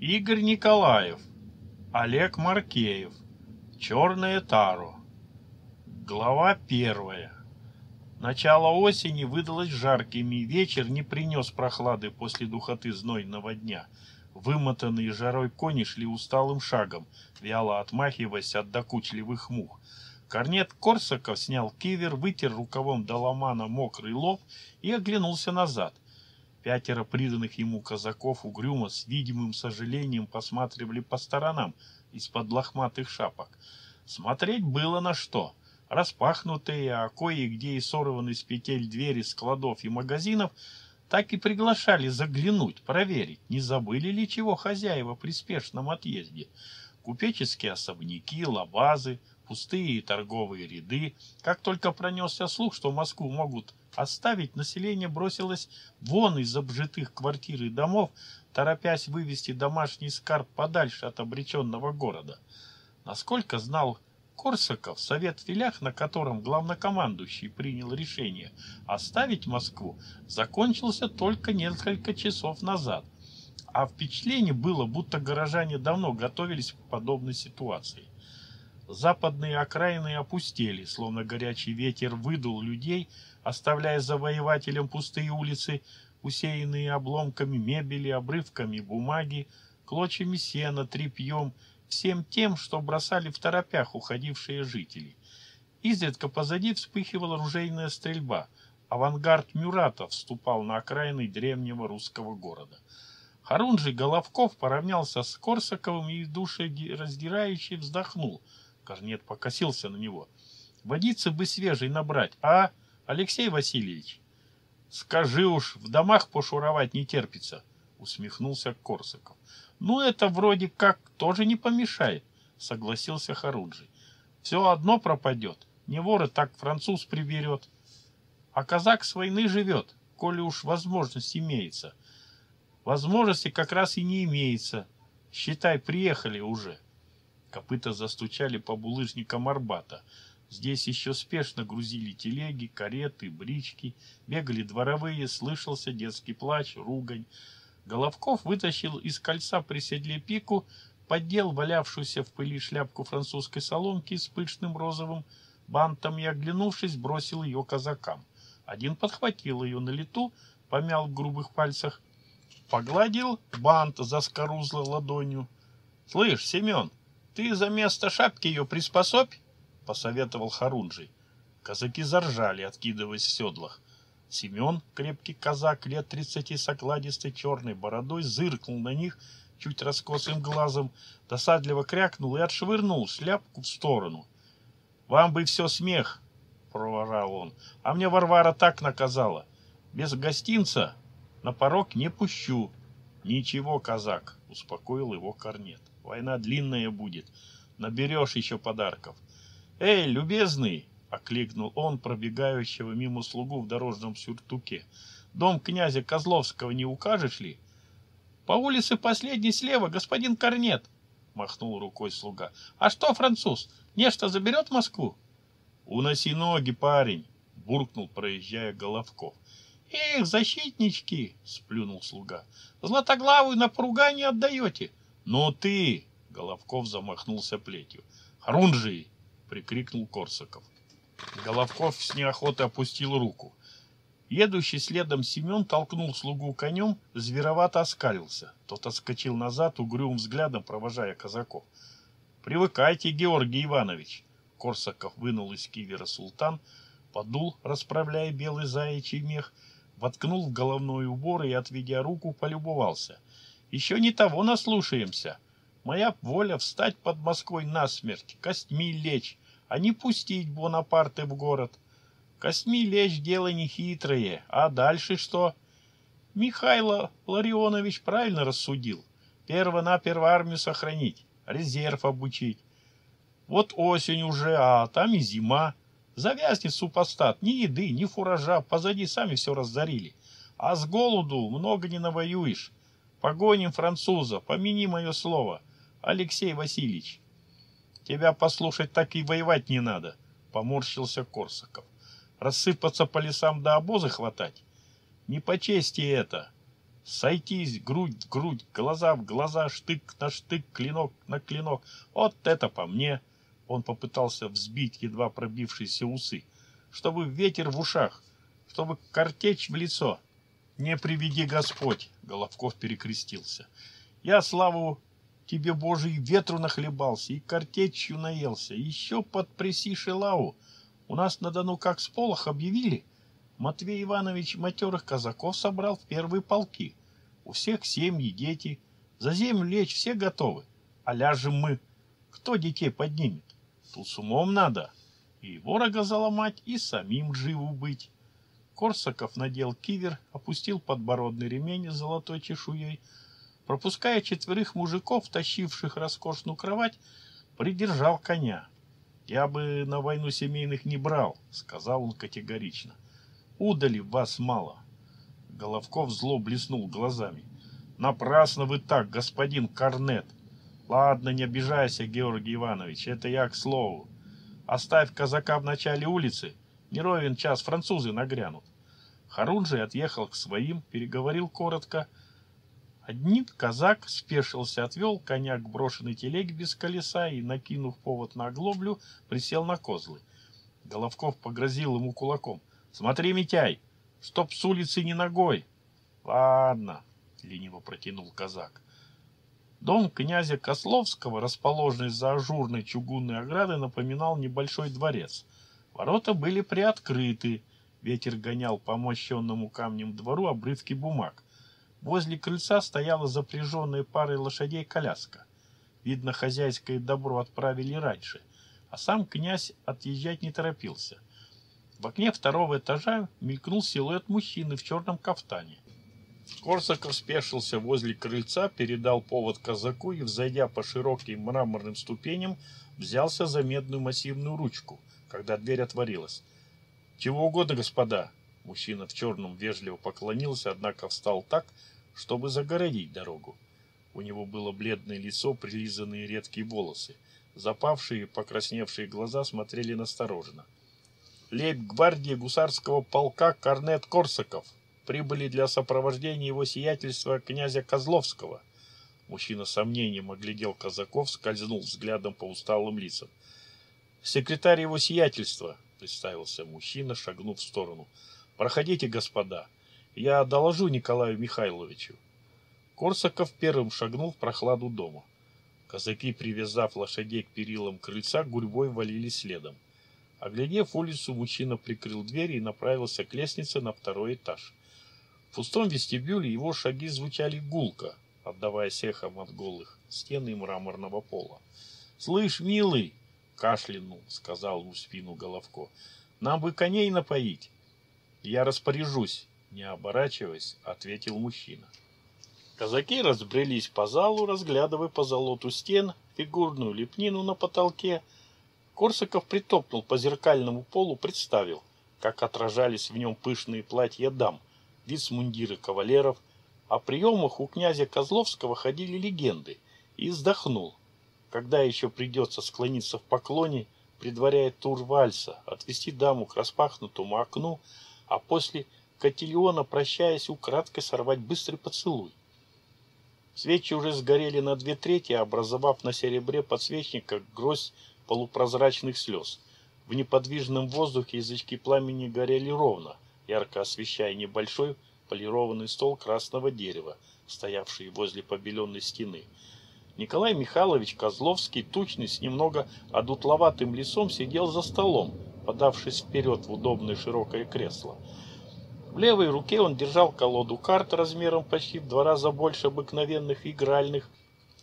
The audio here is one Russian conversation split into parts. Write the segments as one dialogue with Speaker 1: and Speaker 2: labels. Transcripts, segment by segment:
Speaker 1: Игорь Николаев, Олег Маркеев, Черное Таро. Глава первая. Начало осени выдалось жарким, и вечер не принес прохлады после духоты знойного дня. Вымотанные жарой кони шли усталым шагом, вяло отмахиваясь от докучливых мух. Корнет Корсаков снял кивер, вытер рукавом доломана мокрый лоб и оглянулся назад. Пятеро приданных ему казаков угрюмо с видимым сожалением посматривали по сторонам из-под лохматых шапок. Смотреть было на что. Распахнутые, а кое-где и сорванные с петель двери складов и магазинов так и приглашали заглянуть, проверить, не забыли ли чего хозяева при спешном отъезде. Купеческие особняки, лабазы, пустые торговые ряды. Как только пронесся слух, что Москву могут оставить, население бросилось вон из обжитых квартир и домов, торопясь вывести домашний скарб подальше от обреченного города. Насколько знал Корсаков, совет в Вилях, на котором главнокомандующий принял решение оставить Москву, закончился только несколько часов назад. А впечатление было, будто горожане давно готовились к подобной ситуации. Западные окраины опустели, словно горячий ветер выдул людей, оставляя завоевателям пустые улицы, усеянные обломками мебели, обрывками бумаги, клочьями сена, тряпьем, всем тем, что бросали в торопях уходившие жители. Изредка позади вспыхивала ружейная стрельба. Авангард Мюрата вступал на окраины древнего русского города. Харунжий Головков поравнялся с Корсаковым и душераздирающе вздохнул — Корнет покосился на него. Водицы бы свежей набрать, а, Алексей Васильевич? Скажи уж, в домах пошуровать не терпится, усмехнулся Корсаков. Ну, это вроде как тоже не помешает, согласился Харуджи. Все одно пропадет. Не вора так француз приберет. А казак с войны живет, коли уж возможность имеется. Возможности как раз и не имеется. Считай, приехали уже. Копыта застучали по булыжникам Арбата. Здесь еще спешно грузили телеги, кареты, брички, бегали дворовые, слышался детский плач, ругань. Головков вытащил из кольца при седле пику, поддел валявшуюся в пыли шляпку французской соломки с пышным розовым бантом и, оглянувшись, бросил ее казакам. Один подхватил ее на лету, помял в грубых пальцах, погладил бант заскорузлой ладонью. — Слышь, Семен, ты за место шапки ее приспособь, — посоветовал Харунжий. Казаки заржали, откидываясь в седлах. Семен, крепкий казак, лет тридцати с окладистой черной бородой, зыркнул на них чуть раскосым глазом, досадливо крякнул и отшвырнул шляпку в сторону. — Вам бы все смех, — проворал он, — а мне Варвара так наказала. Без гостинца на порог не пущу. — Ничего, казак, — успокоил его корнет. Война длинная будет. Наберешь еще подарков. Эй, любезный! — окликнул он пробегающего мимо слугу в дорожном сюртуке. «Дом князя Козловского не укажешь ли?» «По улице последний слева, господин Корнет!» — махнул рукой слуга. «А что, француз, нечто заберет Москву?» «Уноси ноги, парень!» — буркнул, проезжая Головков. «Эх, защитнички!» — сплюнул слуга. «Златоглавую на поруга не отдаете!» «Ну ты!» — Головков замахнулся плетью. «Харунжий!» — прикрикнул Корсаков. Головков с неохотой опустил руку. Едущий следом Семен толкнул слугу конем, зверовато оскалился. Тот отскочил назад, угрюм взглядом провожая казаков. «Привыкайте, Георгий Иванович!» Корсаков вынул из кивера султан, подул, расправляя белый заячий мех, воткнул в головной убор и, отведя руку, полюбовался. Еще не того наслушаемся. Моя воля встать под Москвой насмерть, костьми лечь, а не пустить Бонапарте в город. Костьми лечь дело нехитрое, а дальше что? Михайло Ларионович правильно рассудил. Перво-наперво армию сохранить, резерв обучить. Вот осень уже, а там и зима. Завязнет супостат, ни еды, ни фуража, позади сами все разорили. А с голоду много не навоюешь. Погоним француза, помяни мое слово, Алексей Васильевич. Тебя послушать так и воевать не надо, поморщился Корсаков. Рассыпаться по лесам до обозы хватать? Не по чести это. Сойтись грудь в грудь, глаза в глаза, штык на штык, клинок на клинок. Вот это по мне!» Он попытался взбить едва пробившиеся усы. «Чтобы ветер в ушах, чтобы картечь в лицо!» «Не приведи Господь!» — Головков перекрестился. «Я, славу тебе, Божий, ветру нахлебался и картечью наелся, еще под преси Шелау. У нас на Дону как с полох объявили. Матвей Иванович матерых казаков собрал в первые полки. У всех семьи, дети. За землю лечь все готовы. А ляжем мы. Кто детей поднимет? Тут с умом надо. И ворога заломать, и самим живу быть. Корсаков надел кивер, опустил подбородный ремень с золотой чешуей. Пропуская четверых мужиков, тащивших роскошную кровать, придержал коня. «Я бы на войну семейных не брал», — сказал он категорично. «Удали вас мало». Головков зло блеснул глазами. «Напрасно вы так, господин Корнет. Ладно, не обижайся, Георгий Иванович, это я к слову. Оставь казака в начале улицы, не ровен час французы нагрянут. Харунжий отъехал к своим, переговорил коротко. Один казак спешился, отвел коня к брошенной телеге без колеса и, накинув повод на оглоблю, присел на козлы. Головков погрозил ему кулаком. «Смотри, Митяй, чтоб с улицы не ногой!» «Ладно», — лениво протянул казак. Дом князя Кословского, расположенный за ажурной чугунной оградой, напоминал небольшой дворец. Ворота были приоткрыты, Ветер гонял по мощенному камнем двору обрывки бумаг. Возле крыльца стояла запряженная парой лошадей коляска. Видно, хозяйское добро отправили раньше, а сам князь отъезжать не торопился. В окне второго этажа мелькнул силуэт мужчины в черном кафтане. Корсаков спешился возле крыльца, передал повод казаку и, взойдя по широким мраморным ступеням, взялся за медную массивную ручку, когда дверь отворилась. «Чего угодно, господа!» Мужчина в черном вежливо поклонился, однако встал так, чтобы загородить дорогу. У него было бледное лицо, прилизанные редкие волосы. Запавшие, покрасневшие глаза смотрели настороженно. Лейб-гвардии гусарского полка Корнет Корсаков прибыли для сопровождения его сиятельства князя Козловского. Мужчина с сомнением оглядел казаков, скользнул взглядом по усталым лицам. Секретарь его сиятельства, представился мужчина, шагнув в сторону. «Проходите, господа. Я доложу Николаю Михайловичу». Корсаков первым шагнул в прохладу дома. Казаки, привязав лошадей к перилам крыльца, гурьбой валили следом. Оглядев улицу, мужчина прикрыл дверь и направился к лестнице на второй этаж. В пустом вестибюле его шаги звучали гулко, отдаваясь эхом от голых стен и мраморного пола. «Слышь, милый!» Кашлянул, сказал в спину Головко. Нам бы коней напоить. Я распоряжусь, не оборачиваясь, ответил мужчина. Казаки разбрелись по залу, разглядывая по золоту стен, фигурную лепнину на потолке. Корсаков притопнул по зеркальному полу, представил, как отражались в нем пышные платья дам, вицмундиры кавалеров. О приемах у князя Козловского ходили легенды, и вздохнул. Когда еще придется склониться в поклоне, предваряя тур вальса, отвести даму к распахнутому окну, а после котельона, прощаясь, украдкой сорвать быстрый поцелуй. Свечи уже сгорели на две трети, образовав на серебре подсвечника гроздь полупрозрачных слез. В неподвижном воздухе язычки пламени горели ровно, ярко освещая небольшой полированный стол красного дерева, стоявший возле побеленной стены. Николай Михайлович Козловский, тучный, с немного одутловатым лицом, сидел за столом, подавшись вперед в удобное широкое кресло. В левой руке он держал колоду карт размером почти в два раза больше обыкновенных игральных.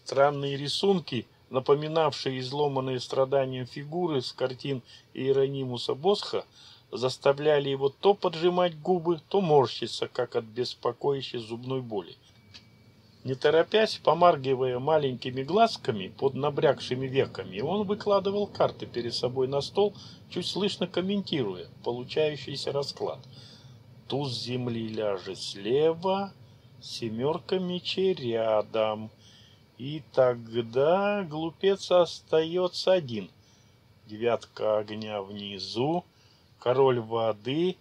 Speaker 1: Странные рисунки, напоминавшие изломанные страданием фигуры с картин Иеронимуса Босха, заставляли его то поджимать губы, то морщиться, как от беспокоящей зубной боли. Не торопясь, помаргивая маленькими глазками под набрякшими веками, он выкладывал карты перед собой на стол, чуть слышно комментируя получающийся расклад. Туз земли ляжет слева, семерка мечей рядом. И тогда глупец остается один. Девятка огня внизу, король воды.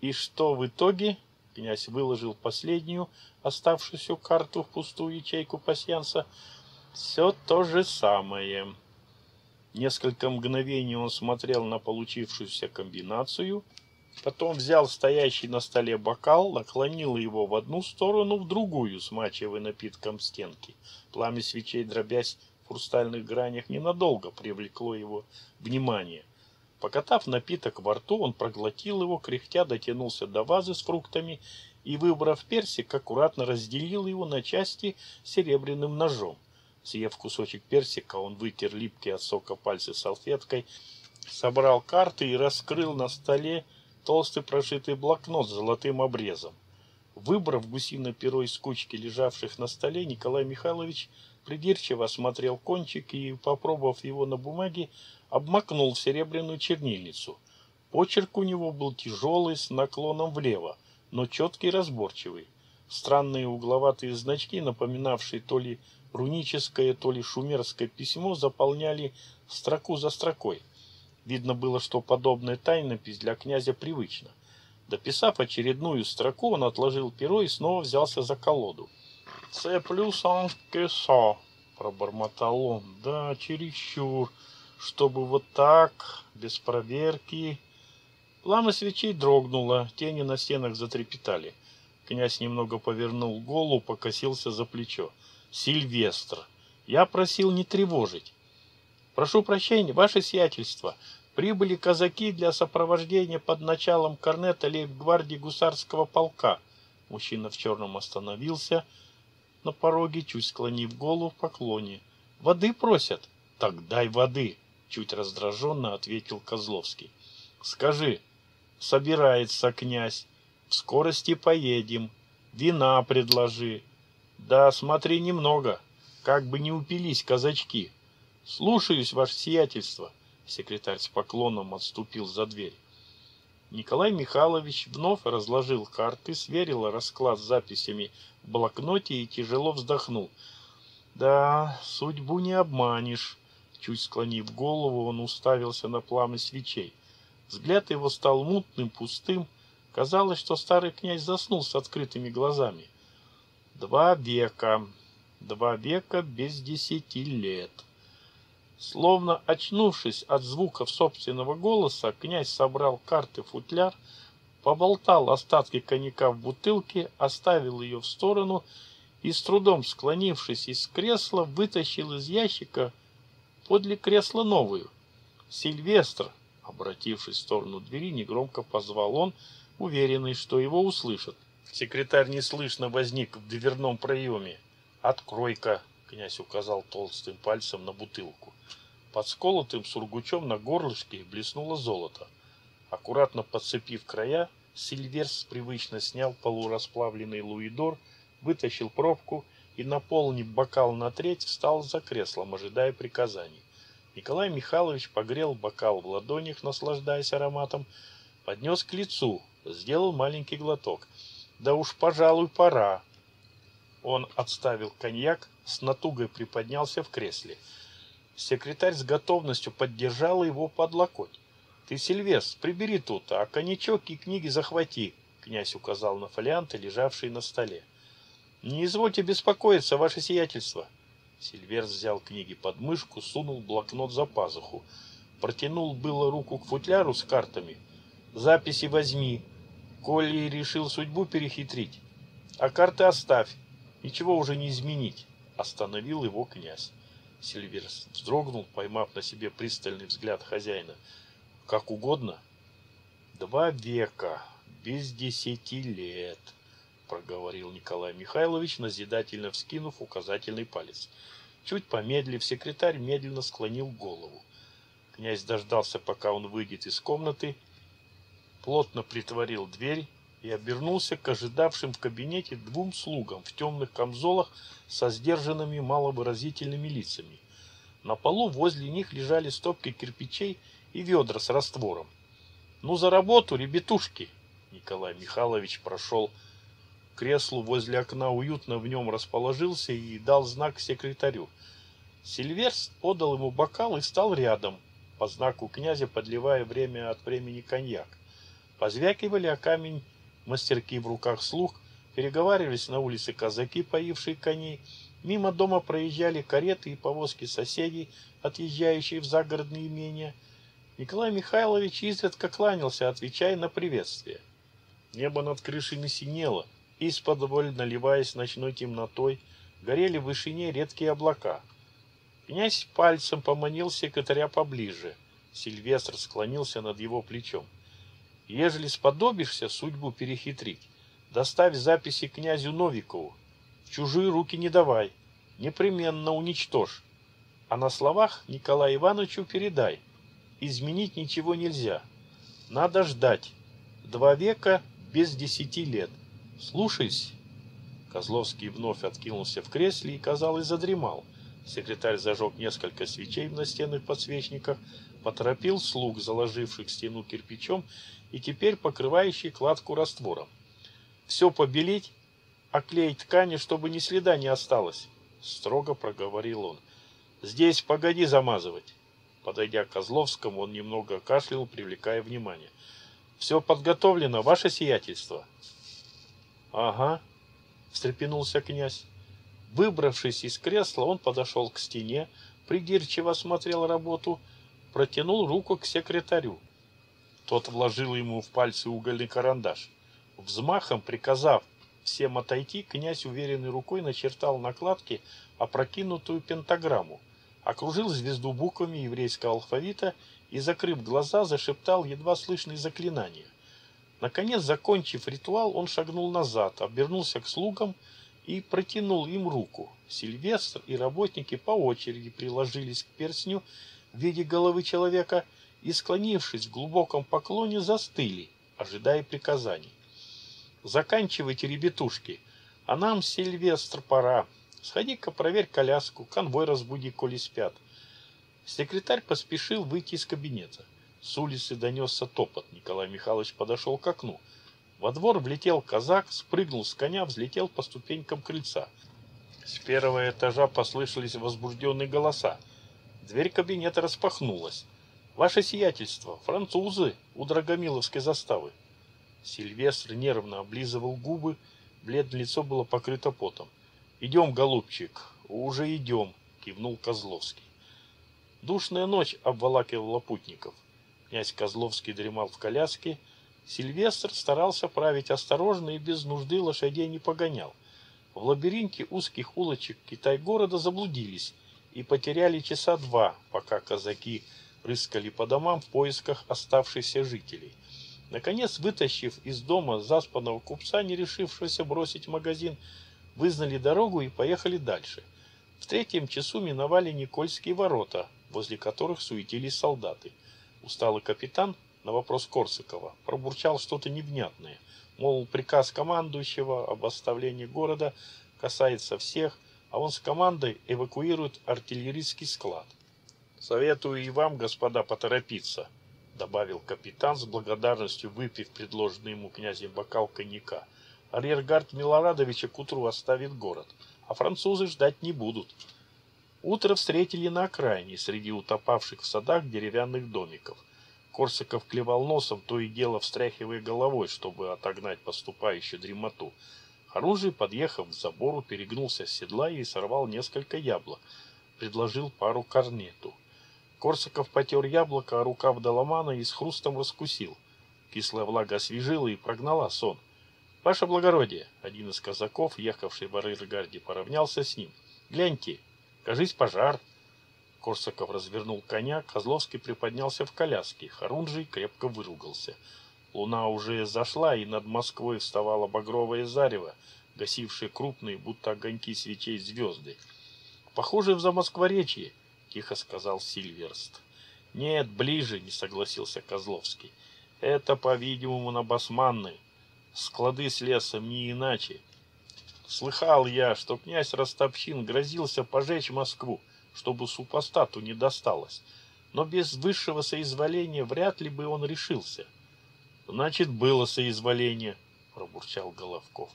Speaker 1: И что в итоге? Князь выложил последнюю оставшуюся карту в пустую ячейку пасьянса. Все то же самое. Несколько мгновений он смотрел на получившуюся комбинацию, потом взял стоящий на столе бокал, наклонил его в одну сторону, в другую, смачивая напитком стенки. Пламя свечей, дробясь в хрустальных гранях, ненадолго привлекло его внимание. Покатав напиток во рту, он проглотил его, кряхтя дотянулся до вазы с фруктами и, выбрав персик, аккуратно разделил его на части серебряным ножом. Съев кусочек персика, он вытер липкие от сока пальцы салфеткой, собрал карты и раскрыл на столе толстый прошитый блокнот с золотым обрезом. Выбрав гусиное перо из кучки, лежавших на столе, Николай Михайлович придирчиво осмотрел кончик и, попробовав его на бумаге, обмакнул в серебряную чернильницу. Почерк у него был тяжелый, с наклоном влево, но четкий и разборчивый. Странные угловатые значки, напоминавшие то ли руническое, то ли шумерское письмо, заполняли строку за строкой. Видно было, что подобная тайнопись для князя привычна. Дописав очередную строку, он отложил перо и снова взялся за колоду. «Це плюс анкеса», — пробормотал он. «Да, чересчур чтобы вот так, без проверки. Пламя свечей дрогнуло, тени на стенах затрепетали. Князь немного повернул голову, покосился за плечо. Сильвестр, я просил не тревожить. Прошу прощения, ваше сиятельство. Прибыли казаки для сопровождения под началом корнета лейб-гвардии гусарского полка. Мужчина в черном остановился на пороге, чуть склонив голову в поклоне. Воды просят. Так дай воды чуть раздраженно ответил Козловский. Скажи, собирается князь, в скорости поедем, вина предложи. Да смотри немного, как бы не упились казачки. Слушаюсь, ваше сиятельство. Секретарь с поклоном отступил за дверь. Николай Михайлович вновь разложил карты, сверил расклад с записями в блокноте и тяжело вздохнул. Да, судьбу не обманешь. Чуть склонив голову, он уставился на пламя свечей. Взгляд его стал мутным, пустым. Казалось, что старый князь заснул с открытыми глазами. Два века. Два века без десяти лет. Словно очнувшись от звуков собственного голоса, князь собрал карты футляр, поболтал остатки коньяка в бутылке, оставил ее в сторону и, с трудом склонившись из кресла, вытащил из ящика подле кресла новую. Сильвестр, обратившись в сторону двери, негромко позвал он, уверенный, что его услышат. Секретарь неслышно возник в дверном проеме. «Открой-ка!» — князь указал толстым пальцем на бутылку. Под сколотым сургучом на горлышке блеснуло золото. Аккуратно подцепив края, Сильверс привычно снял полурасплавленный луидор, вытащил пробку и, наполнив бокал на треть, встал за креслом, ожидая приказаний. Николай Михайлович погрел бокал в ладонях, наслаждаясь ароматом, поднес к лицу, сделал маленький глоток. Да уж, пожалуй, пора. Он отставил коньяк, с натугой приподнялся в кресле. Секретарь с готовностью поддержал его под локоть. «Ты, Сильвес, прибери тут, а коньячок и книги захвати», — князь указал на фолианты, лежавшие на столе. Не извольте беспокоиться, ваше сиятельство. Сильверс взял книги под мышку, сунул блокнот за пазуху. Протянул было руку к футляру с картами. Записи возьми. Коли решил судьбу перехитрить. А карты оставь. Ничего уже не изменить. Остановил его князь. Сильверс вздрогнул, поймав на себе пристальный взгляд хозяина. Как угодно. Два века, без десяти лет проговорил Николай Михайлович, назидательно вскинув указательный палец. Чуть помедлив, секретарь медленно склонил голову. Князь дождался, пока он выйдет из комнаты, плотно притворил дверь и обернулся к ожидавшим в кабинете двум слугам в темных камзолах со сдержанными маловыразительными лицами. На полу возле них лежали стопки кирпичей и ведра с раствором. «Ну, за работу, ребятушки!» Николай Михайлович прошел креслу возле окна уютно в нем расположился и дал знак секретарю. Сильверс подал ему бокал и стал рядом, по знаку князя подливая время от времени коньяк. Позвякивали о камень мастерки в руках слуг, переговаривались на улице казаки, поившие коней, мимо дома проезжали кареты и повозки соседей, отъезжающие в загородные имения. Николай Михайлович изредка кланялся, отвечая на приветствие. Небо над крышей насинело, из-под наливаясь ночной темнотой, горели в вышине редкие облака. Князь пальцем поманил секретаря поближе. Сильвестр склонился над его плечом. Ежели сподобишься судьбу перехитрить, доставь записи князю Новикову. В чужие руки не давай, непременно уничтожь. А на словах Николаю Ивановичу передай. Изменить ничего нельзя. Надо ждать. Два века без десяти лет. Слушайся. Козловский вновь откинулся в кресле и, казалось, задремал. Секретарь зажег несколько свечей в настенных подсвечниках, поторопил слуг, заложивших стену кирпичом и теперь покрывающий кладку раствором. Все побелить, оклеить ткани, чтобы ни следа не осталось, строго проговорил он. Здесь погоди замазывать. Подойдя к Козловскому, он немного кашлял, привлекая внимание. Все подготовлено, ваше сиятельство. Ага, встрепенулся князь. Выбравшись из кресла, он подошел к стене, придирчиво осмотрел работу, протянул руку к секретарю. Тот вложил ему в пальцы угольный карандаш. Взмахом приказав всем отойти, князь уверенной рукой начертал накладки опрокинутую пентаграмму, окружил звезду буквами еврейского алфавита и, закрыв глаза, зашептал едва слышные заклинания. Наконец, закончив ритуал, он шагнул назад, обернулся к слугам и протянул им руку. Сильвестр и работники по очереди приложились к перстню в виде головы человека – и, склонившись в глубоком поклоне, застыли, ожидая приказаний. «Заканчивайте, ребятушки, а нам, Сильвестр, пора. Сходи-ка проверь коляску, конвой разбуди, коли спят». Секретарь поспешил выйти из кабинета. С улицы донесся топот. Николай Михайлович подошел к окну. Во двор влетел казак, спрыгнул с коня, взлетел по ступенькам крыльца. С первого этажа послышались возбужденные голоса. Дверь кабинета распахнулась. Ваше сиятельство, французы у Драгомиловской заставы. Сильвестр нервно облизывал губы, бледное лицо было покрыто потом. Идем, голубчик, уже идем, кивнул Козловский. Душная ночь обволакивала путников. Князь Козловский дремал в коляске. Сильвестр старался править осторожно и без нужды лошадей не погонял. В лабиринте узких улочек Китай-города заблудились и потеряли часа два, пока казаки рыскали по домам в поисках оставшихся жителей. Наконец, вытащив из дома заспанного купца, не решившегося бросить магазин, вызнали дорогу и поехали дальше. В третьем часу миновали Никольские ворота, возле которых суетились солдаты. Усталый капитан на вопрос Корсакова пробурчал что-то невнятное, мол, приказ командующего об оставлении города касается всех, а он с командой эвакуирует артиллерийский склад. Советую и вам, господа, поторопиться, добавил капитан с благодарностью, выпив предложенный ему князем бокал коньяка. Арьергард Милорадовича к утру оставит город, а французы ждать не будут. Утро встретили на окраине, среди утопавших в садах деревянных домиков. Корсаков клевал носом, то и дело встряхивая головой, чтобы отогнать поступающую дремоту. Оружие, подъехав к забору, перегнулся с седла и сорвал несколько яблок. Предложил пару корнету. Корсаков потер яблоко, а рукав доломана и с хрустом раскусил. Кислая влага освежила и прогнала сон. «Ваше благородие!» — один из казаков, ехавший в арьергарде, поравнялся с ним. «Гляньте, кажись, пожар!» Корсаков развернул коня, Козловский приподнялся в коляске, Харунжий крепко выругался. Луна уже зашла, и над Москвой вставало багровое зарево, гасившее крупные, будто огоньки свечей звезды. Похоже, в Замоскворечье тихо сказал Сильверст. Нет, ближе, не согласился Козловский. Это, по-видимому, на Басманной. Склады с лесом не иначе. Слыхал я, что князь Ростопчин грозился пожечь Москву, чтобы супостату не досталось. Но без высшего соизволения вряд ли бы он решился. Значит, было соизволение, пробурчал Головков.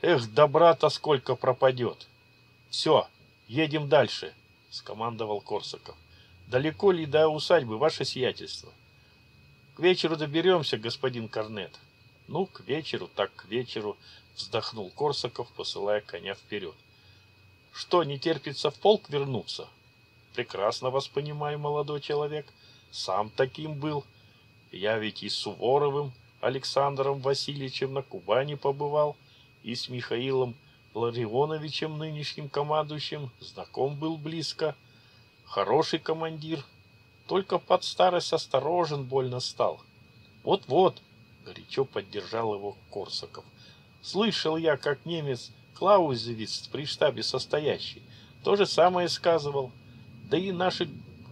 Speaker 1: Эх, добра-то сколько пропадет. Все, едем дальше скомандовал Корсаков. Далеко ли до усадьбы, ваше сиятельство? К вечеру доберемся, господин Корнет. Ну, к вечеру, так к вечеру, вздохнул Корсаков, посылая коня вперед. Что, не терпится в полк вернуться? Прекрасно вас понимаю, молодой человек. Сам таким был. Я ведь и с Суворовым Александром Васильевичем на Кубани побывал, и с Михаилом Ларионовичем, нынешним командующим, знаком был близко. Хороший командир, только под старость осторожен больно стал. Вот-вот, горячо поддержал его Корсаков. Слышал я, как немец Клаузевиц при штабе состоящий. То же самое сказывал. Да и наши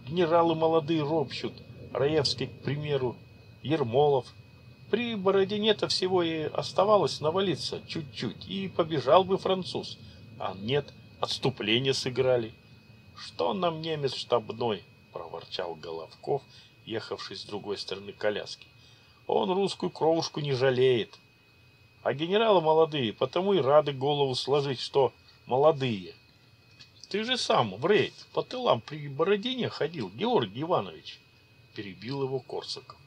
Speaker 1: генералы молодые ропщут. Раевский, к примеру, Ермолов. При Бородине-то всего и оставалось навалиться чуть-чуть, и побежал бы француз. А нет, отступление сыграли. Что нам немец штабной? проворчал Головков, ехавший с другой стороны коляски. Он русскую кровушку не жалеет. А генералы молодые, потому и рады голову сложить, что молодые. Ты же сам в рейд по тылам при Бородине ходил, Георгий Иванович. Перебил его Корсаков.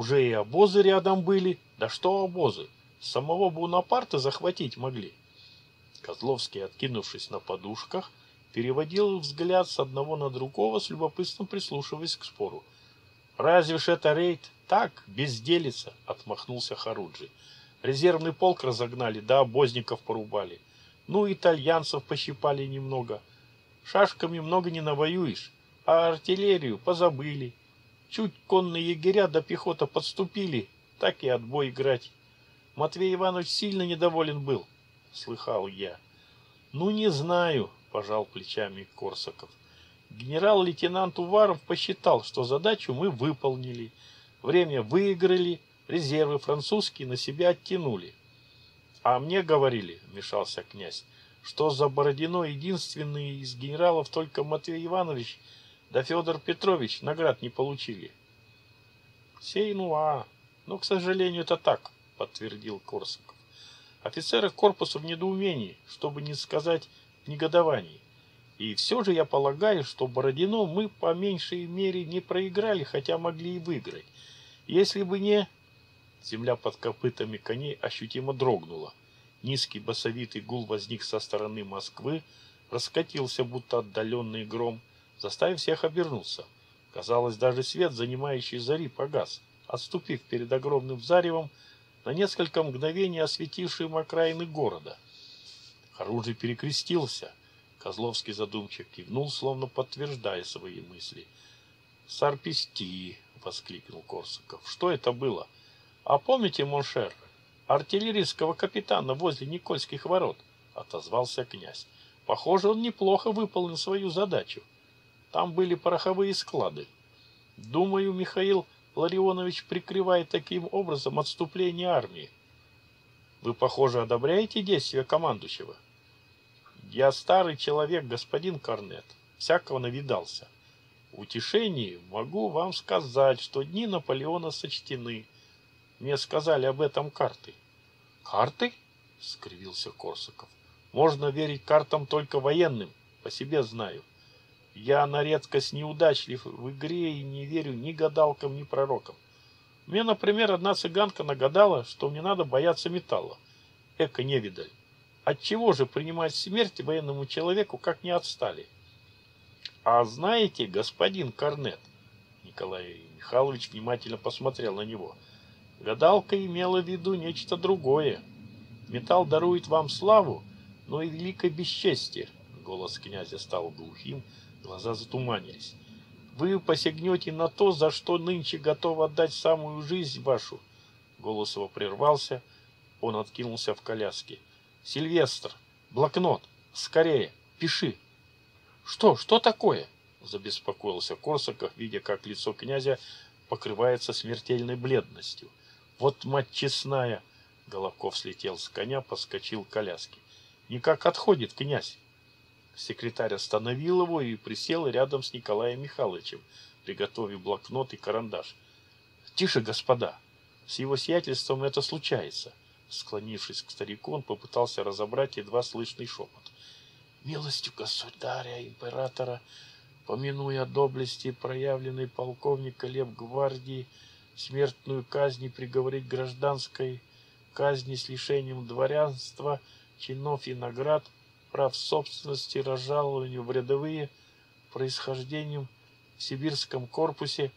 Speaker 1: Уже и обозы рядом были. Да что обозы? Самого Бонапарта захватить могли. Козловский, откинувшись на подушках, переводил взгляд с одного на другого, с любопытством прислушиваясь к спору. «Разве ж это рейд? Так, безделица!» — отмахнулся Харуджи. «Резервный полк разогнали, да обозников порубали. Ну, итальянцев пощипали немного. Шашками много не навоюешь, а артиллерию позабыли. Чуть конные егеря до да пехота подступили, так и отбой играть. Матвей Иванович сильно недоволен был, слыхал я. Ну, не знаю, пожал плечами Корсаков. Генерал-лейтенант Уваров посчитал, что задачу мы выполнили. Время выиграли, резервы французские на себя оттянули. А мне говорили, вмешался князь, что за Бородино единственный из генералов только Матвей Иванович да Федор Петрович наград не получили. Сей ну а, но, к сожалению, это так, подтвердил Корсаков. Офицеры корпуса в недоумении, чтобы не сказать негодований. И все же я полагаю, что Бородино мы по меньшей мере не проиграли, хотя могли и выиграть. Если бы не... Земля под копытами коней ощутимо дрогнула. Низкий басовитый гул возник со стороны Москвы, раскатился, будто отдаленный гром, заставив всех обернуться. Казалось, даже свет, занимающий зари, погас, отступив перед огромным заревом, на несколько мгновений осветившим окраины города — Оружие перекрестился. Козловский задумчиво кивнул, словно подтверждая свои мысли. «Sapristi!» — воскликнул Корсаков. «Что это было? А помните, mon cher, артиллерийского капитана возле Никольских ворот?» — отозвался князь. «Похоже, он неплохо выполнил свою задачу. Там были пороховые склады. Думаю, Михаил Ларионович прикрывает таким образом отступление армии. Вы, похоже, одобряете действия командующего?» Я старый человек, господин Корнет, всякого навидался. В утешении могу вам сказать, что дни Наполеона сочтены. Мне сказали об этом карты. Карты? скривился Корсаков. Можно верить картам только военным, по себе знаю. Я на редкость неудачлив в игре и не верю ни гадалкам, ни пророкам. Мне, например, одна цыганка нагадала, что мне надо бояться металла. Эко невидаль. Отчего же принимать смерть военному человеку, как не отстали? А знаете, господин Корнет, Николай Михайлович внимательно посмотрел на него, гадалка имела в виду нечто другое. Металл дарует вам славу, но и великое бесчестие. Голос князя стал глухим, глаза затуманились. Вы посягнете на то, за что нынче готов отдать самую жизнь вашу. Голос его прервался, он откинулся в коляске. Сильвестр, блокнот, скорее, пиши. Что, что такое? Забеспокоился Корсаков, видя, как лицо князя покрывается смертельной бледностью. Вот мать честная! Головков слетел с коня, поскочил к коляске. Никак отходит князь. Секретарь остановил его и присел рядом с Николаем Михайловичем, приготовив блокнот и карандаш. «Тише, господа! С его сиятельством это случается. Склонившись к старику, он попытался разобрать едва слышный шепот. «Милостью государя, императора, помянуя доблести, проявленной полковника Лев гвардии, смертную казнь приговорить гражданской казни с лишением дворянства, чинов и наград, прав собственности, разжалованию в рядовые, происхождением в сибирском корпусе.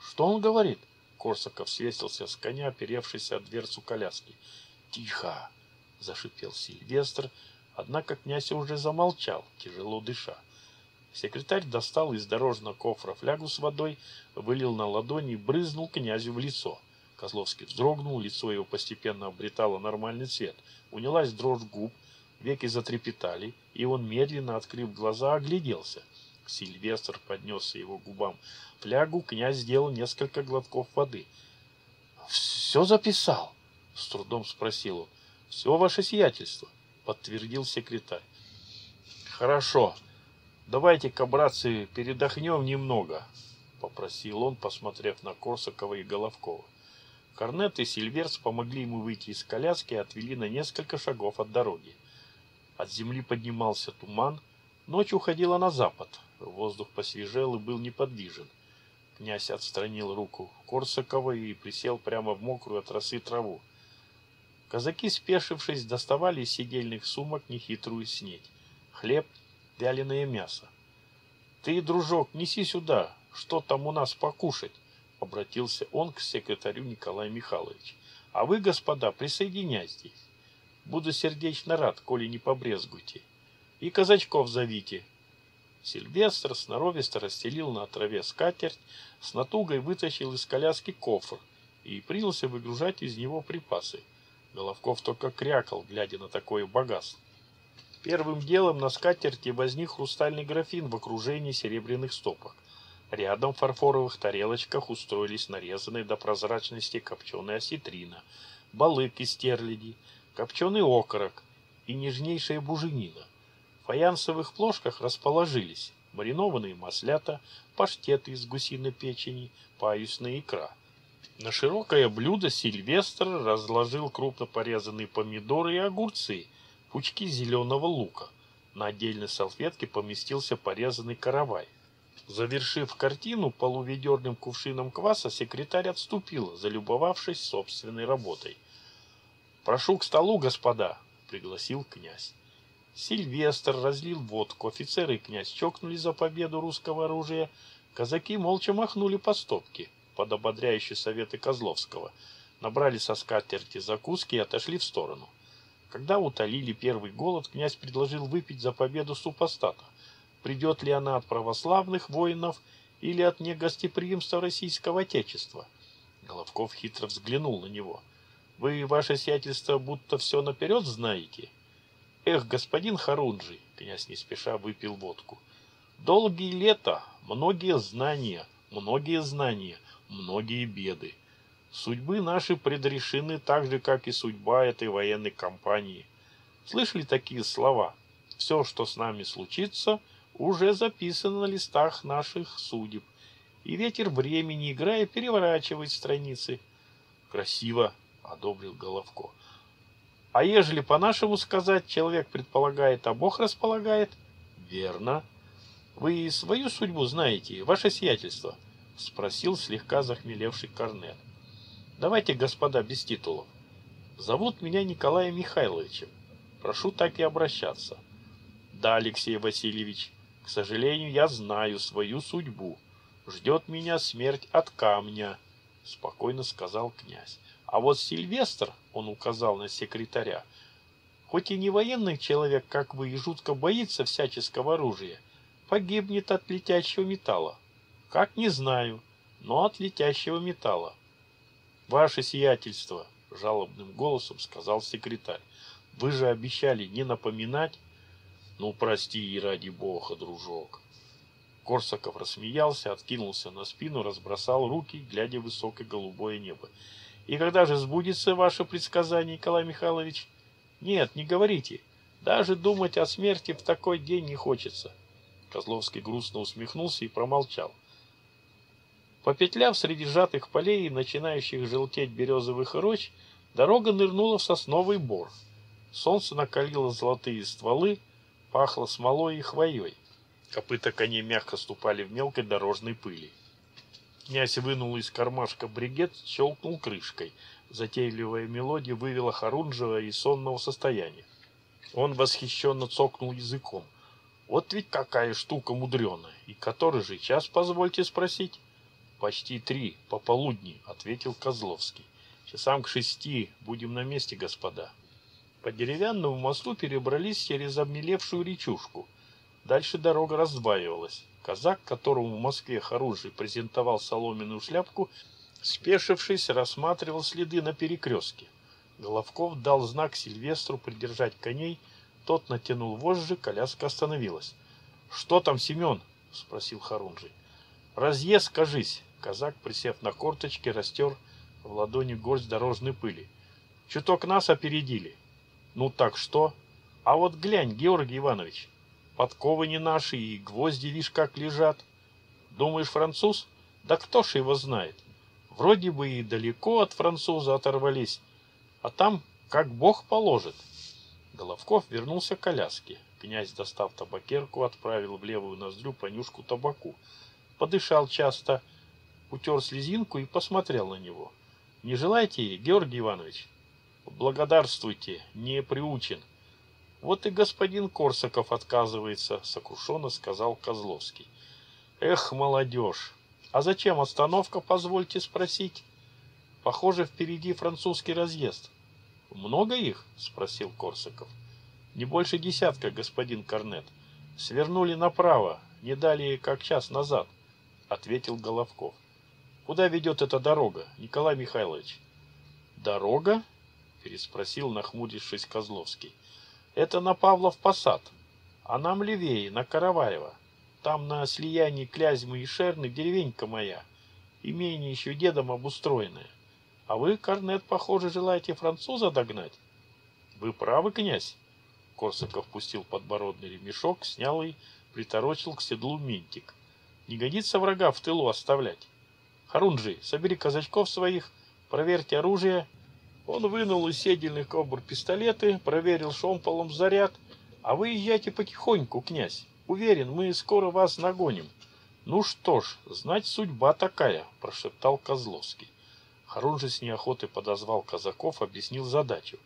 Speaker 1: Что он говорит? Корсаков свесился с коня, оперевшись от дверцу коляски. Тихо! зашипел Сильвестр, однако князь уже замолчал, тяжело дыша. Секретарь достал из дорожного кофра флягу с водой, вылил на ладони и брызнул князю в лицо. Козловский вздрогнул, лицо его постепенно обретало нормальный цвет. Унялась дрожь губ, веки затрепетали, и он, медленно открыв глаза, огляделся. Сильвестр поднес его губам флягу, князь сделал несколько глотков воды. «Все записал?» — с трудом спросил он. «Все ваше сиятельство», — подтвердил секретарь. «Хорошо. Давайте-ка, братцы, передохнем немного», — попросил он, посмотрев на Корсакова и Головкова. Корнет и Сильверс помогли ему выйти из коляски и отвели на несколько шагов от дороги. От земли поднимался туман, ночь уходила на запад, воздух посвежел и был неподвижен. Князь отстранил руку Корсакова и присел прямо в мокрую от росы траву. Казаки, спешившись, доставали из сидельных сумок нехитрую снедь. Хлеб, вяленое мясо. «Ты, дружок, неси сюда, что там у нас покушать?» Обратился он к секретарю Николаю Михайловичу. «А вы, господа, присоединяйтесь. Буду сердечно рад, коли не побрезгуйте. И казачков зовите». Сильвестр сноровисто расстелил на траве скатерть, с натугой вытащил из коляски кофр и принялся выгружать из него припасы. Головков только крякал, глядя на такое богатство. Первым делом на скатерти возник хрустальный графин в окружении серебряных стопок. Рядом в фарфоровых тарелочках устроились нарезанные до прозрачности копченая осетрина, балык из стерляди, копченый окорок и нежнейшая буженина. В фаянсовых плошках расположились маринованные маслята, паштеты из гусиной печени, паюсная икра – на широкое блюдо Сильвестр разложил крупно порезанные помидоры и огурцы, пучки зеленого лука. На отдельной салфетке поместился порезанный каравай. Завершив картину полуведерным кувшином кваса, секретарь отступил, залюбовавшись собственной работой. «Прошу к столу, господа!» — пригласил князь. Сильвестр разлил водку, офицеры и князь чокнули за победу русского оружия, казаки молча махнули по стопке под ободряющие советы Козловского, набрали со скатерти закуски и отошли в сторону. Когда утолили первый голод, князь предложил выпить за победу супостата. Придет ли она от православных воинов или от негостеприимства российского отечества? Головков хитро взглянул на него. «Вы, ваше сиятельство, будто все наперед знаете?» «Эх, господин Харунжий!» — князь не спеша выпил водку. «Долгие лета, многие знания, многие знания, многие беды. Судьбы наши предрешены так же, как и судьба этой военной кампании. Слышали такие слова? Все, что с нами случится, уже записано на листах наших судеб. И ветер времени, играя, переворачивает страницы. Красиво, одобрил Головко. А ежели по-нашему сказать, человек предполагает, а Бог располагает? Верно. Вы свою судьбу знаете, ваше сиятельство? — спросил слегка захмелевший Корнет. «Давайте, господа, без титулов. Зовут меня Николаем Михайловичем. Прошу так и обращаться». «Да, Алексей Васильевич, к сожалению, я знаю свою судьбу. Ждет меня смерть от камня», — спокойно сказал князь. «А вот Сильвестр, — он указал на секретаря, — хоть и не военный человек, как вы, и жутко боится всяческого оружия, погибнет от летящего металла. Как не знаю, но от летящего металла. Ваше сиятельство, жалобным голосом сказал секретарь. Вы же обещали не напоминать. Ну, прости и ради бога, дружок. Корсаков рассмеялся, откинулся на спину, разбросал руки, глядя в высокое голубое небо. И когда же сбудется ваше предсказание, Николай Михайлович? Нет, не говорите. Даже думать о смерти в такой день не хочется. Козловский грустно усмехнулся и промолчал. Попетляв среди сжатых полей и начинающих желтеть березовых рощ, дорога нырнула в сосновый бор. Солнце накалило золотые стволы, пахло смолой и хвоей. Копыта коней мягко ступали в мелкой дорожной пыли. Князь вынул из кармашка бригет, щелкнул крышкой. Затейливая мелодия вывела Харунжева из сонного состояния. Он восхищенно цокнул языком. Вот ведь какая штука мудреная. И который же час, позвольте спросить? Почти три, пополудни, ответил Козловский. Часам к шести будем на месте, господа. По деревянному мосту перебрались через обмелевшую речушку. Дальше дорога раздваивалась. Казак, которому в Москве Харунжий презентовал соломенную шляпку, спешившись, рассматривал следы на перекрестке. Головков дал знак Сильвестру придержать коней, тот натянул вожжи, коляска остановилась. «Что там, Семен?» — спросил Харунжий. «Разъезд, кажись!» Казак, присев на корточки, растер в ладони горсть дорожной пыли. «Чуток нас опередили». «Ну так что?» «А вот глянь, Георгий Иванович, подковы не наши и гвозди, видишь, как лежат. Думаешь, француз? Да кто ж его знает? Вроде бы и далеко от француза оторвались, а там как бог положит». Головков вернулся к коляске. Князь, достав табакерку, отправил в левую ноздрю понюшку табаку. Подышал часто, утер слезинку и посмотрел на него. «Не желаете, Георгий Иванович?» «Благодарствуйте, не приучен». «Вот и господин Корсаков отказывается», — сокрушенно сказал Козловский. «Эх, молодежь! А зачем остановка, позвольте спросить?» «Похоже, впереди французский разъезд». «Много их?» — спросил Корсаков. «Не больше десятка, господин Корнет. Свернули направо, не далее, как час назад», — ответил Головков. Куда ведет эта дорога, Николай Михайлович? Дорога? Переспросил, нахмурившись Козловский. Это на Павлов посад, а нам левее, на Караваево. Там на слиянии Клязьмы и Шерны деревенька моя, имение еще дедом обустроенное. А вы, Корнет, похоже, желаете француза догнать? Вы правы, князь. Корсаков пустил подбородный ремешок, снял и приторочил к седлу минтик. Не годится врага в тылу оставлять. Харунжи, собери казачков своих, проверьте оружие. Он вынул из седельных кобур пистолеты, проверил шомполом заряд. А вы езжайте потихоньку, князь. Уверен, мы скоро вас нагоним. Ну что ж, знать судьба такая, прошептал Козловский. Харунжи с неохотой подозвал казаков, объяснил задачу.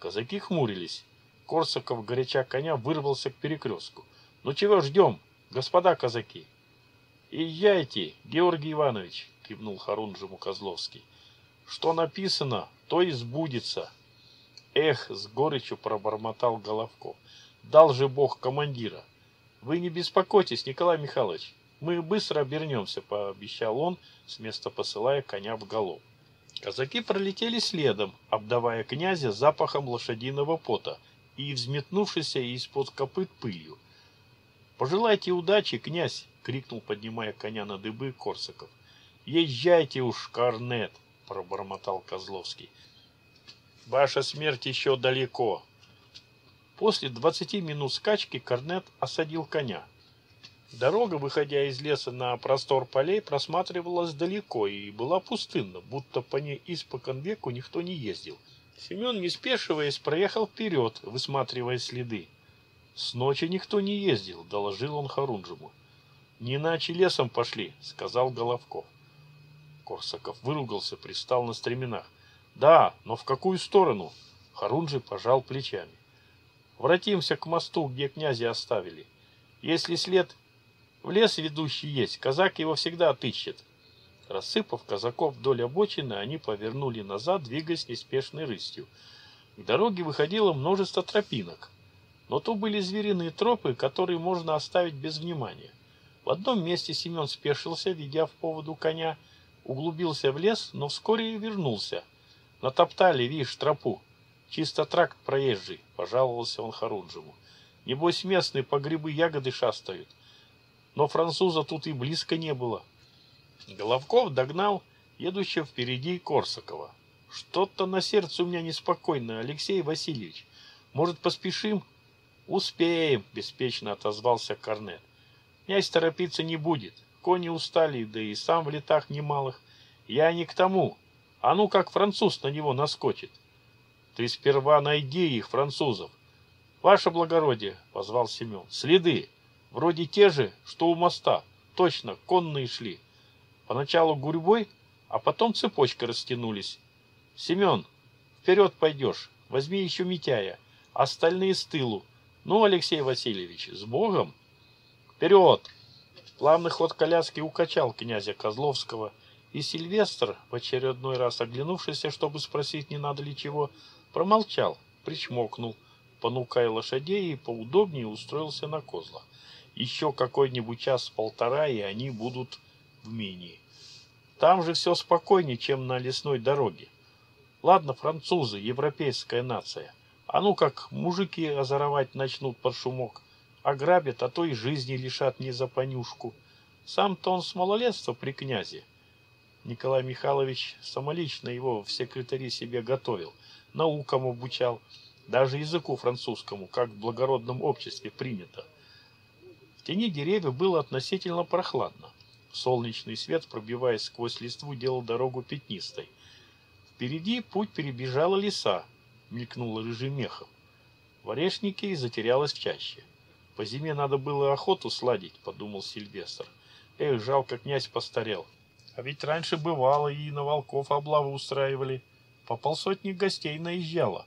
Speaker 1: Казаки хмурились. Корсаков, горяча коня, вырвался к перекрестку. «Ну чего ждем, господа казаки?» «Езжайте, Георгий Иванович!» — кивнул Харунжему Козловский. «Что написано, то и сбудется!» «Эх!» — с горечью пробормотал Головков. «Дал же Бог командира!» «Вы не беспокойтесь, Николай Михайлович, мы быстро обернемся», — пообещал он, с места посылая коня в галоп. Казаки пролетели следом, обдавая князя запахом лошадиного пота и взметнувшийся из-под копыт пылью. «Пожелайте удачи, князь!» — крикнул, поднимая коня на дыбы Корсаков. «Езжайте уж, Корнет!» — пробормотал Козловский. «Ваша смерть еще далеко!» После двадцати минут скачки Корнет осадил коня. Дорога, выходя из леса на простор полей, просматривалась далеко и была пустынна, будто по ней испокон веку никто не ездил. Семен, не спешиваясь, проехал вперед, высматривая следы. С ночи никто не ездил, доложил он Харунжему. Не иначе лесом пошли, сказал Головков. Корсаков выругался, пристал на стременах. Да, но в какую сторону? Харунжи пожал плечами. Вратимся к мосту, где князя оставили. Если след в лес ведущий есть, казак его всегда отыщет. Рассыпав казаков вдоль обочины, они повернули назад, двигаясь неспешной рысью. К дороге выходило множество тропинок. Но то были звериные тропы, которые можно оставить без внимания. В одном месте Семен спешился, ведя в поводу коня, углубился в лес, но вскоре вернулся. Натоптали, видишь, тропу. Чисто тракт проезжий, пожаловался он Харунжему. Небось, местные по грибы ягоды шастают. Но француза тут и близко не было. Головков догнал едущего впереди Корсакова. Что-то на сердце у меня неспокойно, Алексей Васильевич. Может, поспешим? «Успеем», — беспечно отозвался Корнет. «Князь торопиться не будет. Кони устали, да и сам в летах немалых. Я не к тому. А ну как француз на него наскочит. Ты сперва найди их, французов. Ваше благородие, — позвал Семен, — следы. Вроде те же, что у моста. Точно, конные шли. Поначалу гурьбой, а потом цепочкой растянулись. Семен, вперед пойдешь, возьми еще Митяя, остальные с тылу. Ну, Алексей Васильевич, с Богом! Вперед! Плавный ход коляски укачал князя Козловского, и Сильвестр, в очередной раз оглянувшийся, чтобы спросить, не надо ли чего, промолчал, причмокнул, понукая лошадей и поудобнее устроился на козлах. Еще какой-нибудь час-полтора, и они будут в Минии. Там же все спокойнее, чем на лесной дороге. Ладно, французы, европейская нация. А ну как мужики озоровать начнут под шумок, ограбят, а то и жизни лишат не за понюшку. Сам-то он с малолетства при князе. Николай Михайлович самолично его в секретари себе готовил, наукам обучал, даже языку французскому, как в благородном обществе принято. В тени деревьев было относительно прохладно. Солнечный свет, пробиваясь сквозь листву, делал дорогу пятнистой. Впереди путь перебежала леса, мелькнула рыжим мехом. В орешнике затерялась в чаще. По зиме надо было охоту сладить, подумал Сильвестр. Эх, жалко, князь постарел. А ведь раньше бывало и на волков облавы устраивали. По полсотни гостей наезжало.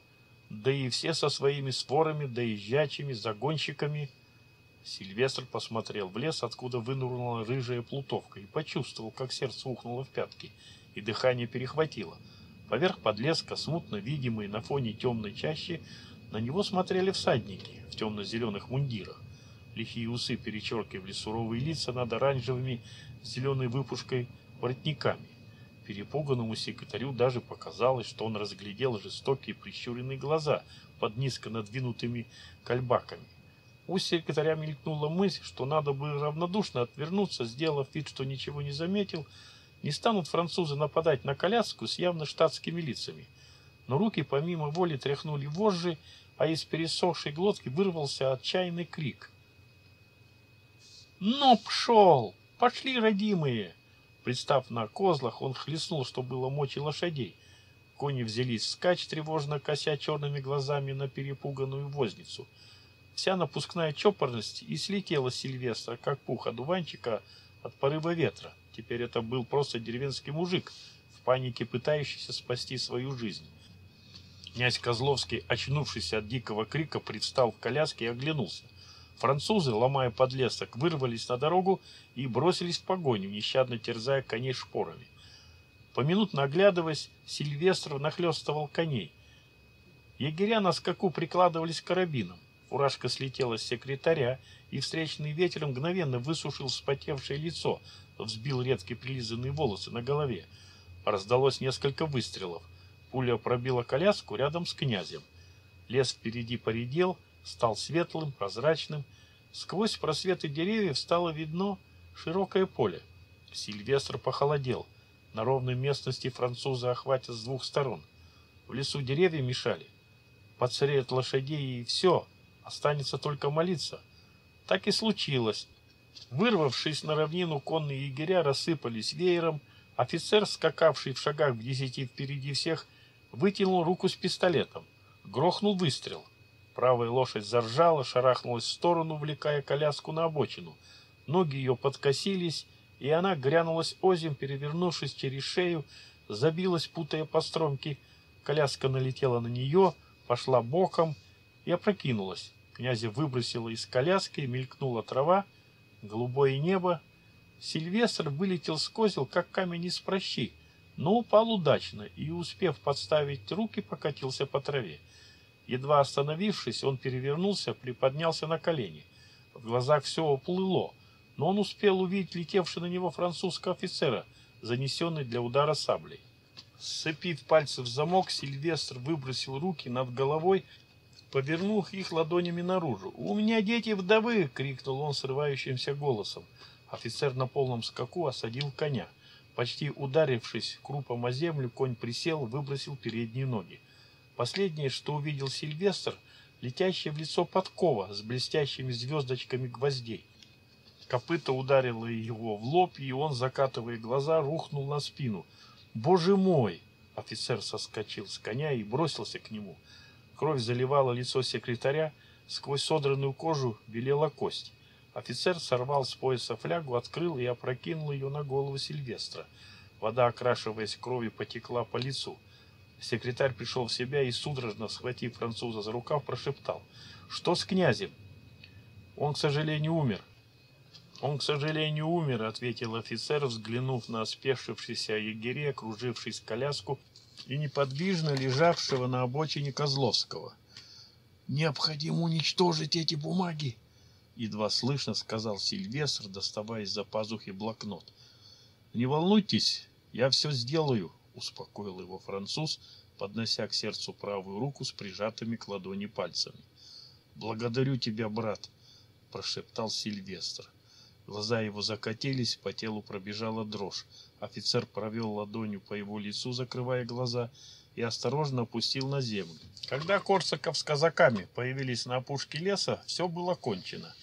Speaker 1: Да и все со своими сворами, доезжачими, загонщиками. Сильвестр посмотрел в лес, откуда вынурнула рыжая плутовка, и почувствовал, как сердце ухнуло в пятки, и дыхание перехватило. Поверх подлеска, смутно видимые на фоне темной чащи, на него смотрели всадники в темно-зеленых мундирах. Лихие усы перечеркивали суровые лица над оранжевыми зеленой выпушкой воротниками. Перепуганному секретарю даже показалось, что он разглядел жестокие прищуренные глаза под низко надвинутыми кальбаками. У секретаря мелькнула мысль, что надо бы равнодушно отвернуться, сделав вид, что ничего не заметил, не станут французы нападать на коляску с явно штатскими лицами. Но руки помимо воли тряхнули вожжи, а из пересохшей глотки вырвался отчаянный крик. «Ну, пшел! Пошли, родимые!» Представ на козлах, он хлестнул, что было мочи лошадей. Кони взялись вскачь, тревожно кося черными глазами на перепуганную возницу. Вся напускная чопорность и слетела Сильвестра, как пух одуванчика от порыва ветра. Теперь это был просто деревенский мужик, в панике пытающийся спасти свою жизнь. Князь Козловский, очнувшись от дикого крика, предстал в коляске и оглянулся. Французы, ломая подлесок, вырвались на дорогу и бросились в погоню, нещадно терзая коней шпорами. Поминутно оглядываясь, Сильвестров нахлестывал коней. Егеря на скаку прикладывались к карабинам. Фуражка слетела с секретаря, и встречный ветер мгновенно высушил вспотевшее лицо, взбил редкие прилизанные волосы на голове. Раздалось несколько выстрелов. Пуля пробила коляску рядом с князем. Лес впереди поредел, стал светлым, прозрачным. Сквозь просветы деревьев стало видно широкое поле. Сильвестр похолодел. На ровной местности французы охватят с двух сторон. В лесу деревья мешали. Подсреют лошадей и все. Останется только молиться. Так и случилось. Вырвавшись на равнину, конные егеря рассыпались веером. Офицер, скакавший в шагах в десяти впереди всех, вытянул руку с пистолетом. Грохнул выстрел. Правая лошадь заржала, шарахнулась в сторону, влекая коляску на обочину. Ноги ее подкосились, и она грянулась озим, перевернувшись через шею, забилась, путая по стромке. Коляска налетела на нее, пошла боком и опрокинулась. Князя выбросила из коляски, мелькнула трава, голубое небо. Сильвестр вылетел с козел, как камень из прощи, но упал удачно и, успев подставить руки, покатился по траве. Едва остановившись, он перевернулся, приподнялся на колени. В глазах все уплыло, но он успел увидеть летевшего на него французского офицера, занесенный для удара саблей. Сцепив пальцы в замок, Сильвестр выбросил руки над головой, повернув их ладонями наружу. «У меня дети вдовы!» — крикнул он срывающимся голосом. Офицер на полном скаку осадил коня. Почти ударившись крупом о землю, конь присел, выбросил передние ноги. Последнее, что увидел Сильвестр, летящая в лицо подкова с блестящими звездочками гвоздей. Копыта ударило его в лоб, и он, закатывая глаза, рухнул на спину. «Боже мой!» Офицер соскочил с коня и бросился к нему. Кровь заливала лицо секретаря, сквозь содранную кожу белела кость. Офицер сорвал с пояса флягу, открыл и опрокинул ее на голову Сильвестра. Вода, окрашиваясь кровью, потекла по лицу. Секретарь пришел в себя и, судорожно схватив француза за рукав, прошептал. «Что с князем?» «Он, к сожалению, умер». «Он, к сожалению, умер», — ответил офицер, взглянув на спешившийся егерей, окружившись коляску и неподвижно лежавшего на обочине Козловского. «Необходимо уничтожить эти бумаги», — едва слышно сказал Сильвестр, доставая из-за пазухи блокнот. «Не волнуйтесь, я все сделаю», — успокоил его француз, поднося к сердцу правую руку с прижатыми к ладони пальцами. «Благодарю тебя, брат», — прошептал Сильвестр. Глаза его закатились, по телу пробежала дрожь. Офицер провел ладонью по его лицу, закрывая глаза, и осторожно опустил на землю. Когда Корсаков с казаками появились на опушке леса, все было кончено.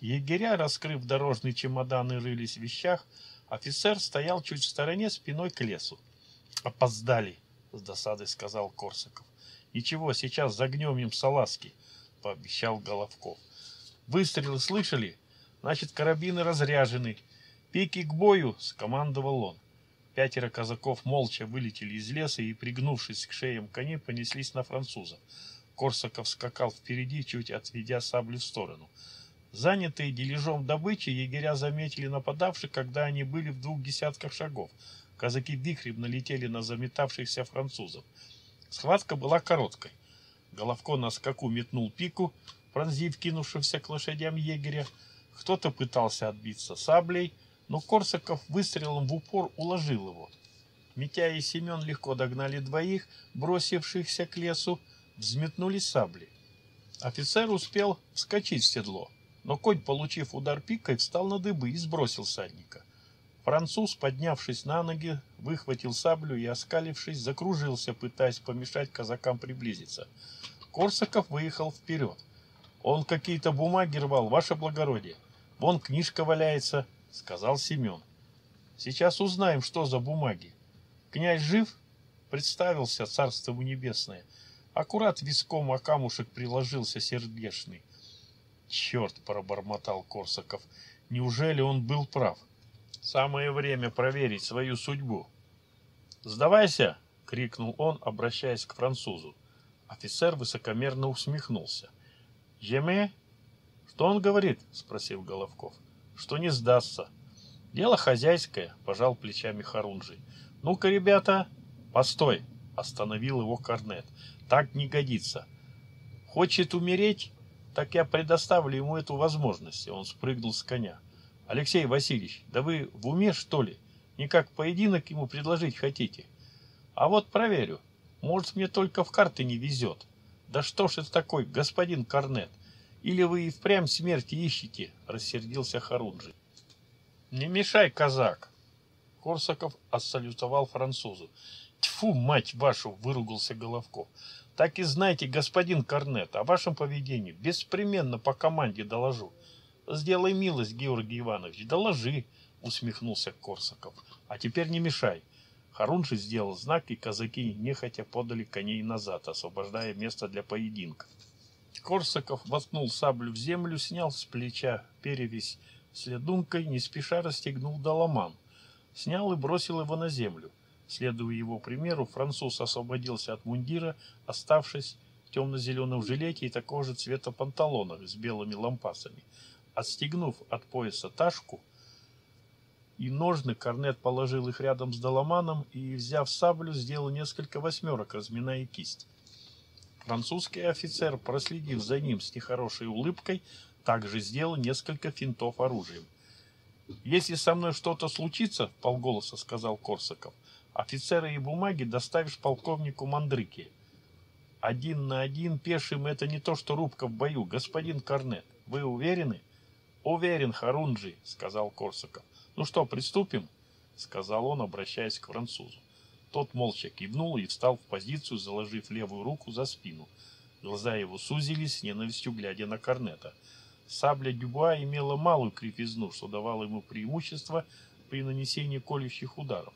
Speaker 1: Егеря, раскрыв дорожный чемодан и рылись в вещах, офицер стоял чуть в стороне спиной к лесу. «Опоздали», — с досадой сказал Корсаков. «Ничего, сейчас загнем им салазки», — пообещал Головков. «Выстрелы слышали?» Значит, карабины разряжены. Пики к бою, скомандовал он. Пятеро казаков молча вылетели из леса и, пригнувшись к шеям коней, понеслись на француза. Корсаков скакал впереди, чуть отведя саблю в сторону. Занятые дележом добычи, егеря заметили нападавших, когда они были в двух десятках шагов. Казаки вихрем налетели на заметавшихся французов. Схватка была короткой. Головко на скаку метнул пику, пронзив кинувшегося к лошадям егеря. Кто-то пытался отбиться саблей, но Корсаков выстрелом в упор уложил его. Митя и Семен легко догнали двоих, бросившихся к лесу, взметнули сабли. Офицер успел вскочить в седло, но конь, получив удар пикой, встал на дыбы и сбросил садника. Француз, поднявшись на ноги, выхватил саблю и, оскалившись, закружился, пытаясь помешать казакам приблизиться. Корсаков выехал вперед. Он какие-то бумаги рвал, ваше благородие. Вон книжка валяется, сказал Семен. Сейчас узнаем, что за бумаги. Князь жив? Представился царство ему небесное. Аккурат виском о камушек приложился сердечный. Черт, пробормотал Корсаков. Неужели он был прав? Самое время проверить свою судьбу. «Сдавайся!» — крикнул он, обращаясь к французу. Офицер высокомерно усмехнулся. «Еме?» «Что он говорит?» — спросил Головков. «Что не сдастся». «Дело хозяйское», — пожал плечами Харунжий. «Ну-ка, ребята...» «Постой!» — остановил его Корнет. «Так не годится. Хочет умереть? Так я предоставлю ему эту возможность». И он спрыгнул с коня. «Алексей Васильевич, да вы в уме, что ли? Никак поединок ему предложить хотите?» «А вот проверю. Может, мне только в карты не везет. Да что ж это такой, господин Корнет?» Или вы и впрямь смерти ищете? Рассердился Харунжи. Не мешай, казак. Корсаков отсалютовал французу. Тьфу, мать вашу, выругался Головков. Так и знайте, господин Корнет, о вашем поведении беспременно по команде доложу. Сделай милость, Георгий Иванович, доложи, усмехнулся Корсаков. А теперь не мешай. Харунжи сделал знак, и казаки нехотя подали коней назад, освобождая место для поединка. Корсаков воткнул саблю в землю, снял с плеча перевязь следункой, не спеша расстегнул доломан. Снял и бросил его на землю. Следуя его примеру, француз освободился от мундира, оставшись в темно-зеленом жилете и такого же цвета панталонах с белыми лампасами. Отстегнув от пояса ташку и ножны, корнет положил их рядом с доломаном и, взяв саблю, сделал несколько восьмерок, разминая кисть. Французский офицер, проследив за ним с нехорошей улыбкой, также сделал несколько финтов оружием. «Если со мной что-то случится, — полголоса сказал Корсаков, — офицеры и бумаги доставишь полковнику Мандрыке. Один на один пешим — это не то, что рубка в бою, господин Корнет. Вы уверены?» «Уверен, Харунджи, — сказал Корсаков. Ну что, приступим?» — сказал он, обращаясь к французу. Тот молча кивнул и встал в позицию, заложив левую руку за спину. Глаза его сузились с ненавистью, глядя на Корнета. Сабля Дюбуа имела малую кривизну, что давало ему преимущество при нанесении колющих ударов.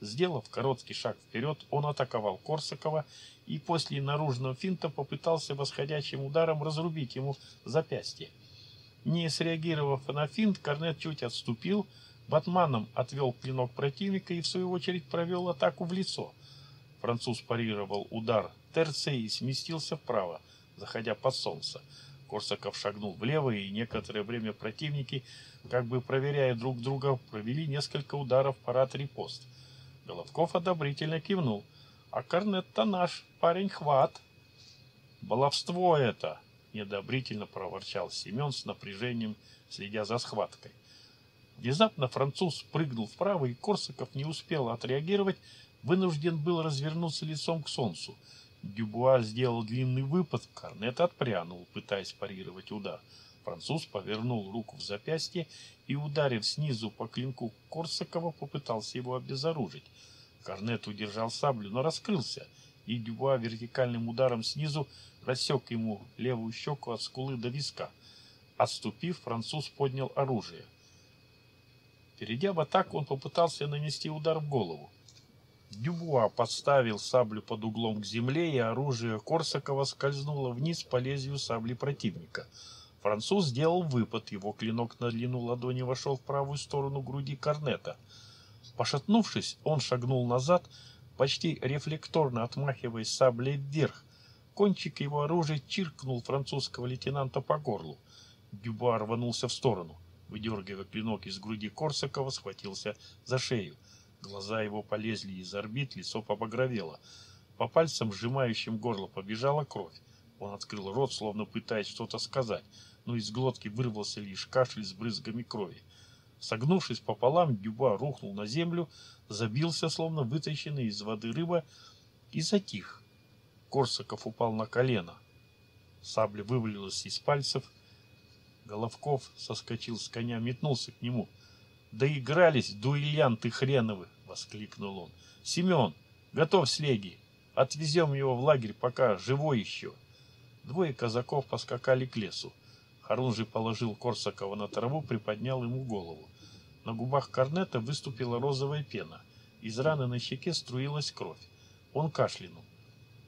Speaker 1: Сделав короткий шаг вперед, он атаковал Корсакова и после наружного финта попытался восходящим ударом разрубить ему запястье. Не среагировав на финт, Корнет чуть отступил, Батманом отвел клинок противника и, в свою очередь, провел атаку в лицо. Француз парировал удар терции и сместился вправо, заходя под солнце. Корсаков шагнул влево, и некоторое время противники, как бы проверяя друг друга, провели несколько ударов по рад-репост. Головков одобрительно кивнул. «А корнет-то наш, парень хват!» «Баловство это!» — неодобрительно проворчал Семен с напряжением, следя за схваткой. Внезапно француз прыгнул вправо, и Корсаков не успел отреагировать, вынужден был развернуться лицом к солнцу. Дюбуа сделал длинный выпад, Корнет отпрянул, пытаясь парировать удар. Француз повернул руку в запястье и, ударив снизу по клинку Корсакова, попытался его обезоружить. Корнет удержал саблю, но раскрылся, и Дюбуа вертикальным ударом снизу рассек ему левую щеку от скулы до виска. Отступив, француз поднял оружие. Перейдя в атаку, он попытался нанести удар в голову. Дюбуа подставил саблю под углом к земле, и оружие Корсакова скользнуло вниз по лезвию сабли противника. Француз сделал выпад, его клинок на длину ладони вошел в правую сторону груди корнета. Пошатнувшись, он шагнул назад, почти рефлекторно отмахиваясь саблей вверх. Кончик его оружия чиркнул французского лейтенанта по горлу. Дюбуа рванулся в сторону. Выдергивая клинок из груди Корсакова, схватился за шею. Глаза его полезли из орбит, лицо побагровело. По пальцам, сжимающим горло, побежала кровь. Он открыл рот, словно пытаясь что-то сказать, но из глотки вырвался лишь кашель с брызгами крови. Согнувшись пополам, Дюба рухнул на землю, забился, словно вытащенный из воды рыба, и затих. Корсаков упал на колено. Сабля вывалилась из пальцев. Головков соскочил с коня, метнулся к нему. «Доигрались, дуэлянты хреновы!» — воскликнул он. «Семен, готов слеги! Отвезем его в лагерь, пока живой еще!» Двое казаков поскакали к лесу. Харунжий положил Корсакова на траву, приподнял ему голову. На губах корнета выступила розовая пена. Из раны на щеке струилась кровь. Он кашлянул.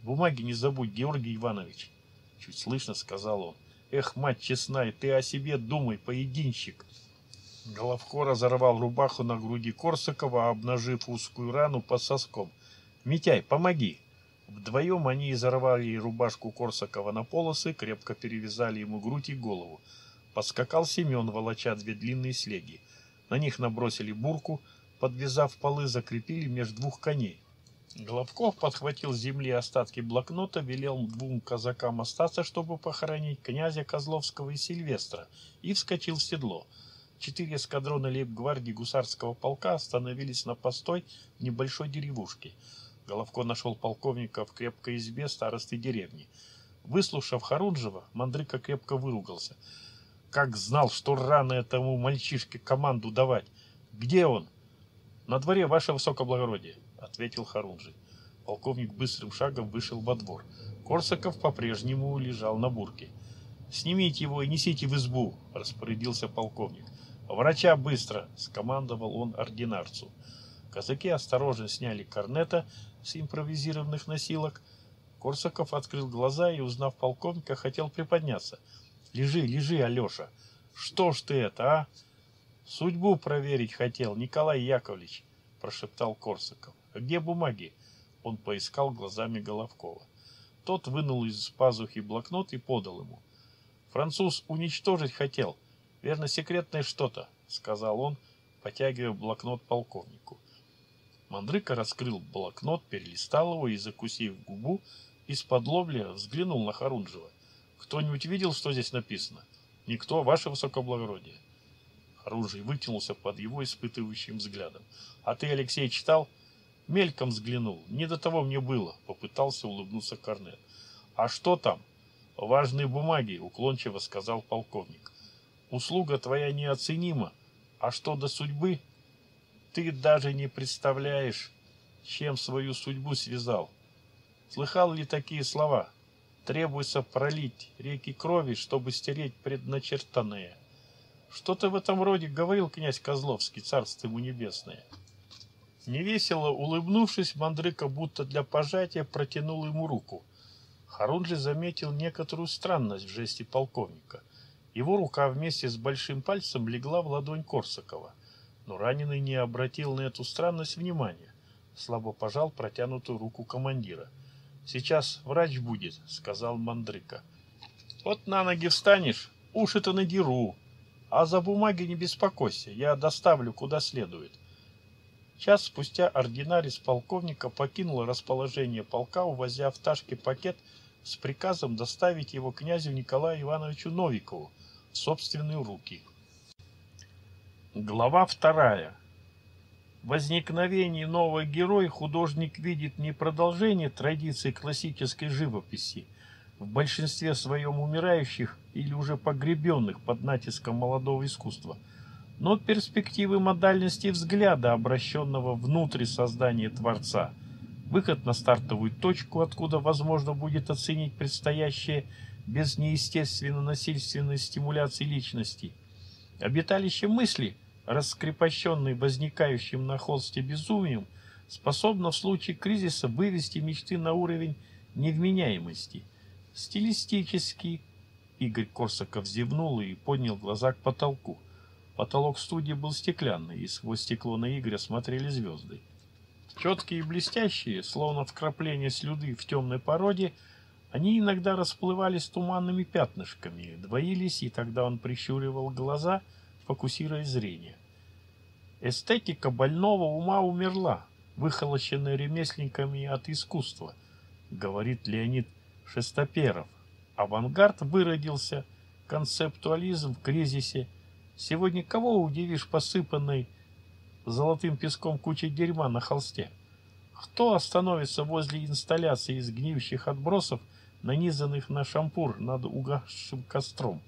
Speaker 1: «Бумаги не забудь, Георгий Иванович!» Чуть слышно сказал он. «Эх, мать честная, ты о себе думай, поединщик!» Головко разорвал рубаху на груди Корсакова, обнажив узкую рану под соском. «Митяй, помоги!» Вдвоем они изорвали рубашку Корсакова на полосы, крепко перевязали ему грудь и голову. Подскакал Семен, волоча две длинные слеги. На них набросили бурку, подвязав полы, закрепили между двух коней. Головков подхватил с земли остатки блокнота, велел двум казакам остаться, чтобы похоронить князя Козловского и Сильвестра, и вскочил в седло. Четыре эскадрона лейб-гвардии гусарского полка остановились на постой в небольшой деревушке. Головко нашел полковника в крепкой избе старосты деревни. Выслушав Харунжева, Мандрыка крепко выругался. Как знал, что рано этому мальчишке команду давать. Где он? На дворе, ваше высокоблагородие, ответил Харунжий. Полковник быстрым шагом вышел во двор. Корсаков по-прежнему лежал на бурке. «Снимите его и несите в избу», — распорядился полковник. «Врача быстро!» — скомандовал он ординарцу. Казаки осторожно сняли корнета с импровизированных носилок. Корсаков открыл глаза и, узнав полковника, хотел приподняться. «Лежи, лежи, Алеша! Что ж ты это, а?» «Судьбу проверить хотел, Николай Яковлевич», — прошептал Корсаков. «А где бумаги?» Он поискал глазами Головкова. Тот вынул из пазухи блокнот и подал ему. «Француз уничтожить хотел. Верно, секретное что-то, сказал он, потягивая блокнот полковнику. Мандрыка раскрыл блокнот, перелистал его и, закусив губу, из-под лобля взглянул на Харунжева. «Кто-нибудь видел, что здесь написано?» «Никто, ваше высокоблагородие». Харунжий вытянулся под его испытывающим взглядом. «А ты, Алексей, читал?» «Мельком взглянул. Не до того мне было», — попытался улыбнуться Корнет. «А что там?» «Важные бумаги», — уклончиво сказал полковник. Услуга твоя неоценима, а что до судьбы, ты даже не представляешь, чем свою судьбу связал. Слыхал ли такие слова? Требуется пролить реки крови, чтобы стереть предначертанное. Что-то в этом роде говорил князь Козловский, царство ему небесное. Невесело улыбнувшись, Мандрыка будто для пожатия протянул ему руку. Харунжи заметил некоторую странность в жесте полковника. Его рука вместе с большим пальцем легла в ладонь Корсакова, но раненый не обратил на эту странность внимания. слабо пожал протянутую руку командира. Сейчас врач будет, сказал Мандрыка. Вот на ноги встанешь, уши-то надеру. А за бумаги не беспокойся, я доставлю куда следует. Час спустя ординарец полковника покинул расположение полка, увозя в ташке пакет с приказом доставить его князю Николаю Ивановичу Новикову в собственные руки. Глава вторая. Возникновение нового героя художник видит не продолжение традиций классической живописи, в большинстве своем умирающих или уже погребенных под натиском молодого искусства – но перспективы модальности взгляда, обращенного внутрь создания Творца, выход на стартовую точку, откуда возможно будет оценить предстоящее без неестественно-насильственной стимуляции личности, обиталище мысли, раскрепощенной возникающим на холсте безумием, способно в случае кризиса вывести мечты на уровень невменяемости. Стилистически Игорь Корсаков зевнул и поднял глаза к потолку – Потолок студии был стеклянный, и сквозь стекло на Игоря смотрели звезды. Четкие и блестящие, словно вкрапления слюды в темной породе, они иногда расплывались туманными пятнышками, двоились, и тогда он прищуривал глаза, фокусируя зрение. Эстетика больного ума умерла, выхолощенная ремесленниками от искусства, говорит Леонид Шестоперов. Авангард выродился, концептуализм в кризисе – Сегодня кого удивишь посыпанной золотым песком кучей дерьма на холсте? Кто остановится возле инсталляции из гниющих отбросов, нанизанных на шампур над угасшим костром?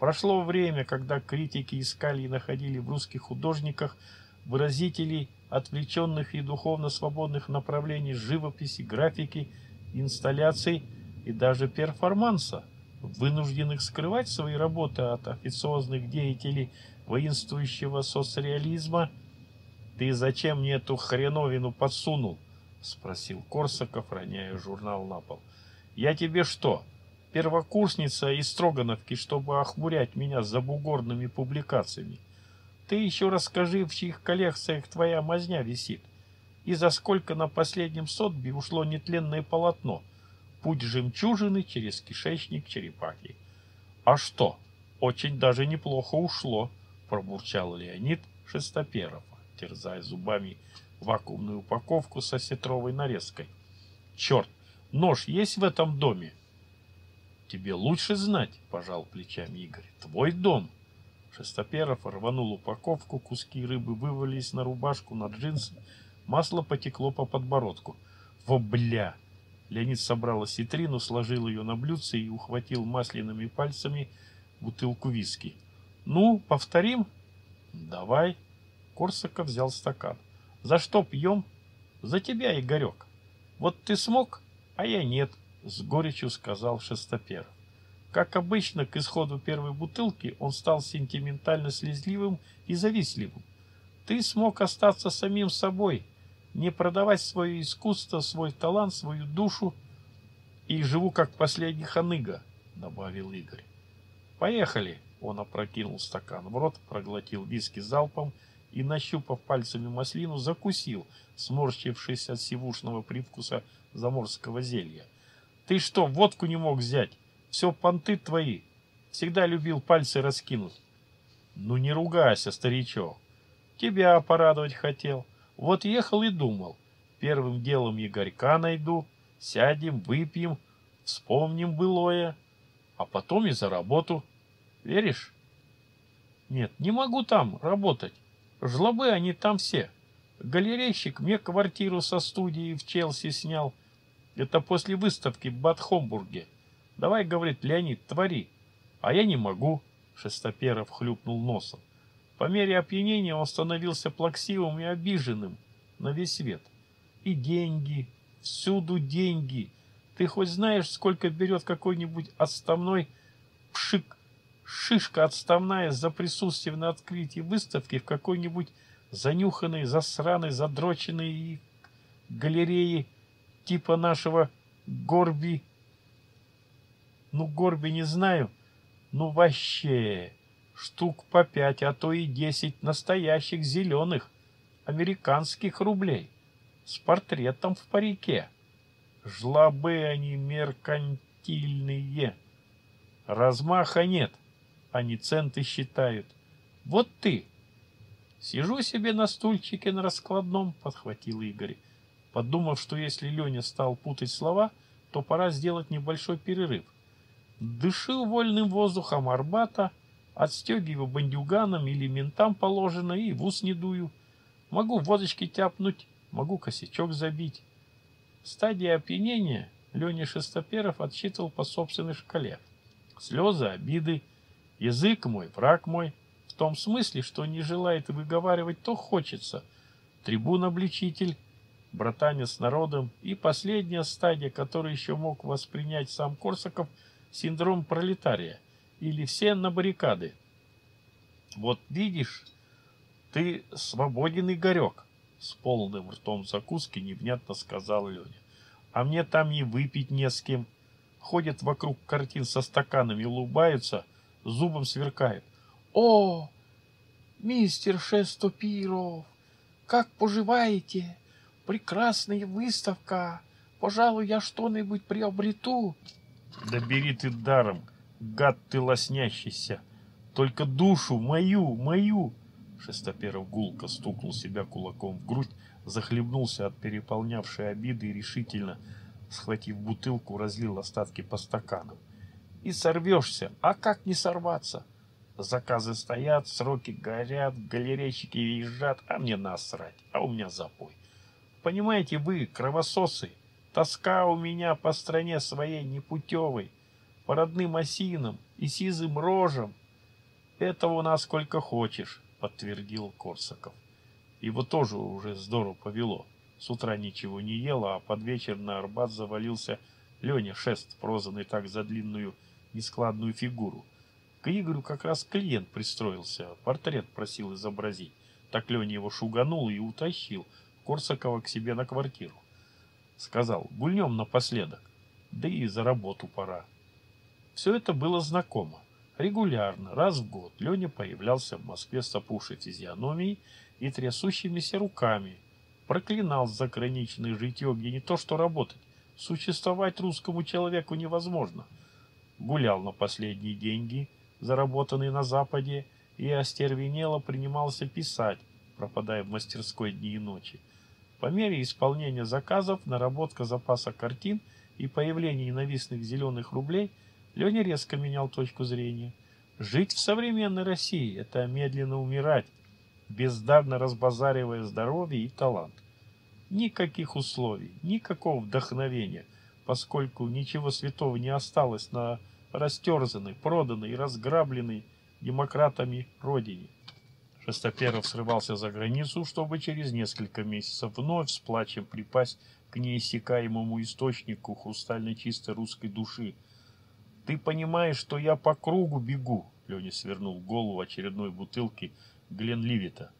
Speaker 1: Прошло время, когда критики искали и находили в русских художниках выразителей отвлеченных и духовно свободных направлений живописи, графики, инсталляций и даже перформанса – вынужденных скрывать свои работы от официозных деятелей воинствующего соцреализма. «Ты зачем мне эту хреновину подсунул?» — спросил Корсаков, роняя журнал на пол. «Я тебе что, первокурсница из Строгановки, чтобы охмурять меня за бугорными публикациями? Ты еще расскажи, в чьих коллекциях твоя мазня висит, и за сколько на последнем сотбе ушло нетленное полотно — путь жемчужины через кишечник черепахи. А что, очень даже неплохо ушло, пробурчал Леонид Шестоперов, терзая зубами вакуумную упаковку со сетровой нарезкой. Черт, нож есть в этом доме? Тебе лучше знать, пожал плечами Игорь. Твой дом. Шестоперов рванул упаковку, куски рыбы вывалились на рубашку, на джинсы, масло потекло по подбородку. Во бля! Леонид собрал осетрину, сложил ее на блюдце и ухватил масляными пальцами бутылку виски. «Ну, повторим?» «Давай». Корсаков взял стакан. «За что пьем?» «За тебя, Игорек. Вот ты смог, а я нет», — с горечью сказал Шестоперов. Как обычно, к исходу первой бутылки он стал сентиментально слезливым и завистливым. «Ты смог остаться самим собой», не продавать свое искусство, свой талант, свою душу, и живу как последний ханыга, добавил Игорь. Поехали! Он опрокинул стакан в рот, проглотил виски залпом и, нащупав пальцами маслину, закусил, сморщившись от сивушного привкуса заморского зелья. Ты что, водку не мог взять? Все понты твои. Всегда любил пальцы раскинуть. Ну не ругайся, старичок. Тебя порадовать хотел. Вот ехал и думал. Первым делом Игорька найду, сядем, выпьем, вспомним былое, а потом и за работу. Веришь? Нет, не могу там работать. Жлобы они там все. Галерейщик мне квартиру со студией в Челси снял. Это после выставки в Бад-Хомбурге. Давай, говорит Леонид, твори. А я не могу, Шестоперов хлюпнул носом. По мере опьянения он становился плаксивым и обиженным на весь свет. И деньги, всюду деньги. Ты хоть знаешь, сколько берет какой-нибудь отставной пшик, шишка отставная за присутствие на открытии выставки в какой-нибудь занюханной, засраной, задроченной галерее типа нашего Горби. Ну, Горби не знаю. Ну, вообще штук по пять, а то и десять настоящих зеленых американских рублей. с портретом в парике. Жлобы они меркантильные. Размаха нет, они центы считают. Вот ты. Сижу себе на стульчике на раскладном, подхватил Игорь, подумав, что если Леня стал путать слова, то пора сделать небольшой перерыв. Дышу вольным воздухом Арбата, отстегиваю бандюганом или ментам положено и в ус не дую. Могу водочки тяпнуть, могу косячок забить. Стадия опьянения Леня Шестоперов отсчитывал по собственной шкале. Слезы, обиды, язык мой, враг мой, в том смысле, что не желает выговаривать, то хочется. Трибун-обличитель, братание с народом и последняя стадия, которую еще мог воспринять сам Корсаков, синдром пролетария или все на баррикады. Вот видишь, ты свободен, Игорек, с полным ртом закуски невнятно сказал Леня. А мне там и выпить не с кем. Ходят вокруг картин со стаканами, улыбаются, зубом сверкают. О, мистер Шестопиров, как поживаете? Прекрасная выставка. Пожалуй, я что-нибудь приобрету. Да бери ты даром, гад ты лоснящийся. Только душу мою, мою. Шестоперов гулко стукнул себя кулаком в грудь, захлебнулся от переполнявшей обиды и решительно, схватив бутылку, разлил остатки по стаканам. И сорвешься, а как не сорваться? Заказы стоят, сроки горят, галерейщики визжат, а мне насрать, а у меня запой. Понимаете вы, кровососы, тоска у меня по стране своей непутевой, по родным осинам и сизым рожам. Этого у нас сколько хочешь, подтвердил Корсаков. Его тоже уже здорово повело. С утра ничего не ел, а под вечер на Арбат завалился Леня Шест, прозанный так за длинную нескладную фигуру. К Игорю как раз клиент пристроился, портрет просил изобразить. Так Леня его шуганул и утащил Корсакова к себе на квартиру. Сказал, гульнем напоследок, да и за работу пора. Все это было знакомо. Регулярно, раз в год, Леня появлялся в Москве с опухшей физиономией и трясущимися руками. Проклинал заграничное житье, где не то что работать, существовать русскому человеку невозможно. Гулял на последние деньги, заработанные на Западе, и остервенело принимался писать, пропадая в мастерской дни и ночи. По мере исполнения заказов, наработка запаса картин и появления ненавистных зеленых рублей – Леня резко менял точку зрения. Жить в современной России – это медленно умирать, бездарно разбазаривая здоровье и талант. Никаких условий, никакого вдохновения, поскольку ничего святого не осталось на растерзанной, проданной и разграбленной демократами родине. Шестоперов срывался за границу, чтобы через несколько месяцев вновь с плачем припасть к неиссякаемому источнику хрустально чистой русской души – ты понимаешь, что я по кругу бегу? Леня свернул голову очередной бутылки Гленливита.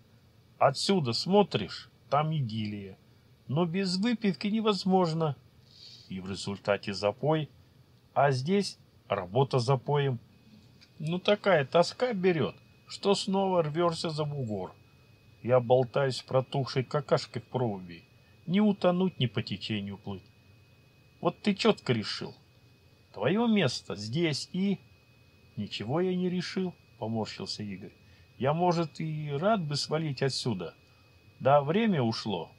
Speaker 1: Отсюда смотришь, там идиллия. Но без выпивки невозможно. И в результате запой. А здесь работа запоем. Ну такая тоска берет, что снова рвешься за бугор. Я болтаюсь протухшей какашкой в проруби. Не утонуть, ни по течению плыть. Вот ты четко решил. Твое место здесь и... Ничего я не решил, поморщился Игорь. Я, может, и рад бы свалить отсюда. Да, время ушло.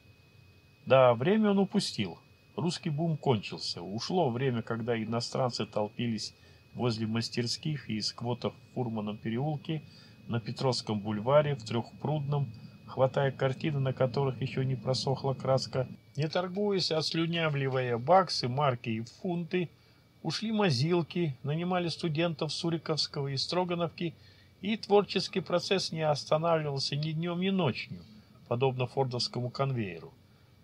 Speaker 1: Да, время он упустил. Русский бум кончился. Ушло время, когда иностранцы толпились возле мастерских и сквотов в Фурманном переулке, на Петровском бульваре, в Трехпрудном, хватая картины, на которых еще не просохла краска, не торгуясь, а слюнявливая баксы, марки и фунты, Ушли мазилки, нанимали студентов Суриковского и Строгановки, и творческий процесс не останавливался ни днем, ни ночью, подобно фордовскому конвейеру.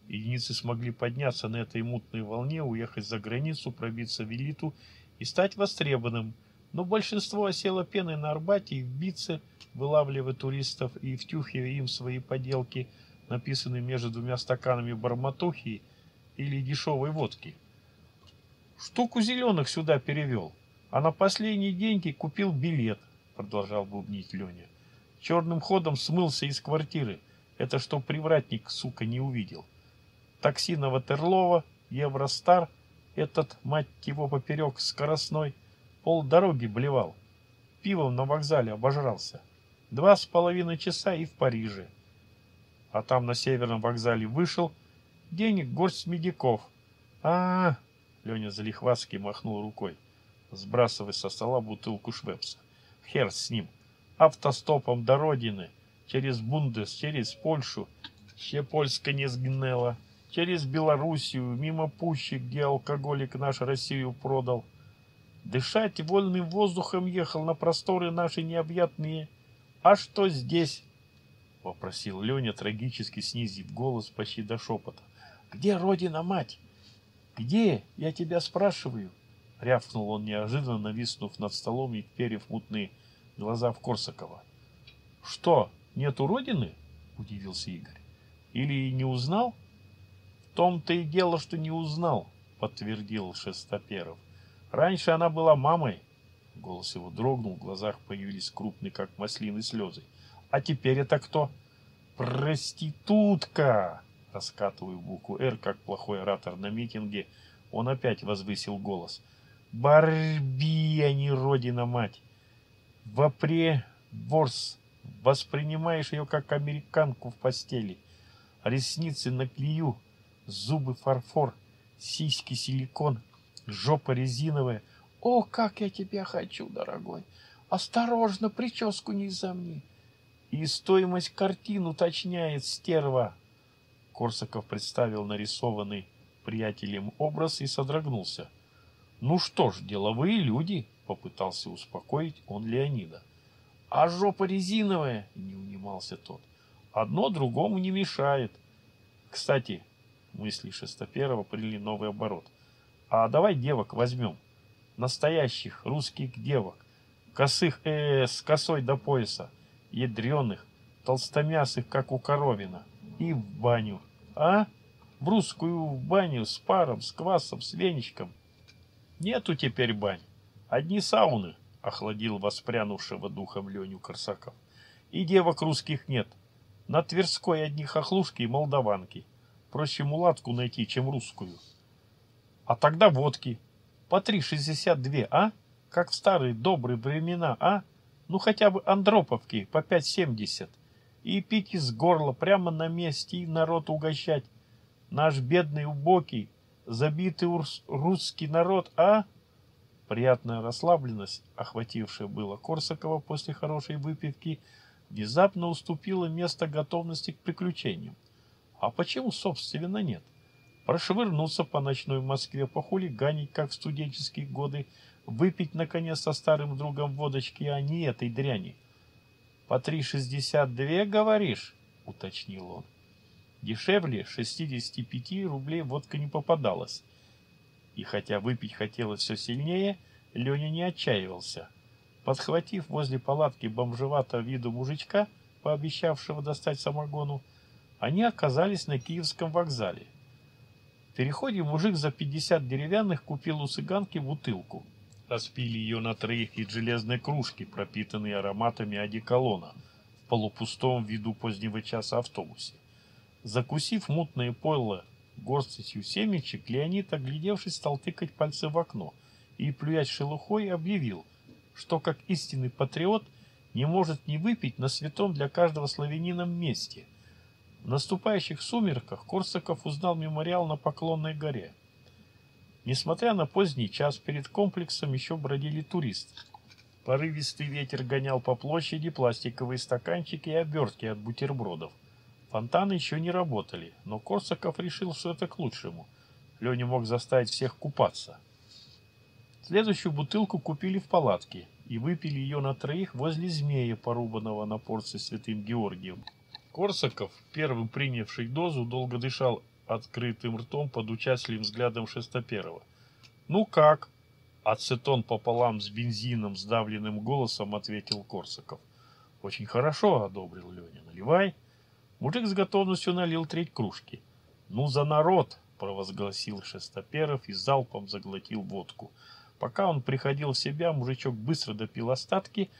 Speaker 1: Единицы смогли подняться на этой мутной волне, уехать за границу, пробиться в элиту и стать востребованным, но большинство осело пеной на Арбате и в Бице, вылавливая туристов и втюхивая им свои поделки, написанные между двумя стаканами барматухи или дешевой водки. Штуку зеленых сюда перевел, а на последние деньги купил билет, продолжал бубнить Леня. Черным ходом смылся из квартиры. Это что привратник, сука, не увидел. Такси на Ватерлова, Евростар, этот, мать его, поперек скоростной, пол дороги блевал. Пивом на вокзале обожрался. Два с половиной часа и в Париже. А там на северном вокзале вышел, денег горсть медиков. а, -а, -а Леня залихватски махнул рукой, сбрасывая со стола бутылку швепса. Хер с ним. Автостопом до родины, через Бундес, через Польшу, ще Польска не сгнела, через Белоруссию, мимо пущи, где алкоголик наш Россию продал. Дышать вольным воздухом ехал на просторы наши необъятные. А что здесь? — вопросил Леня, трагически снизив голос почти до шепота. — Где родина, мать? — Где? Я тебя спрашиваю. — рявкнул он неожиданно, нависнув над столом и вперев мутные глаза в Корсакова. — Что, нету родины? — удивился Игорь. — Или не узнал? — В том-то и дело, что не узнал, — подтвердил Шестоперов. — Раньше она была мамой. Голос его дрогнул, в глазах появились крупные, как маслины, слезы. А теперь это кто? Проститутка! Раскатываю букву «Р», как плохой оратор на митинге, он опять возвысил голос. Барби, а не родина-мать! Вопре, ворс, воспринимаешь ее как американку в постели. Ресницы наклею, зубы фарфор, сиськи силикон, жопа резиновая. О, как я тебя хочу, дорогой! Осторожно, прическу не замни. И стоимость картин уточняет стерва. Корсаков представил нарисованный приятелем образ и содрогнулся. Ну что ж, деловые люди, попытался успокоить он Леонида. А жопа резиновая, не унимался тот. Одно другому не мешает. Кстати, мысли Шестоперова приняли новый оборот. А давай девок возьмем. Настоящих русских девок. Косых, э, с косой до пояса ядреных, толстомясых, как у коровина, и в баню. А? В русскую баню с паром, с квасом, с веничком. Нету теперь бань. Одни сауны, охладил воспрянувшего духом Леню Корсаков. И девок русских нет. На Тверской одни хохлушки и молдаванки. Проще мулатку найти, чем русскую. А тогда водки. По три шестьдесят две, а? Как в старые добрые времена, а? Ну хотя бы Андроповки по 5,70. И пить из горла прямо на месте и народ угощать. Наш бедный, убокий, забитый русский народ, а? Приятная расслабленность, охватившая было Корсакова после хорошей выпивки, внезапно уступила место готовности к приключениям. А почему, собственно, нет? Прошвырнуться по ночной Москве, похулиганить, как в студенческие годы, Выпить, наконец, со старым другом водочки, а не этой дряни. «По три шестьдесят две, говоришь?» — уточнил он. Дешевле 65 рублей водка не попадалась. И хотя выпить хотелось все сильнее, Леня не отчаивался. Подхватив возле палатки бомжеватого виду мужичка, пообещавшего достать самогону, они оказались на Киевском вокзале. В переходе мужик за 50 деревянных купил у цыганки бутылку. Распили ее на троих из железной кружки, пропитанной ароматами одеколона, в полупустом виду позднего часа автобусе. Закусив мутное пойло горстью семечек, Леонид, оглядевшись, стал тыкать пальцы в окно и, плюять шелухой, объявил, что, как истинный патриот, не может не выпить на святом для каждого славянина месте. В наступающих сумерках Корсаков узнал мемориал на Поклонной горе – Несмотря на поздний час, перед комплексом еще бродили туристы. Порывистый ветер гонял по площади пластиковые стаканчики и обертки от бутербродов. Фонтаны еще не работали, но Корсаков решил, что это к лучшему. Леня мог заставить всех купаться. Следующую бутылку купили в палатке и выпили ее на троих возле змея, порубанного на порции святым Георгием. Корсаков, первым принявший дозу, долго дышал открытым ртом под участливым взглядом Шестоперова. «Ну как?» Ацетон пополам с бензином, сдавленным голосом ответил Корсаков. «Очень хорошо», — одобрил Леня. «Наливай». Мужик с готовностью налил треть кружки. «Ну за народ!» — провозгласил Шестоперов и залпом заглотил водку. Пока он приходил в себя, мужичок быстро допил остатки,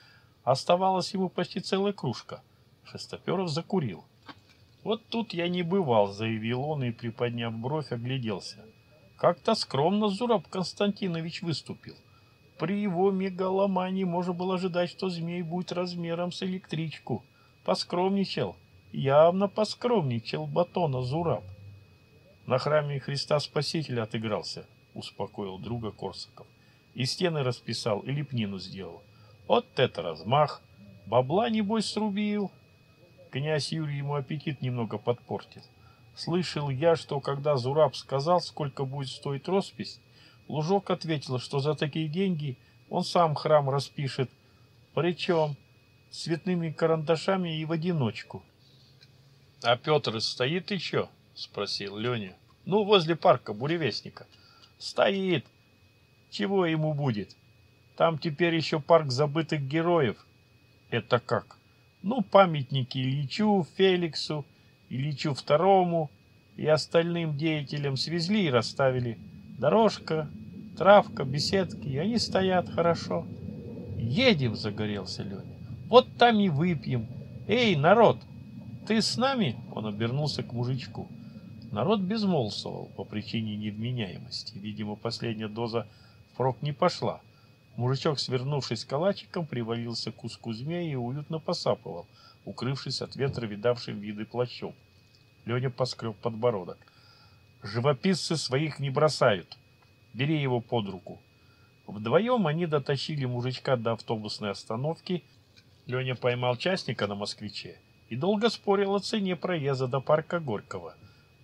Speaker 1: оставалась ему почти целая кружка. Шестоперов закурил. Вот тут я не бывал, заявил он и, приподняв бровь, огляделся. Как-то скромно Зураб Константинович выступил. При его мегаломании можно было ожидать, что змей будет размером с электричку. Поскромничал, явно поскромничал Батона Зураб. На храме Христа Спасителя отыгрался, успокоил друга Корсаков. И стены расписал, и лепнину сделал. Вот это размах! Бабла, небось, срубил. Князь Юрий ему аппетит немного подпортил. Слышал я, что когда Зураб сказал, сколько будет стоить роспись, Лужок ответил, что за такие деньги он сам храм распишет, причем цветными карандашами и в одиночку. — А Петр стоит еще? — спросил Леня. — Ну, возле парка буревестника. — Стоит. Чего ему будет? Там теперь еще парк забытых героев. — Это как? Ну, памятники Ильичу, Феликсу, Ильичу Второму и остальным деятелям свезли и расставили. Дорожка, травка, беседки, и они стоят хорошо. Едем, загорелся Леня. Вот там и выпьем. Эй, народ, ты с нами? Он обернулся к мужичку. Народ безмолвствовал по причине невменяемости. Видимо, последняя доза впрок не пошла. Мужичок, свернувшись калачиком, привалился к куску змея и уютно посапывал, укрывшись от ветра видавшим виды плащом. Леня поскреб подбородок. «Живописцы своих не бросают. Бери его под руку». Вдвоем они дотащили мужичка до автобусной остановки. Леня поймал частника на москвиче и долго спорил о цене проезда до парка Горького.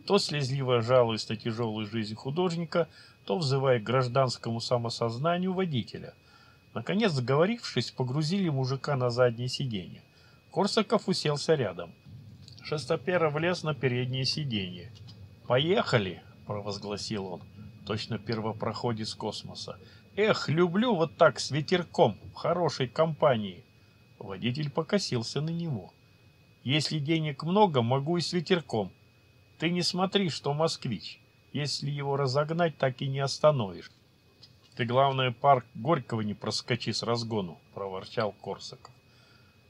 Speaker 1: То слезливо жалуясь на тяжелую жизнь художника, то взывая к гражданскому самосознанию водителя. Наконец, сговорившись, погрузили мужика на заднее сиденье. Корсаков уселся рядом. Шестопера влез на переднее сиденье. «Поехали!» – провозгласил он, точно первопроходец космоса. «Эх, люблю вот так с ветерком, в хорошей компании!» Водитель покосился на него. «Если денег много, могу и с ветерком. Ты не смотри, что москвич. Если его разогнать, так и не остановишь. Ты, главное, парк Горького не проскочи с разгону, проворчал Корсаков.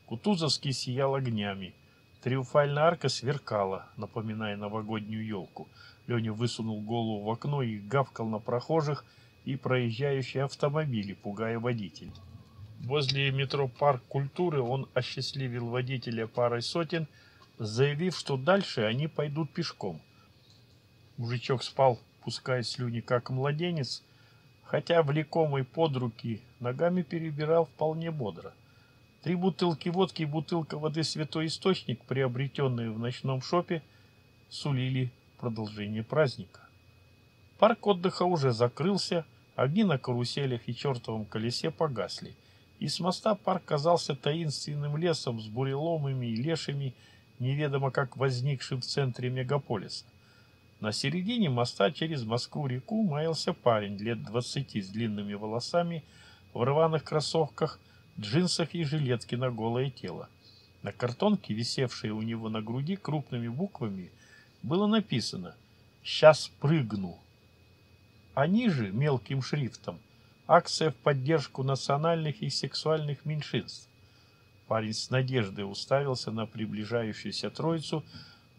Speaker 1: Кутузовский сиял огнями. Триумфальная арка сверкала, напоминая новогоднюю елку. Леня высунул голову в окно и гавкал на прохожих и проезжающие автомобили, пугая водителей. Возле метро «Парк культуры» он осчастливил водителя парой сотен, заявив, что дальше они пойдут пешком. Мужичок спал, пуская слюни, как младенец, хотя влекомый под руки ногами перебирал вполне бодро. Три бутылки водки и бутылка воды «Святой Источник», приобретенные в ночном шопе, сулили продолжение праздника. Парк отдыха уже закрылся, огни на каруселях и чертовом колесе погасли, и с моста парк казался таинственным лесом с буреломами и лешими, неведомо как возникшим в центре мегаполиса. На середине моста через Москву-реку маялся парень лет двадцати с длинными волосами, в рваных кроссовках, джинсах и жилетке на голое тело. На картонке, висевшей у него на груди крупными буквами, было написано «Сейчас прыгну». А ниже, мелким шрифтом, акция в поддержку национальных и сексуальных меньшинств. Парень с надеждой уставился на приближающуюся троицу,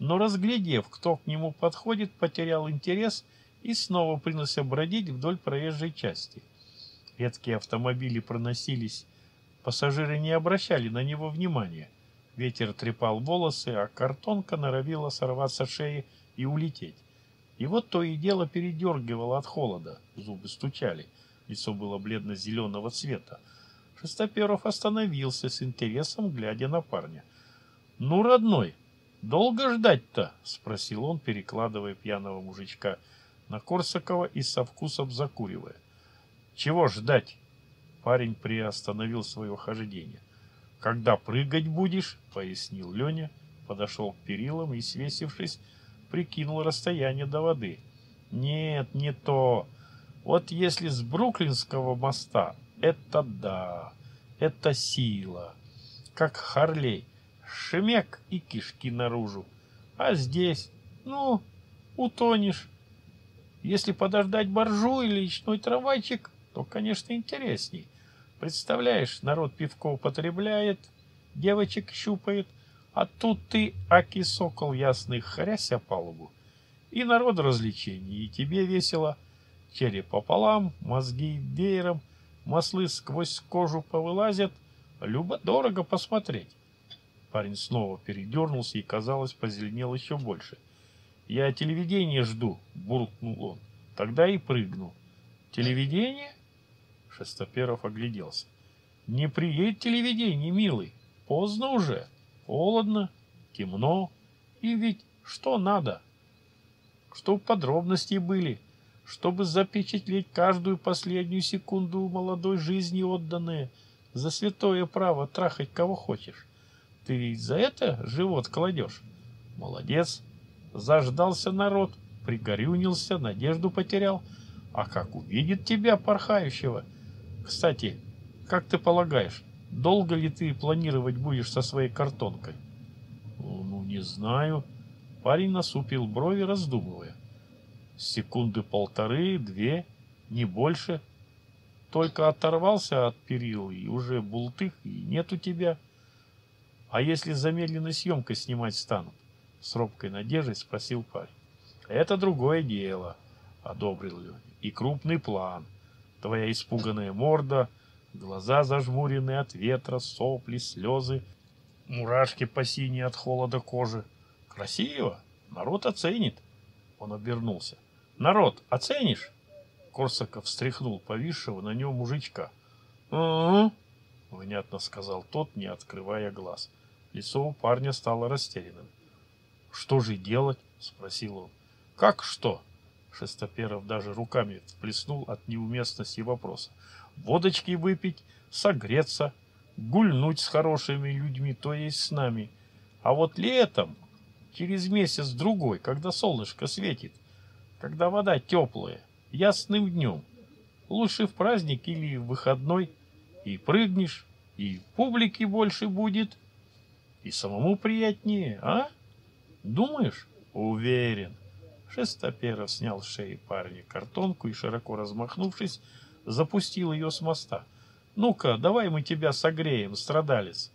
Speaker 1: но, разглядев, кто к нему подходит, потерял интерес и снова принялся бродить вдоль проезжей части. Редкие автомобили проносились, пассажиры не обращали на него внимания. Ветер трепал волосы, а картонка норовила сорваться с шеи и улететь. Вот то и дело передергивало от холода, зубы стучали, лицо было бледно-зеленого цвета. Шестоперов остановился с интересом, глядя на парня. «Ну, родной, «Долго ждать-то?» — спросил он, перекладывая пьяного мужичка на Корсакова и со вкусом закуривая. «Чего ждать?» Парень приостановил свое хождение. «Когда прыгать будешь?» — пояснил Леня, подошел к перилам и, свесившись, прикинул расстояние до воды. «Нет, не то. Вот если с Бруклинского моста, это да, это сила. Как Харлей шемек и кишки наружу. А здесь, ну, утонешь. Если подождать боржу или личной трамвайчик, то, конечно, интересней. Представляешь, народ пивко употребляет, девочек щупает, А тут ты, аки сокол ясный, хряся палубу. И народ развлечений, и тебе весело. Череп пополам, мозги веером, маслы сквозь кожу повылазят. Любо-дорого посмотреть. Парень снова передернулся и, казалось, позеленел еще больше. «Я телевидение жду», — буркнул он. «Тогда и прыгну». «Телевидение?» Шестоперов огляделся. «Не приедет телевидение, милый. Поздно уже. Холодно, темно. И ведь что надо? Чтоб подробности были, чтобы запечатлеть каждую последнюю секунду молодой жизни отданные за святое право трахать кого хочешь. Ты за это живот кладешь? Молодец. Заждался народ, пригорюнился, надежду потерял. А как увидит тебя, порхающего? Кстати, как ты полагаешь, долго ли ты планировать будешь со своей картонкой? Ну, не знаю. Парень насупил брови, раздумывая. Секунды полторы, две, не больше. Только оторвался от перил, и уже бултых, и нет у тебя. — а если замедленной съемкой снимать станут? С робкой надеждой спросил парень. Это другое дело, одобрил Леня. И крупный план. Твоя испуганная морда, глаза зажмуренные от ветра, сопли, слезы, мурашки по синей от холода кожи. Красиво, народ оценит. Он обернулся. Народ, оценишь? Корсаков встряхнул повисшего на нем мужичка. «Угу», — внятно сказал тот, не открывая глаз. — Лицо у парня стало растерянным. «Что же делать?» — спросил он. «Как что?» Шестоперов даже руками всплеснул от неуместности вопроса. «Водочки выпить, согреться, гульнуть с хорошими людьми, то есть с нами. А вот летом, через месяц-другой, когда солнышко светит, когда вода теплая, ясным днем, лучше в праздник или в выходной, и прыгнешь, и публики больше будет, и самому приятнее, а? Думаешь? Уверен. Шестоперов снял с шеи парня картонку и, широко размахнувшись, запустил ее с моста. «Ну-ка, давай мы тебя согреем, страдалец!»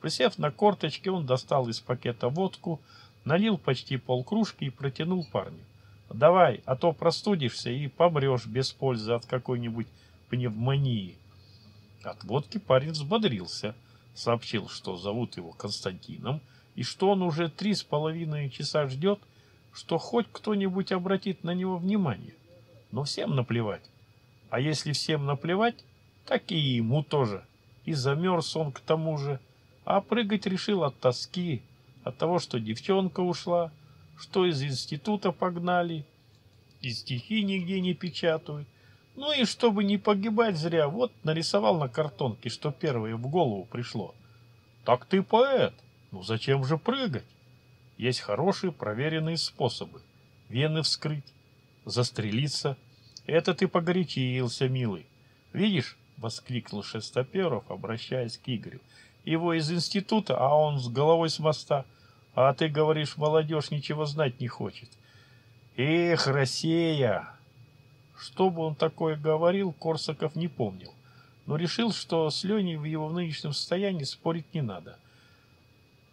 Speaker 1: Присев на корточки, он достал из пакета водку, налил почти полкружки и протянул парню. «Давай, а то простудишься и помрешь без пользы от какой-нибудь пневмонии». От водки парень взбодрился – сообщил, что зовут его Константином, и что он уже три с половиной часа ждет, что хоть кто-нибудь обратит на него внимание. Но всем наплевать. А если всем наплевать, так и ему тоже. И замерз он к тому же. А прыгать решил от тоски, от того, что девчонка ушла, что из института погнали, и стихи нигде не печатают, ну и чтобы не погибать зря, вот нарисовал на картонке, что первое в голову пришло. Так ты поэт, ну зачем же прыгать? Есть хорошие проверенные способы. Вены вскрыть, застрелиться. Это ты погорячился, милый. Видишь, воскликнул Шестоперов, обращаясь к Игорю. Его из института, а он с головой с моста. А ты говоришь, молодежь ничего знать не хочет. Эх, Россия, что бы он такое говорил, Корсаков не помнил, но решил, что с Леней в его нынешнем состоянии спорить не надо.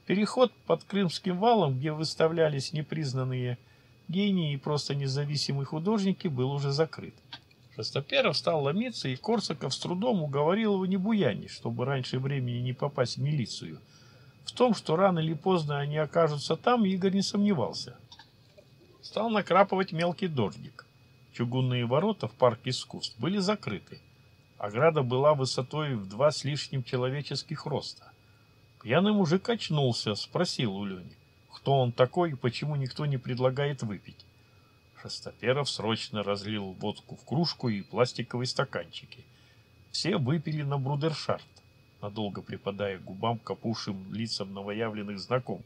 Speaker 1: Переход под Крымским валом, где выставлялись непризнанные гении и просто независимые художники, был уже закрыт. Шестоперов стал ломиться, и Корсаков с трудом уговорил его не буянить, чтобы раньше времени не попасть в милицию. В том, что рано или поздно они окажутся там, Игорь не сомневался. Стал накрапывать мелкий дождик. Чугунные ворота в парк искусств были закрыты. Ограда была высотой в два с лишним человеческих роста. Пьяный мужик очнулся, спросил у Лени, кто он такой и почему никто не предлагает выпить. Шестоперов срочно разлил водку в кружку и пластиковые стаканчики. Все выпили на брудершарт, надолго припадая к губам капушим лицам новоявленных знакомых,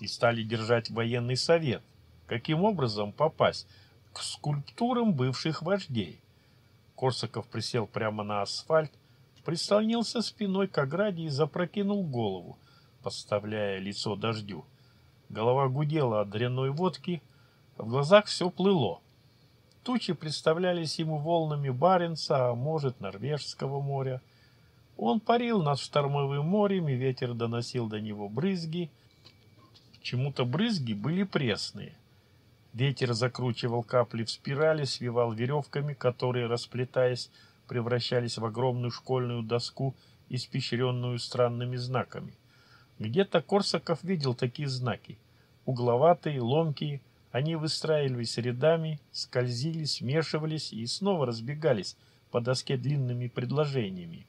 Speaker 1: и стали держать военный совет, каким образом попасть к скульптурам бывших вождей. Корсаков присел прямо на асфальт, прислонился спиной к ограде и запрокинул голову, подставляя лицо дождю. Голова гудела от дрянной водки, в глазах все плыло. Тучи представлялись ему волнами Баренца, а может, Норвежского моря. Он парил над штормовым морем, и ветер доносил до него брызги. Почему-то брызги были пресные. Ветер закручивал капли в спирали, свивал веревками, которые, расплетаясь, превращались в огромную школьную доску, испещренную странными знаками. Где-то Корсаков видел такие знаки. Угловатые, ломкие, они выстраивались рядами, скользили, смешивались и снова разбегались по доске длинными предложениями.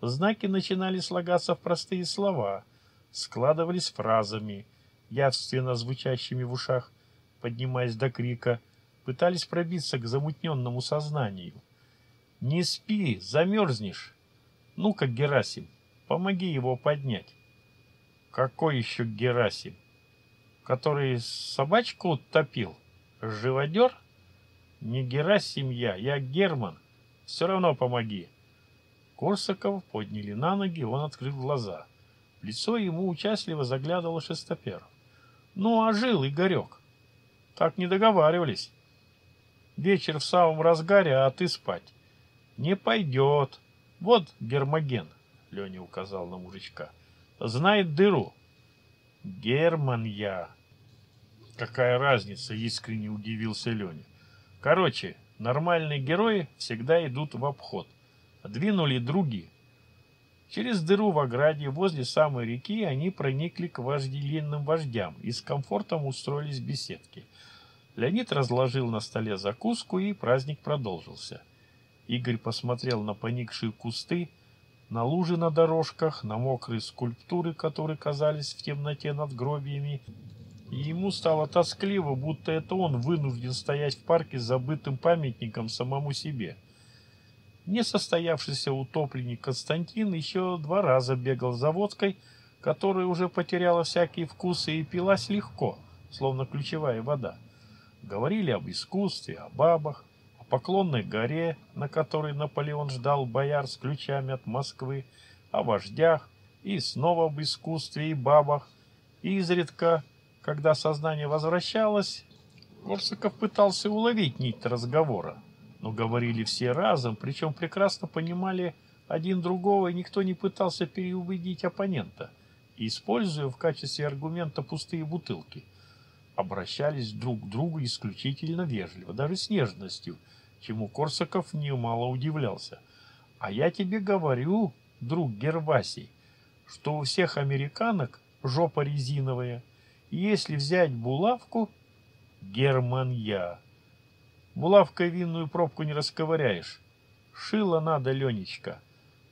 Speaker 1: Знаки начинали слагаться в простые слова, складывались фразами, явственно звучащими в ушах, поднимаясь до крика, пытались пробиться к замутненному сознанию. «Не спи, замерзнешь!» «Ну-ка, Герасим, помоги его поднять!» «Какой еще Герасим?» который собачку топил? Живодер? Не Герасим я, я Герман. Все равно помоги. Корсаков подняли на ноги, он открыл глаза. В лицо ему участливо заглядывал шестопер. Ну, а жил Игорек. Так не договаривались. Вечер в самом разгаре, а ты спать. Не пойдет. Вот Гермоген, Леня указал на мужичка. Знает дыру. Герман я. Какая разница, искренне удивился Леня. Короче, нормальные герои всегда идут в обход. Двинули други. Через дыру в ограде возле самой реки они проникли к вожделенным вождям и с комфортом устроились в беседке. Леонид разложил на столе закуску, и праздник продолжился. Игорь посмотрел на поникшие кусты, на лужи на дорожках, на мокрые скульптуры, которые казались в темноте над гробиями, и ему стало тоскливо, будто это он вынужден стоять в парке с забытым памятником самому себе. Несостоявшийся утопленник Константин еще два раза бегал за водкой, которая уже потеряла всякие вкусы и пилась легко, словно ключевая вода. Говорили об искусстве, о бабах, Поклонной горе, на которой Наполеон ждал бояр с ключами от Москвы, о вождях и снова об искусстве и бабах. И изредка, когда сознание возвращалось, Корсаков пытался уловить нить разговора. Но говорили все разом, причем прекрасно понимали один другого, и никто не пытался переубедить оппонента, используя в качестве аргумента пустые бутылки. Обращались друг к другу исключительно вежливо, даже с нежностью – чему Корсаков немало удивлялся. А я тебе говорю, друг Гервасий, что у всех американок жопа резиновая. И если взять булавку, Герман я. Булавкой винную пробку не расковыряешь. Шило надо, Ленечка.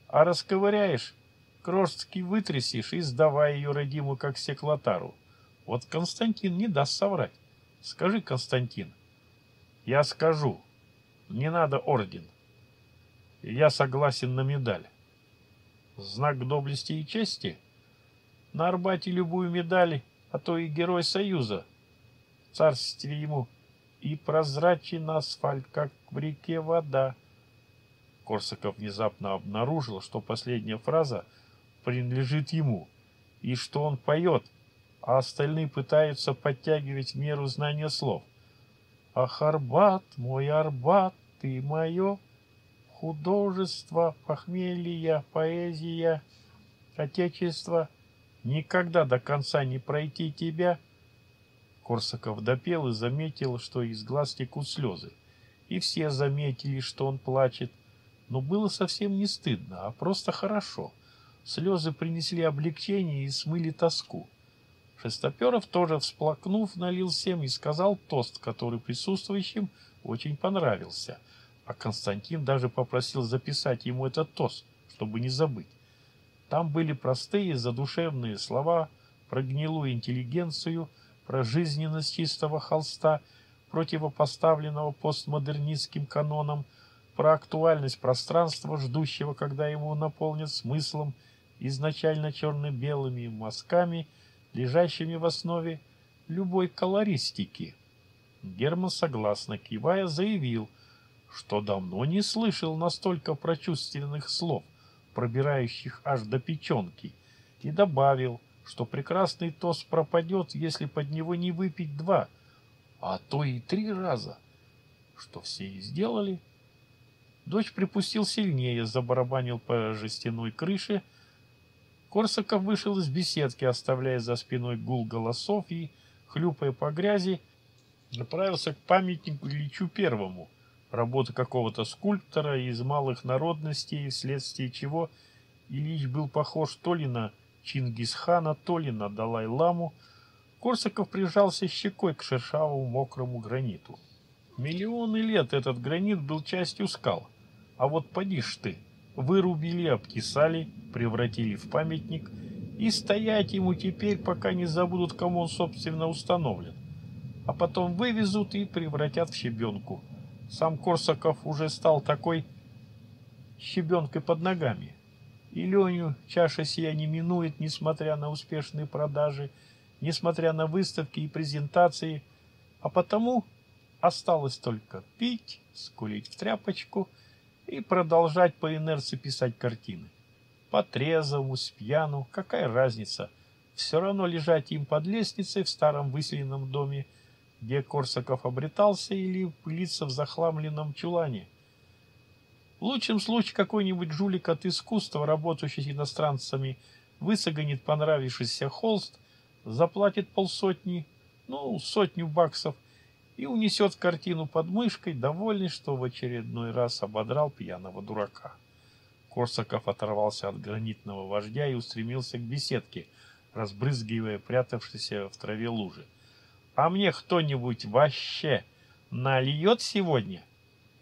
Speaker 1: А расковыряешь, крошки вытрясишь и сдавай ее родиму, как секлотару. Вот Константин не даст соврать. Скажи, Константин. Я скажу. Не надо орден. Я согласен на медаль. Знак доблести и чести? На Арбате любую медаль, а то и Герой Союза. Царствие ему. И прозрачен асфальт, как в реке вода. Корсаков внезапно обнаружил, что последняя фраза принадлежит ему, и что он поет, а остальные пытаются подтягивать меру знания слов. Ах, Арбат, мой Арбат, ты мое, художество, похмелье, поэзия, отечество, никогда до конца не пройти тебя. Корсаков допел и заметил, что из глаз текут слезы. И все заметили, что он плачет. Но было совсем не стыдно, а просто хорошо. Слезы принесли облегчение и смыли тоску. Шестоперов тоже всплакнув, налил всем и сказал тост, который присутствующим очень понравился. А Константин даже попросил записать ему этот тост, чтобы не забыть. Там были простые задушевные слова про гнилую интеллигенцию, про жизненность чистого холста, противопоставленного постмодернистским канонам, про актуальность пространства, ждущего, когда его наполнят смыслом, изначально черно-белыми мазками – лежащими в основе любой колористики. Герман, согласно кивая, заявил, что давно не слышал настолько прочувственных слов, пробирающих аж до печенки, и добавил, что прекрасный тост пропадет, если под него не выпить два, а то и три раза, что все и сделали. Дочь припустил сильнее, забарабанил по жестяной крыше. Корсаков вышел из беседки, оставляя за спиной гул голосов и, хлюпая по грязи, направился к памятнику Ильичу Первому, работа какого-то скульптора из малых народностей, вследствие чего Ильич был похож то ли на Чингисхана, то ли на Далай-ламу, Корсаков прижался щекой к шершавому мокрому граниту. Миллионы лет этот гранит был частью скал, а вот поди ж ты, вырубили, обтесали, превратили в памятник, и стоять ему теперь, пока не забудут, кому он, собственно, установлен. А потом вывезут и превратят в щебенку. Сам Корсаков уже стал такой щебенкой под ногами. И Леню чаша сия не минует, несмотря на успешные продажи, несмотря на выставки и презентации, а потому осталось только пить, скулить в тряпочку и продолжать по инерции писать картины. По трезвому, с пьяну, какая разница, все равно лежать им под лестницей в старом выселенном доме, где Корсаков обретался, или пылиться в захламленном чулане. В лучшем случае какой-нибудь жулик от искусства, работающий с иностранцами, высогонит понравившийся холст, заплатит полсотни, ну, сотню баксов, и унесет картину под мышкой, довольный, что в очередной раз ободрал пьяного дурака. Корсаков оторвался от гранитного вождя и устремился к беседке, разбрызгивая прятавшиеся в траве лужи. «А мне кто-нибудь вообще нальет сегодня?»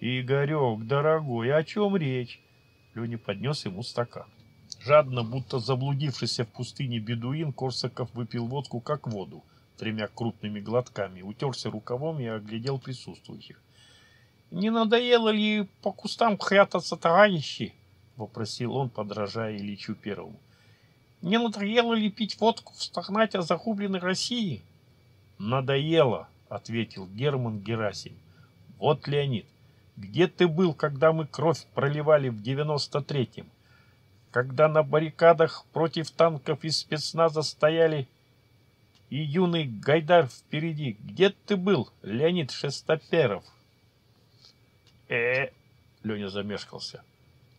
Speaker 1: «Игорек, дорогой, о чем речь?» Леня поднес ему стакан. Жадно, будто заблудившийся в пустыне бедуин, Корсаков выпил водку как воду, тремя крупными глотками, утерся рукавом и оглядел присутствующих. «Не надоело ли по кустам хрятаться, товарищи?» — вопросил он, подражая Ильичу Первому. «Не надоело ли пить водку, стогнать о загубленной России?» «Надоело», — ответил Герман Герасим. «Вот, Леонид, где ты был, когда мы кровь проливали в девяносто третьем? Когда на баррикадах против танков и спецназа стояли и юный Гайдар впереди? Где ты был, Леонид Шестоперов? э, -э Леня замешкался.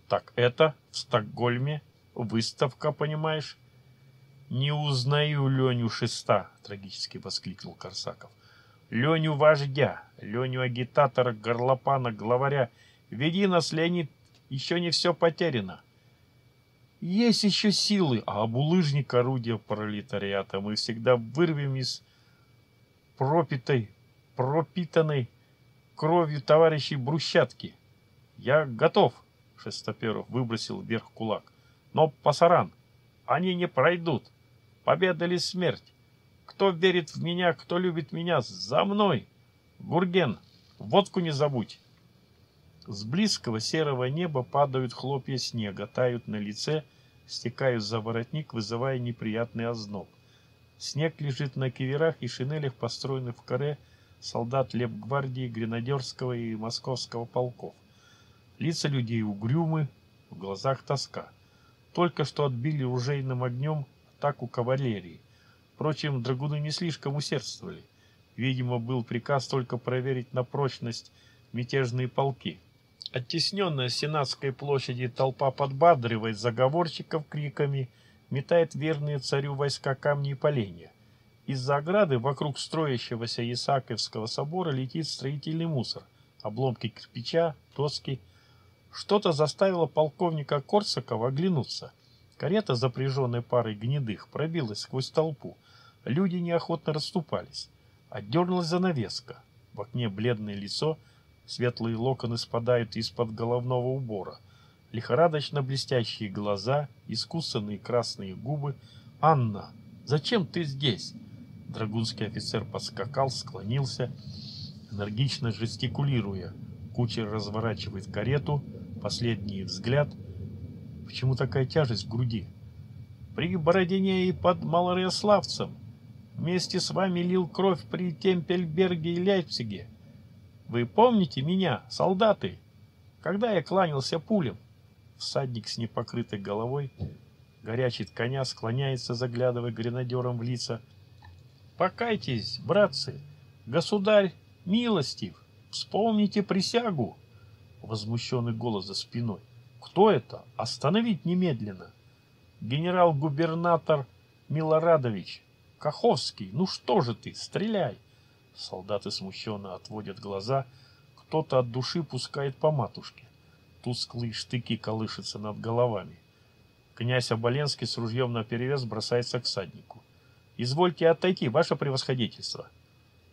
Speaker 1: Так это в Стокгольме выставка, понимаешь? Не узнаю Леню Шеста, трагически воскликнул Корсаков. Леню вождя, Леню агитатора, горлопана, главаря. Веди нас, Леонид, еще не все потеряно. Есть еще силы, а булыжник орудия пролетариата мы всегда вырвем из пропитой, пропитанной кровью товарищей брусчатки. Я готов, Шестоперов выбросил вверх кулак. Но, пасаран, они не пройдут. Победа или смерть? Кто верит в меня, кто любит меня, за мной. Гурген, водку не забудь. С близкого серого неба падают хлопья снега, тают на лице, стекают за воротник, вызывая неприятный озноб. Снег лежит на киверах и шинелях, построенных в коре солдат лепгвардии, гренадерского и московского полков. Лица людей угрюмы, в глазах тоска. Только что отбили ружейным огнем атаку кавалерии – Впрочем, драгуны не слишком усердствовали. Видимо, был приказ только проверить на прочность мятежные полки. Оттесненная с Сенатской площади толпа подбадривает заговорщиков криками, метает верные царю войска камни и поленья. Из-за ограды вокруг строящегося Исааковского собора летит строительный мусор, обломки кирпича, доски. Что-то заставило полковника Корсакова оглянуться. Карета, запряженная парой гнедых, пробилась сквозь толпу. Люди неохотно расступались. Отдернулась занавеска. В окне бледное лицо, светлые локоны спадают из-под головного убора. Лихорадочно блестящие глаза, искусанные красные губы. «Анна, зачем ты здесь?» Драгунский офицер подскакал, склонился, энергично жестикулируя. Кучер разворачивает карету, последний взгляд. Почему такая тяжесть в груди? При Бородине и под Малорославцем Вместе с вами лил кровь при Темпельберге и Лейпциге. Вы помните меня, солдаты, когда я кланялся пулем? Всадник с непокрытой головой горячит коня, склоняется, заглядывая гренадерам в лица. Покайтесь, братцы, государь милостив, вспомните присягу. Возмущенный голос за спиной. Кто это? Остановить немедленно. Генерал-губернатор Милорадович. Каховский. Ну что же ты, стреляй. Солдаты смущенно отводят глаза. Кто-то от души пускает по матушке. Тусклые штыки колышутся над головами. Князь Оболенский с ружьем наперевес бросается к саднику. «Извольте отойти, ваше превосходительство!»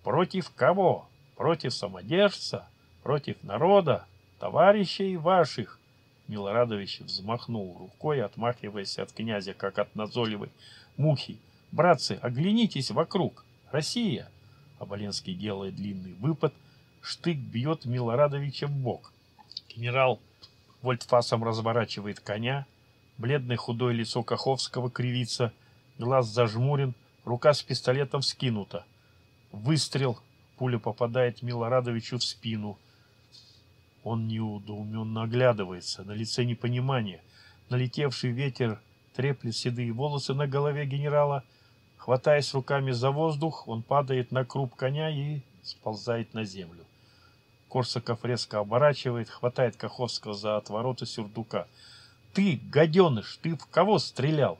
Speaker 1: «Против кого? Против самодержца? Против народа? Товарищей ваших?» Милорадович взмахнул рукой, отмахиваясь от князя, как от назойливой мухи. «Братцы, оглянитесь вокруг! Россия!» Оболенский делает длинный выпад, штык бьет Милорадовича в бок. Генерал вольтфасом разворачивает коня, бледное худое лицо Каховского кривится, глаз зажмурен, рука с пистолетом скинута. Выстрел, пуля попадает Милорадовичу в спину. Он неудоуменно оглядывается, на лице непонимание. Налетевший ветер треплет седые волосы на голове генерала. Хватаясь руками за воздух, он падает на круп коня и сползает на землю. Корсаков резко оборачивает, хватает Каховского за отвороты сюрдука. «Ты, гаденыш, ты в кого стрелял?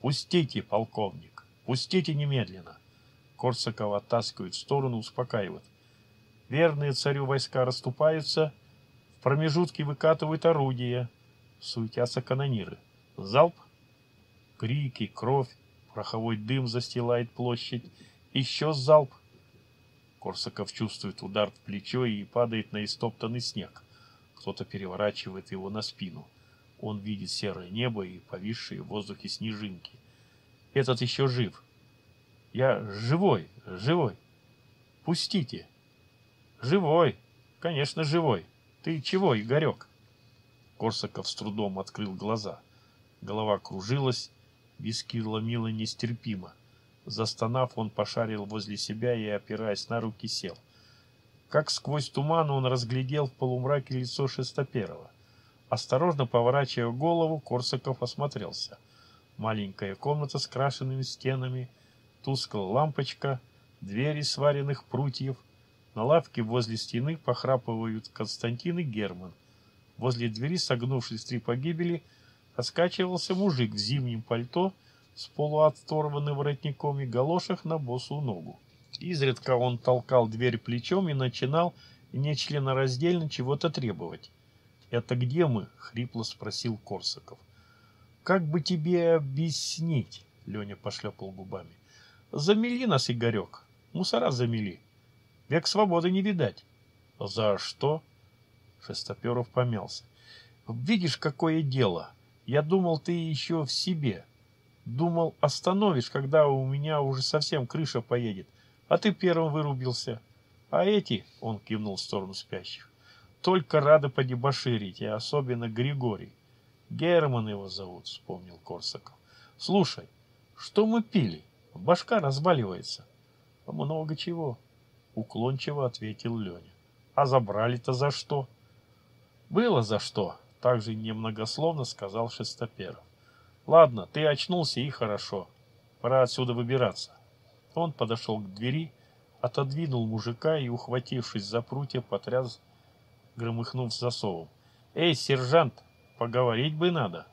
Speaker 1: Пустите, полковник, пустите немедленно!» Корсаков оттаскивает в сторону, успокаивает. Верные царю войска расступаются, в промежутке выкатывают орудия, суетятся канониры. Залп, крики, кровь, пороховой дым застилает площадь, еще залп — Корсаков чувствует удар в плечо и падает на истоптанный снег. Кто-то переворачивает его на спину. Он видит серое небо и повисшие в воздухе снежинки. Этот еще жив. Я живой, живой. Пустите. Живой. Конечно, живой. Ты чего, Игорек? Корсаков с трудом открыл глаза. Голова кружилась, виски ломило нестерпимо. Застонав, он пошарил возле себя и, опираясь на руки, сел. Как сквозь туман он разглядел в полумраке лицо Шестоперова. Осторожно поворачивая голову, Корсаков осмотрелся. Маленькая комната с крашенными стенами, тусклая лампочка, двери сваренных прутьев. На лавке возле стены похрапывают Константин и Герман. Возле двери, согнувшись три погибели, раскачивался мужик в зимнем пальто с полуоторванным воротником и галошах на босу ногу. Изредка он толкал дверь плечом и начинал нечленораздельно чего-то требовать. «Это где мы?» — хрипло спросил Корсаков. «Как бы тебе объяснить?» — Леня пошлепал губами. «Замели нас, Игорек. Мусора замели. Век свободы не видать». «За что?» Шестоперов помялся. «Видишь, какое дело. Я думал, ты еще в себе. Думал, остановишь, когда у меня уже совсем крыша поедет, а ты первым вырубился. А эти, — он кивнул в сторону спящих, — только рады подебоширить, и особенно Григорий. Герман его зовут, — вспомнил Корсаков. Слушай, что мы пили? Башка разваливается. Много чего, — уклончиво ответил Леня. А забрали-то за что? Было за что, — также немногословно сказал Шестоперов. Ладно, ты очнулся и хорошо. Пора отсюда выбираться. Он подошел к двери, отодвинул мужика и, ухватившись за прутья, потряс, громыхнув засовом. «Эй, сержант, поговорить бы надо!»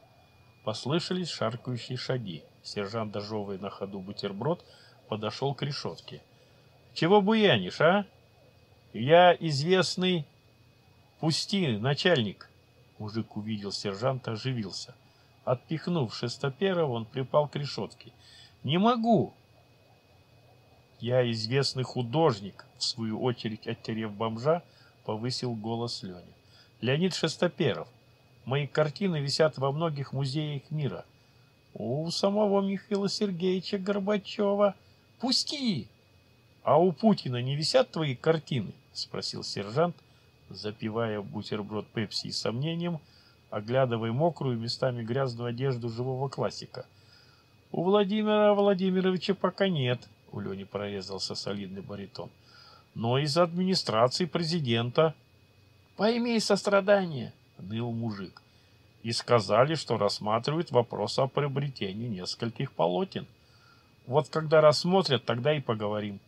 Speaker 1: Послышались шаркающие шаги. Сержант, дожевывая на ходу бутерброд, подошел к решетке. «Чего буянишь, а?» «Я известный...» «Пусти, начальник!» Мужик увидел сержанта, оживился. Отпихнув шестоперого, он припал к решетке. «Не могу!» «Я известный художник», — в свою очередь, оттерев бомжа, повысил голос Леня. «Леонид Шестоперов. Мои картины висят во многих музеях мира. У самого Михаила Сергеевича Горбачева. Пусти!» «А у Путина не висят твои картины?» — спросил сержант, запивая бутерброд пепси и сомнением — оглядывая мокрую, местами грязную одежду живого классика. «У Владимира Владимировича пока нет», — у Лени прорезался солидный баритон. «Но из администрации президента...» «Пойми сострадание», — ныл мужик. «И сказали, что рассматривают вопрос о приобретении нескольких полотен. Вот когда рассмотрят, тогда и поговорим».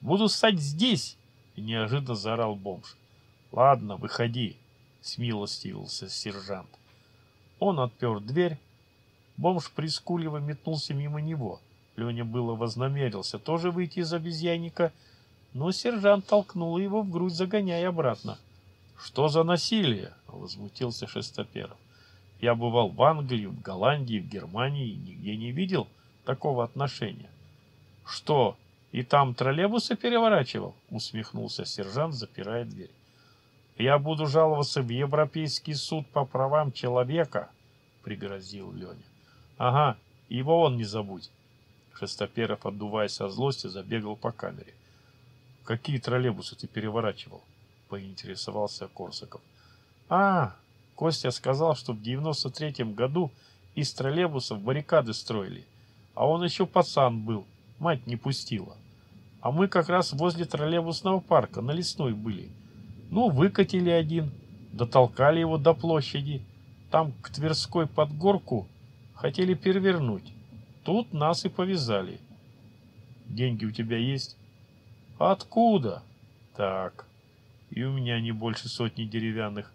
Speaker 1: «Буду стать здесь!» — неожиданно заорал бомж. «Ладно, выходи», смилостивился сержант. Он отпер дверь. Бомж прискуливо метнулся мимо него. Леня было вознамерился тоже выйти из обезьянника, но сержант толкнул его в грудь, загоняя обратно. «Что за насилие?» — возмутился Шестоперов. «Я бывал в Англии, в Голландии, в Германии и нигде не видел такого отношения». «Что, и там троллейбусы переворачивал?» — усмехнулся сержант, запирая дверь. «Я буду жаловаться в Европейский суд по правам человека», — пригрозил Леня. «Ага, его он не забудь». Шестоперов, отдуваясь от злости, забегал по камере. «Какие троллейбусы ты переворачивал?» — поинтересовался Корсаков. «А, Костя сказал, что в девяносто третьем году из троллейбусов баррикады строили, а он еще пацан был, мать не пустила. А мы как раз возле троллейбусного парка на лесной были. Ну, выкатили один, дотолкали его до площади, там к Тверской под горку хотели перевернуть. Тут нас и повязали. Деньги у тебя есть? Откуда? Так, и у меня не больше сотни деревянных.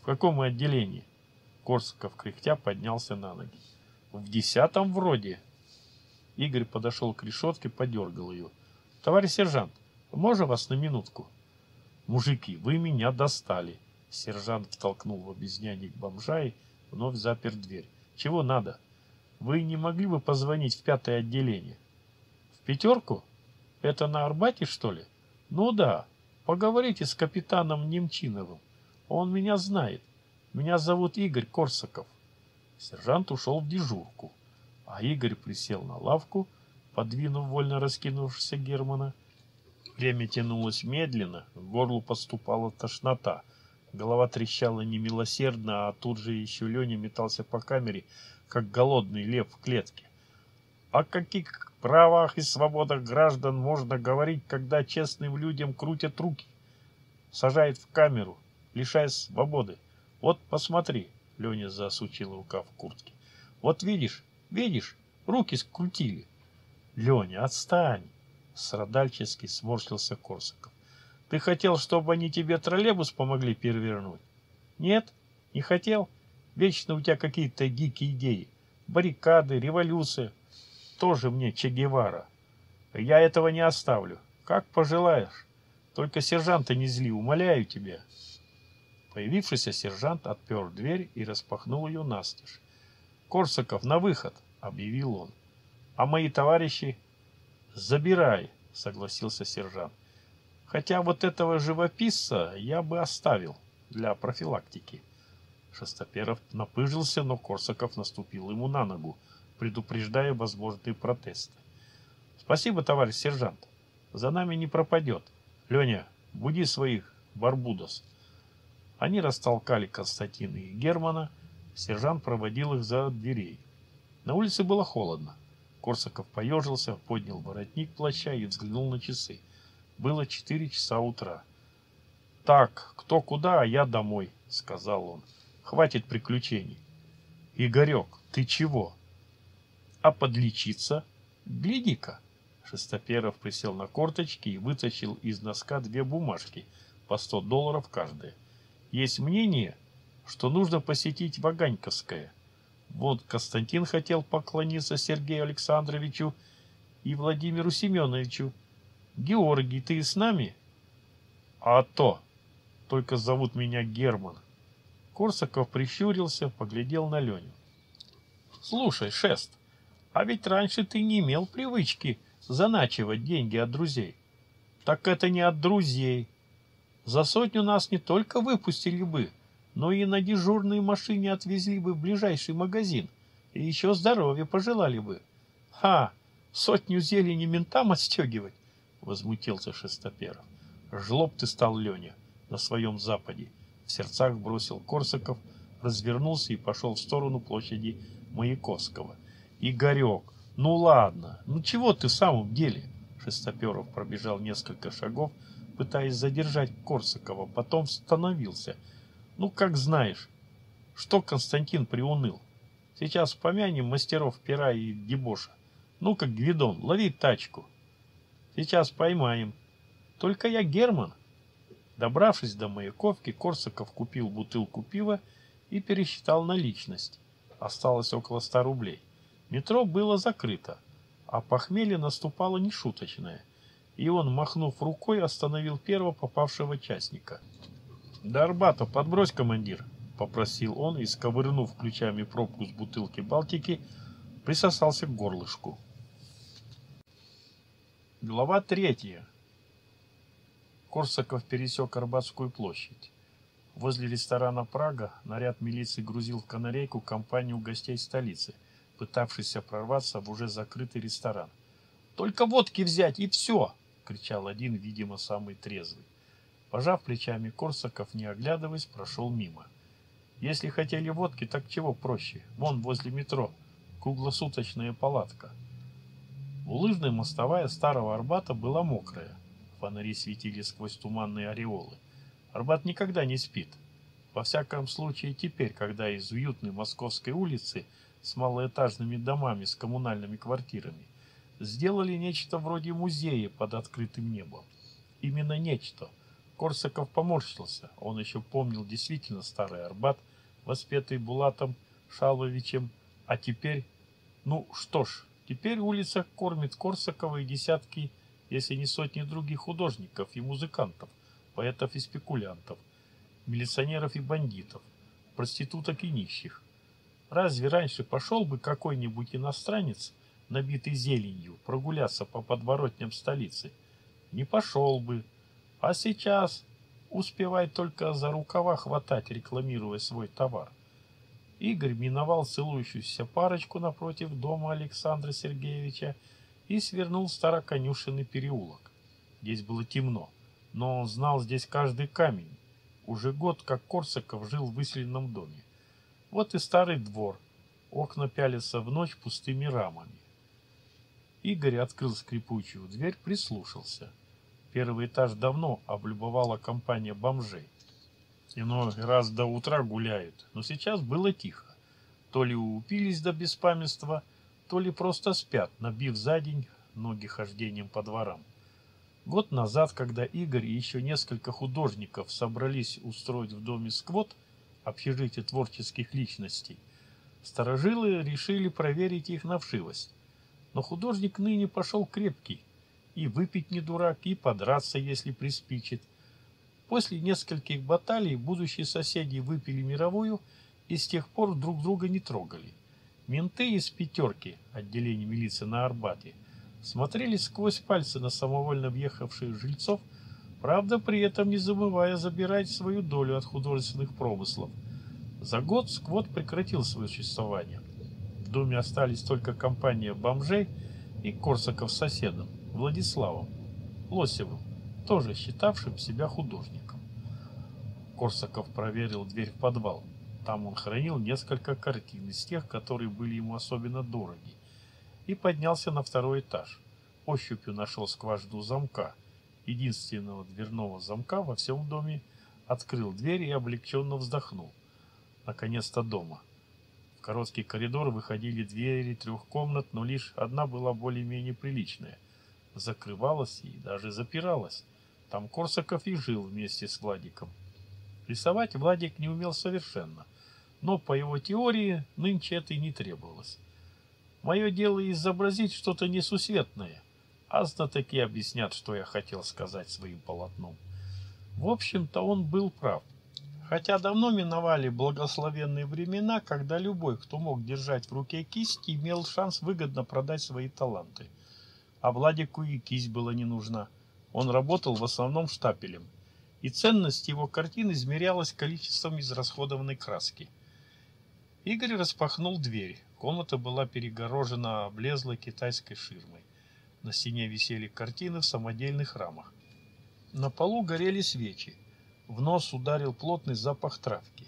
Speaker 1: В каком мы отделении? Корсаков кряхтя поднялся на ноги. В десятом вроде. Игорь подошел к решетке, подергал ее. Товарищ сержант, можно вас на минутку? Мужики, вы меня достали. Сержант втолкнул в обезьянник бомжа и вновь запер дверь. Чего надо? Вы не могли бы позвонить в пятое отделение? В пятерку? Это на Арбате, что ли? Ну да. Поговорите с капитаном Немчиновым. Он меня знает. Меня зовут Игорь Корсаков. Сержант ушел в дежурку, а Игорь присел на лавку, подвинув вольно раскинувшегося Германа. Время тянулось медленно, к горлу поступала тошнота. Голова трещала немилосердно, а тут же еще Леня метался по камере, как голодный лев в клетке. О каких правах и свободах граждан можно говорить, когда честным людям крутят руки? Сажают в камеру, лишая свободы. Вот посмотри, Леня рукав в куртке. Вот видишь, видишь, руки скрутили. Леня, отстань! Страдальчески сморщился Корсаков. Ты хотел, чтобы они тебе троллейбус помогли перевернуть? Нет? Не хотел? Вечно у тебя какие-то дикие идеи. Баррикады, революция. Тоже мне Че Гевара. Я этого не оставлю. Как пожелаешь. Только сержанта не зли, умоляю тебя. Появившийся сержант отпер дверь и распахнул ее настежь. «Корсаков, на выход!» — объявил он. «А мои товарищи?» «Забирай!» — согласился сержант. «Хотя вот этого живописца я бы оставил для профилактики». Шестоперов напыжился, но Корсаков наступил ему на ногу, предупреждая возможные протесты. «Спасибо, товарищ сержант. За нами не пропадет. Леня, буди своих барбудос». Они растолкали Константина и Германа. Сержант проводил их за дверей. На улице было холодно. Корсаков поежился, поднял воротник плаща и взглянул на часы. Было четыре часа утра. «Так, кто куда, а я домой», — сказал он. Хватит приключений. Игорек, ты чего? А подлечиться? Гляди-ка. Шестоперов присел на корточки и вытащил из носка две бумажки по 100 долларов каждая. Есть мнение, что нужно посетить Ваганьковское. Вот Константин хотел поклониться Сергею Александровичу и Владимиру Семеновичу. Георгий, ты с нами? А то. Только зовут меня Герман. Корсаков прищурился, поглядел на Леню. «Слушай, Шест, а ведь раньше ты не имел привычки заначивать деньги от друзей. Так это не от друзей. За сотню нас не только выпустили бы, но и на дежурной машине отвезли бы в ближайший магазин, и еще здоровья пожелали бы. Ха, сотню зелени ментам отстегивать, — возмутился Шестоперов. Жлоб ты стал, Леня, на своем западе. В сердцах бросил Корсаков, развернулся и пошел в сторону площади Маяковского. «Игорек, ну ладно, ну чего ты в самом деле?» Шестоперов пробежал несколько шагов, пытаясь задержать Корсакова, потом становился. «Ну, как знаешь, что Константин приуныл? Сейчас помянем мастеров пера и дебоша. Ну, как Гвидон, лови тачку. Сейчас поймаем. Только я Герман, Добравшись до Маяковки, Корсаков купил бутылку пива и пересчитал наличность. Осталось около ста рублей. Метро было закрыто, а похмелье наступало нешуточное, и он, махнув рукой, остановил первого попавшего частника. «До Арбата подбрось, командир!» — попросил он и, сковырнув ключами пробку с бутылки Балтики, присосался к горлышку. Глава третья. Корсаков пересек Арбатскую площадь. Возле ресторана «Прага» наряд милиции грузил в канарейку компанию гостей столицы, пытавшихся прорваться в уже закрытый ресторан. «Только водки взять, и все!» — кричал один, видимо, самый трезвый. Пожав плечами, Корсаков, не оглядываясь, прошел мимо. Если хотели водки, так чего проще? Вон возле метро. Круглосуточная палатка. Улыжная мостовая старого Арбата была мокрая. Фонари светили сквозь туманные ореолы. Арбат никогда не спит. Во всяком случае теперь, когда из уютной московской улицы с малоэтажными домами с коммунальными квартирами сделали нечто вроде музея под открытым небом. Именно нечто – Корсаков поморщился. Он еще помнил действительно старый Арбат, воспетый Булатом Шаловичем, а теперь... Ну что ж, теперь улица кормит Корсакова и десятки, если не сотни других художников и музыкантов, поэтов и спекулянтов, милиционеров и бандитов, проституток и нищих. Разве раньше пошел бы какой-нибудь иностранец, набитый зеленью, прогуляться по подворотням столицы? Не пошел бы, а сейчас успевай только за рукава хватать, рекламируя свой товар. Игорь миновал целующуюся парочку напротив дома Александра Сергеевича и свернул в староконюшенный переулок. Здесь было темно, но он знал здесь каждый камень. Уже год, как Корсаков жил в выселенном доме. Вот и старый двор. Окна пялятся в ночь пустыми рамами. Игорь открыл скрипучую дверь, прислушался — Первый этаж давно облюбовала компания бомжей. Иной раз до утра гуляют, но сейчас было тихо. То ли упились до беспамятства, то ли просто спят, набив за день ноги хождением по дворам. Год назад, когда Игорь и еще несколько художников собрались устроить в доме сквот, общежитие творческих личностей, старожилы решили проверить их на вшивость. Но художник ныне пошел крепкий, и выпить не дурак, и подраться, если приспичит. После нескольких баталий будущие соседи выпили мировую и с тех пор друг друга не трогали. Менты из пятерки, отделения милиции на Арбате, смотрели сквозь пальцы на самовольно въехавших жильцов, правда при этом не забывая забирать свою долю от художественных промыслов. За год сквот прекратил свое существование. В доме остались только компания бомжей и Корсаков с соседом. Владиславом Лосевым, тоже считавшим себя художником. Корсаков проверил дверь в подвал. Там он хранил несколько картин из тех, которые были ему особенно дороги, и поднялся на второй этаж. Ощупью нашел скважину замка, единственного дверного замка во всем доме, открыл дверь и облегченно вздохнул. Наконец-то дома. В короткий коридор выходили двери трех комнат, но лишь одна была более-менее приличная закрывалась и даже запиралась. Там Корсаков и жил вместе с Владиком. Рисовать Владик не умел совершенно, но по его теории нынче это и не требовалось. Мое дело изобразить что-то несусветное, а знатоки объяснят, что я хотел сказать своим полотном. В общем-то, он был прав. Хотя давно миновали благословенные времена, когда любой, кто мог держать в руке кисть, имел шанс выгодно продать свои таланты – а Владику и кисть была не нужна. Он работал в основном штапелем, и ценность его картин измерялась количеством израсходованной краски. Игорь распахнул дверь. Комната была перегорожена облезлой китайской ширмой. На стене висели картины в самодельных рамах. На полу горели свечи. В нос ударил плотный запах травки.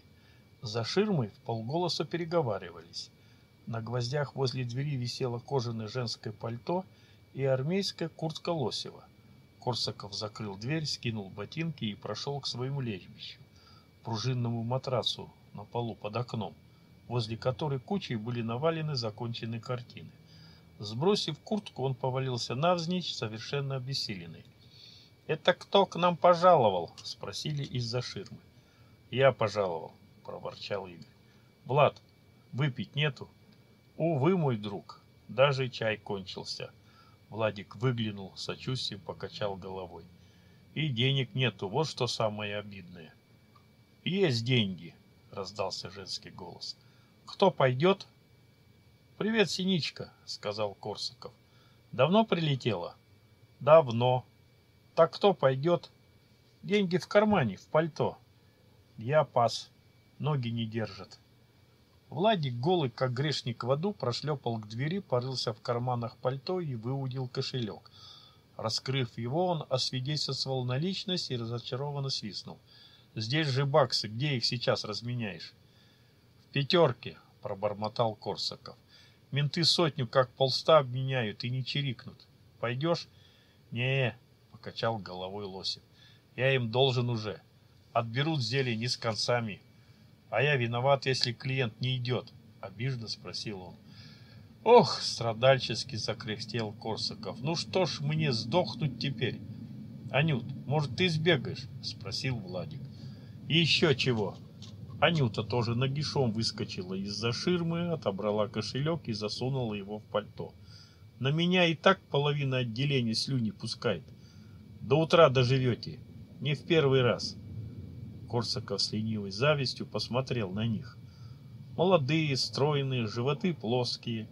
Speaker 1: За ширмой в полголоса переговаривались. На гвоздях возле двери висело кожаное женское пальто — и армейская куртка Лосева. Корсаков закрыл дверь, скинул ботинки и прошел к своему лежбищу, пружинному матрасу на полу под окном, возле которой кучей были навалены законченные картины. Сбросив куртку, он повалился навзничь, совершенно обессиленный. «Это кто к нам пожаловал?» — спросили из-за ширмы. «Я пожаловал», — проворчал Игорь. «Влад, выпить нету?» «Увы, мой друг, даже чай кончился». Владик выглянул, сочувствием покачал головой. «И денег нету, вот что самое обидное». «Есть деньги», — раздался женский голос. «Кто пойдет?» «Привет, Синичка», — сказал Корсаков. «Давно прилетела?» «Давно», так кто пойдет? Деньги в кармане, в пальто. Я пас. Ноги не держат. Владик, голый, как грешник в аду, прошлепал к двери, порылся в карманах пальто и выудил кошелек. Раскрыв его, он освидетельствовал наличность и разочарованно свистнул. «Здесь же баксы, где их сейчас разменяешь?» «В пятерке», — пробормотал Корсаков. «Менты сотню как полста обменяют и не чирикнут. Пойдешь?» «Не, покачал головой Лосев. Я им должен уже. Отберут зелье не с концами. А я виноват, если клиент не идет, обиженно спросил он. Ох, страдальчески закряхтел Корсаков. Ну что ж мне сдохнуть теперь? Анют, может ты сбегаешь? Спросил Владик. И еще чего? Анюта тоже нагишом выскочила из-за ширмы, отобрала кошелек и засунула его в пальто. На меня и так половина отделения слюни пускает. До утра доживете. Не в первый раз. Корсаков с ленивой завистью посмотрел на них. Молодые, стройные, животы плоские.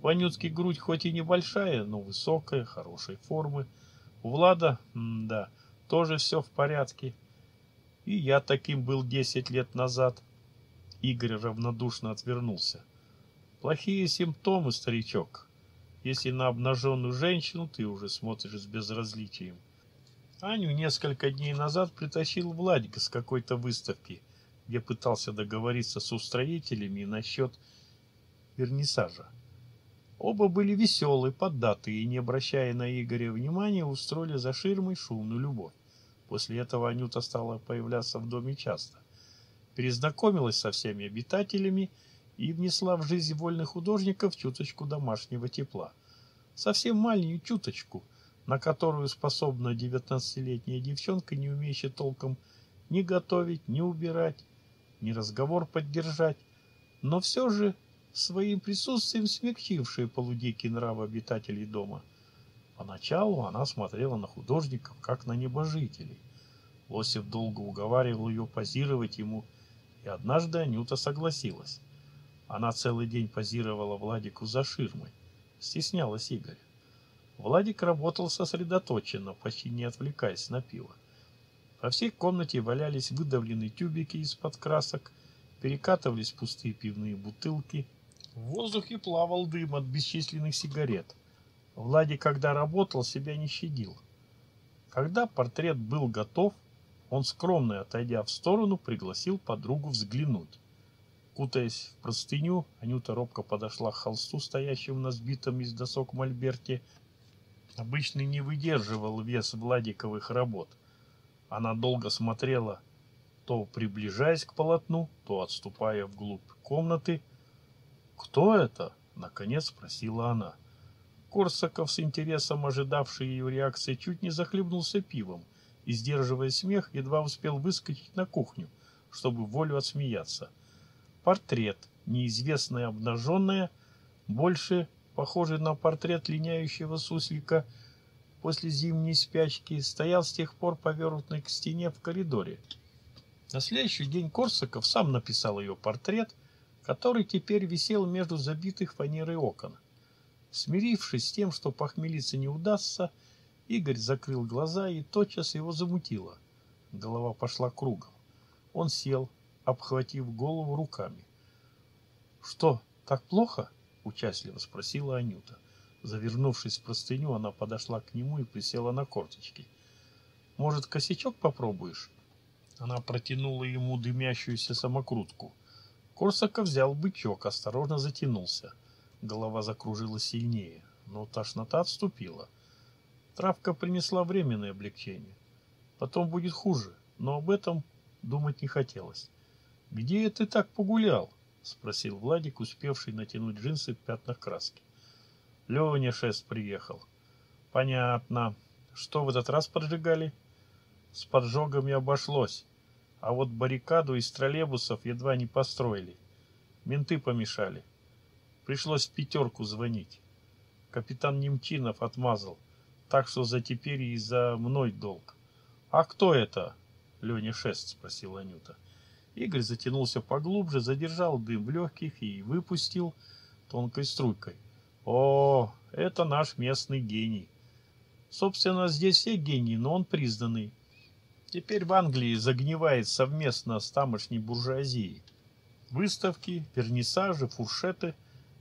Speaker 1: Ванютский грудь хоть и небольшая, но высокая, хорошей формы. У Влада, да, тоже все в порядке. И я таким был десять лет назад. Игорь равнодушно отвернулся. Плохие симптомы, старичок. Если на обнаженную женщину ты уже смотришь с безразличием. Аню несколько дней назад притащил Владик с какой-то выставки, где пытался договориться с устроителями насчет вернисажа. Оба были веселые, поддатые и, не обращая на Игоря внимания, устроили за ширмой шумную любовь. После этого Анюта стала появляться в доме часто. Перезнакомилась со всеми обитателями и внесла в жизнь вольных художников чуточку домашнего тепла. Совсем маленькую чуточку – на которую способна девятнадцатилетняя девчонка, не умеющая толком ни готовить, ни убирать, ни разговор поддержать, но все же своим присутствием смягчившая полудикий нрав обитателей дома. Поначалу она смотрела на художников, как на небожителей. Лосев долго уговаривал ее позировать ему, и однажды Анюта согласилась. Она целый день позировала Владику за ширмой, стеснялась Игоря. Владик работал сосредоточенно, почти не отвлекаясь на пиво. По всей комнате валялись выдавленные тюбики из-под красок, перекатывались пустые пивные бутылки. В воздухе плавал дым от бесчисленных сигарет. Владик, когда работал, себя не щадил. Когда портрет был готов, он, скромно отойдя в сторону, пригласил подругу взглянуть. Кутаясь в простыню, Анюта робко подошла к холсту, стоящему на сбитом из досок мольберте, обычно не выдерживал вес Владиковых работ. Она долго смотрела, то приближаясь к полотну, то отступая вглубь комнаты. «Кто это?» — наконец спросила она. Корсаков, с интересом ожидавший ее реакции, чуть не захлебнулся пивом и, сдерживая смех, едва успел выскочить на кухню, чтобы волю отсмеяться. Портрет, неизвестное обнаженное, больше похожий на портрет линяющего суслика после зимней спячки, стоял с тех пор повернутый к стене в коридоре. На следующий день Корсаков сам написал ее портрет, который теперь висел между забитых фанерой окон. Смирившись с тем, что похмелиться не удастся, Игорь закрыл глаза и тотчас его замутило. Голова пошла кругом. Он сел, обхватив голову руками. «Что, так плохо?» Участливо спросила Анюта. Завернувшись в простыню, она подошла к нему и присела на корточки. «Может, косячок попробуешь?» Она протянула ему дымящуюся самокрутку. Корсаков взял бычок, осторожно затянулся. Голова закружилась сильнее, но тошнота отступила. Травка принесла временное облегчение. Потом будет хуже, но об этом думать не хотелось. «Где ты так погулял?» Спросил Владик, успевший натянуть джинсы в пятнах краски. Леня шест приехал. Понятно. Что в этот раз поджигали? С поджогами обошлось. А вот баррикаду из троллейбусов едва не построили. Менты помешали. Пришлось в пятерку звонить. Капитан Немчинов отмазал. Так что за теперь и за мной долг. А кто это? Леня Шест спросил Анюта. Игорь затянулся поглубже, задержал дым в легких и выпустил тонкой струйкой. О, это наш местный гений. Собственно, здесь все гении, но он признанный. Теперь в Англии загнивает совместно с тамошней буржуазией. Выставки, вернисажи, фуршеты.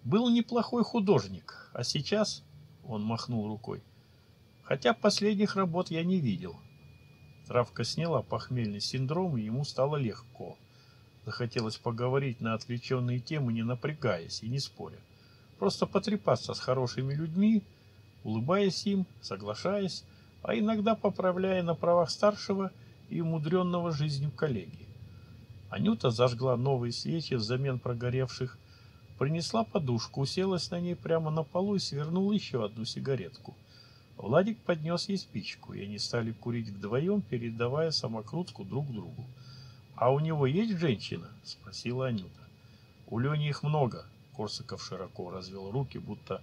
Speaker 1: Был неплохой художник, а сейчас... Он махнул рукой. Хотя последних работ я не видел. Травка сняла похмельный синдром, и ему стало легко. Захотелось поговорить на отвлеченные темы, не напрягаясь и не споря. Просто потрепаться с хорошими людьми, улыбаясь им, соглашаясь, а иногда поправляя на правах старшего и умудренного жизнью коллеги. Анюта зажгла новые свечи взамен прогоревших, принесла подушку, уселась на ней прямо на полу и свернула еще одну сигаретку. Владик поднес ей спичку, и они стали курить вдвоем, передавая самокрутку друг другу. «А у него есть женщина?» — спросила Анюта. «У Лени их много», — Корсаков широко развел руки, будто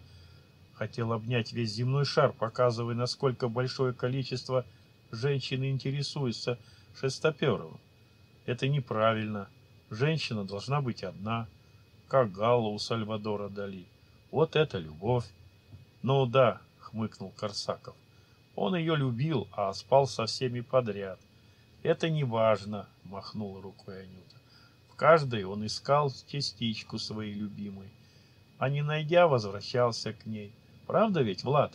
Speaker 1: хотел обнять весь земной шар, показывая, насколько большое количество женщин интересуется Шестоперовым. Это неправильно. Женщина должна быть одна, как Галла у Сальвадора Дали. Вот это любовь. Ну да, хмыкнул Корсаков. Он ее любил, а спал со всеми подряд. Это не важно, махнула рукой Анюта. В каждой он искал частичку своей любимой, а не найдя, возвращался к ней. Правда ведь, Влад?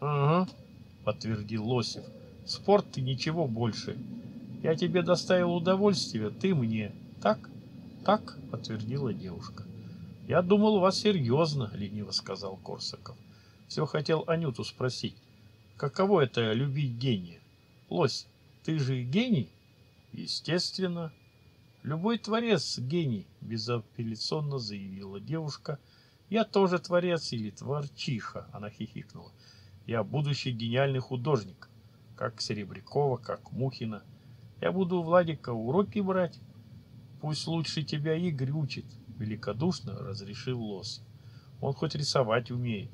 Speaker 1: Угу, подтвердил Лосев. Спорт ты ничего больше. Я тебе доставил удовольствие, ты мне. Так? Так, подтвердила девушка. Я думал, у вас серьезно, лениво сказал Корсаков. Все хотел Анюту спросить. Каково это любить гения? Лось, ты же гений? Естественно. Любой творец гений, безапелляционно заявила девушка. Я тоже творец или творчиха, она хихикнула. Я будущий гениальный художник, как Серебрякова, как Мухина. Я буду у Владика уроки брать. Пусть лучше тебя Игорь учит, великодушно разрешил Лос. Он хоть рисовать умеет.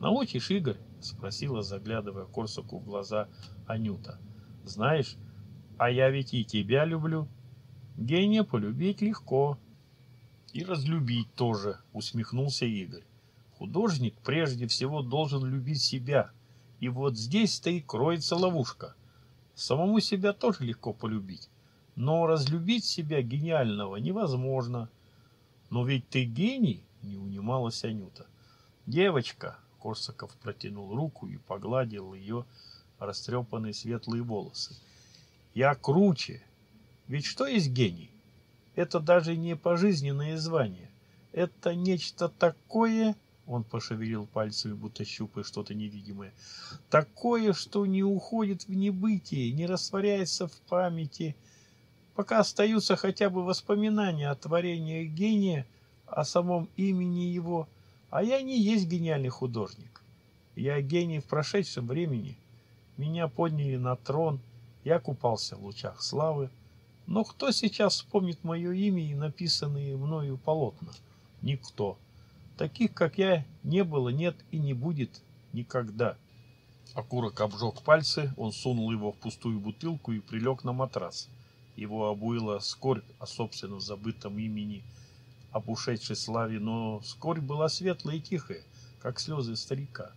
Speaker 1: Научишь, Игорь? Спросила, заглядывая Корсаку в глаза Анюта. Знаешь, а я ведь и тебя люблю. Гения полюбить легко. И разлюбить тоже, усмехнулся Игорь. Художник прежде всего должен любить себя. И вот здесь-то и кроется ловушка. Самому себя тоже легко полюбить. Но разлюбить себя гениального невозможно. Но ведь ты гений, не унималась Анюта. Девочка, Корсаков протянул руку и погладил ее растрепанные светлые волосы. Я круче. Ведь что есть гений? Это даже не пожизненное звание. Это нечто такое, он пошевелил пальцами, будто щупая что-то невидимое. Такое, что не уходит в небытие, не растворяется в памяти, пока остаются хотя бы воспоминания о творении гения, о самом имени его. А я не есть гениальный художник. Я гений в прошедшем времени. Меня подняли на трон, я купался в лучах славы. Но кто сейчас вспомнит мое имя и написанные мною полотна? Никто. Таких, как я, не было, нет и не будет никогда. Окурок обжег пальцы, он сунул его в пустую бутылку и прилег на матрас. Его обуила скорбь о собственно забытом имени, об ушедшей славе, но скорбь была светлая и тихая, как слезы старика.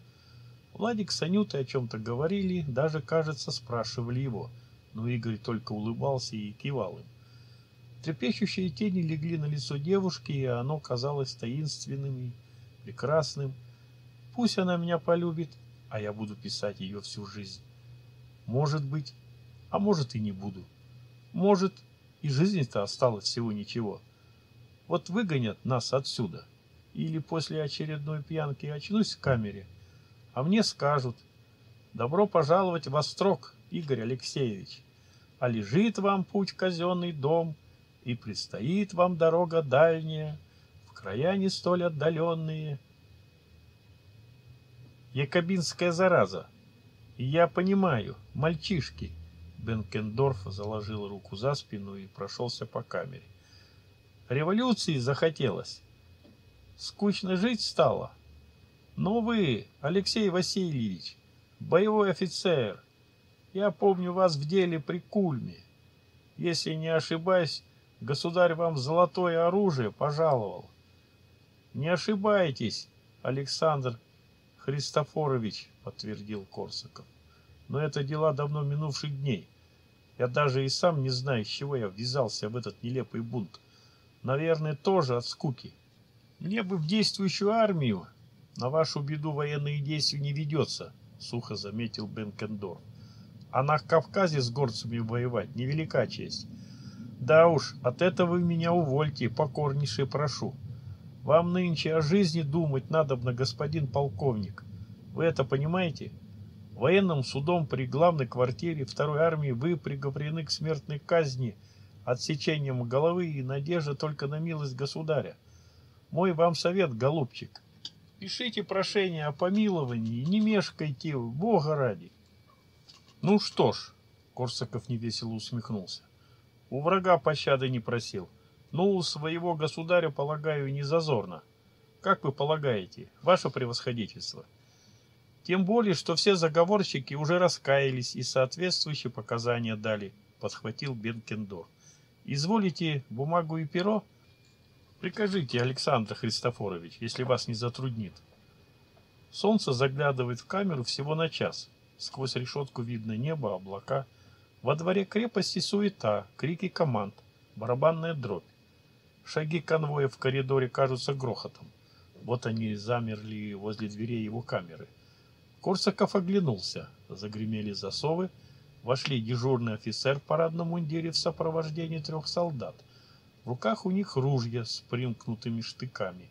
Speaker 1: Владик с Анютой о чем-то говорили, даже, кажется, спрашивали его, но Игорь только улыбался и кивал им. Трепещущие тени легли на лицо девушки, и оно казалось таинственным и прекрасным. Пусть она меня полюбит, а я буду писать ее всю жизнь. Может быть, а может и не буду. Может, и жизни-то осталось всего ничего. Вот выгонят нас отсюда. Или после очередной пьянки очнусь в камере, а мне скажут «Добро пожаловать в Острог, Игорь Алексеевич, а лежит вам путь казенный дом» и предстоит вам дорога дальняя, в края не столь отдаленные. Якобинская зараза. Я понимаю, мальчишки. Бенкендорф заложил руку за спину и прошелся по камере. Революции захотелось. Скучно жить стало. Но вы, Алексей Васильевич, боевой офицер. Я помню вас в деле при Кульме. Если не ошибаюсь, государь вам золотое оружие пожаловал. Не ошибайтесь, Александр Христофорович, подтвердил Корсаков. Но это дела давно минувших дней. Я даже и сам не знаю, с чего я ввязался в этот нелепый бунт. Наверное, тоже от скуки. Мне бы в действующую армию. На вашу беду военные действия не ведется, сухо заметил Бенкендорф. А на Кавказе с горцами воевать невелика честь. Да уж, от этого вы меня увольте, покорнейше прошу. Вам нынче о жизни думать надо, на господин полковник. Вы это понимаете? Военным судом при главной квартире второй армии вы приговорены к смертной казни отсечением головы и надежда только на милость государя. Мой вам совет, голубчик. Пишите прошение о помиловании не мешкайте, Бога ради. Ну что ж, Корсаков невесело усмехнулся. У врага пощады не просил. Ну, у своего государя, полагаю, не зазорно. Как вы полагаете, ваше превосходительство? Тем более, что все заговорщики уже раскаялись и соответствующие показания дали, подхватил Бенкендор. Изволите бумагу и перо? Прикажите, Александр Христофорович, если вас не затруднит. Солнце заглядывает в камеру всего на час. Сквозь решетку видно небо, облака. Во дворе крепости суета, крики команд, барабанная дробь. Шаги конвоя в коридоре кажутся грохотом. Вот они замерли возле дверей его камеры. Корсаков оглянулся. Загремели засовы. Вошли дежурный офицер в парадном мундире в сопровождении трех солдат. В руках у них ружья с примкнутыми штыками.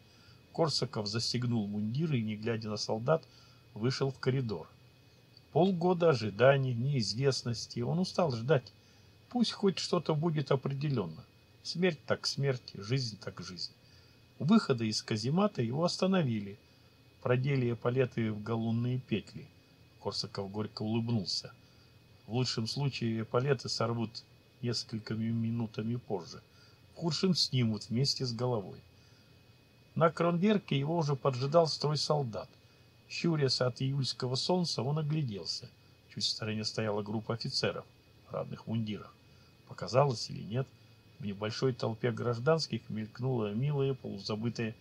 Speaker 1: Корсаков застегнул мундир и, не глядя на солдат, вышел в коридор. Полгода ожиданий, неизвестности. Он устал ждать. Пусть хоть что-то будет определенно. Смерть так смерть, жизнь так жизнь. У выхода из каземата его остановили, продели эполеты в галунные петли. Корсаков горько улыбнулся. В лучшем случае эполеты сорвут несколькими минутами позже. Худшем снимут вместе с головой. На Кронверке его уже поджидал строй солдат. Щурясь от июльского солнца, он огляделся. Чуть в стороне стояла группа офицеров в радных мундирах. Показалось или нет, в небольшой толпе гражданских мелькнуло милое полузабытое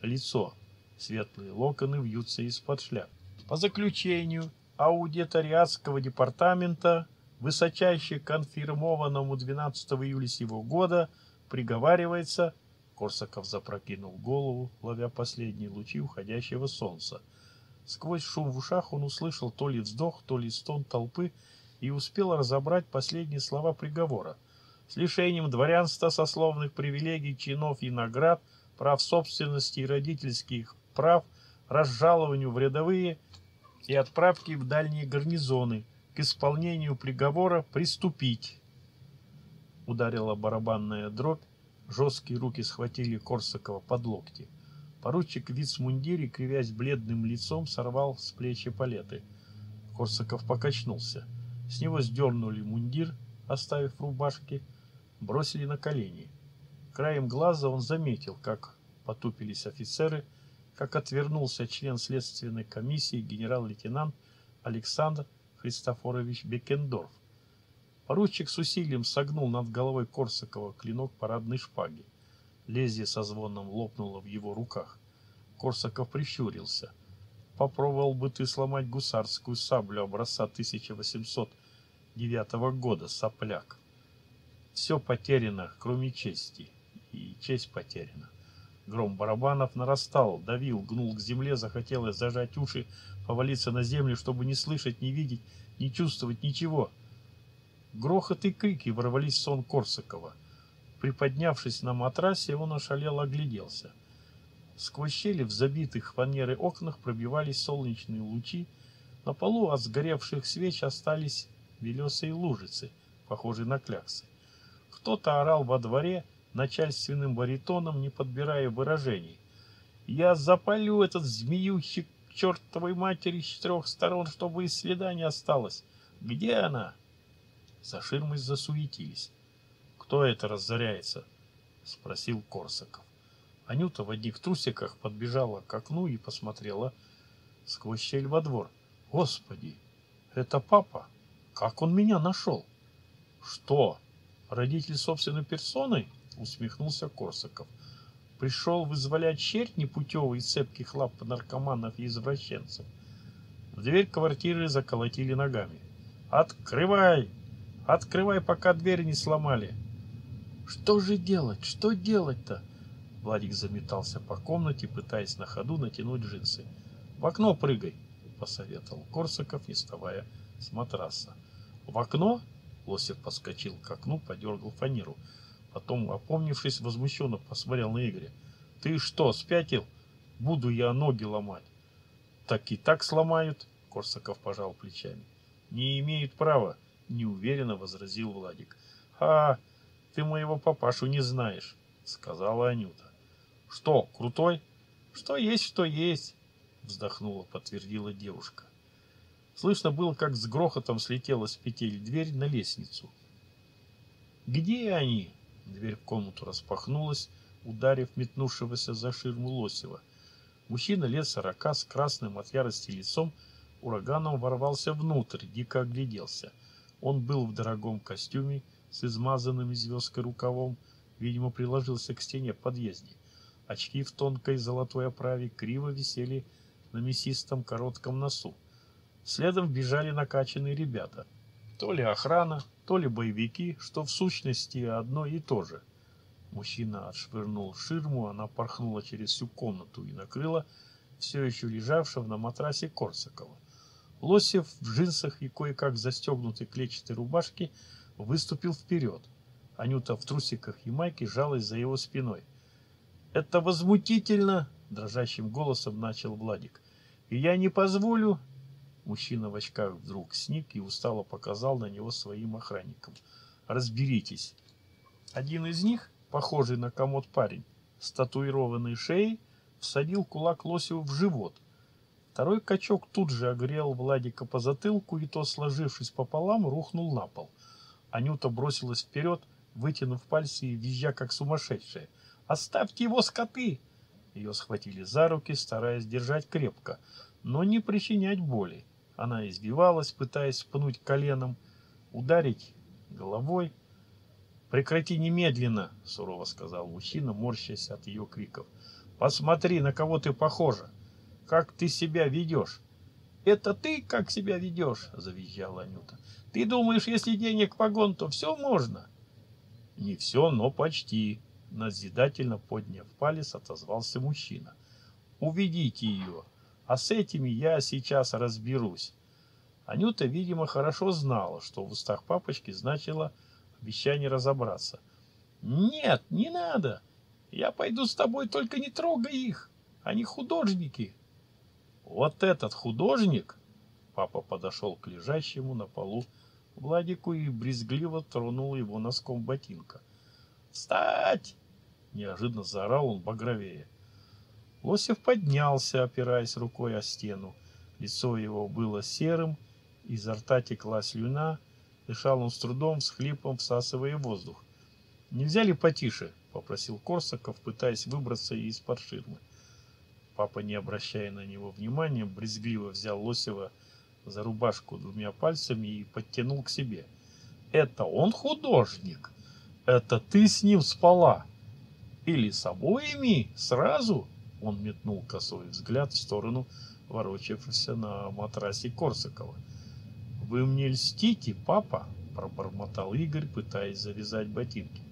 Speaker 1: лицо. Светлые локоны вьются из-под шляп. По заключению аудиториатского департамента, высочайше конфирмованному 12 июля сего года, приговаривается, Корсаков запрокинул голову, ловя последние лучи уходящего солнца. Сквозь шум в ушах он услышал то ли вздох, то ли стон толпы и успел разобрать последние слова приговора – с лишением дворянства, сословных привилегий, чинов и наград, прав собственности и родительских прав, разжалованию в рядовые и отправки в дальние гарнизоны, к исполнению приговора приступить. Ударила барабанная дробь, жесткие руки схватили Корсакова под локти. Поручик в вицмундире, кривясь бледным лицом, сорвал с плечи палеты. Корсаков покачнулся. С него сдернули мундир, оставив рубашки, бросили на колени. Краем глаза он заметил, как потупились офицеры, как отвернулся член следственной комиссии генерал-лейтенант Александр Христофорович Бекендорф. Поручик с усилием согнул над головой Корсакова клинок парадной шпаги. Лезвие со звоном лопнуло в его руках. Корсаков прищурился. Попробовал бы ты сломать гусарскую саблю образца 1809 года, сопляк. Все потеряно, кроме чести. И честь потеряна. Гром барабанов нарастал, давил, гнул к земле, захотелось зажать уши, повалиться на землю, чтобы не слышать, не видеть, не чувствовать ничего. Грохот и крики ворвались в сон Корсакова. Приподнявшись на матрасе, он ошалел огляделся. Сквозь щели в забитых фанеры окнах пробивались солнечные лучи, на полу от сгоревших свеч остались белесые лужицы, похожие на кляксы. Кто-то орал во дворе начальственным баритоном, не подбирая выражений. «Я запалю этот змеющий к чертовой матери с четырех сторон, чтобы и следа не осталось. Где она? За ширмой засуетились. Кто это разоряется? Спросил Корсаков. Анюта в одних трусиках подбежала к окну и посмотрела сквозь щель во двор. Господи, это папа? Как он меня нашел? Что, родитель собственной персоной? Усмехнулся Корсаков. Пришел вызволять черт непутевый из цепких лап наркоманов и извращенцев. В дверь квартиры заколотили ногами. «Открывай! Открывай, пока дверь не сломали!» «Что же делать? Что делать-то?» Владик заметался по комнате, пытаясь на ходу натянуть джинсы. «В окно прыгай!» — посоветовал Корсаков, не вставая с матраса. «В окно?» — Лосев подскочил к окну, подергал фанеру. Потом, опомнившись, возмущенно посмотрел на Игоря. «Ты что, спятил? Буду я ноги ломать». «Так и так сломают», — Корсаков пожал плечами. «Не имеют права», — неуверенно возразил Владик. «А, ты моего папашу не знаешь», — сказала Анюта. «Что, крутой?» «Что есть, что есть», — вздохнула, подтвердила девушка. Слышно было, как с грохотом слетела с петель дверь на лестницу. «Где они?» Дверь в комнату распахнулась, ударив метнувшегося за ширму Лосева. Мужчина лет сорока с красным от ярости лицом ураганом ворвался внутрь, дико огляделся. Он был в дорогом костюме с измазанным звездкой рукавом, видимо, приложился к стене в. Очки в тонкой золотой оправе криво висели на мясистом коротком носу. Следом бежали накачанные ребята. То ли охрана, то ли боевики, что в сущности одно и то же. Мужчина отшвырнул ширму, она порхнула через всю комнату и накрыла все еще лежавшего на матрасе Корсакова. Лосев в джинсах и кое-как застегнутой клетчатой рубашке выступил вперед. Анюта в трусиках и майке жалась за его спиной. «Это возмутительно!» — дрожащим голосом начал Владик. «И я не позволю, Мужчина в очках вдруг сник и устало показал на него своим охранникам. «Разберитесь». Один из них, похожий на комод парень, с татуированной шеей, всадил кулак Лосеву в живот. Второй качок тут же огрел Владика по затылку, и то, сложившись пополам, рухнул на пол. Анюта бросилась вперед, вытянув пальцы и визжа, как сумасшедшая. «Оставьте его, скоты!» Ее схватили за руки, стараясь держать крепко, но не причинять боли. Она избивалась, пытаясь пнуть коленом, ударить головой. «Прекрати немедленно!» — сурово сказал мужчина, морщась от ее криков. «Посмотри, на кого ты похожа! Как ты себя ведешь!» «Это ты как себя ведешь?» — завизжала Анюта. «Ты думаешь, если денег погон, то все можно?» «Не все, но почти», — назидательно подняв палец, отозвался мужчина. «Уведите ее!» А с этими я сейчас разберусь. Анюта, видимо, хорошо знала, что в устах папочки значило обещание разобраться. «Нет, не надо. Я пойду с тобой, только не трогай их. Они художники». «Вот этот художник?» Папа подошел к лежащему на полу Владику и брезгливо тронул его носком ботинка. «Встать!» — неожиданно заорал он багровее. Лосев поднялся, опираясь рукой о стену. Лицо его было серым, изо рта текла слюна, дышал он с трудом, с хлипом, всасывая воздух. «Нельзя ли потише?» — попросил Корсаков, пытаясь выбраться из-под ширмы. Папа, не обращая на него внимания, брезгливо взял Лосева за рубашку двумя пальцами и подтянул к себе. «Это он художник? Это ты с ним спала? Или с обоими? Сразу?» Он метнул косой взгляд в сторону ворочавшегося на матрасе Корсакова. «Вы мне льстите, папа?» – пробормотал Игорь, пытаясь завязать ботинки.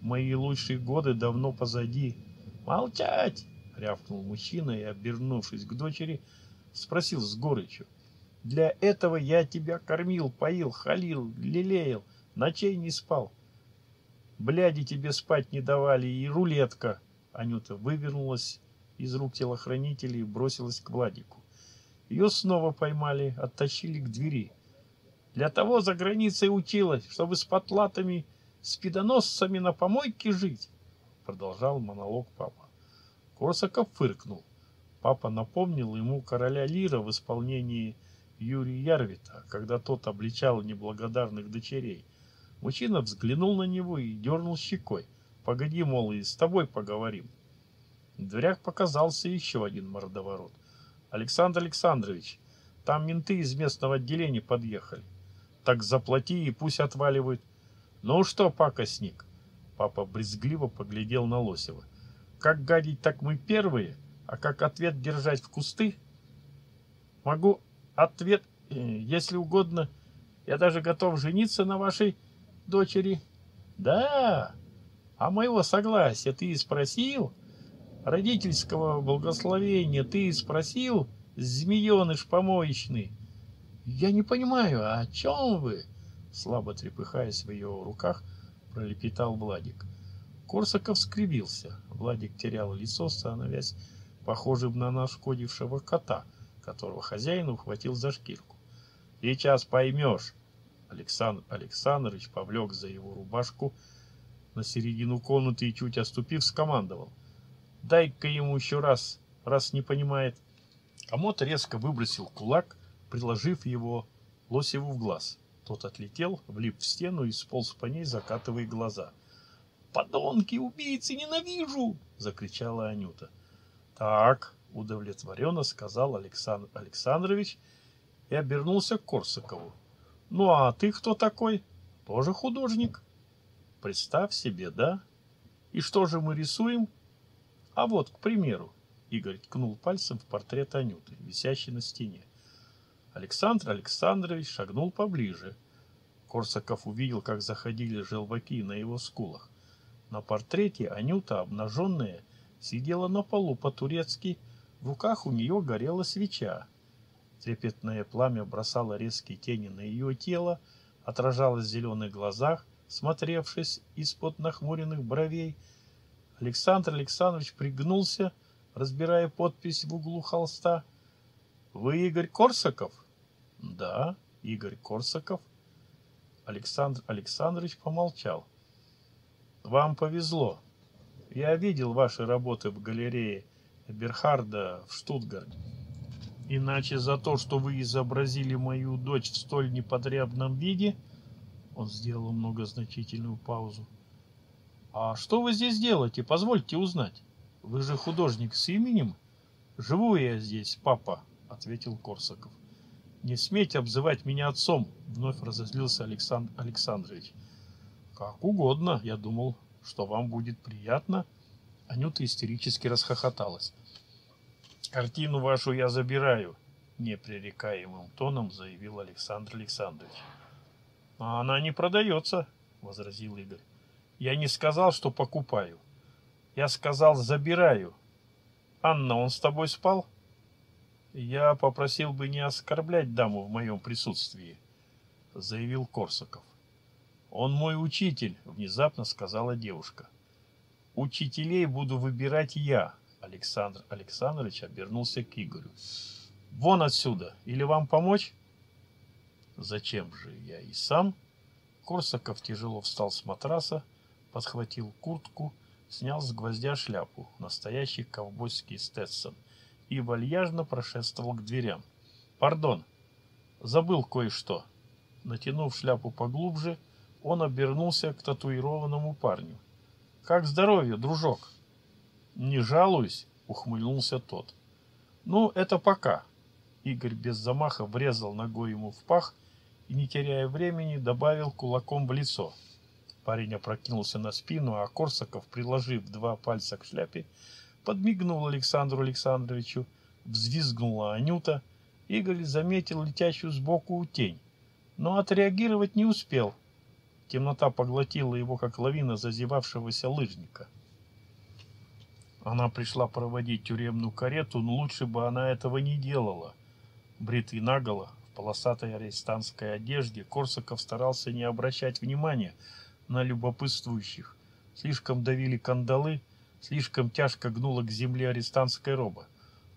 Speaker 1: «Мои лучшие годы давно позади». «Молчать!» – рявкнул мужчина и, обернувшись к дочери, спросил с горечью. «Для этого я тебя кормил, поил, халил, лелеял, ночей не спал. Бляди тебе спать не давали и рулетка». Анюта вывернулась из рук телохранителей и бросилась к Владику. Ее снова поймали, оттащили к двери. Для того за границей училась, чтобы с потлатами, спидоносцами на помойке жить, продолжал монолог папа. Корсаков фыркнул. Папа напомнил ему короля Лира в исполнении Юрия Ярвита, когда тот обличал неблагодарных дочерей. Мужчина взглянул на него и дернул щекой. «Погоди, мол, и с тобой поговорим». В дверях показался еще один мордоворот. «Александр Александрович, там менты из местного отделения подъехали. Так заплати и пусть отваливают». «Ну что, пакостник?» Папа брезгливо поглядел на Лосева. «Как гадить, так мы первые, а как ответ держать в кусты?» «Могу ответ, э, если угодно. Я даже готов жениться на вашей дочери». «Да? А моего согласия ты спросил?» родительского благословения ты спросил, змееныш помоечный? Я не понимаю, о чем вы? Слабо трепыхаясь в ее руках, пролепетал Владик. Корсаков скривился. Владик терял лицо, становясь похожим на нашкодившего кота, которого хозяин ухватил за шкирку. «Сейчас поймешь!» Александр Александрович повлек за его рубашку на середину комнаты и, чуть оступив, скомандовал — Дай-ка ему еще раз, раз не понимает. Комод резко выбросил кулак, приложив его Лосеву в глаз. Тот отлетел, влип в стену и сполз по ней, закатывая глаза. «Подонки, убийцы, ненавижу!» — закричала Анюта. «Так», — удовлетворенно сказал Александр Александрович и обернулся к Корсакову. «Ну а ты кто такой? Тоже художник?» «Представь себе, да? И что же мы рисуем?» А вот, к примеру, Игорь ткнул пальцем в портрет Анюты, висящий на стене. Александр Александрович шагнул поближе. Корсаков увидел, как заходили желваки на его скулах. На портрете Анюта, обнаженная, сидела на полу по-турецки, в руках у нее горела свеча. Трепетное пламя бросало резкие тени на ее тело, отражалось в зеленых глазах, смотревшись из-под нахмуренных бровей, Александр Александрович пригнулся, разбирая подпись в углу холста. «Вы Игорь Корсаков?» «Да, Игорь Корсаков». Александр Александрович помолчал. «Вам повезло. Я видел ваши работы в галерее Берхарда в Штутгарте. Иначе за то, что вы изобразили мою дочь в столь непотребном виде...» Он сделал многозначительную паузу. «А что вы здесь делаете? Позвольте узнать. Вы же художник с именем?» «Живу я здесь, папа», — ответил Корсаков. «Не смейте обзывать меня отцом», — вновь разозлился Александр Александрович. «Как угодно. Я думал, что вам будет приятно». Анюта истерически расхохоталась. «Картину вашу я забираю», — непререкаемым тоном заявил Александр Александрович. «А она не продается», — возразил Игорь. Я не сказал, что покупаю. Я сказал, забираю. Анна, он с тобой спал? Я попросил бы не оскорблять даму в моем присутствии, заявил Корсаков. Он мой учитель, внезапно сказала девушка. Учителей буду выбирать я. Александр Александрович обернулся к Игорю. Вон отсюда, или вам помочь? Зачем же я и сам? Корсаков тяжело встал с матраса, подхватил куртку, снял с гвоздя шляпу, настоящий ковбойский Стетсон, и вальяжно прошествовал к дверям. «Пардон, забыл кое-что». Натянув шляпу поглубже, он обернулся к татуированному парню. «Как здоровье, дружок?» «Не жалуюсь», — ухмыльнулся тот. «Ну, это пока». Игорь без замаха врезал ногой ему в пах и, не теряя времени, добавил кулаком в лицо. Парень опрокинулся на спину, а Корсаков, приложив два пальца к шляпе, подмигнул Александру Александровичу, взвизгнула Анюта. Игорь заметил летящую сбоку тень, но отреагировать не успел. Темнота поглотила его, как лавина зазевавшегося лыжника. Она пришла проводить тюремную карету, но лучше бы она этого не делала. Бритый наголо, в полосатой арестантской одежде, Корсаков старался не обращать внимания на любопытствующих. Слишком давили кандалы, слишком тяжко гнула к земле арестантская роба.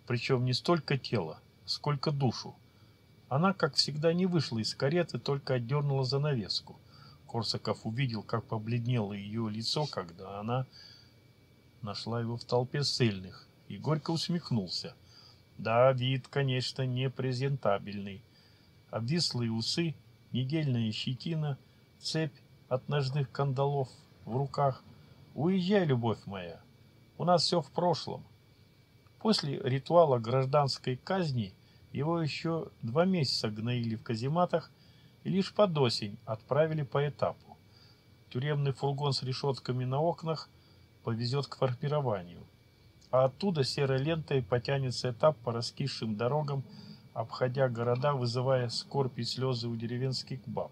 Speaker 1: Причем не столько тело, сколько душу. Она, как всегда, не вышла из кареты, только отдернула занавеску. Корсаков увидел, как побледнело ее лицо, когда она нашла его в толпе ссыльных, и горько усмехнулся. Да, вид, конечно, непрезентабельный. Обвислые усы, недельная щетина, цепь от ножных кандалов в руках. Уезжай, любовь моя, у нас все в прошлом. После ритуала гражданской казни его еще два месяца гноили в казематах и лишь под осень отправили по этапу. Тюремный фургон с решетками на окнах повезет к формированию, а оттуда серой лентой потянется этап по раскисшим дорогам, обходя города, вызывая скорбь и слезы у деревенских баб.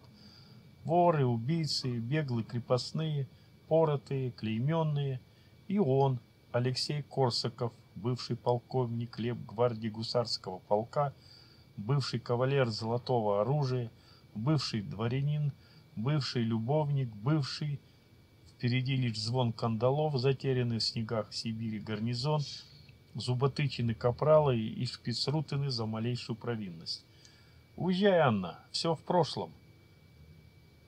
Speaker 1: Воры, убийцы, беглые крепостные, поротые, клейменные, и он, Алексей Корсаков, бывший полковник леп гвардии гусарского полка, бывший кавалер золотого оружия, бывший дворянин, бывший любовник, бывший, впереди лишь звон кандалов, затерянный в снегах Сибири гарнизон, зуботычины капралы и шпицрутыны за малейшую провинность. «Уезжай, Анна, все в прошлом».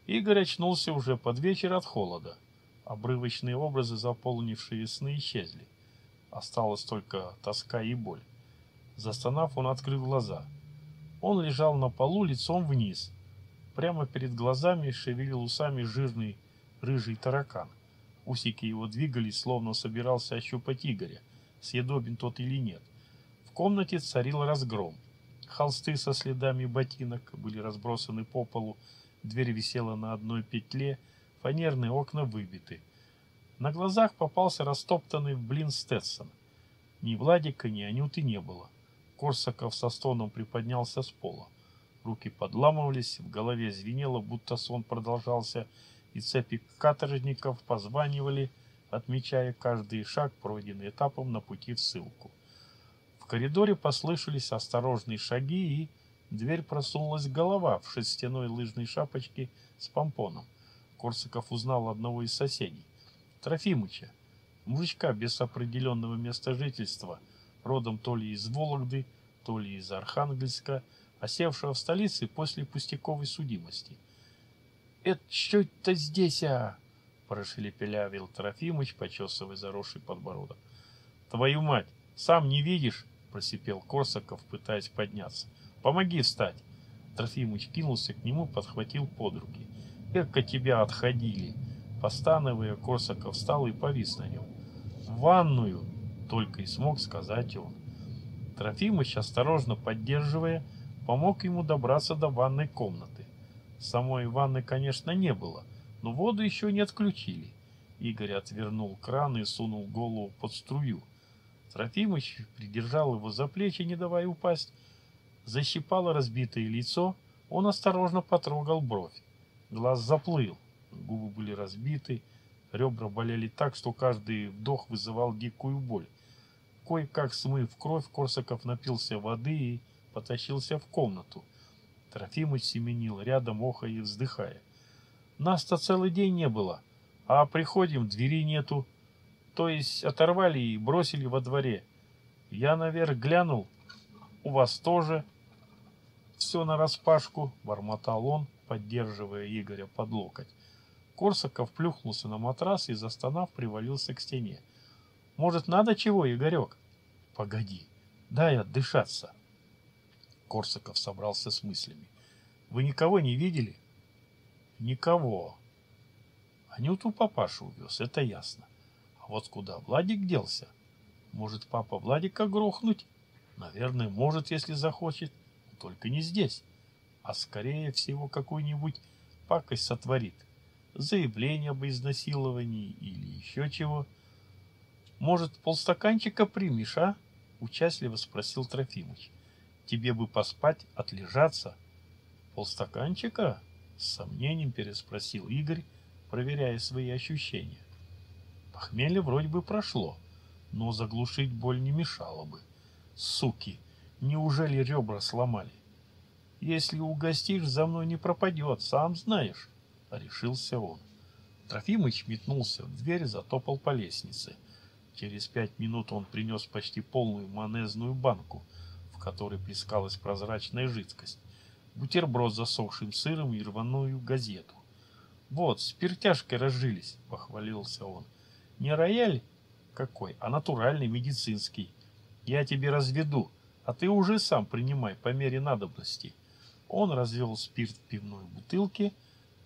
Speaker 1: Игорь очнулся уже под вечер от холода. Обрывочные образы, заполнившие сны, исчезли. Осталась только тоска и боль. Застонав, он открыл глаза. Он лежал на полу лицом вниз. Прямо перед глазами шевелил усами жирный рыжий таракан. Усики его двигались, словно собирался ощупать Игоря, съедобен тот или нет. В комнате царил разгром. Холсты со следами ботинок были разбросаны по полу, дверь висела на одной петле, фанерные окна выбиты. На глазах попался растоптанный в блин Стетсон. Ни Владика, ни Анюты не было. Корсаков со стоном приподнялся с пола. Руки подламывались, в голове звенело, будто сон продолжался, и цепи каторжников позванивали, отмечая каждый шаг, пройденный этапом на пути в ссылку. В коридоре послышались осторожные шаги, и дверь просунулась голова в шерстяной лыжной шапочке с помпоном. Корсаков узнал одного из соседей. Трофимыча, мужичка без определенного места жительства, родом то ли из Вологды, то ли из Архангельска, осевшего в столице после пустяковой судимости. «Это что это здесь, а?» – прошелепелявил Трофимыч, почесывая заросший подбородок. «Твою мать, сам не видишь?» – просипел Корсаков, пытаясь подняться. «Помоги встать!» Трофимыч кинулся к нему, подхватил под руки. «Эка тебя отходили!» Постановая, Корсаков встал и повис на нем. «В ванную!» — только и смог сказать он. Трофимыч, осторожно поддерживая, помог ему добраться до ванной комнаты. Самой ванны, конечно, не было, но воду еще не отключили. Игорь отвернул кран и сунул голову под струю. Трофимыч придержал его за плечи, не давая упасть. Защипало разбитое лицо, он осторожно потрогал бровь. Глаз заплыл губы были разбиты, ребра болели так, что каждый вдох вызывал дикую боль. Кое-как смыв кровь, Корсаков напился воды и потащился в комнату. Трофимыч семенил рядом, охая и вздыхая. Нас-то целый день не было, а приходим, двери нету. То есть оторвали и бросили во дворе. Я наверх глянул, у вас тоже все нараспашку, бормотал он, поддерживая Игоря под локоть. Корсаков плюхнулся на матрас и, застонав, привалился к стене. «Может, надо чего, Игорек?» «Погоди, дай отдышаться». Корсаков собрался с мыслями. «Вы никого не видели?» «Никого. Анюту папашу увез, это ясно. А вот куда Владик делся? Может, папа Владика грохнуть? Наверное, может, если захочет. Только не здесь. А скорее всего, какую-нибудь пакость сотворит заявление об изнасиловании или еще чего. Может, полстаканчика примешь, а? Участливо спросил Трофимыч. Тебе бы поспать, отлежаться. Полстаканчика? С сомнением переспросил Игорь, проверяя свои ощущения. Похмелье вроде бы прошло, но заглушить боль не мешало бы. Суки, неужели ребра сломали? Если угостишь, за мной не пропадет, сам знаешь. — решился он. Трофимыч метнулся в дверь, затопал по лестнице. Через пять минут он принес почти полную манезную банку, которой плескалась прозрачная жидкость, бутерброд с засохшим сыром и рваную газету. «Вот, спиртяжкой разжились», — похвалился он. «Не рояль какой, а натуральный, медицинский. Я тебе разведу, А ты уже сам принимай по мере надобности. Он развел спирт в пивной бутылке,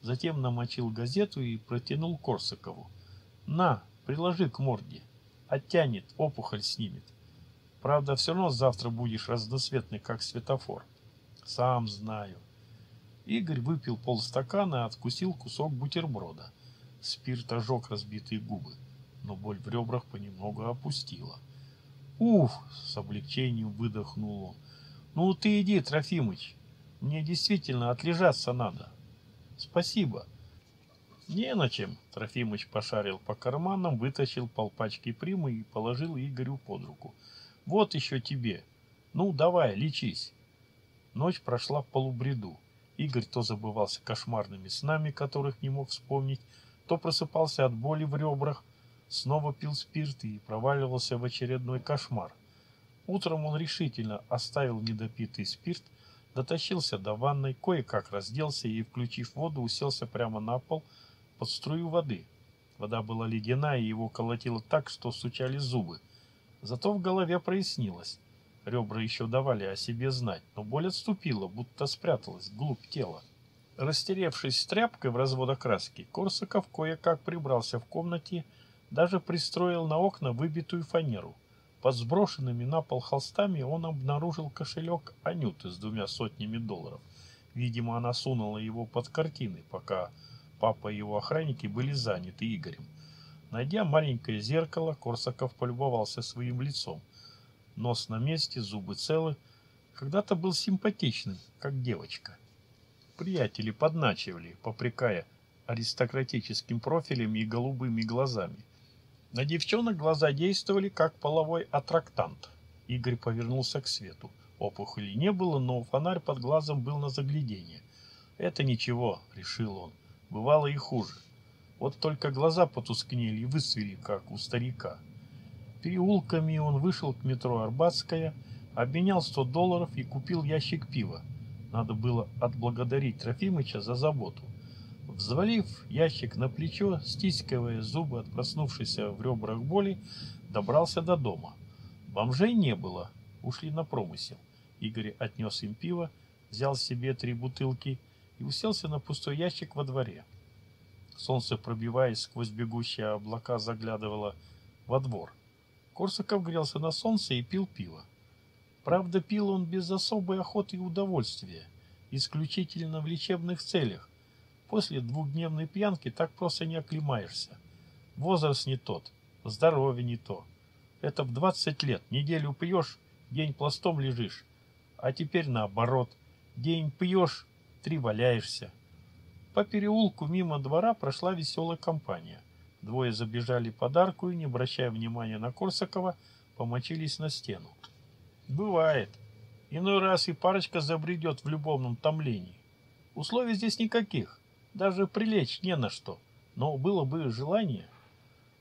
Speaker 1: затем намочил газету и протянул Корсакову. На, приложи к морде. Оттянет, опухоль снимет. Правда, все равно завтра будешь разноцветный, как светофор. Сам знаю. Игорь выпил полстакана и откусил кусок бутерброда. Спирт ожег разбитые губы, но боль в ребрах понемногу опустила. «Уф!» — с облегчением выдохнул он. «Ну ты иди, Трофимыч, мне действительно отлежаться надо». «Спасибо». «Не на чем», — Трофимыч пошарил по карманам, вытащил полпачки примы и положил Игорю под руку. «Вот еще тебе. Ну, давай, лечись». Ночь прошла в полубреду. Игорь то забывался кошмарными снами, которых не мог вспомнить, то просыпался от боли в ребрах, снова пил спирт и проваливался в очередной кошмар. Утром он решительно оставил недопитый спирт, дотащился до ванной, кое-как разделся и, включив воду, уселся прямо на пол под струю воды. Вода была ледяная, и его колотило так, что стучали зубы. Зато в голове прояснилось. Ребра еще давали о себе знать, но боль отступила, будто спряталась вглубь тела. Растеревшись тряпкой в разводах краски, Корсаков кое-как прибрался в комнате, даже пристроил на окна выбитую фанеру. Под сброшенными на пол холстами он обнаружил кошелек Анюты с двумя сотнями долларов. Видимо, она сунула его под картины, пока папа и его охранники были заняты Игорем. Найдя маленькое зеркало, Корсаков полюбовался своим лицом. Нос на месте, зубы целы. Когда-то был симпатичным, как девочка. Приятели подначивали, попрекая аристократическим профилем и голубыми глазами. На девчонок глаза действовали, как половой аттрактант. Игорь повернулся к свету. Опухоли не было, но фонарь под глазом был на заглядение. «Это ничего», — решил он. «Бывало и хуже. Вот только глаза потускнели и высвели, как у старика». Переулками он вышел к метро Арбатская, обменял 100 долларов и купил ящик пива. Надо было отблагодарить Трофимыча за заботу. Взвалив ящик на плечо, стискивая зубы от проснувшейся в ребрах боли, добрался до дома. Бомжей не было, ушли на промысел. Игорь отнес им пиво, взял себе три бутылки и уселся на пустой ящик во дворе. Солнце, пробиваясь сквозь бегущие облака, заглядывало во двор. Корсаков грелся на солнце и пил пиво. Правда, пил он без особой охоты и удовольствия, исключительно в лечебных целях. После двухдневной пьянки так просто не оклемаешься. Возраст не тот, здоровье не то. Это в 20 лет, неделю пьешь, день пластом лежишь. А теперь наоборот, день пьешь, три валяешься. По переулку мимо двора прошла веселая компания – Двое забежали под арку и, не обращая внимания на Корсакова, помочились на стену. Бывает. Иной раз и парочка забредет в любовном томлении. Условий здесь никаких. Даже прилечь не на что. Но было бы желание.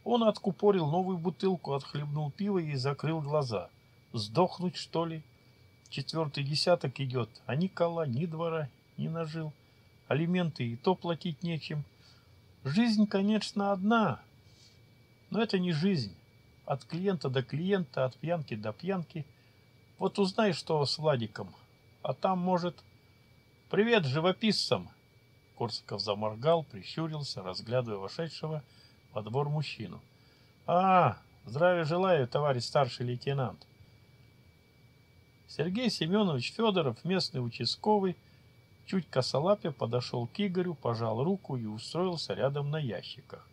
Speaker 1: Он откупорил новую бутылку, отхлебнул пиво и закрыл глаза. Сдохнуть, что ли? Четвертый десяток идет, а ни кола, ни двора не нажил. Алименты и то платить нечем. Жизнь, конечно, одна, но это не жизнь. От клиента до клиента, от пьянки до пьянки. Вот узнай, что с Владиком. А там, может... Привет живописцам! Корсаков заморгал, прищурился, разглядывая вошедшего во двор мужчину. А, здравия желаю, товарищ старший лейтенант. Сергей Семенович Федоров, местный участковый, Чуть косолапя подошел к Игорю, пожал руку и устроился рядом на ящиках.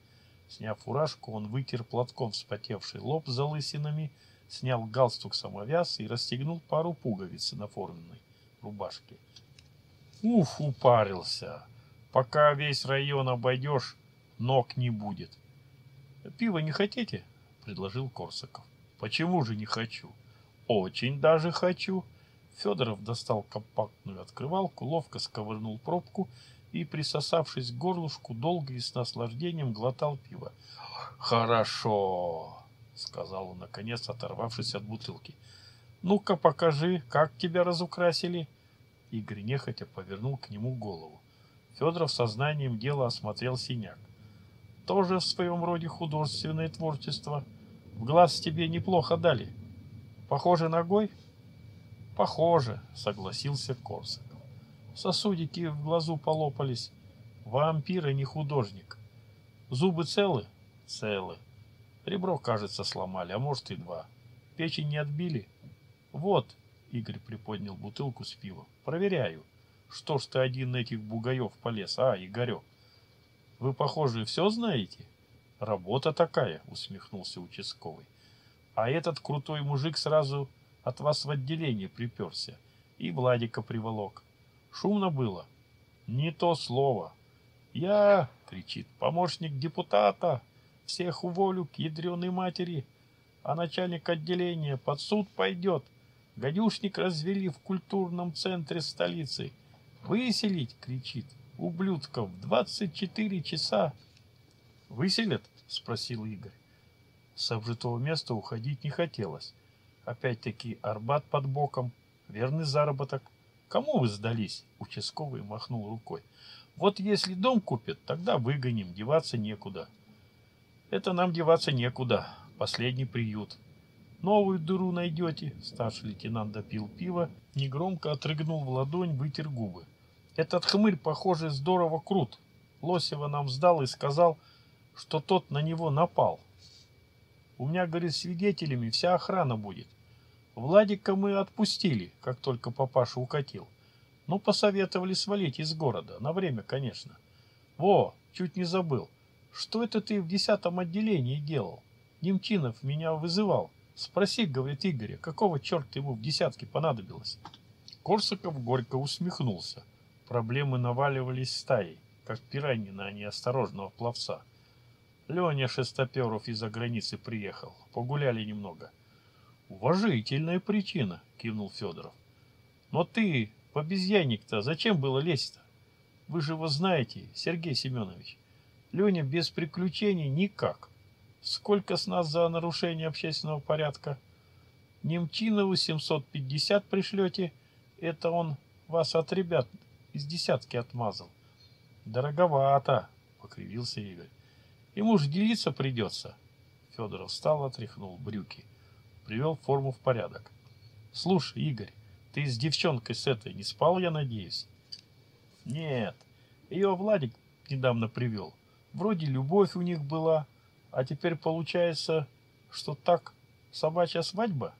Speaker 1: Сняв фуражку, он вытер платком вспотевший лоб за лысинами, снял галстук самовяз и расстегнул пару пуговиц на форменной рубашке. Уф, упарился. Пока весь район обойдешь, ног не будет. Пиво не хотите? Предложил Корсаков. Почему же не хочу? Очень даже хочу. Федоров достал компактную открывалку, ловко сковырнул пробку и, присосавшись к горлышку, долго и с наслаждением глотал пиво. «Хорошо!» — сказал он, наконец, оторвавшись от бутылки. «Ну-ка, покажи, как тебя разукрасили!» Игорь нехотя повернул к нему голову. Федоров сознанием дела осмотрел синяк. «Тоже в своем роде художественное творчество. В глаз тебе неплохо дали. Похоже ногой?» Похоже, согласился Корсаков. Сосудики в глазу полопались. Вампир, а не художник. Зубы целы? Целы. Ребро, кажется, сломали, а может и два. Печень не отбили? Вот, Игорь приподнял бутылку с пивом. Проверяю. Что ж ты один этих бугаев полез, а, Игорек? Вы, похоже, все знаете? Работа такая, усмехнулся участковый. А этот крутой мужик сразу от вас в отделение приперся. И Владика приволок. Шумно было? Не то слово. Я, кричит, помощник депутата, всех уволю к ядреной матери, а начальник отделения под суд пойдет. Гадюшник развели в культурном центре столицы. Выселить, кричит, ублюдков, 24 часа. Выселят? Спросил Игорь. С обжитого места уходить не хотелось. Опять-таки Арбат под боком, верный заработок. Кому вы сдались? Участковый махнул рукой. Вот если дом купят, тогда выгоним, деваться некуда. Это нам деваться некуда. Последний приют. Новую дыру найдете. Старший лейтенант допил пиво, негромко отрыгнул в ладонь, вытер губы. Этот хмырь, похоже, здорово крут. Лосева нам сдал и сказал, что тот на него напал. У меня, говорит, свидетелями вся охрана будет. Владика мы отпустили, как только папаша укатил. Но посоветовали свалить из города, на время, конечно. Во, чуть не забыл. Что это ты в десятом отделении делал? Немчинов меня вызывал. Спроси, говорит Игоря, какого черта ему в десятке понадобилось? Корсаков горько усмехнулся. Проблемы наваливались стаей, как пираньи на неосторожного пловца. Леня Шестоперов из-за границы приехал. Погуляли немного. Уважительная причина, кивнул Федоров. Но ты, побезьянник-то, зачем было лезть-то? Вы же его знаете, Сергей Семенович. Леня без приключений никак. Сколько с нас за нарушение общественного порядка? Немчинову 750 пришлете, это он вас от ребят из десятки отмазал. Дороговато, покривился Игорь. Ему же делиться придется. Федоров встал, отряхнул брюки привел форму в порядок. Слушай, Игорь, ты с девчонкой с этой не спал, я надеюсь? Нет, ее Владик недавно привел. Вроде любовь у них была, а теперь получается, что так собачья свадьба?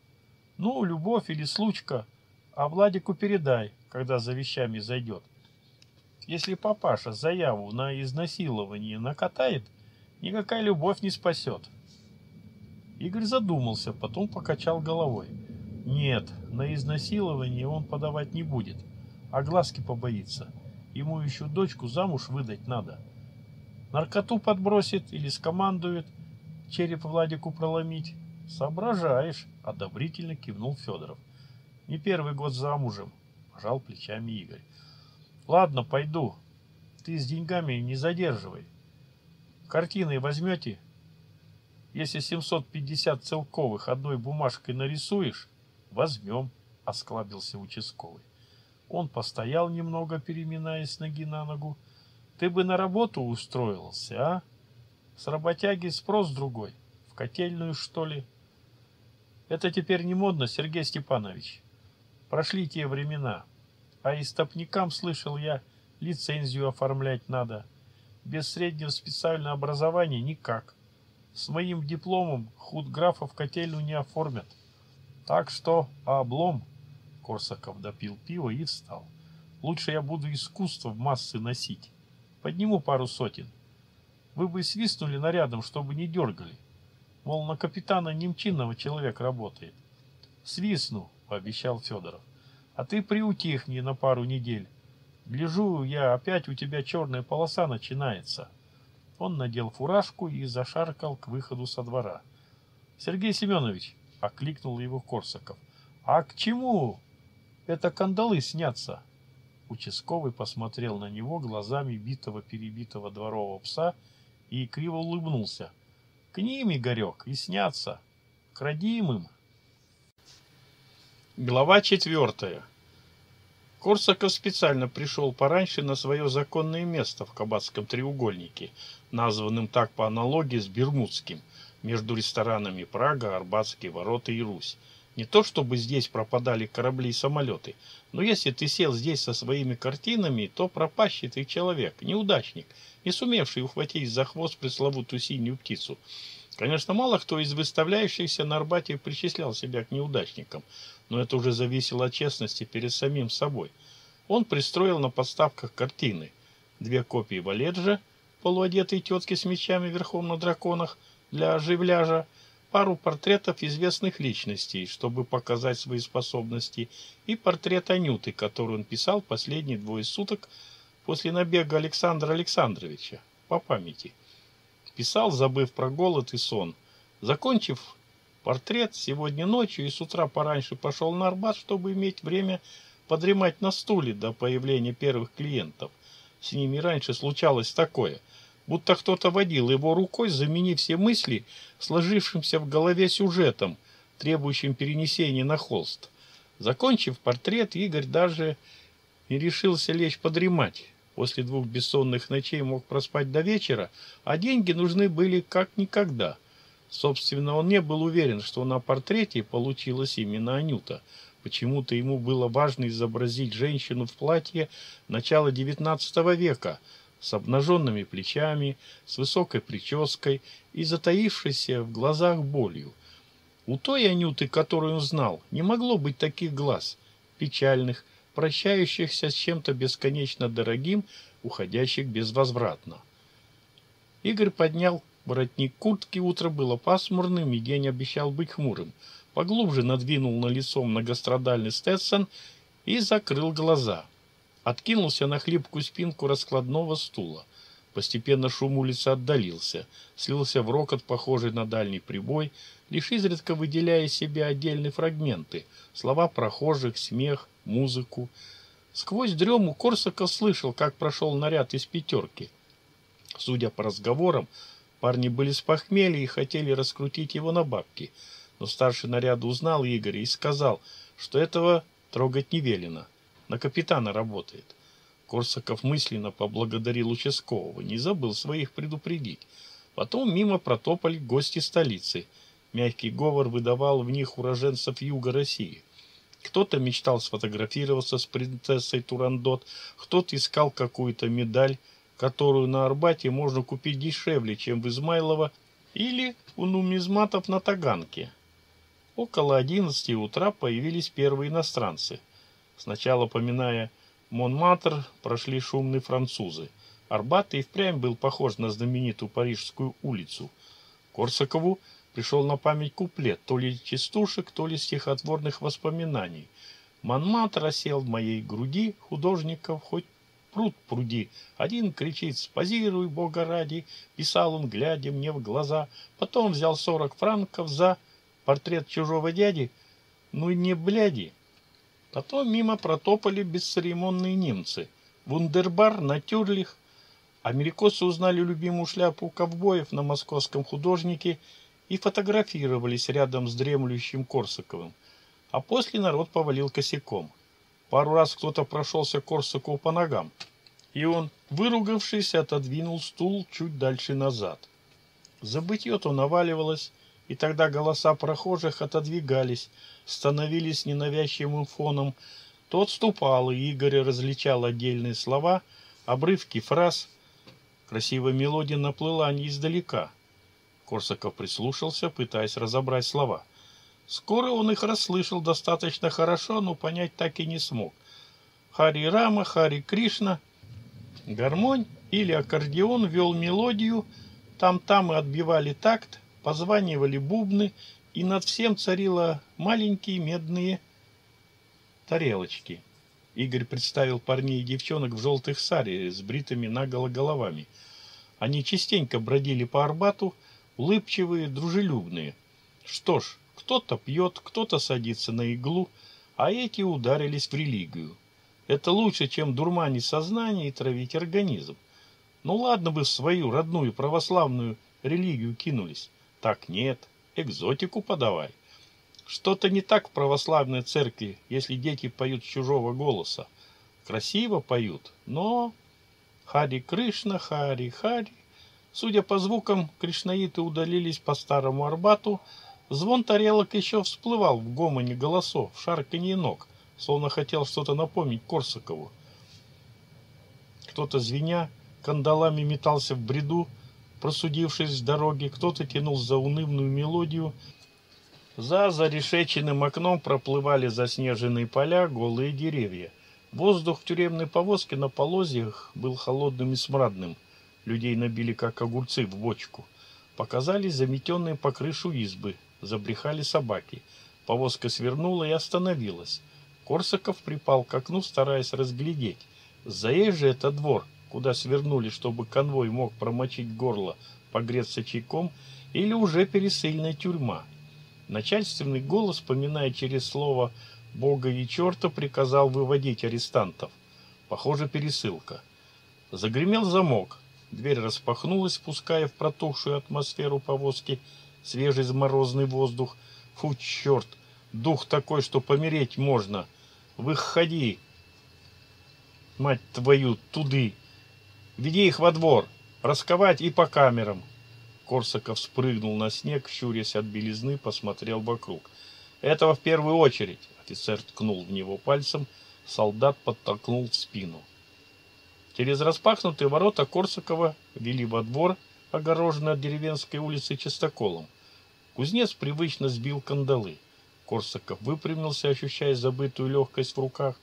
Speaker 1: Ну, любовь или случка, а Владику передай, когда за вещами зайдет. Если папаша заяву на изнасилование накатает, никакая любовь не спасет. Игорь задумался, потом покачал головой. Нет, на изнасилование он подавать не будет, а глазки побоится. Ему еще дочку замуж выдать надо. Наркоту подбросит или скомандует, череп Владику проломить. Соображаешь, одобрительно кивнул Федоров. Не первый год замужем, пожал плечами Игорь. Ладно, пойду. Ты с деньгами не задерживай. Картины возьмете? Если 750 целковых одной бумажкой нарисуешь, возьмем, осклабился участковый. Он постоял немного, переминаясь ноги на ногу. Ты бы на работу устроился, а? С работяги спрос другой. В котельную, что ли? Это теперь не модно, Сергей Степанович. Прошли те времена. А истопникам, слышал я, лицензию оформлять надо. Без среднего специального образования никак. С моим дипломом худграфа в котельную не оформят. Так что облом. Корсаков допил пиво и встал. Лучше я буду искусство в массы носить. Подниму пару сотен. Вы бы свистнули нарядом, чтобы не дергали. Мол, на капитана Немчинного человек работает. Свистну, пообещал Федоров. А ты приутихни на пару недель. Гляжу я, опять у тебя черная полоса начинается. Он надел фуражку и зашаркал к выходу со двора. «Сергей Семенович!» — окликнул его Корсаков. «А к чему это кандалы снятся?» Участковый посмотрел на него глазами битого-перебитого дворового пса и криво улыбнулся. «К ним, Игорек, и снятся. К родимым!» Глава четвертая. Корсаков специально пришел пораньше на свое законное место в Кабацком треугольнике, названным так по аналогии с Бермудским, между ресторанами Прага, Арбатские ворота и Русь. Не то чтобы здесь пропадали корабли и самолеты, но если ты сел здесь со своими картинами, то пропащий ты человек, неудачник, не сумевший ухватить за хвост пресловутую синюю птицу. Конечно, мало кто из выставляющихся на Арбате причислял себя к неудачникам, но это уже зависело от честности перед самим собой. Он пристроил на подставках картины. Две копии Валеджа, полуодетой тетки с мечами верхом на драконах, для оживляжа, пару портретов известных личностей, чтобы показать свои способности, и портрет Анюты, который он писал последние двое суток после набега Александра Александровича, по памяти. Писал, забыв про голод и сон. Закончив портрет, сегодня ночью и с утра пораньше пошел на Арбат, чтобы иметь время подремать на стуле до появления первых клиентов. С ними раньше случалось такое, будто кто-то водил его рукой, заменив все мысли сложившимся в голове сюжетом, требующим перенесения на холст. Закончив портрет, Игорь даже не решился лечь подремать. После двух бессонных ночей мог проспать до вечера, а деньги нужны были как никогда. Собственно, он не был уверен, что на портрете получилась именно Анюта. Почему-то ему было важно изобразить женщину в платье начала XIX века, с обнаженными плечами, с высокой прической и затаившейся в глазах болью. У той Анюты, которую он знал, не могло быть таких глаз, печальных, прощающихся с чем-то бесконечно дорогим, уходящих безвозвратно. Игорь поднял воротник куртки, утро было пасмурным, и день обещал быть хмурым. Поглубже надвинул на лицо многострадальный Стетсон и закрыл глаза. Откинулся на хлипкую спинку раскладного стула. Постепенно шум улицы отдалился, слился в рокот, похожий на дальний прибой, лишь изредка выделяя из себя отдельные фрагменты, слова прохожих, смех, музыку. Сквозь дрему Корсаков слышал, как прошел наряд из пятерки. Судя по разговорам, парни были с похмелья и хотели раскрутить его на бабки. Но старший наряда узнал Игоря и сказал, что этого трогать не велено. На капитана работает. Корсаков мысленно поблагодарил участкового, не забыл своих предупредить. Потом мимо протопали гости столицы. Мягкий говор выдавал в них уроженцев юга России. Кто-то мечтал сфотографироваться с принцессой Турандот, кто-то искал какую-то медаль, которую на Арбате можно купить дешевле, чем в Измайлово или у нумизматов на Таганке. Около одиннадцати утра появились первые иностранцы. Сначала, поминая Монматр, прошли шумные французы. Арбат и впрямь был похож на знаменитую Парижскую улицу. Корсакову пришел на память куплет, то ли частушек, то ли стихотворных воспоминаний. Монматр осел в моей груди, художников хоть пруд пруди. Один кричит «Спозируй, Бога ради!» Писал он, глядя мне в глаза. Потом взял сорок франков за портрет чужого дяди. Ну и не бляди. Потом мимо протопали бесцеремонные немцы. Вундербар, Натюрлих. Америкосы узнали любимую шляпу ковбоев на московском художнике – и фотографировались рядом с дремлющим Корсаковым. А после народ повалил косяком. Пару раз кто-то прошелся Корсакову по ногам, и он, выругавшись, отодвинул стул чуть дальше назад. Забытье-то наваливалось, и тогда голоса прохожих отодвигались, становились ненавязчивым фоном. То отступал, и Игорь различал отдельные слова, обрывки фраз. Красивая мелодия наплыла не издалека — Корсаков прислушался, пытаясь разобрать слова. Скоро он их расслышал достаточно хорошо, но понять так и не смог. Хари Рама, Хари Кришна. Гармонь или аккордеон вел мелодию, там-там и отбивали такт, позванивали бубны, и над всем царило маленькие медные тарелочки. Игорь представил парней и девчонок в желтых саре с бритыми наголо головами. Они частенько бродили по Арбату, улыбчивые, дружелюбные. Что ж, кто-то пьет, кто-то садится на иглу, а эти ударились в религию. Это лучше, чем дурманить сознание и травить организм. Ну ладно бы в свою родную православную религию кинулись. Так нет, экзотику подавай. Что-то не так в православной церкви, если дети поют с чужого голоса. Красиво поют, но... Хари Кришна, Хари Хари, Судя по звукам, кришнаиты удалились по старому Арбату, Звон тарелок еще всплывал в гомоне голосов, шарканье ног, словно хотел что-то напомнить Корсакову. Кто-то, звеня, кандалами метался в бреду, просудившись с дороги, кто-то тянул за унывную мелодию. За зарешеченным окном проплывали заснеженные поля, голые деревья. Воздух в тюремной повозке на полозьях был холодным и смрадным. Людей набили, как огурцы, в бочку. Показались заметенные по крышу избы. Забрехали собаки. Повозка свернула и остановилась. Корсаков припал к окну, стараясь разглядеть. Заезжий это двор, куда свернули, чтобы конвой мог промочить горло, погреться чайком, или уже пересыльная тюрьма. Начальственный голос, поминая через слово «Бога и черта», приказал выводить арестантов. Похоже, пересылка. Загремел замок. Дверь распахнулась, впуская в протухшую атмосферу повозки свежий морозный воздух. Фу, черт! Дух такой, что помереть можно. Выходи! Мать твою, туды! Веди их во двор, расковать и по камерам. Корсаков спрыгнул на снег, щурясь от белизны, посмотрел вокруг. Этого в первую очередь. Офицер ткнул в него пальцем, солдат подтолкнул в спину. Через распахнутые ворота Корсакова вели во двор, огороженный от деревенской улицы чистоколом. Кузнец привычно сбил кандалы. Корсаков выпрямился, ощущая забытую легкость в руках.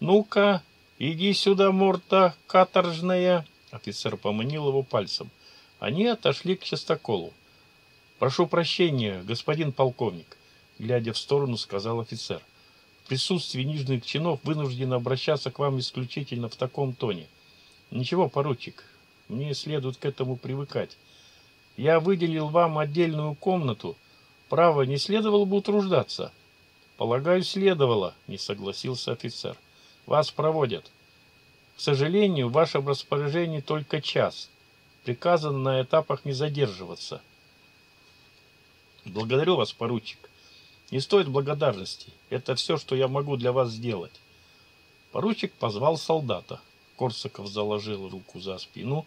Speaker 1: «Ну-ка, иди сюда, морда каторжная!» Офицер поманил его пальцем. Они отошли к частоколу. «Прошу прощения, господин полковник», — глядя в сторону, сказал офицер. «В присутствии нижних чинов вынужден обращаться к вам исключительно в таком тоне. Ничего, поручик, мне следует к этому привыкать. Я выделил вам отдельную комнату. Право, не следовало бы утруждаться». «Полагаю, следовало», — не согласился офицер. «Вас проводят». К сожалению, в вашем распоряжении только час. Приказано на этапах не задерживаться. Благодарю вас, поручик. Не стоит благодарности. Это все, что я могу для вас сделать. Поручик позвал солдата. Корсаков заложил руку за спину.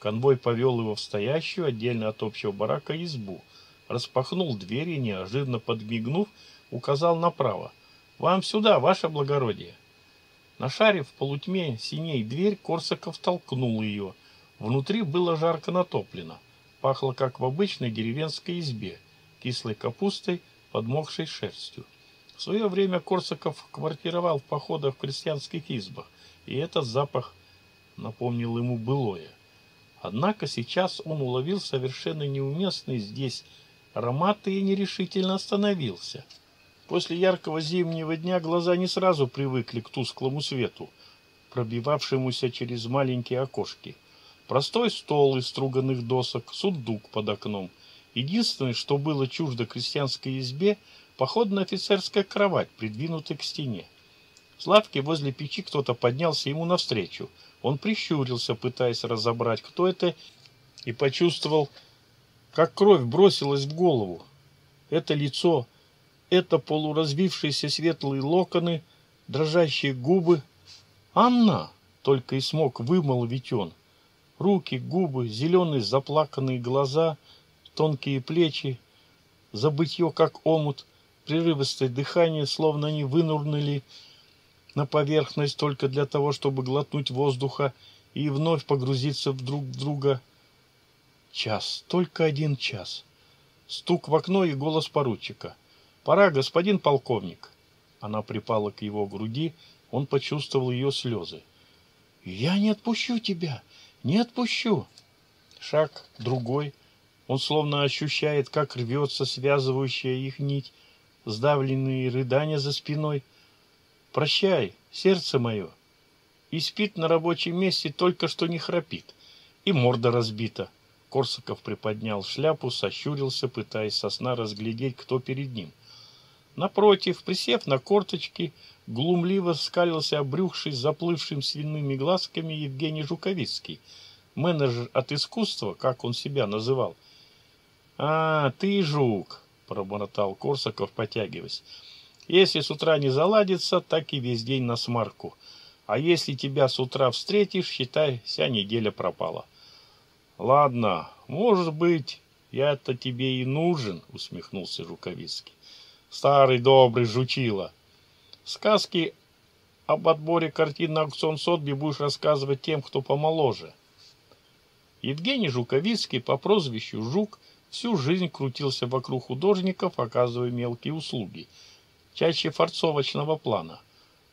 Speaker 1: Конвой повел его в стоящую, отдельно от общего барака, избу. Распахнул дверь и, неожиданно подмигнув, указал направо. «Вам сюда, ваше благородие!» Нашарив в полутьме синей дверь, Корсаков толкнул ее. Внутри было жарко натоплено. Пахло, как в обычной деревенской избе, кислой капустой, подмокшей шерстью. В свое время Корсаков квартировал в походах в крестьянских избах, и этот запах напомнил ему былое. Однако сейчас он уловил совершенно неуместный здесь аромат и нерешительно остановился – После яркого зимнего дня глаза не сразу привыкли к тусклому свету, пробивавшемуся через маленькие окошки. Простой стол из струганных досок, сундук под окном. Единственное, что было чуждо крестьянской избе, походная офицерская кровать, придвинутая к стене. С лавки возле печи кто-то поднялся ему навстречу. Он прищурился, пытаясь разобрать, кто это, и почувствовал, как кровь бросилась в голову. Это лицо это полуразвившиеся светлые локоны, дрожащие губы. «Анна!» — только и смог вымолвить он. Руки, губы, зеленые заплаканные глаза, тонкие плечи, забытье как омут, прерывистое дыхание, словно они вынурнули на поверхность только для того, чтобы глотнуть воздуха и вновь погрузиться в друг друга. Час, только один час. Стук в окно и голос поручика. «Пора, господин полковник!» Она припала к его груди, он почувствовал ее слезы. «Я не отпущу тебя! Не отпущу!» Шаг другой. Он словно ощущает, как рвется связывающая их нить, сдавленные рыдания за спиной. «Прощай, сердце мое!» И спит на рабочем месте, только что не храпит. И морда разбита. Корсаков приподнял шляпу, сощурился, пытаясь со сна разглядеть, кто перед ним. Напротив, присев на корточки, глумливо скалился обрюхший заплывшим свиными глазками Евгений Жуковицкий, менеджер от искусства, как он себя называл. «А, ты жук!» — пробормотал Корсаков, потягиваясь. «Если с утра не заладится, так и весь день на смарку. А если тебя с утра встретишь, считай, вся неделя пропала». «Ладно, может быть...» Я-то тебе и нужен, усмехнулся Жуковицкий. Старый добрый жучила. Сказки об отборе картин на аукцион Сотби будешь рассказывать тем, кто помоложе. Евгений Жуковицкий по прозвищу Жук всю жизнь крутился вокруг художников, оказывая мелкие услуги, чаще форцовочного плана.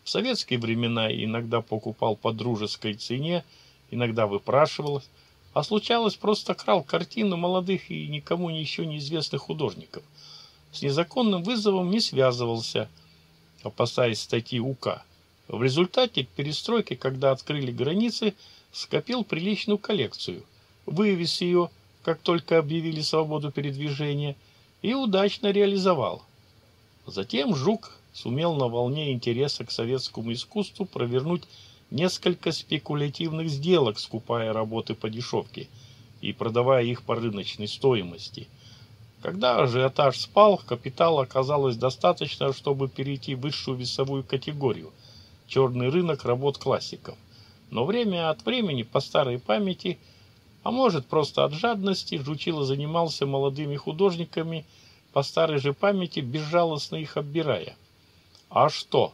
Speaker 1: В советские времена иногда покупал по дружеской цене, иногда выпрашивал, а случалось просто крал картины молодых и никому еще неизвестных художников. С незаконным вызовом не связывался, опасаясь статьи УК. В результате перестройки, когда открыли границы, скопил приличную коллекцию, вывез ее, как только объявили свободу передвижения, и удачно реализовал. Затем Жук сумел на волне интереса к советскому искусству провернуть несколько спекулятивных сделок, скупая работы по дешевке и продавая их по рыночной стоимости. Когда ажиотаж спал, капитала оказалось достаточно, чтобы перейти в высшую весовую категорию – черный рынок работ классиков. Но время от времени, по старой памяти, а может просто от жадности, Жучило занимался молодыми художниками, по старой же памяти, безжалостно их оббирая. А что?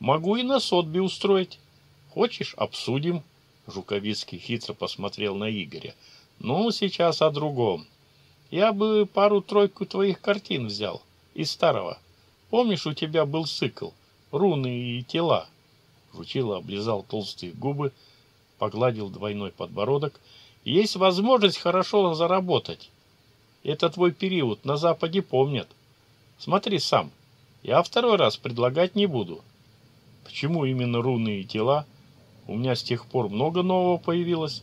Speaker 1: Могу и на сотбе устроить. Хочешь, обсудим? Жуковицкий хитро посмотрел на Игоря. Ну, сейчас о другом. Я бы пару-тройку твоих картин взял. Из старого. Помнишь, у тебя был цикл? Руны и тела. Жучило облизал толстые губы, погладил двойной подбородок. Есть возможность хорошо заработать. Это твой период, на Западе помнят. Смотри сам. Я второй раз предлагать не буду. Почему именно руны и тела? У меня с тех пор много нового появилось.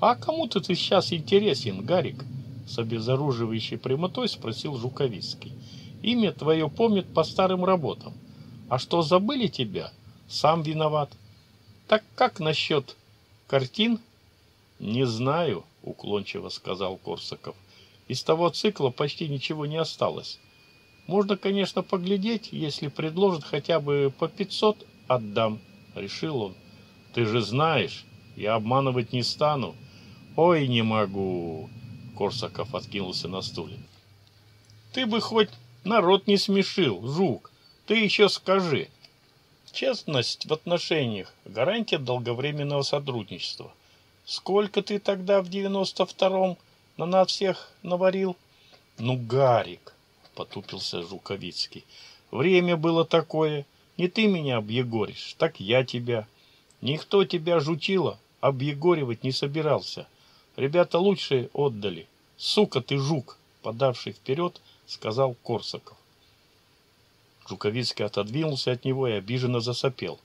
Speaker 1: А кому-то ты сейчас интересен, Гарик? С обезоруживающей прямотой спросил Жуковицкий. Имя твое помнит по старым работам. А что забыли тебя? Сам виноват. Так как насчет картин? Не знаю, уклончиво сказал Корсаков. Из того цикла почти ничего не осталось. Можно, конечно, поглядеть, если предложат хотя бы по 500, отдам, решил он. Ты же знаешь, я обманывать не стану. Ой, не могу. Корсаков откинулся на стуле. Ты бы хоть народ не смешил, жук. Ты еще скажи. Честность в отношениях – гарантия долговременного сотрудничества. Сколько ты тогда в девяносто втором на нас всех наварил? Ну, Гарик, потупился Жуковицкий. Время было такое. Не ты меня объегоришь, так я тебя. Никто тебя жучило, объегоривать не собирался. Ребята лучшие отдали. Сука ты жук, подавший вперед, сказал Корсаков. Жуковицкий отодвинулся от него и обиженно засопел.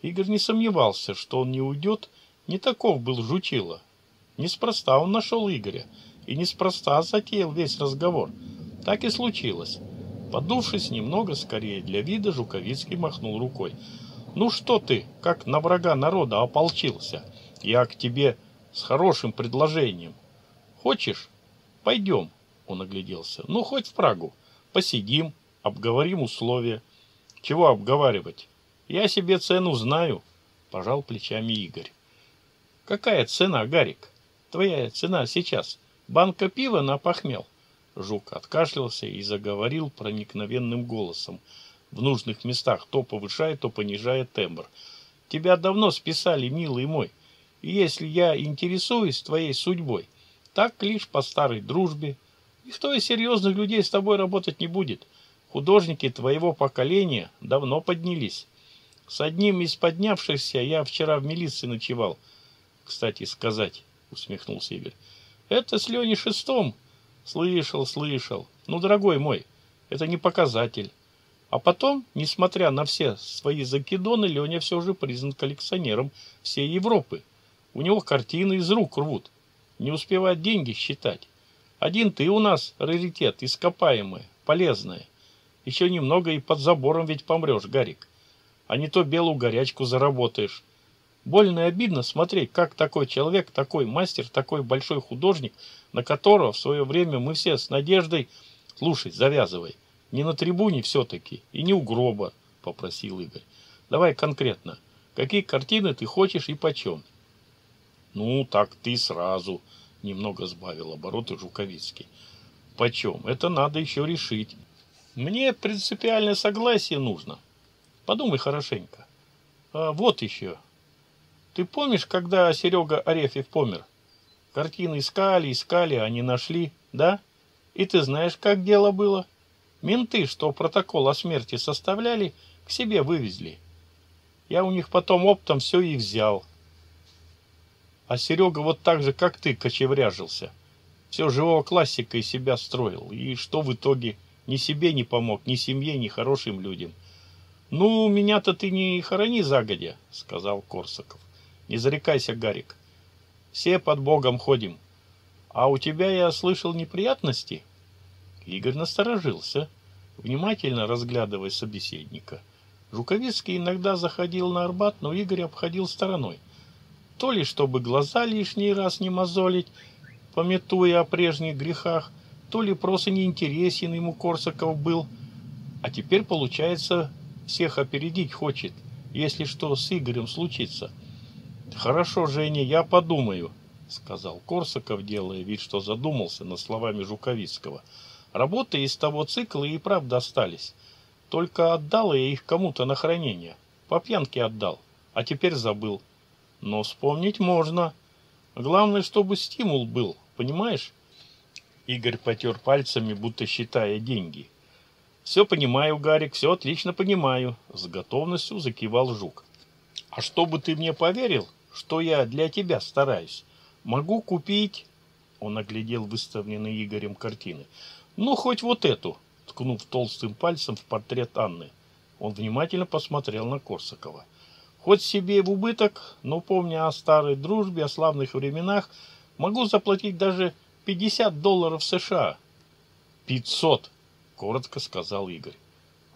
Speaker 1: Игорь не сомневался, что он не уйдет, не таков был жучило. Неспроста он нашел Игоря, и неспроста затеял весь разговор. Так и случилось. Подувшись немного скорее для вида, Жуковицкий махнул рукой. Ну что ты, как на врага народа ополчился? Я к тебе с хорошим предложением. Хочешь? Пойдем, он огляделся. Ну, хоть в Прагу. Посидим, обговорим условия. Чего обговаривать? Я себе цену знаю, пожал плечами Игорь. Какая цена, Гарик? Твоя цена сейчас. Банка пива на похмел. Жук откашлялся и заговорил проникновенным голосом в нужных местах, то повышая, то понижая тембр. Тебя давно списали, милый мой, и если я интересуюсь твоей судьбой, так лишь по старой дружбе. Никто из серьезных людей с тобой работать не будет. Художники твоего поколения давно поднялись. С одним из поднявшихся я вчера в милиции ночевал. Кстати сказать, усмехнулся Игорь. Это с Леней Шестом. Слышал, слышал. Ну, дорогой мой, это не показатель. А потом, несмотря на все свои закидоны, Леня все же признан коллекционером всей Европы. У него картины из рук рвут. Не успевает деньги считать. Один ты у нас раритет, ископаемое, полезное. Еще немного и под забором ведь помрешь, Гарик. А не то белую горячку заработаешь. Больно и обидно смотреть, как такой человек, такой мастер, такой большой художник, на которого в свое время мы все с надеждой... Слушай, завязывай. Не на трибуне все-таки и не у гроба, попросил Игорь. Давай конкретно. Какие картины ты хочешь и почем? Ну, так ты сразу, немного сбавил обороты Жуковицкий. Почем? Это надо еще решить. Мне принципиальное согласие нужно. Подумай хорошенько. А вот еще. Ты помнишь, когда Серега Арефьев помер? Картины искали, искали, а не нашли, да? И ты знаешь, как дело было? Менты, что протокол о смерти составляли, к себе вывезли. Я у них потом оптом все и взял. А Серега вот так же, как ты, кочевряжился. Все живого классика из себя строил. И что в итоге? Ни себе не помог, ни семье, ни хорошим людям. «Ну, меня-то ты не хорони загодя», — сказал Корсаков. «Не зарекайся, Гарик. Все под Богом ходим. А у тебя, я слышал, неприятности?» Игорь насторожился, внимательно разглядывая собеседника. Жуковицкий иногда заходил на Арбат, но Игорь обходил стороной. То ли чтобы глаза лишний раз не мозолить, пометуя о прежних грехах, то ли просто неинтересен ему Корсаков был. А теперь, получается, всех опередить хочет, если что с Игорем случится. Хорошо, Женя, я подумаю, сказал Корсаков, делая вид, что задумался над словами Жуковицкого. Работы из того цикла и правда остались. Только отдал я их кому-то на хранение. По пьянке отдал, а теперь забыл. Но вспомнить можно. Главное, чтобы стимул был, понимаешь? Игорь потер пальцами, будто считая деньги. «Все понимаю, Гарик, все отлично понимаю», — с готовностью закивал Жук. «А чтобы ты мне поверил, что я для тебя стараюсь, могу купить...» Он оглядел выставленные Игорем картины. «Ну, хоть вот эту», — ткнув толстым пальцем в портрет Анны. Он внимательно посмотрел на Корсакова. «Хоть себе в убыток, но помня о старой дружбе, о славных временах, могу заплатить даже 50 долларов США». «Пятьсот!» коротко сказал Игорь.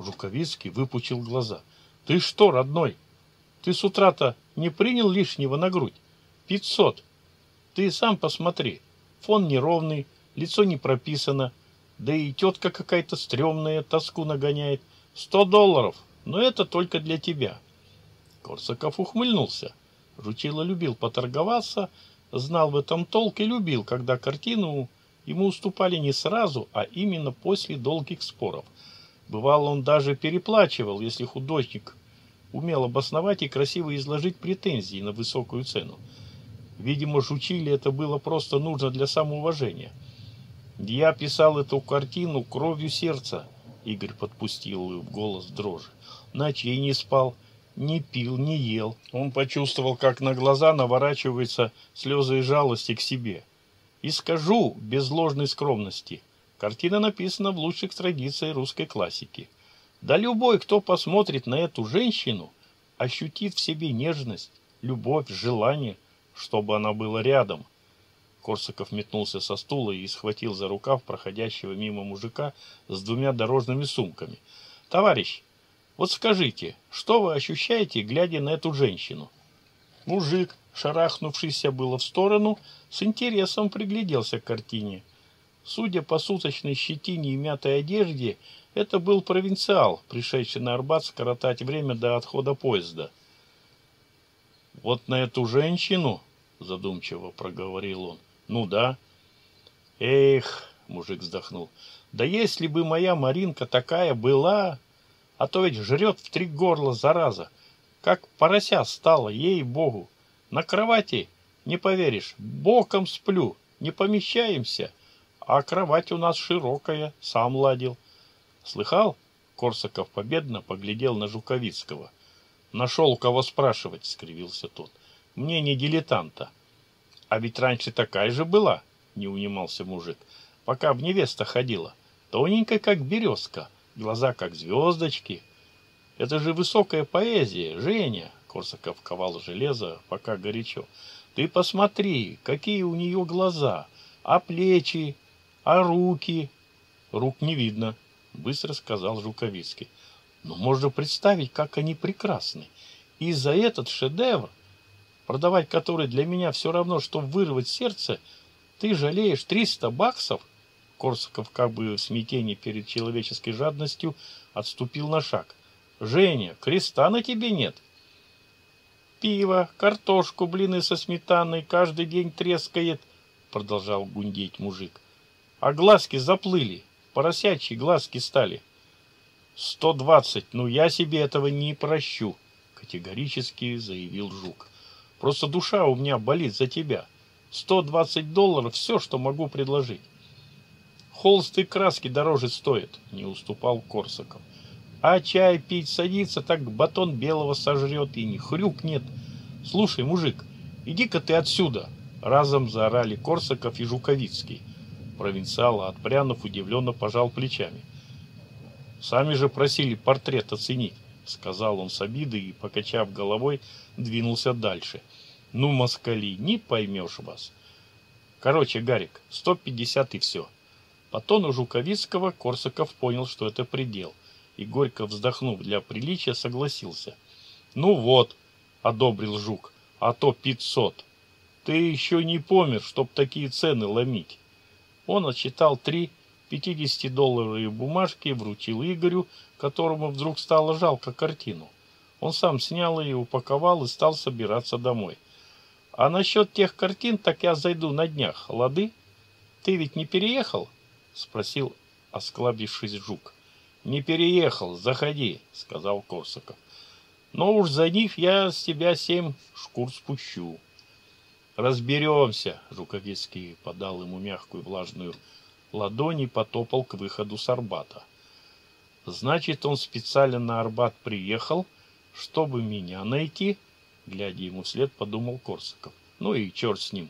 Speaker 1: Жуковицкий выпучил глаза. Ты что, родной? Ты с утра-то не принял лишнего на грудь? Пятьсот. Ты сам посмотри. Фон неровный, лицо не прописано. Да и тетка какая-то стрёмная, тоску нагоняет. Сто долларов, но это только для тебя. Корсаков ухмыльнулся. Жучило любил поторговаться, знал в этом толк и любил, когда картину Ему уступали не сразу, а именно после долгих споров. Бывало, он даже переплачивал, если художник умел обосновать и красиво изложить претензии на высокую цену. Видимо, Жучили это было просто нужно для самоуважения. «Я писал эту картину кровью сердца», — Игорь подпустил в голос дрожи. «Ночей не спал, не пил, не ел». Он почувствовал, как на глаза наворачиваются слезы и жалости к себе. И скажу без ложной скромности, картина написана в лучших традициях русской классики. Да любой, кто посмотрит на эту женщину, ощутит в себе нежность, любовь, желание, чтобы она была рядом. Корсаков метнулся со стула и схватил за рукав проходящего мимо мужика с двумя дорожными сумками. «Товарищ, вот скажите, что вы ощущаете, глядя на эту женщину?» Мужик, шарахнувшийся было в сторону, с интересом пригляделся к картине. Судя по суточной щетине и мятой одежде, это был провинциал, пришедший на Арбат скоротать время до отхода поезда. «Вот на эту женщину?» — задумчиво проговорил он. «Ну да». «Эх!» — мужик вздохнул. «Да если бы моя Маринка такая была! А то ведь жрет в три горла, зараза! Как порося стала, ей-богу! На кровати, не поверишь, боком сплю, не помещаемся, а кровать у нас широкая, сам ладил. Слыхал? Корсаков победно поглядел на Жуковицкого. Нашел кого спрашивать, скривился тот. Мне не дилетанта. А ведь раньше такая же была, не унимался мужик, пока в невеста ходила. Тоненькая, как березка, глаза, как звездочки. Это же высокая поэзия, Женя, Корсаков ковал железо, пока горячо. Ты посмотри, какие у нее глаза, а плечи, а руки. Рук не видно, быстро сказал Жуковицкий. Но можно представить, как они прекрасны. И за этот шедевр, продавать который для меня все равно, что вырвать сердце, ты жалеешь 300 баксов? Корсаков, как бы в смятении перед человеческой жадностью, отступил на шаг. Женя, креста на тебе нет пиво, картошку, блины со сметаной каждый день трескает, продолжал гундеть мужик. А глазки заплыли, поросячьи глазки стали. Сто двадцать, ну я себе этого не прощу, категорически заявил Жук. Просто душа у меня болит за тебя. Сто двадцать долларов все, что могу предложить. Холсты краски дороже стоят, не уступал Корсаков. А чай пить садится, так батон белого сожрет и не хрюкнет. Слушай, мужик, иди-ка ты отсюда, разом заорали Корсаков и Жуковицкий. Провинциал, отпрянув, удивленно пожал плечами. Сами же просили портрет оценить, сказал он с обидой и, покачав головой, двинулся дальше. Ну, москали, не поймешь вас. Короче, Гарик, 150 и все. По тону Жуковицкого Корсаков понял, что это предел, и, горько вздохнув для приличия, согласился. «Ну вот», — одобрил Жук, — «а то пятьсот. Ты еще не помер, чтоб такие цены ломить». Он отсчитал три 50-долларовые бумажки и вручил Игорю, которому вдруг стало жалко картину. Он сам снял ее, упаковал и стал собираться домой. «А насчет тех картин, так я зайду на днях, лады? Ты ведь не переехал?» — спросил, осклабившись жук. «Не переехал, заходи», — сказал Корсаков. «Но уж за них я с тебя семь шкур спущу». «Разберемся», — Жуковецкий подал ему мягкую влажную ладонь и потопал к выходу с Арбата. «Значит, он специально на Арбат приехал, чтобы меня найти?» Глядя ему вслед, подумал Корсаков. «Ну и черт с ним.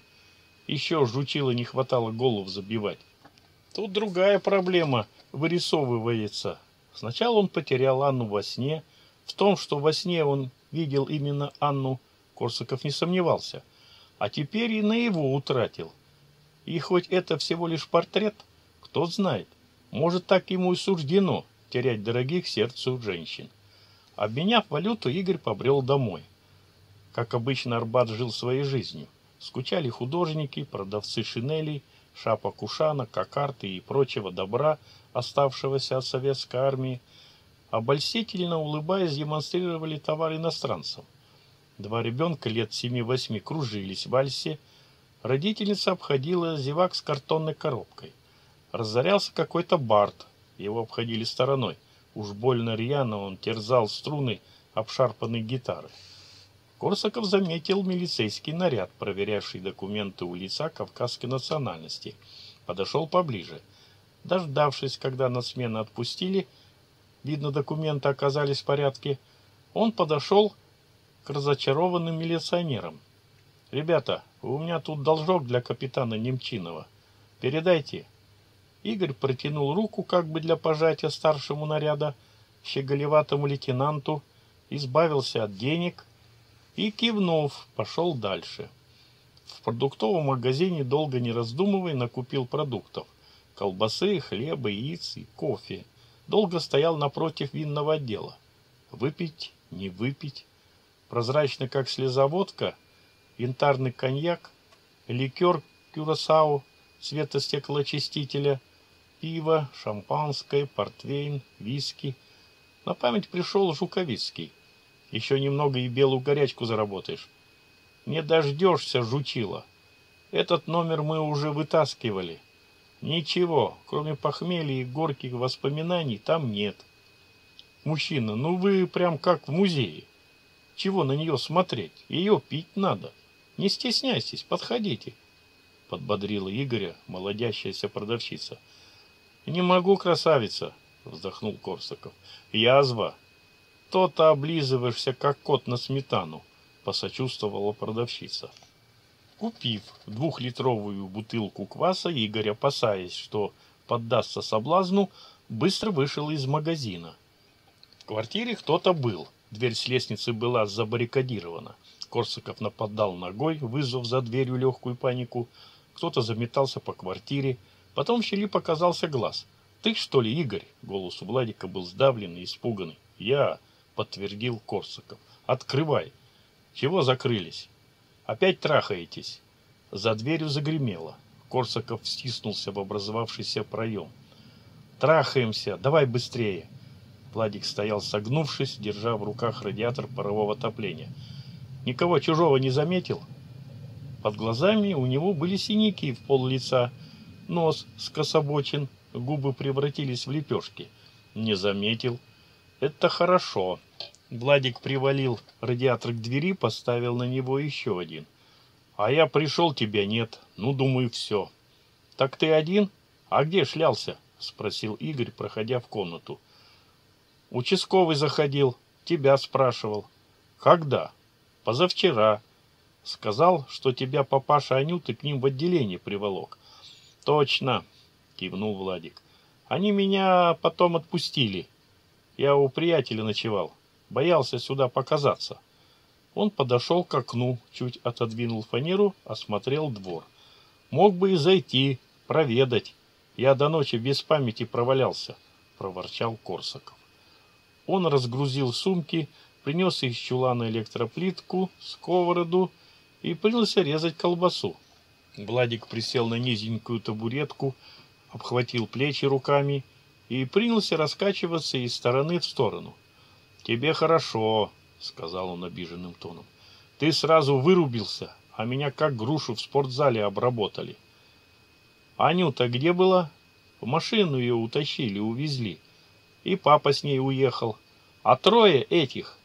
Speaker 1: Еще жучила не хватало голову забивать». Тут другая проблема вырисовывается. Сначала он потерял Анну во сне. В том, что во сне он видел именно Анну, Корсаков не сомневался. А теперь и на его утратил. И хоть это всего лишь портрет, кто знает, может так ему и суждено терять дорогих сердцу женщин. Обменяв валюту, Игорь побрел домой. Как обычно, Арбат жил своей жизнью. Скучали художники, продавцы шинелей, шапок ушана, кокарты и прочего добра, оставшегося от советской армии, обольстительно улыбаясь, демонстрировали товар иностранцам. Два ребенка лет семи-восьми кружились в вальсе, родительница обходила зевак с картонной коробкой. Разорялся какой-то бард, его обходили стороной. Уж больно рьяно он терзал струны обшарпанной гитары. Корсаков заметил милицейский наряд, проверявший документы у лица кавказской национальности. Подошел поближе. Дождавшись, когда на смену отпустили, видно, документы оказались в порядке, он подошел к разочарованным милиционерам. «Ребята, у меня тут должок для капитана Немчинова. Передайте». Игорь протянул руку, как бы для пожатия старшему наряда, щеголеватому лейтенанту, избавился от денег – и, кивнув, пошел дальше. В продуктовом магазине, долго не раздумывая, накупил продуктов. Колбасы, хлеба, яиц и кофе. Долго стоял напротив винного отдела. Выпить, не выпить. Прозрачно, как слезоводка, янтарный коньяк, ликер кюрасао цвета стеклоочистителя, пиво, шампанское, портвейн, виски. На память пришел Жуковицкий. Еще немного и белую горячку заработаешь. Не дождешься, жучила. Этот номер мы уже вытаскивали. Ничего, кроме похмелья и горьких воспоминаний, там нет. Мужчина, ну вы прям как в музее. Чего на нее смотреть? Ее пить надо. Не стесняйтесь, подходите. Подбодрила Игоря молодящаяся продавщица. Не могу, красавица, вздохнул Корсаков. Язва. То-то облизываешься, как кот на сметану, посочувствовала продавщица. Купив двухлитровую бутылку кваса, Игорь, опасаясь, что поддастся соблазну, быстро вышел из магазина. В квартире кто-то был. Дверь с лестницы была забаррикадирована. Корсаков нападал ногой, вызвав за дверью легкую панику. Кто-то заметался по квартире. Потом в щели показался глаз. «Ты, что ли, Игорь?» Голос у Владика был сдавленный и испуганный. «Я подтвердил Корсаков. Открывай. Чего закрылись? Опять трахаетесь? За дверью загремело. Корсаков стиснулся в образовавшийся проем. Трахаемся, давай быстрее. Владик стоял согнувшись, держа в руках радиатор парового отопления. Никого чужого не заметил? Под глазами у него были синяки в пол лица. нос скособочен, губы превратились в лепешки. Не заметил. Это хорошо. Владик привалил радиатор к двери, поставил на него еще один. А я пришел, тебя нет. Ну, думаю, все. Так ты один? А где шлялся? Спросил Игорь, проходя в комнату. Участковый заходил, тебя спрашивал. Когда? Позавчера. Сказал, что тебя папаша Анюты к ним в отделение приволок. Точно, кивнул Владик. Они меня потом отпустили. Я у приятеля ночевал. Боялся сюда показаться. Он подошел к окну, чуть отодвинул фанеру, осмотрел двор. Мог бы и зайти, проведать. Я до ночи без памяти провалялся, проворчал Корсаков. Он разгрузил сумки, принес из чулана электроплитку, сковороду и принялся резать колбасу. Владик присел на низенькую табуретку, обхватил плечи руками и принялся раскачиваться из стороны в сторону. «Тебе хорошо», — сказал он обиженным тоном. «Ты сразу вырубился, а меня как грушу в спортзале обработали». «Анюта где была?» «В машину ее утащили, увезли. И папа с ней уехал. А трое этих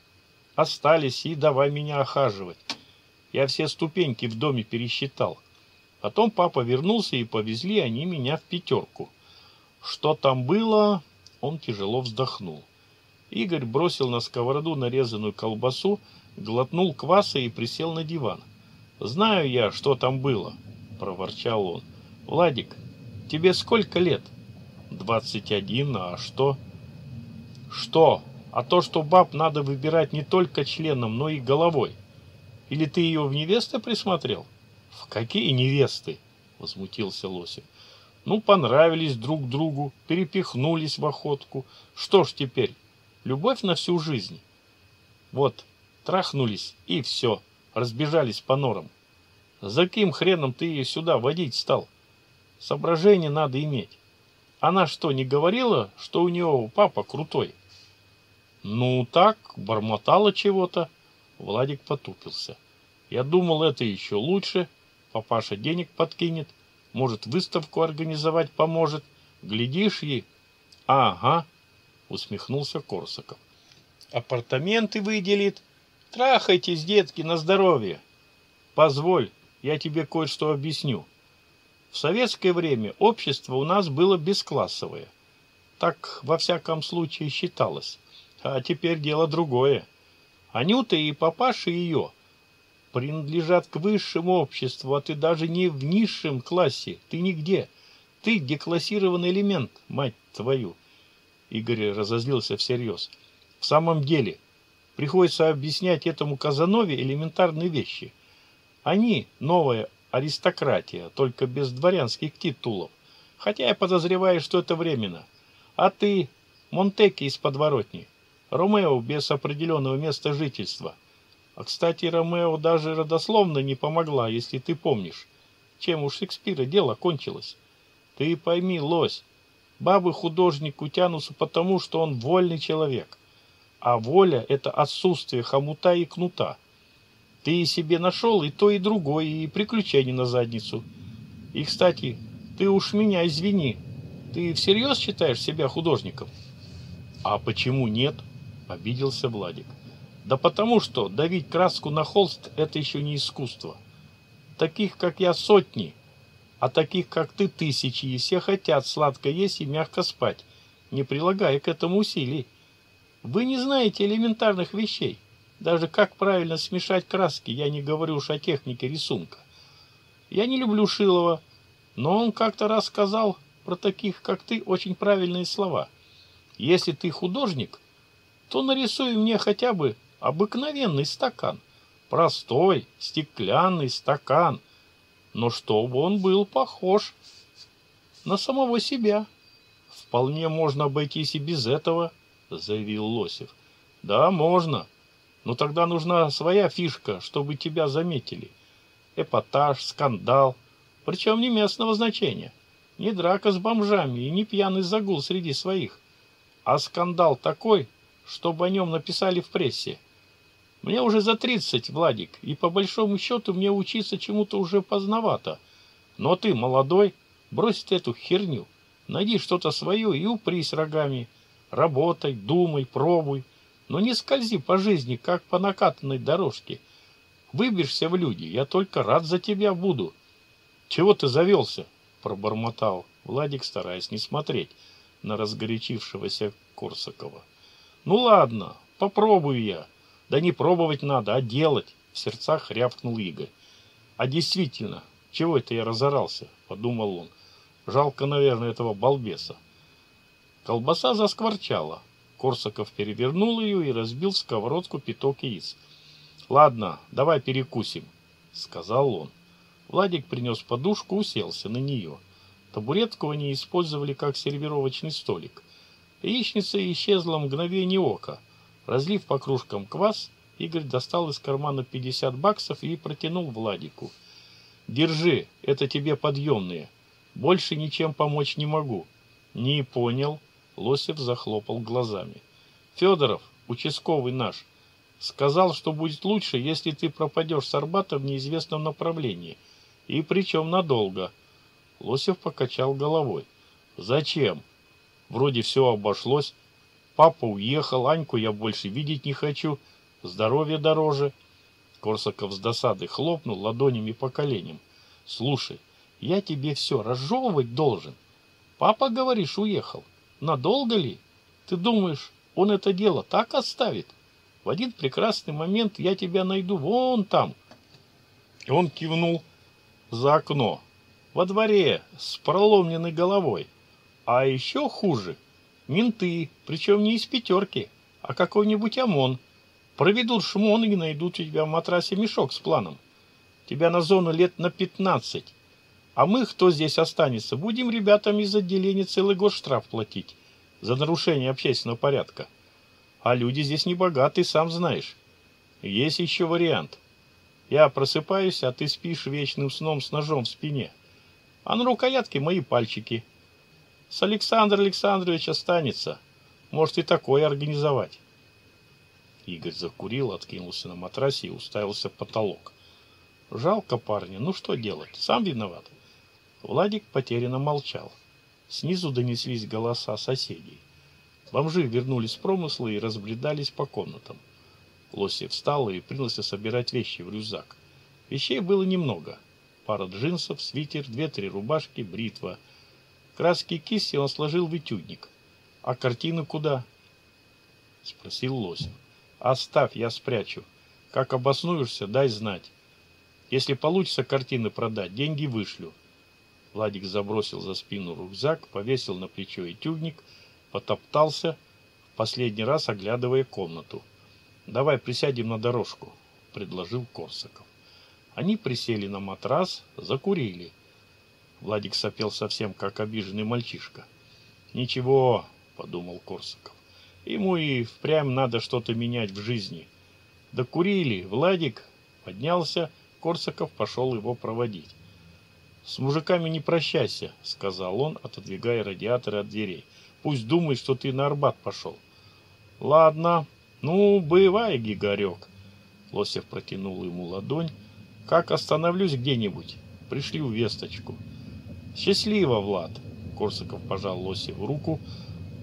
Speaker 1: остались и давай меня охаживать. Я все ступеньки в доме пересчитал. Потом папа вернулся и повезли они меня в пятерку. Что там было, он тяжело вздохнул. Игорь бросил на сковороду нарезанную колбасу, глотнул кваса и присел на диван. «Знаю я, что там было», — проворчал он. «Владик, тебе сколько лет?» «Двадцать один, а что?» «Что? А то, что баб надо выбирать не только членом, но и головой. Или ты ее в невесты присмотрел?» «В какие невесты?» — возмутился Лосев. «Ну, понравились друг другу, перепихнулись в охотку. Что ж теперь, Любовь на всю жизнь. Вот, трахнулись, и все, разбежались по норам. За каким хреном ты ее сюда водить стал? Соображение надо иметь. Она что, не говорила, что у нее папа крутой? Ну так, бормотала чего-то. Владик потупился. Я думал, это еще лучше. Папаша денег подкинет. Может, выставку организовать поможет. Глядишь ей. Ага, усмехнулся Корсаков. Апартаменты выделит. Трахайтесь, детки, на здоровье. Позволь, я тебе кое-что объясню. В советское время общество у нас было бесклассовое. Так, во всяком случае, считалось. А теперь дело другое. Анюта и папаша ее принадлежат к высшему обществу, а ты даже не в низшем классе, ты нигде. Ты деклассированный элемент, мать твою. Игорь разозлился всерьез. В самом деле, приходится объяснять этому Казанове элементарные вещи. Они новая аристократия, только без дворянских титулов. Хотя я подозреваю, что это временно. А ты Монтеки из подворотни. Ромео без определенного места жительства. А, кстати, Ромео даже родословно не помогла, если ты помнишь. Чем у Шекспира дело кончилось. Ты пойми, лось, Бабы художнику тянутся потому, что он вольный человек. А воля – это отсутствие хомута и кнута. Ты себе нашел и то, и другое, и приключения на задницу. И, кстати, ты уж меня извини. Ты всерьез считаешь себя художником? А почему нет? Обиделся Владик. Да потому что давить краску на холст – это еще не искусство. Таких, как я, сотни – а таких, как ты, тысячи, и все хотят сладко есть и мягко спать, не прилагая к этому усилий. Вы не знаете элементарных вещей. Даже как правильно смешать краски, я не говорю уж о технике рисунка. Я не люблю Шилова, но он как-то раз сказал про таких, как ты, очень правильные слова. Если ты художник, то нарисуй мне хотя бы обыкновенный стакан. Простой, стеклянный стакан – но чтобы он был похож на самого себя. Вполне можно обойтись и без этого, заявил Лосев. Да, можно. Но тогда нужна своя фишка, чтобы тебя заметили. Эпатаж, скандал, причем не местного значения. Не драка с бомжами и не пьяный загул среди своих. А скандал такой, чтобы о нем написали в прессе. Мне уже за тридцать, Владик, и по большому счету мне учиться чему-то уже поздновато. Но ты молодой, Брось эту херню. Найди что-то свое и упрись рогами. Работай, думай, пробуй. Но не скользи по жизни, как по накатанной дорожке. Выберешься в люди, я только рад за тебя буду. Чего ты завелся? Пробормотал Владик, стараясь не смотреть на разгорячившегося Корсакова. Ну ладно, попробую я. Да не пробовать надо, а делать, в сердцах рявкнул Игорь. А действительно, чего это я разорался, подумал он. Жалко, наверное, этого балбеса. Колбаса заскворчала. Корсаков перевернул ее и разбил в сковородку пяток яиц. «Ладно, давай перекусим», — сказал он. Владик принес подушку, уселся на нее. Табуретку они использовали как сервировочный столик. Яичница исчезла в мгновение ока. Разлив по кружкам квас, Игорь достал из кармана 50 баксов и протянул Владику. «Держи, это тебе подъемные. Больше ничем помочь не могу». «Не понял». Лосев захлопал глазами. «Федоров, участковый наш, сказал, что будет лучше, если ты пропадешь с Арбата в неизвестном направлении. И причем надолго». Лосев покачал головой. «Зачем? Вроде все обошлось. Папа уехал, Аньку я больше видеть не хочу. Здоровье дороже». Корсаков с досады хлопнул ладонями по коленям. «Слушай, я тебе все разжевывать должен. Папа, говоришь, уехал. Надолго ли? Ты думаешь, он это дело так оставит? В один прекрасный момент я тебя найду вон там». Он кивнул за окно во дворе с проломленной головой. А еще хуже – менты, причем не из пятерки, а какой-нибудь ОМОН. Проведут шмон и найдут у тебя в матрасе мешок с планом. Тебя на зону лет на пятнадцать. А мы, кто здесь останется, будем ребятам из отделения целый год штраф платить за нарушение общественного порядка. А люди здесь не богатые, сам знаешь. Есть еще вариант. Я просыпаюсь, а ты спишь вечным сном с ножом в спине. А на рукоятке мои пальчики. С Александр Александрович останется. Может и такое организовать. Игорь закурил, откинулся на матрасе и уставился в потолок. Жалко парня, ну что делать, сам виноват. Владик потерянно молчал. Снизу донеслись голоса соседей. Бомжи вернулись с промысла и разбредались по комнатам. Лосев встал и принялся собирать вещи в рюкзак. Вещей было немного — пара джинсов, свитер, две-три рубашки, бритва. Краски и кисти он сложил в этюдник. «А картину куда?» — спросил Лосин. «Оставь, я спрячу. Как обоснуешься, дай знать. Если получится картины продать, деньги вышлю». Владик забросил за спину рюкзак, повесил на плечо этюдник, потоптался, в последний раз оглядывая комнату. «Давай присядем на дорожку», — предложил Корсаков. Они присели на матрас, закурили. Владик сопел совсем как обиженный мальчишка. «Ничего», — подумал Корсаков, — «ему и впрямь надо что-то менять в жизни». Докурили, Владик поднялся, Корсаков пошел его проводить. «С мужиками не прощайся», — сказал он, отодвигая радиаторы от дверей. «Пусть думает, что ты на Арбат пошел». «Ладно, ну, бывай, Гигорек». Лосев протянул ему ладонь, как остановлюсь где-нибудь, пришлю весточку. Счастливо, Влад. Корсаков пожал Лосеву руку,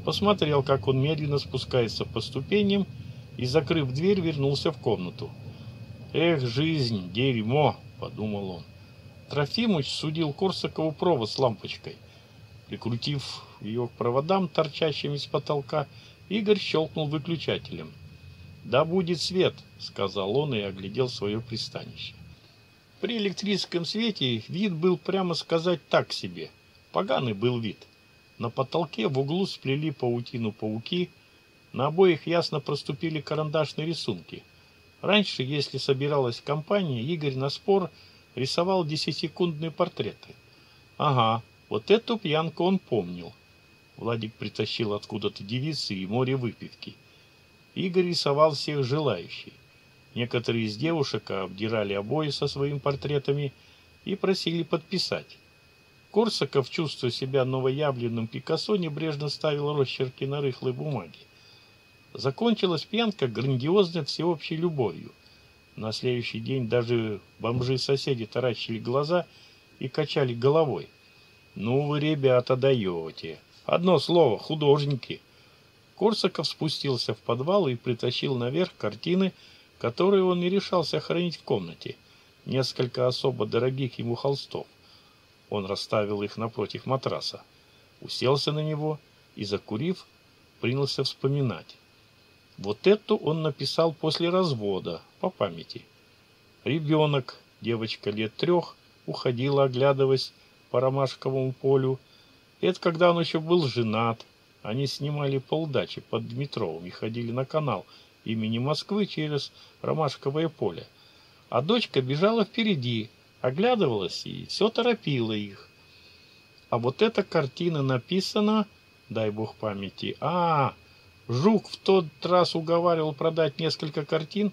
Speaker 1: посмотрел, как он медленно спускается по ступеням и, закрыв дверь, вернулся в комнату. «Эх, жизнь, дерьмо!» — подумал он. Трофимыч судил Корсакову провод с лампочкой. Прикрутив ее к проводам, торчащим из потолка, Игорь щелкнул выключателем. «Да будет свет!» — сказал он и оглядел свое пристанище. При электрическом свете вид был, прямо сказать, так себе. Поганый был вид. На потолке в углу сплели паутину пауки, на обоих ясно проступили карандашные рисунки. Раньше, если собиралась компания, Игорь на спор рисовал десятисекундные портреты. Ага, вот эту пьянку он помнил. Владик притащил откуда-то девицы и море выпивки. Игорь рисовал всех желающих. Некоторые из девушек обдирали обои со своими портретами и просили подписать. Корсаков, чувствуя себя новоявленным Пикассо, небрежно ставил росчерки на рыхлой бумаге. Закончилась пьянка грандиозной всеобщей любовью. На следующий день даже бомжи-соседи таращили глаза и качали головой. Ну вы, ребята, даете. Одно слово, художники. Корсаков спустился в подвал и притащил наверх картины, которые он не решался хранить в комнате. Несколько особо дорогих ему холстов. Он расставил их напротив матраса, уселся на него и, закурив, принялся вспоминать. Вот эту он написал после развода, по памяти. Ребенок, девочка лет трех, уходила, оглядываясь по ромашковому полю. Это когда он еще был женат. Они снимали полдачи под Дмитровым и ходили на канал имени Москвы через ромашковое поле. А дочка бежала впереди, оглядывалась и все торопила их. А вот эта картина написана, дай бог памяти, а, Жук в тот раз уговаривал продать несколько картин,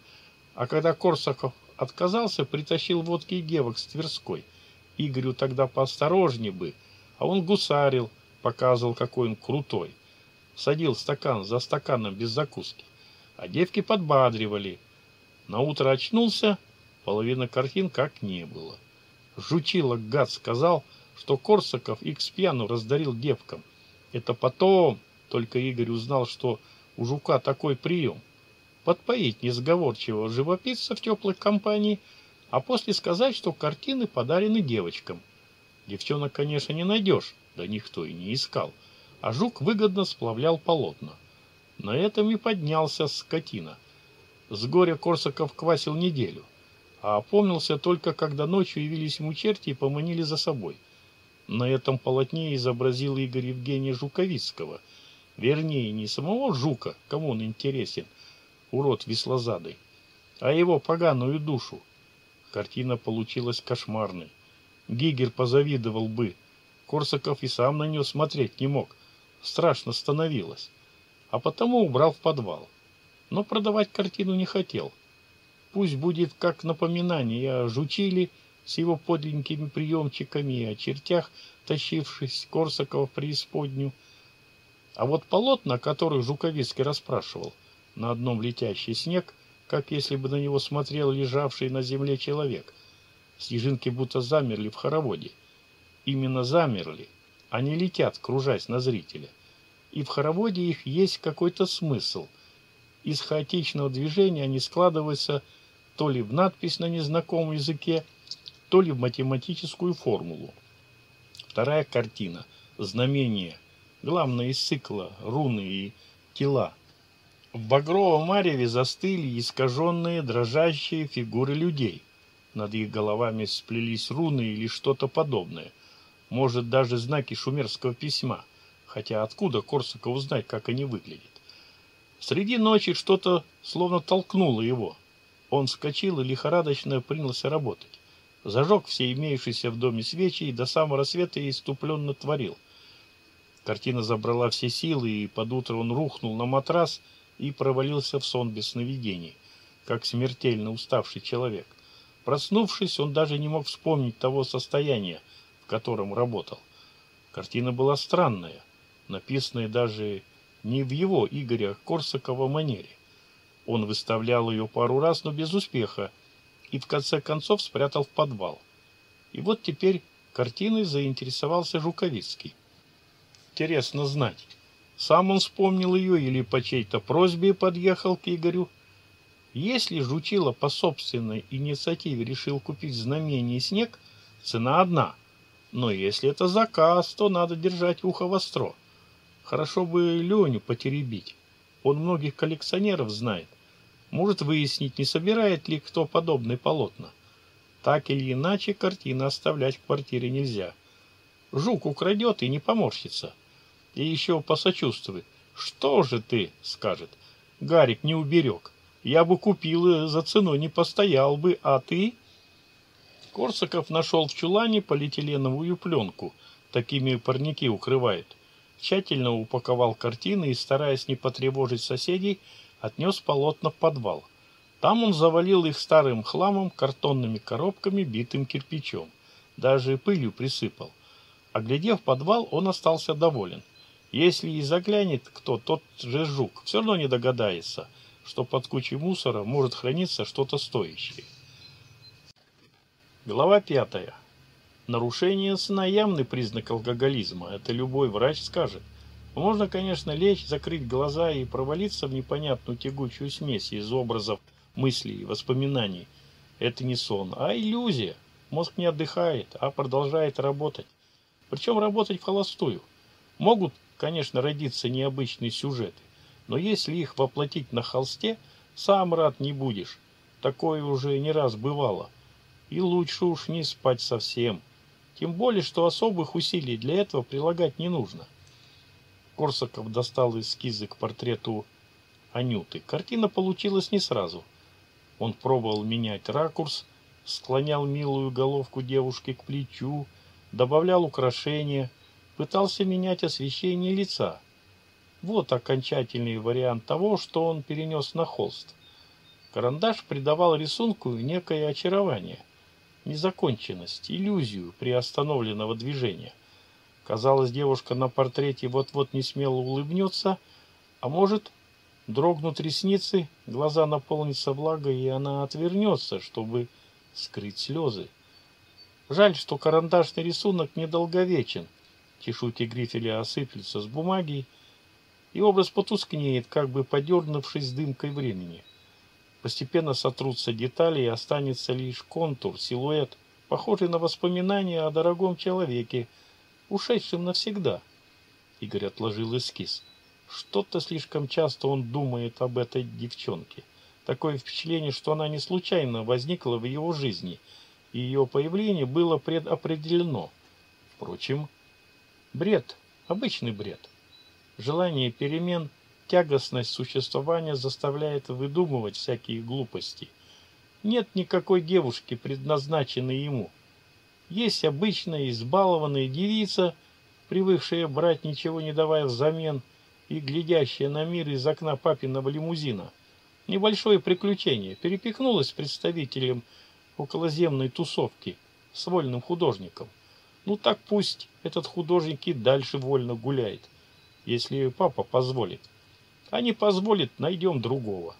Speaker 1: а когда Корсаков отказался, притащил водки и девок с Тверской. Игорю тогда поосторожнее бы, а он гусарил, показывал, какой он крутой. Садил стакан за стаканом без закуски, а девки подбадривали. На утро очнулся, половина картин как не было. Жучило гад сказал, что Корсаков их с пьяну раздарил девкам. Это потом только Игорь узнал, что у жука такой прием. Подпоить несговорчивого живописца в теплой компании, а после сказать, что картины подарены девочкам. Девчонок, конечно, не найдешь, да никто и не искал. А жук выгодно сплавлял полотна. На этом и поднялся скотина. С горя Корсаков квасил неделю а опомнился только, когда ночью явились ему черти и поманили за собой. На этом полотне изобразил Игорь Евгения Жуковицкого. Вернее, не самого Жука, кому он интересен, урод веслозадый, а его поганую душу. Картина получилась кошмарной. Гигер позавидовал бы. Корсаков и сам на нее смотреть не мог. Страшно становилось. А потому убрал в подвал. Но продавать картину не хотел. Пусть будет как напоминание о жучиле с его подленькими приемчиками и о чертях, тащившись Корсакова в преисподнюю. А вот полотна, о которых Жуковицкий расспрашивал, на одном летящий снег, как если бы на него смотрел лежавший на земле человек. Снежинки будто замерли в хороводе. Именно замерли, они летят, кружась на зрителя. И в хороводе их есть какой-то смысл. Из хаотичного движения они складываются то ли в надпись на незнакомом языке, то ли в математическую формулу. Вторая картина «Знамение», главное из цикла «Руны и тела». В багровом мареве застыли искаженные дрожащие фигуры людей. Над их головами сплелись руны или что-то подобное. Может, даже знаки шумерского письма. Хотя откуда Корсаков узнать, как они выглядят? Среди ночи что-то словно толкнуло его. Он вскочил и лихорадочно принялся работать. Зажег все имеющиеся в доме свечи и до самого рассвета иступленно творил. Картина забрала все силы, и под утро он рухнул на матрас и провалился в сон без сновидений, как смертельно уставший человек. Проснувшись, он даже не мог вспомнить того состояния, в котором работал. Картина была странная, написанная даже не в его, Игоря Корсакова, манере. Он выставлял ее пару раз, но без успеха, и в конце концов спрятал в подвал. И вот теперь картиной заинтересовался Жуковицкий. Интересно знать, сам он вспомнил ее или по чьей-то просьбе подъехал к Игорю. Если Жучила по собственной инициативе решил купить знамение снег, цена одна. Но если это заказ, то надо держать ухо востро. Хорошо бы Леню потеребить. Он многих коллекционеров знает может выяснить, не собирает ли кто подобные полотна. Так или иначе, картины оставлять в квартире нельзя. Жук украдет и не поморщится. И еще посочувствует. «Что же ты?» — скажет. «Гарик не уберег. Я бы купил, за ценой не постоял бы, а ты...» Корсаков нашел в чулане полиэтиленовую пленку. Такими парники укрывают. Тщательно упаковал картины и, стараясь не потревожить соседей, отнес полотна в подвал. Там он завалил их старым хламом, картонными коробками, битым кирпичом. Даже пылью присыпал. Оглядев подвал, он остался доволен. Если и заглянет кто, тот же жук, все равно не догадается, что под кучей мусора может храниться что-то стоящее. Глава пятая. Нарушение сна – явный признак алкоголизма, это любой врач скажет. Можно, конечно, лечь, закрыть глаза и провалиться в непонятную тягучую смесь из образов, мыслей и воспоминаний. Это не сон, а иллюзия. Мозг не отдыхает, а продолжает работать. Причем работать в холостую. Могут, конечно, родиться необычные сюжеты, но если их воплотить на холсте, сам рад не будешь. Такое уже не раз бывало. И лучше уж не спать совсем. Тем более, что особых усилий для этого прилагать не нужно. Корсаков достал эскизы к портрету Анюты. Картина получилась не сразу. Он пробовал менять ракурс, склонял милую головку девушки к плечу, добавлял украшения, пытался менять освещение лица. Вот окончательный вариант того, что он перенес на холст. Карандаш придавал рисунку некое очарование, незаконченность, иллюзию приостановленного движения. Казалось, девушка на портрете вот-вот не смело улыбнется, а может, дрогнут ресницы, глаза наполнятся влагой, и она отвернется, чтобы скрыть слезы. Жаль, что карандашный рисунок недолговечен. Чешуйки грифеля осыплются с бумаги, и образ потускнеет, как бы подернувшись дымкой времени. Постепенно сотрутся детали, и останется лишь контур, силуэт, похожий на воспоминания о дорогом человеке, ушедшем навсегда. Игорь отложил эскиз. Что-то слишком часто он думает об этой девчонке. Такое впечатление, что она не случайно возникла в его жизни, и ее появление было предопределено. Впрочем, бред, обычный бред. Желание перемен, тягостность существования заставляет выдумывать всякие глупости. Нет никакой девушки, предназначенной ему. Есть обычная избалованная девица, привыкшая брать ничего не давая взамен, и глядящая на мир из окна папиного лимузина – Небольшое приключение. Перепихнулась представителем околоземной тусовки, с вольным художником. Ну так пусть этот художник и дальше вольно гуляет, если папа позволит. А не позволит, найдем другого.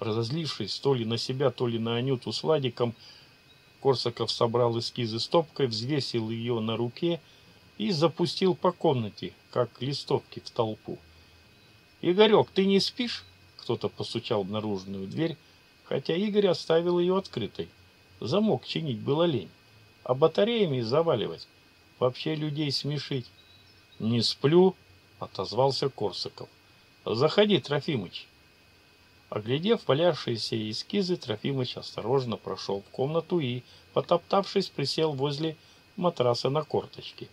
Speaker 1: Разозлившись то ли на себя, то ли на Анюту с Владиком, Корсаков собрал эскизы стопкой, взвесил ее на руке и запустил по комнате, как листовки в толпу. «Игорек, ты не спишь?» Кто-то постучал в наружную дверь, хотя Игорь оставил ее открытой. Замок чинить было лень. А батареями заваливать. Вообще людей смешить. «Не сплю», — отозвался Корсаков. «Заходи, Трофимыч». Оглядев валявшиеся эскизы, Трофимыч осторожно прошел в комнату и, потоптавшись, присел возле матраса на корточке.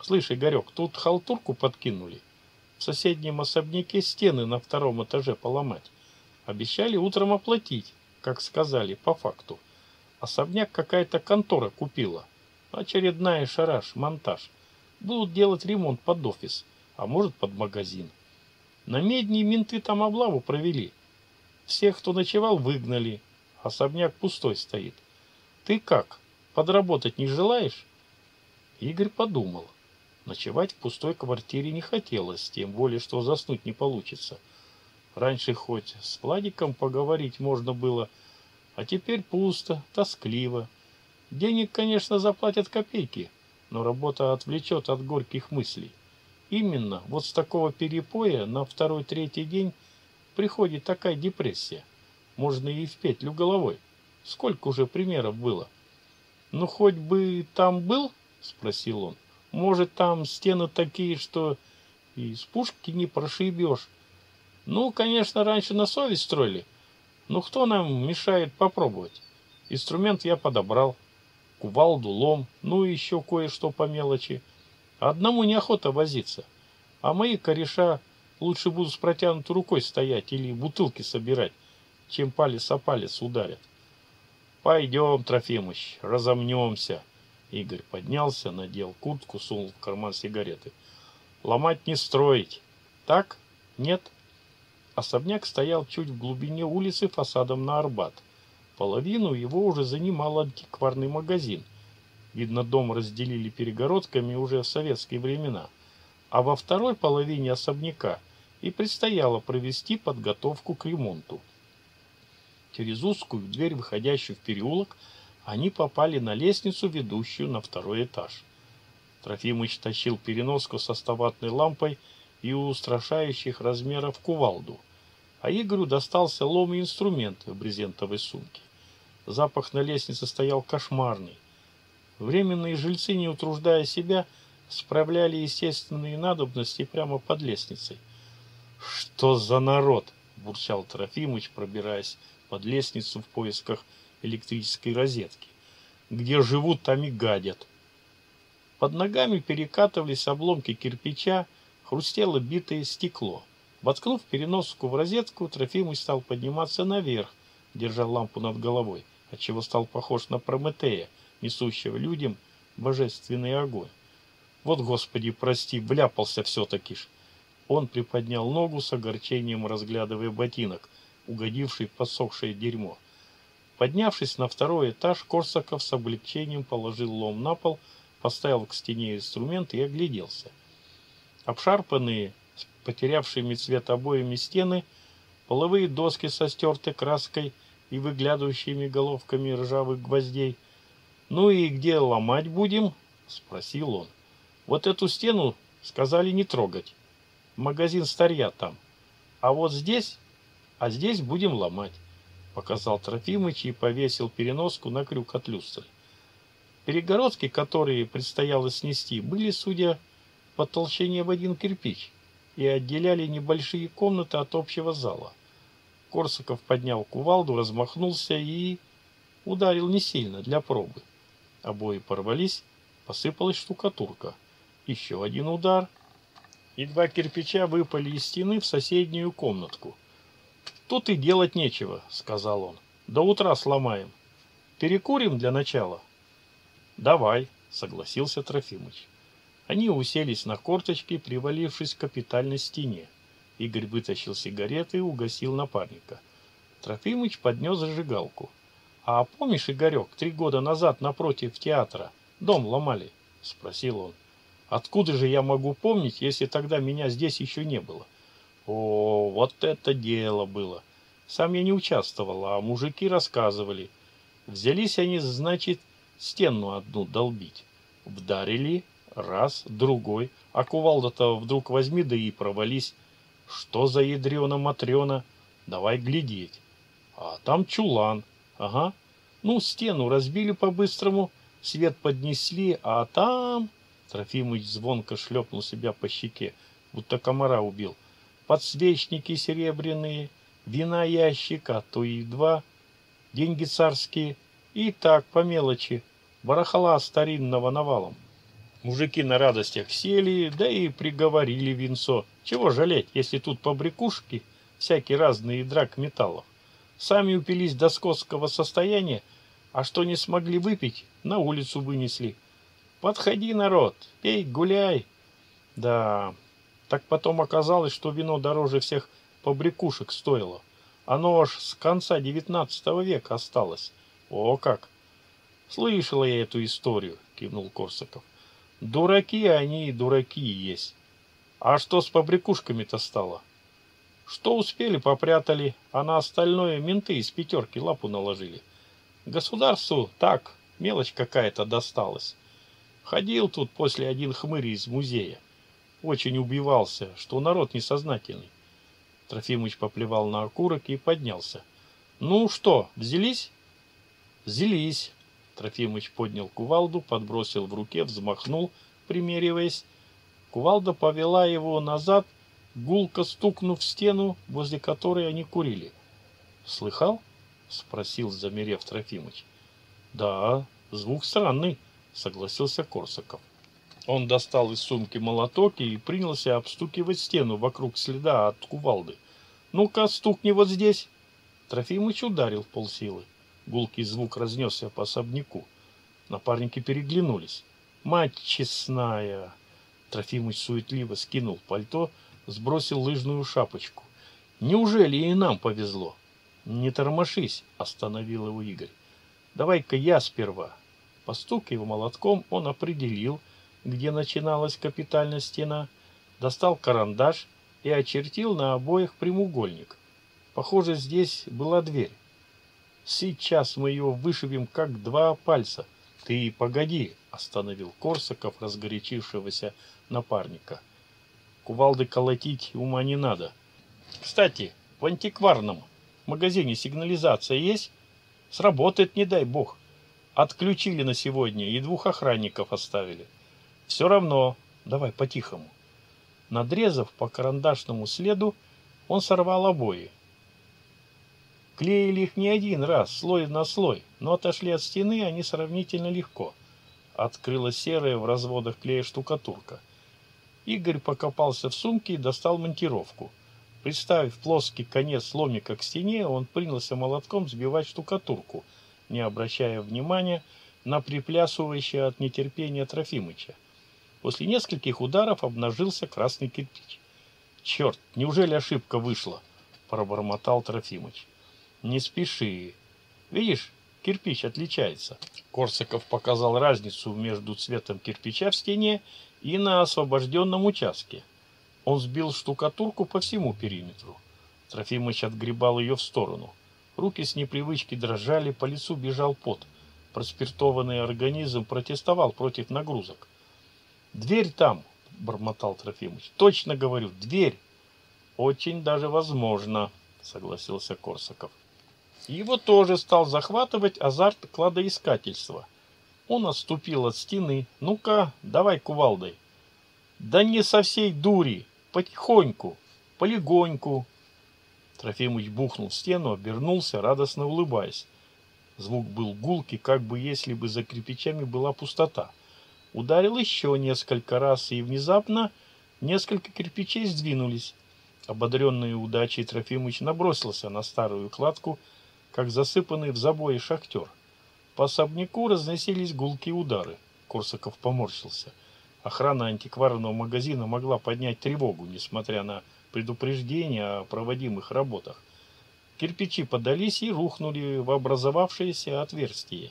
Speaker 1: «Слышь, Игорек, тут халтурку подкинули» в соседнем особняке стены на втором этаже поломать. Обещали утром оплатить, как сказали, по факту. Особняк какая-то контора купила. Очередная шараш, монтаж. Будут делать ремонт под офис, а может под магазин. На медне менты там облаву провели. Всех, кто ночевал, выгнали. Особняк пустой стоит. Ты как, подработать не желаешь? Игорь подумал. Ночевать в пустой квартире не хотелось, тем более, что заснуть не получится. Раньше хоть с Владиком поговорить можно было, а теперь пусто, тоскливо. Денег, конечно, заплатят копейки, но работа отвлечет от горьких мыслей. Именно вот с такого перепоя на второй-третий день приходит такая депрессия. Можно и в петлю головой. Сколько уже примеров было? Ну, хоть бы там был, спросил он. Может, там стены такие, что из пушки не прошибешь. Ну, конечно, раньше на совесть строили. Но кто нам мешает попробовать? Инструмент я подобрал. Кувалду, лом, ну и еще кое-что по мелочи. Одному неохота возиться. А мои кореша лучше будут с протянутой рукой стоять или бутылки собирать, чем палец о палец ударят. Пойдем, Трофимыч, разомнемся. Игорь поднялся, надел куртку, сунул в карман сигареты. Ломать не строить. Так? Нет? Особняк стоял чуть в глубине улицы фасадом на Арбат. Половину его уже занимал антикварный магазин. Видно, дом разделили перегородками уже в советские времена. А во второй половине особняка и предстояло провести подготовку к ремонту. Через узкую дверь, выходящую в переулок, Они попали на лестницу, ведущую на второй этаж. Трофимыч тащил переноску со ставатной лампой и устрашающих размеров кувалду, а Игорю достался лом и инструмент в брезентовой сумке. Запах на лестнице стоял кошмарный. Временные жильцы, не утруждая себя, справляли естественные надобности прямо под лестницей. «Что за народ?» – бурчал Трофимыч, пробираясь под лестницу в поисках электрической розетки. «Где живут, там и гадят». Под ногами перекатывались обломки кирпича, хрустело битое стекло. Воткнув переноску в розетку, Трофимыч стал подниматься наверх, держа лампу над головой, отчего стал похож на Прометея, несущего людям божественный огонь. Вот, Господи, прости, вляпался все-таки ж. Он приподнял ногу с огорчением, разглядывая ботинок, угодивший в посохшее дерьмо. Поднявшись на второй этаж, Корсаков с облегчением положил лом на пол, поставил к стене инструмент и огляделся. Обшарпанные, потерявшими цвет обоями стены, половые доски со стертой краской и выглядывающими головками ржавых гвоздей. «Ну и где ломать будем?» — спросил он. «Вот эту стену сказали не трогать. Магазин старья там. А вот здесь, а здесь будем ломать», — показал Трофимыч и повесил переноску на крюк от люстры. Перегородки, которые предстояло снести, были, судя по толщине в один кирпич и отделяли небольшие комнаты от общего зала. Корсаков поднял кувалду, размахнулся и ударил не сильно, для пробы. Обои порвались, посыпалась штукатурка. Еще один удар, и два кирпича выпали из стены в соседнюю комнатку. «Тут и делать нечего», — сказал он. «До утра сломаем. Перекурим для начала?» «Давай», — согласился Трофимыч. Они уселись на корточки, привалившись к капитальной стене. Игорь вытащил сигареты и угасил напарника. Трофимыч поднес зажигалку. «А помнишь, Игорек, три года назад напротив театра дом ломали?» — спросил он. «Откуда же я могу помнить, если тогда меня здесь еще не было?» «О, вот это дело было! Сам я не участвовал, а мужики рассказывали. Взялись они, значит, стену одну долбить. Вдарили, раз, другой, а кувалда-то вдруг возьми да и провались. Что за ядрена-матрена? Давай глядеть. А там чулан. Ага. Ну, стену разбили по-быстрому, свет поднесли, а там... Трофимыч звонко шлепнул себя по щеке, будто комара убил. Подсвечники серебряные, вина ящик, а то и два, деньги царские, и так, по мелочи, барахла старинного навалом. Мужики на радостях сели, да и приговорили винцо. Чего жалеть, если тут побрякушки, всякие разные драк металлов. Сами упились до скотского состояния, а что не смогли выпить, на улицу вынесли. Подходи, народ, пей, гуляй. Да, так потом оказалось, что вино дороже всех побрякушек стоило. Оно аж с конца девятнадцатого века осталось. О как! Слышала я эту историю, кивнул Корсаков. Дураки они и дураки есть. А что с побрякушками-то стало? Что успели, попрятали, а на остальное менты из пятерки лапу наложили. Государству так, мелочь какая-то досталась. Ходил тут после один хмырь из музея. Очень убивался, что народ несознательный. Трофимыч поплевал на окурок и поднялся. «Ну что, взялись?» «Взялись», Трофимыч поднял кувалду, подбросил в руке, взмахнул, примериваясь. Кувалда повела его назад, гулко стукнув в стену, возле которой они курили. «Слыхал?» — спросил, замерев Трофимыч. «Да, звук странный», — согласился Корсаков. Он достал из сумки молоток и принялся обстукивать стену вокруг следа от кувалды. «Ну-ка, стукни вот здесь!» Трофимыч ударил полсилы. Гулкий звук разнесся по особняку. Напарники переглянулись. «Мать честная!» Трофимыч суетливо скинул пальто, сбросил лыжную шапочку. «Неужели и нам повезло?» «Не тормошись!» — остановил его Игорь. «Давай-ка я сперва». Постукивая молотком, он определил, где начиналась капитальная стена, достал карандаш и очертил на обоих прямоугольник. Похоже, здесь была дверь. Сейчас мы его вышибем, как два пальца. Ты погоди, остановил Корсаков разгорячившегося напарника. Кувалды колотить ума не надо. Кстати, в антикварном магазине сигнализация есть? Сработает, не дай бог. Отключили на сегодня и двух охранников оставили. Все равно, давай по-тихому. Надрезав по карандашному следу, он сорвал обои. Клеили их не один раз, слой на слой, но отошли от стены они сравнительно легко. Открыла серая в разводах клея штукатурка. Игорь покопался в сумке и достал монтировку. Приставив плоский конец ломика к стене, он принялся молотком сбивать штукатурку, не обращая внимания на приплясывающее от нетерпения Трофимыча. После нескольких ударов обнажился красный кирпич. «Черт, неужели ошибка вышла?» – пробормотал Трофимыч. «Не спеши. Видишь, кирпич отличается». Корсаков показал разницу между цветом кирпича в стене и на освобожденном участке. Он сбил штукатурку по всему периметру. Трофимыч отгребал ее в сторону. Руки с непривычки дрожали, по лицу бежал пот. Проспиртованный организм протестовал против нагрузок. «Дверь там!» — бормотал Трофимыч. «Точно говорю, дверь!» «Очень даже возможно», — согласился Корсаков. Его тоже стал захватывать азарт кладоискательства. Он отступил от стены. «Ну-ка, давай кувалдой». «Да не со всей дури, потихоньку, полегоньку». Трофимыч бухнул в стену, обернулся, радостно улыбаясь. Звук был гулкий, как бы если бы за кирпичами была пустота. Ударил еще несколько раз, и внезапно несколько кирпичей сдвинулись. Ободренный удачей Трофимыч набросился на старую кладку, как засыпанный в забое шахтер. По особняку разносились гулкие удары. Корсаков поморщился. Охрана антикварного магазина могла поднять тревогу, несмотря на предупреждение о проводимых работах. Кирпичи подались и рухнули в образовавшееся отверстие.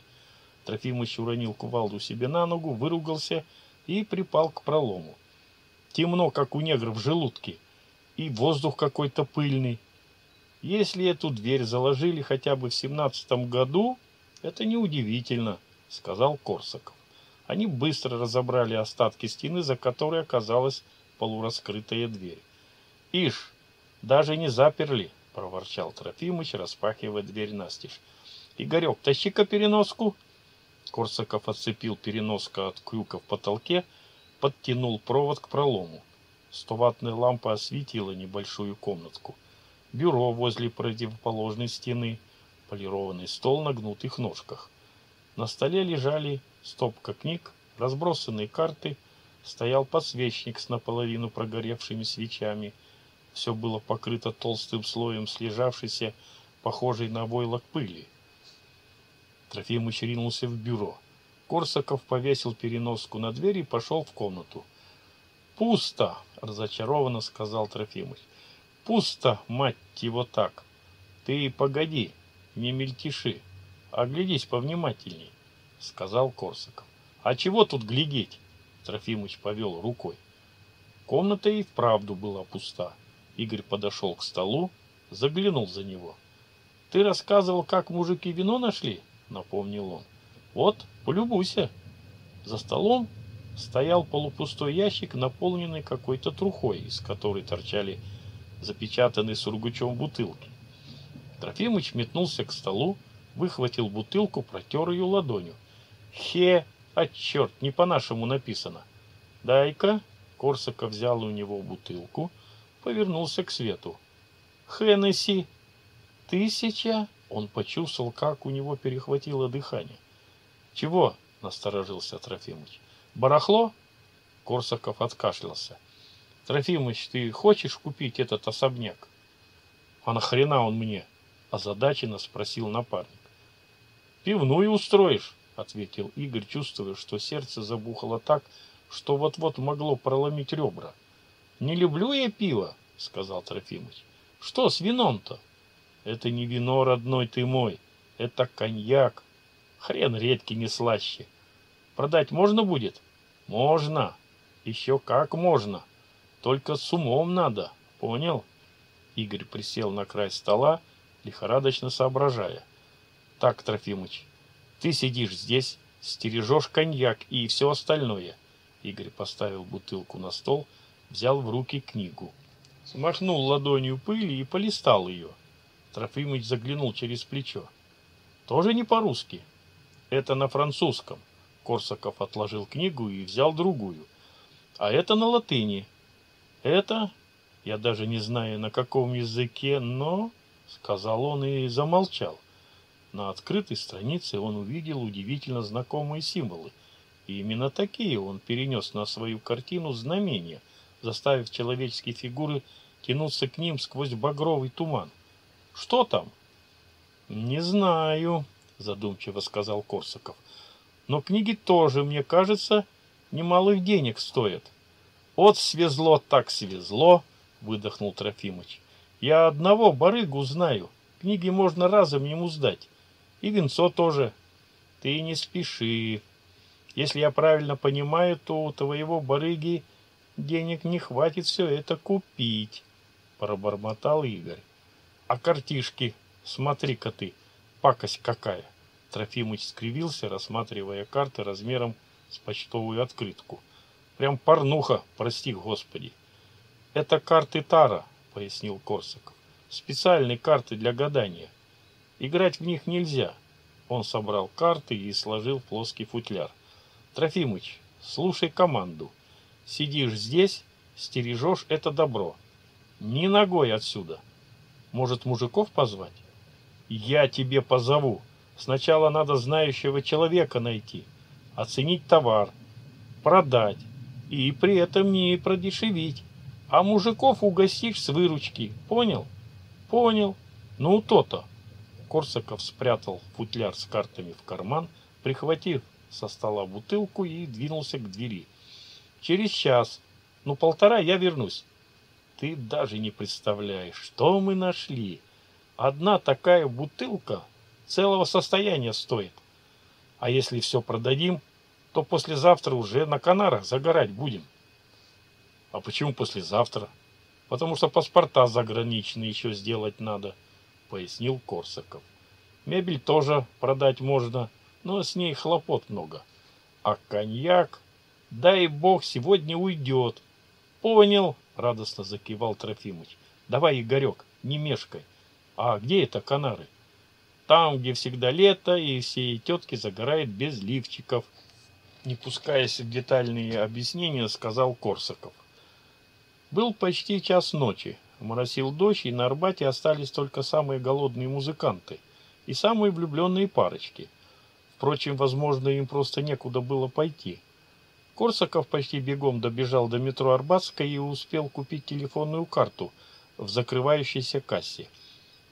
Speaker 1: Трофимыч уронил кувалду себе на ногу, выругался и припал к пролому. Темно, как у негров в желудке, и воздух какой-то пыльный. Если эту дверь заложили хотя бы в семнадцатом году, это неудивительно, сказал Корсаков. Они быстро разобрали остатки стены, за которой оказалась полураскрытая дверь. «Ишь, даже не заперли!» — проворчал Трофимыч, распахивая дверь настежь. «Игорек, тащи-ка переноску!» Корсаков отцепил переноска от крюка в потолке, подтянул провод к пролому. Стоватная лампа осветила небольшую комнатку. Бюро возле противоположной стены, полированный стол на гнутых ножках. На столе лежали стопка книг, разбросанные карты, стоял подсвечник с наполовину прогоревшими свечами. Все было покрыто толстым слоем слежавшейся, похожей на войлок пыли. Трофимыч ринулся в бюро. Корсаков повесил переноску на дверь и пошел в комнату. «Пусто!» — разочарованно сказал Трофимыч. «Пусто, мать его так! Ты погоди, не мельтеши, оглядись повнимательней», — сказал Корсаков. «А чего тут глядеть?» — Трофимыч повел рукой. Комната и вправду была пуста. Игорь подошел к столу, заглянул за него. «Ты рассказывал, как мужики вино нашли?» напомнил он. Вот, полюбуйся. За столом стоял полупустой ящик, наполненный какой-то трухой, из которой торчали запечатанные сургучом бутылки. Трофимыч метнулся к столу, выхватил бутылку, протер ее ладонью. Хе, а черт, не по-нашему написано. Дай-ка. Корсаков взял у него бутылку, повернулся к свету. Хеннесси. Тысяча он почувствовал, как у него перехватило дыхание. «Чего?» – насторожился Трофимыч. «Барахло?» Корсаков откашлялся. «Трофимыч, ты хочешь купить этот особняк?» «А нахрена он мне?» – озадаченно спросил напарник. «Пивную устроишь?» – ответил Игорь, чувствуя, что сердце забухало так, что вот-вот могло проломить ребра. «Не люблю я пиво», – сказал Трофимыч. «Что с вином-то?» Это не вино, родной ты мой. Это коньяк. Хрен редкий не слаще. Продать можно будет? Можно. Еще как можно. Только с умом надо. Понял? Игорь присел на край стола, лихорадочно соображая. Так, Трофимыч, ты сидишь здесь, стережешь коньяк и все остальное. Игорь поставил бутылку на стол, взял в руки книгу. Смахнул ладонью пыли и полистал ее. Трофимыч заглянул через плечо. Тоже не по-русски. Это на французском. Корсаков отложил книгу и взял другую. А это на латыни. Это, я даже не знаю на каком языке, но, сказал он и замолчал. На открытой странице он увидел удивительно знакомые символы. И именно такие он перенес на свою картину знамения, заставив человеческие фигуры тянуться к ним сквозь багровый туман. Что там? Не знаю, задумчиво сказал Корсаков. Но книги тоже, мне кажется, немалых денег стоят. Вот свезло так свезло, выдохнул Трофимыч. Я одного барыгу знаю. Книги можно разом ему сдать. И венцо тоже. Ты не спеши. Если я правильно понимаю, то у твоего барыги денег не хватит все это купить, пробормотал Игорь. А картишки, смотри-ка ты, пакость какая. Трофимыч скривился, рассматривая карты размером с почтовую открытку. Прям порнуха, прости господи. Это карты Тара, пояснил Корсаков. Специальные карты для гадания. Играть в них нельзя. Он собрал карты и сложил в плоский футляр. Трофимыч, слушай команду. Сидишь здесь, стережешь это добро. Ни ногой отсюда. Может, мужиков позвать? Я тебе позову. Сначала надо знающего человека найти, оценить товар, продать и при этом не продешевить. А мужиков угостишь с выручки. Понял? Понял. Ну, то-то. Корсаков спрятал футляр с картами в карман, прихватив со стола бутылку и двинулся к двери. Через час, ну полтора, я вернусь. Ты даже не представляешь, что мы нашли. Одна такая бутылка целого состояния стоит. А если все продадим, то послезавтра уже на Канарах загорать будем. А почему послезавтра? Потому что паспорта заграничные еще сделать надо, пояснил Корсаков. Мебель тоже продать можно, но с ней хлопот много. А коньяк, дай бог, сегодня уйдет. Понял, радостно закивал Трофимыч. Давай, Игорек, не мешкай. А где это Канары? Там, где всегда лето, и все тетки загорают без лифчиков. Не пускаясь в детальные объяснения, сказал Корсаков. Был почти час ночи. Моросил дождь, и на Арбате остались только самые голодные музыканты и самые влюбленные парочки. Впрочем, возможно, им просто некуда было пойти. Корсаков почти бегом добежал до метро Арбатская и успел купить телефонную карту в закрывающейся кассе.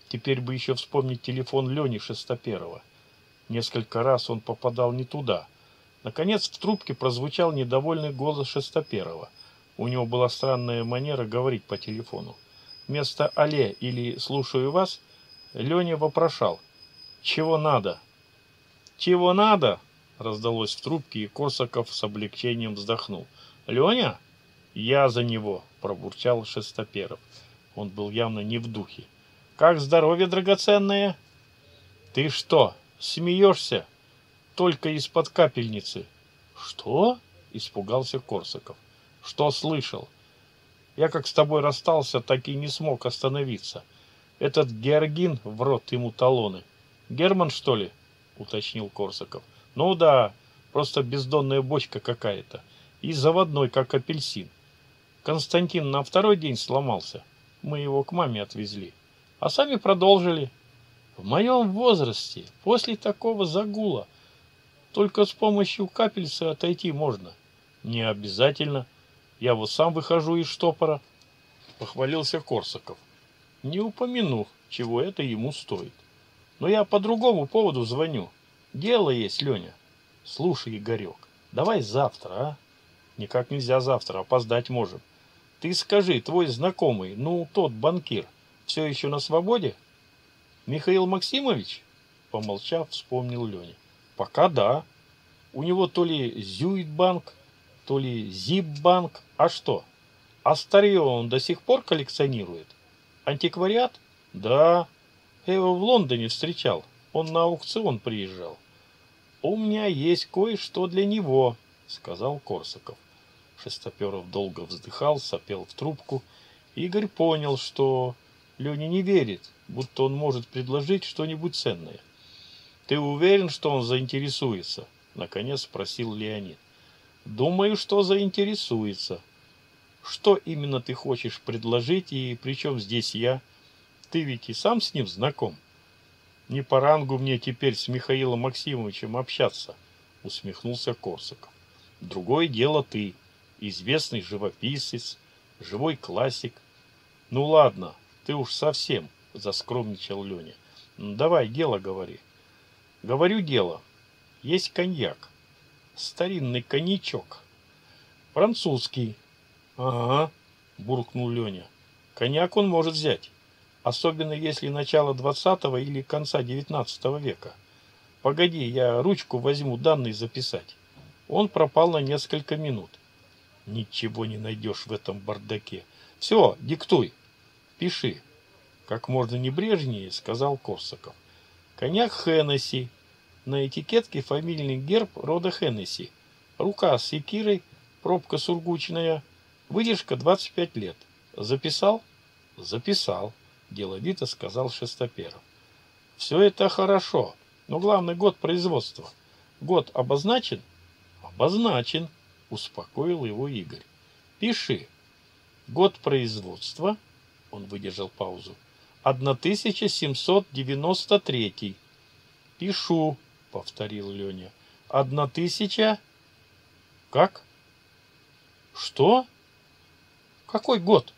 Speaker 1: Теперь бы еще вспомнить телефон Лени Шестоперова. Несколько раз он попадал не туда. Наконец в трубке прозвучал недовольный голос Шестоперова. У него была странная манера говорить по телефону. Вместо «але» или «слушаю вас» Леня вопрошал «Чего надо?» «Чего надо?» раздалось в трубке, и Корсаков с облегчением вздохнул. «Леня?» «Я за него», — пробурчал Шестоперов. Он был явно не в духе. «Как здоровье драгоценное?» «Ты что, смеешься?» «Только из-под капельницы». «Что?» — испугался Корсаков. «Что слышал?» «Я как с тобой расстался, так и не смог остановиться. Этот Георгин в рот ему талоны. Герман, что ли?» — уточнил Корсаков. Ну да, просто бездонная бочка какая-то. И заводной, как апельсин. Константин на второй день сломался. Мы его к маме отвезли. А сами продолжили. В моем возрасте, после такого загула, только с помощью капельцы отойти можно. Не обязательно. Я вот сам выхожу из штопора. Похвалился Корсаков, не упомянув, чего это ему стоит. Но я по другому поводу звоню. Дело есть, Леня. Слушай, Игорек, давай завтра, а? Никак нельзя завтра, опоздать можем. Ты скажи, твой знакомый, ну, тот банкир, все еще на свободе? Михаил Максимович? Помолчав, вспомнил Леня. Пока да. У него то ли Зюитбанк, то ли Зипбанк. А что? А старье он до сих пор коллекционирует? Антиквариат? Да. Я его в Лондоне встречал. Он на аукцион приезжал. «У меня есть кое-что для него», — сказал Корсаков. Шестоперов долго вздыхал, сопел в трубку. Игорь понял, что Леня не верит, будто он может предложить что-нибудь ценное. «Ты уверен, что он заинтересуется?» — наконец спросил Леонид. «Думаю, что заинтересуется. Что именно ты хочешь предложить, и при чем здесь я? Ты ведь и сам с ним знаком?» «Не по рангу мне теперь с Михаилом Максимовичем общаться», — усмехнулся Корсаков. «Другое дело ты, известный живописец, живой классик. Ну ладно, ты уж совсем заскромничал Леня. Давай, дело говори. Говорю дело. Есть коньяк. Старинный коньячок. Французский. Ага, буркнул Леня. Коньяк он может взять. Особенно если начало 20 или конца 19 века. Погоди, я ручку возьму данные записать. Он пропал на несколько минут. Ничего не найдешь в этом бардаке. Все, диктуй. Пиши. Как можно небрежнее, сказал Корсаков. Коньяк Хеннесси. На этикетке фамильный герб рода Хеннесси. Рука с секирой, пробка сургучная. Выдержка 25 лет. Записал? Записал, деловито сказал Шестоперов. Все это хорошо, но главный год производства. Год обозначен? Обозначен, успокоил его Игорь. Пиши. Год производства, он выдержал паузу, 1793. Пишу, повторил Леня. Одна тысяча... Как? Что? Какой год?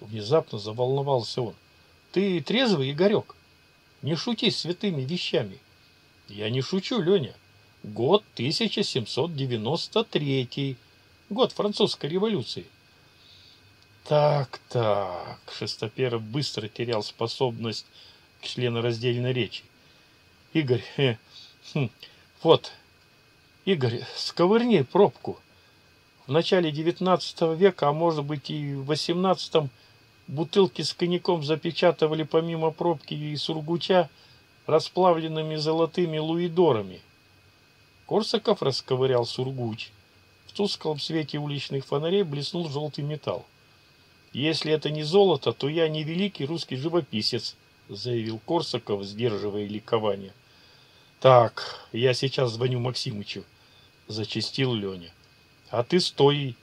Speaker 1: Внезапно заволновался он. Ты трезвый, Игорек? Не шути святыми вещами. Я не шучу, Леня. Год 1793. Год французской революции. Так, так. Шестоперов быстро терял способность к членораздельной речи. Игорь, э, хм, вот, Игорь, сковырни пробку. В начале XIX века, а может быть и в XVIII, бутылки с коньяком запечатывали помимо пробки и сургуча расплавленными золотыми луидорами. Корсаков расковырял сургуч. В тусклом свете уличных фонарей блеснул желтый металл. «Если это не золото, то я не великий русский живописец», заявил Корсаков, сдерживая ликование. «Так, я сейчас звоню Максимычу», зачистил Леня. «А ты стой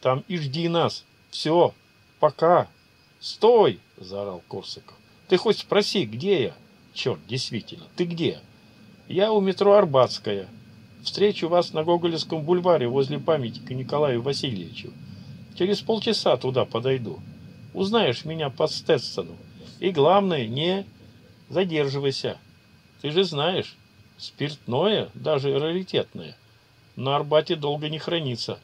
Speaker 1: там и жди нас. Все, пока». «Стой!» – заорал Корсаков. «Ты хоть спроси, где я?» «Черт, действительно, ты где?» «Я у метро Арбатская. Встречу вас на Гоголевском бульваре возле памятника Николаю Васильевичу. Через полчаса туда подойду. Узнаешь меня по Стетсону. И главное, не задерживайся. Ты же знаешь, спиртное, даже раритетное, на Арбате долго не хранится.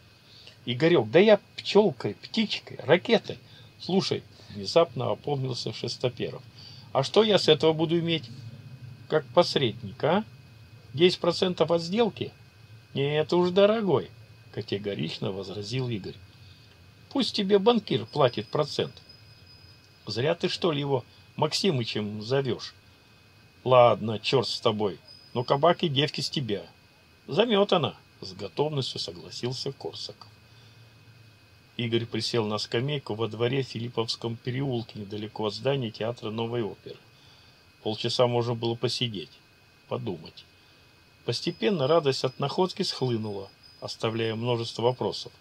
Speaker 1: Игорек, да я пчелкой, птичкой, ракетой. Слушай, внезапно опомнился Шестоперов. А что я с этого буду иметь? Как посредник, а? 10% от сделки? Не, это уж дорогой, категорично возразил Игорь. Пусть тебе банкир платит процент. Зря ты, что ли, его Максимычем зовешь. Ладно, черт с тобой, но кабак и девки с тебя. Заметана, с готовностью согласился Корсаков. Игорь присел на скамейку во дворе Филипповском переулке, недалеко от здания театра Новой оперы. Полчаса можно было посидеть, подумать. Постепенно радость от находки схлынула, оставляя множество вопросов.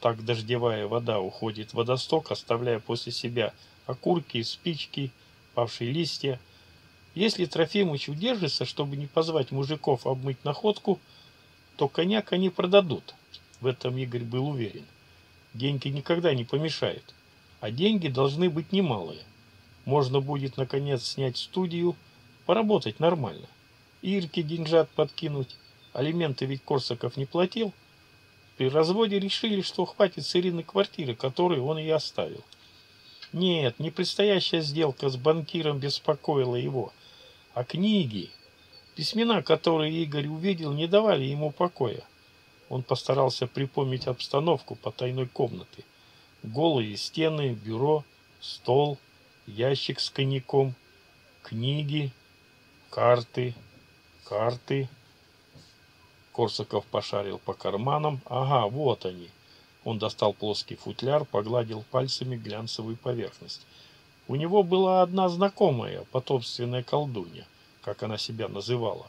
Speaker 1: Так дождевая вода уходит в водосток, оставляя после себя окурки, спички, павшие листья. Если Трофимыч удержится, чтобы не позвать мужиков обмыть находку, то коньяк они продадут. В этом Игорь был уверен. Деньги никогда не помешают. А деньги должны быть немалые. Можно будет, наконец, снять студию, поработать нормально. Ирке деньжат подкинуть. Алименты ведь Корсаков не платил. При разводе решили, что хватит с Ирины квартиры, которую он ей оставил. Нет, не предстоящая сделка с банкиром беспокоила его, а книги. Письмена, которые Игорь увидел, не давали ему покоя. Он постарался припомнить обстановку потайной комнаты. Голые стены, бюро, стол, ящик с коньяком, книги. Карты, карты. Корсаков пошарил по карманам. Ага, вот они. Он достал плоский футляр, погладил пальцами глянцевую поверхность. У него была одна знакомая, потомственная колдунья, как она себя называла.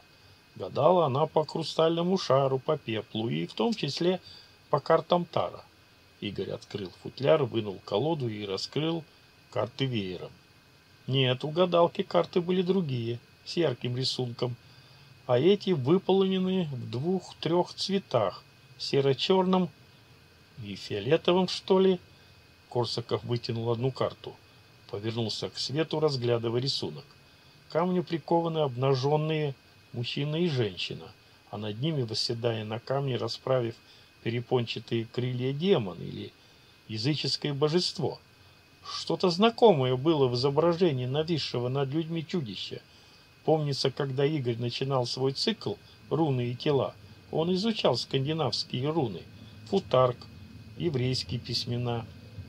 Speaker 1: Гадала она по хрустальному шару, по пеплу и в том числе по картам Тара. Игорь открыл футляр, вынул колоду и раскрыл карты веером. Нет, у гадалки карты были другие, с ярким рисунком – а эти выполнены в двух-трех цветах, серо-черном и фиолетовом, что ли. Корсаков вытянул одну карту, повернулся к свету, разглядывая рисунок. Камню прикованы обнаженные мужчина и женщина, а над ними, восседая на камне, расправив перепончатые крылья демон или языческое божество. Что-то знакомое было в изображении нависшего над людьми чудища, Помнится, когда Игорь начинал свой цикл «Руны и тела», он изучал скандинавские руны, футарк, еврейские письмена,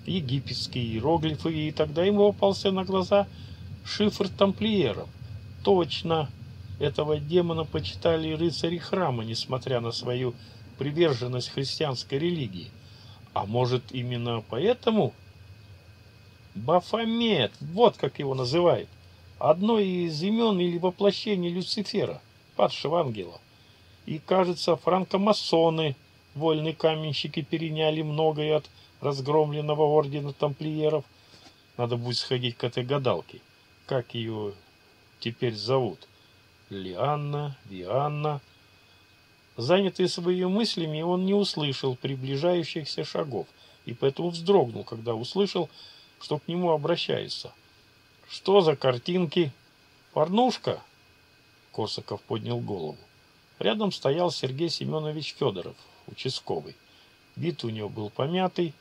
Speaker 1: египетские иероглифы, и тогда ему попался на глаза шифр тамплиеров. Точно, этого демона почитали рыцари храма, несмотря на свою приверженность христианской религии. А может, именно поэтому Бафомет, вот как его называют, одно из имен или воплощений Люцифера, падшего ангела. И, кажется, франкомасоны, вольные каменщики, переняли многое от разгромленного ордена тамплиеров. Надо будет сходить к этой гадалке. Как ее теперь зовут? Лианна, Вианна. Занятый своими мыслями, он не услышал приближающихся шагов, и поэтому вздрогнул, когда услышал, что к нему обращаются. Что за картинки? Порнушка? Косаков поднял голову. Рядом стоял Сергей Семенович Федоров, участковый. Вид у него был помятый,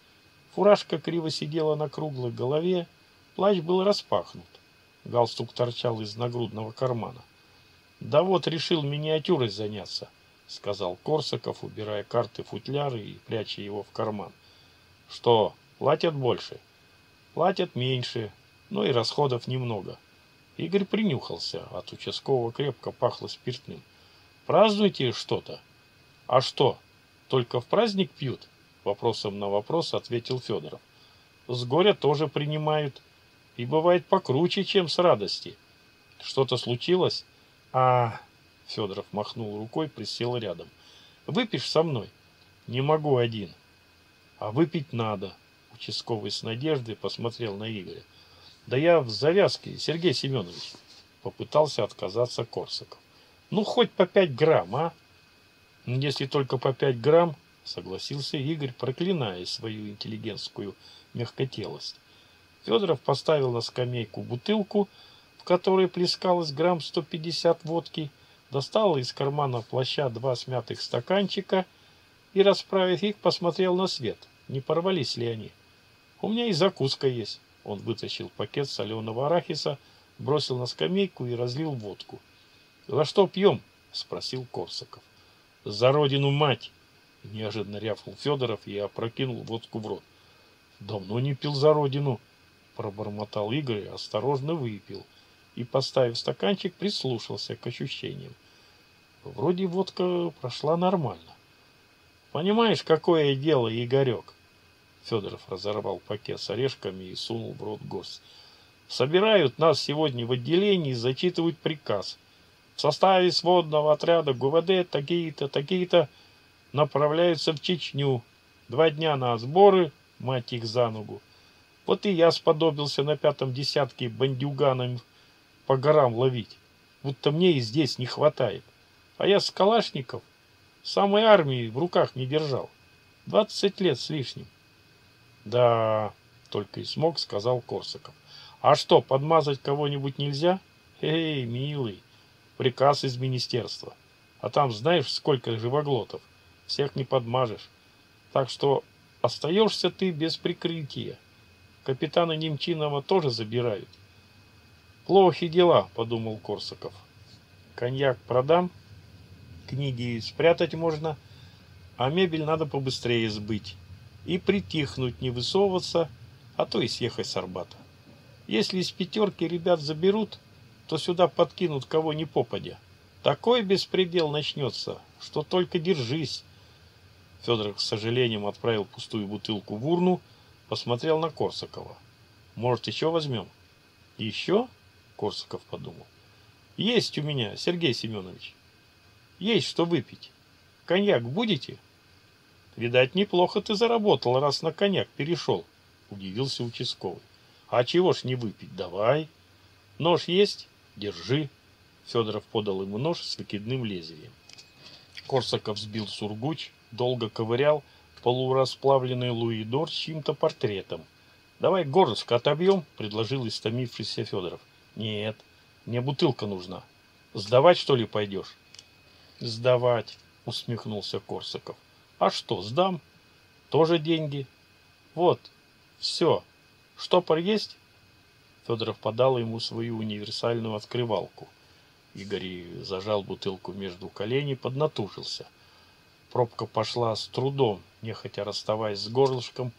Speaker 1: фуражка криво сидела на круглой голове, плащ был распахнут. Галстук торчал из нагрудного кармана. «Да вот решил миниатюрой заняться», — сказал Корсаков, убирая карты футляры и пряча его в карман. «Что, платят больше?» «Платят меньше, но и расходов немного. Игорь принюхался, от участкового крепко пахло спиртным. «Празднуйте что-то?» «А что, только в праздник пьют?» Вопросом на вопрос ответил Федоров. «С горя тоже принимают, и бывает покруче, чем с радости. Что-то случилось?» «А...» Федоров махнул рукой, присел рядом. «Выпьешь со мной?» «Не могу один». «А выпить надо», Участковый с надеждой посмотрел на Игоря. Да я в завязке, Сергей Семенович. Попытался отказаться Корсаков. Ну, хоть по пять грамм, а? Если только по пять грамм, согласился Игорь, проклиная свою интеллигентскую мягкотелость. Федоров поставил на скамейку бутылку, в которой плескалось грамм 150 водки, достал из кармана плаща два смятых стаканчика и, расправив их, посмотрел на свет, не порвались ли они. У меня и закуска есть. Он вытащил пакет соленого арахиса, бросил на скамейку и разлил водку. «За что пьем?» — спросил Корсаков. «За родину мать!» — неожиданно рявкнул Федоров и опрокинул водку в рот. «Давно не пил за родину!» — пробормотал Игорь, осторожно выпил и, поставив стаканчик, прислушался к ощущениям. Вроде водка прошла нормально. «Понимаешь, какое дело, Игорек?» Федоров разорвал пакет с орешками и сунул в рот гость. Собирают нас сегодня в отделении и зачитывают приказ. В составе сводного отряда ГУВД такие-то, такие-то направляются в Чечню. Два дня на сборы, мать их за ногу. Вот и я сподобился на пятом десятке бандюганами по горам ловить. Будто мне и здесь не хватает. А я с калашников самой армии в руках не держал. Двадцать лет с лишним. Да, только и смог, сказал Корсаков. А что, подмазать кого-нибудь нельзя? Эй, милый, приказ из министерства. А там знаешь, сколько живоглотов. Всех не подмажешь. Так что остаешься ты без прикрытия. Капитана Немчинова тоже забирают. Плохи дела, подумал Корсаков. Коньяк продам, книги спрятать можно, а мебель надо побыстрее сбыть и притихнуть, не высовываться, а то и съехать с Арбата. Если из пятерки ребят заберут, то сюда подкинут кого ни попадя. Такой беспредел начнется, что только держись. Федор, с сожалением, отправил пустую бутылку в урну, посмотрел на Корсакова. Может, еще возьмем? Еще? Корсаков подумал. Есть у меня, Сергей Семенович. Есть что выпить. Коньяк будете? Видать, неплохо ты заработал, раз на коньяк перешел, удивился участковый. А чего ж не выпить? Давай. Нож есть? Держи. Федоров подал ему нож с выкидным лезвием. Корсаков сбил сургуч, долго ковырял полурасплавленный луидор с чьим-то портретом. «Давай горлышко отобьем», — предложил истомившийся Федоров. «Нет, мне бутылка нужна. Сдавать, что ли, пойдешь?» «Сдавать», — усмехнулся Корсаков. «А что, сдам? Тоже деньги. Вот, все. Штопор есть?» Федоров подал ему свою универсальную открывалку. Игорь зажал бутылку между коленей, поднатужился. Пробка пошла с трудом, нехотя расставаясь с горлышком,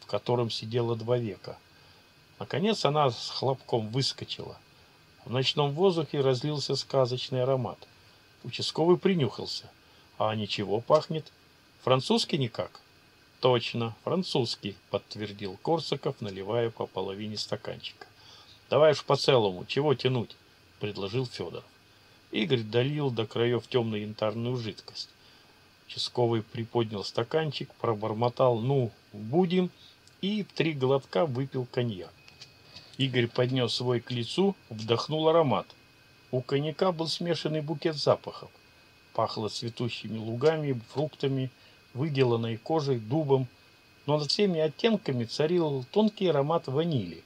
Speaker 1: в котором сидело два века. Наконец она с хлопком выскочила. В ночном воздухе разлился сказочный аромат. Участковый принюхался. А ничего пахнет. Французский никак? Точно, французский, подтвердил Корсаков, наливая по половине стаканчика. Давай уж по целому, чего тянуть? предложил Федоров. Игорь долил до краев темную янтарную жидкость. Участковый приподнял стаканчик, пробормотал «ну, будем» и в три глотка выпил коньяк. Игорь поднес свой к лицу, вдохнул аромат. У коньяка был смешанный букет запахов. Пахло цветущими лугами, фруктами, выделанной кожей, дубом, но над всеми оттенками царил тонкий аромат ванили.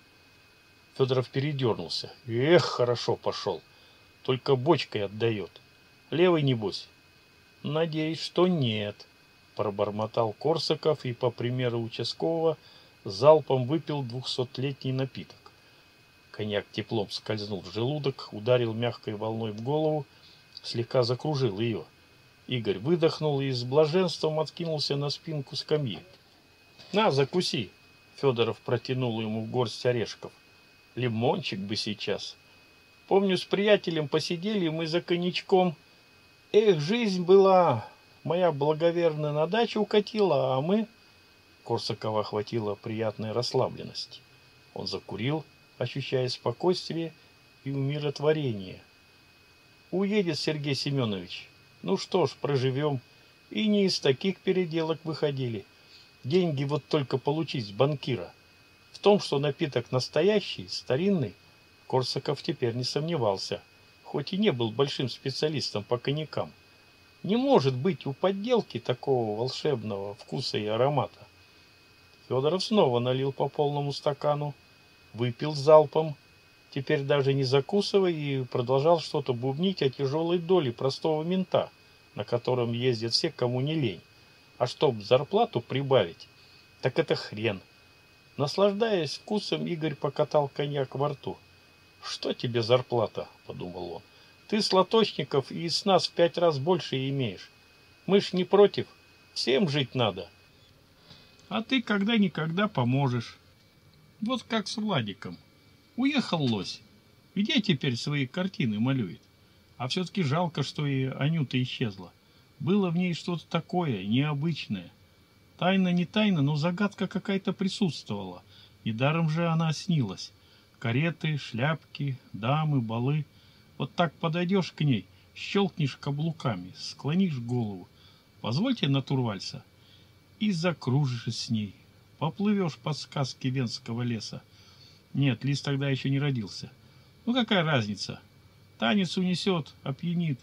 Speaker 1: Федоров передернулся. Эх, хорошо пошел. Только бочкой отдает. Левый, небось? Надеюсь, что нет, пробормотал Корсаков и, по примеру участкового, залпом выпил двухсотлетний напиток. Коньяк теплом скользнул в желудок, ударил мягкой волной в голову, слегка закружил ее. Игорь выдохнул и с блаженством откинулся на спинку скамьи. «На, закуси!» Федоров протянул ему горсть орешков. «Лимончик бы сейчас!» Помню, с приятелем посидели мы за коньячком. Эх, жизнь была. Моя благоверная на дачу укатила, а мы... Корсакова охватила приятная расслабленность. Он закурил, ощущая спокойствие и умиротворение. Уедет Сергей Семенович. Ну что ж, проживем. И не из таких переделок выходили. Деньги вот только получить с банкира. В том, что напиток настоящий, старинный, Корсаков теперь не сомневался, хоть и не был большим специалистом по коньякам. Не может быть у подделки такого волшебного вкуса и аромата. Федоров снова налил по полному стакану, выпил залпом, теперь даже не закусывая, и продолжал что-то бубнить о тяжелой доле простого мента, на котором ездят все, кому не лень. А чтоб зарплату прибавить, так это хрен. Наслаждаясь вкусом, Игорь покатал коньяк во рту. «Что тебе зарплата?» – подумал он. «Ты с лоточников и с нас в пять раз больше имеешь. Мы ж не против. Всем жить надо. А ты когда-никогда поможешь. Вот как с Владиком. Уехал лось. Где теперь свои картины малюет? А все-таки жалко, что и Анюта исчезла. Было в ней что-то такое, необычное. Тайна не тайна, но загадка какая-то присутствовала. Недаром же она снилась. Кареты, шляпки, дамы, балы. Вот так подойдешь к ней, щелкнешь каблуками, склонишь голову. Позвольте натурвальса. И закружишь с ней. Поплывешь под сказки Венского леса. Нет, Лис тогда еще не родился. Ну какая разница? Танец унесет, опьянит.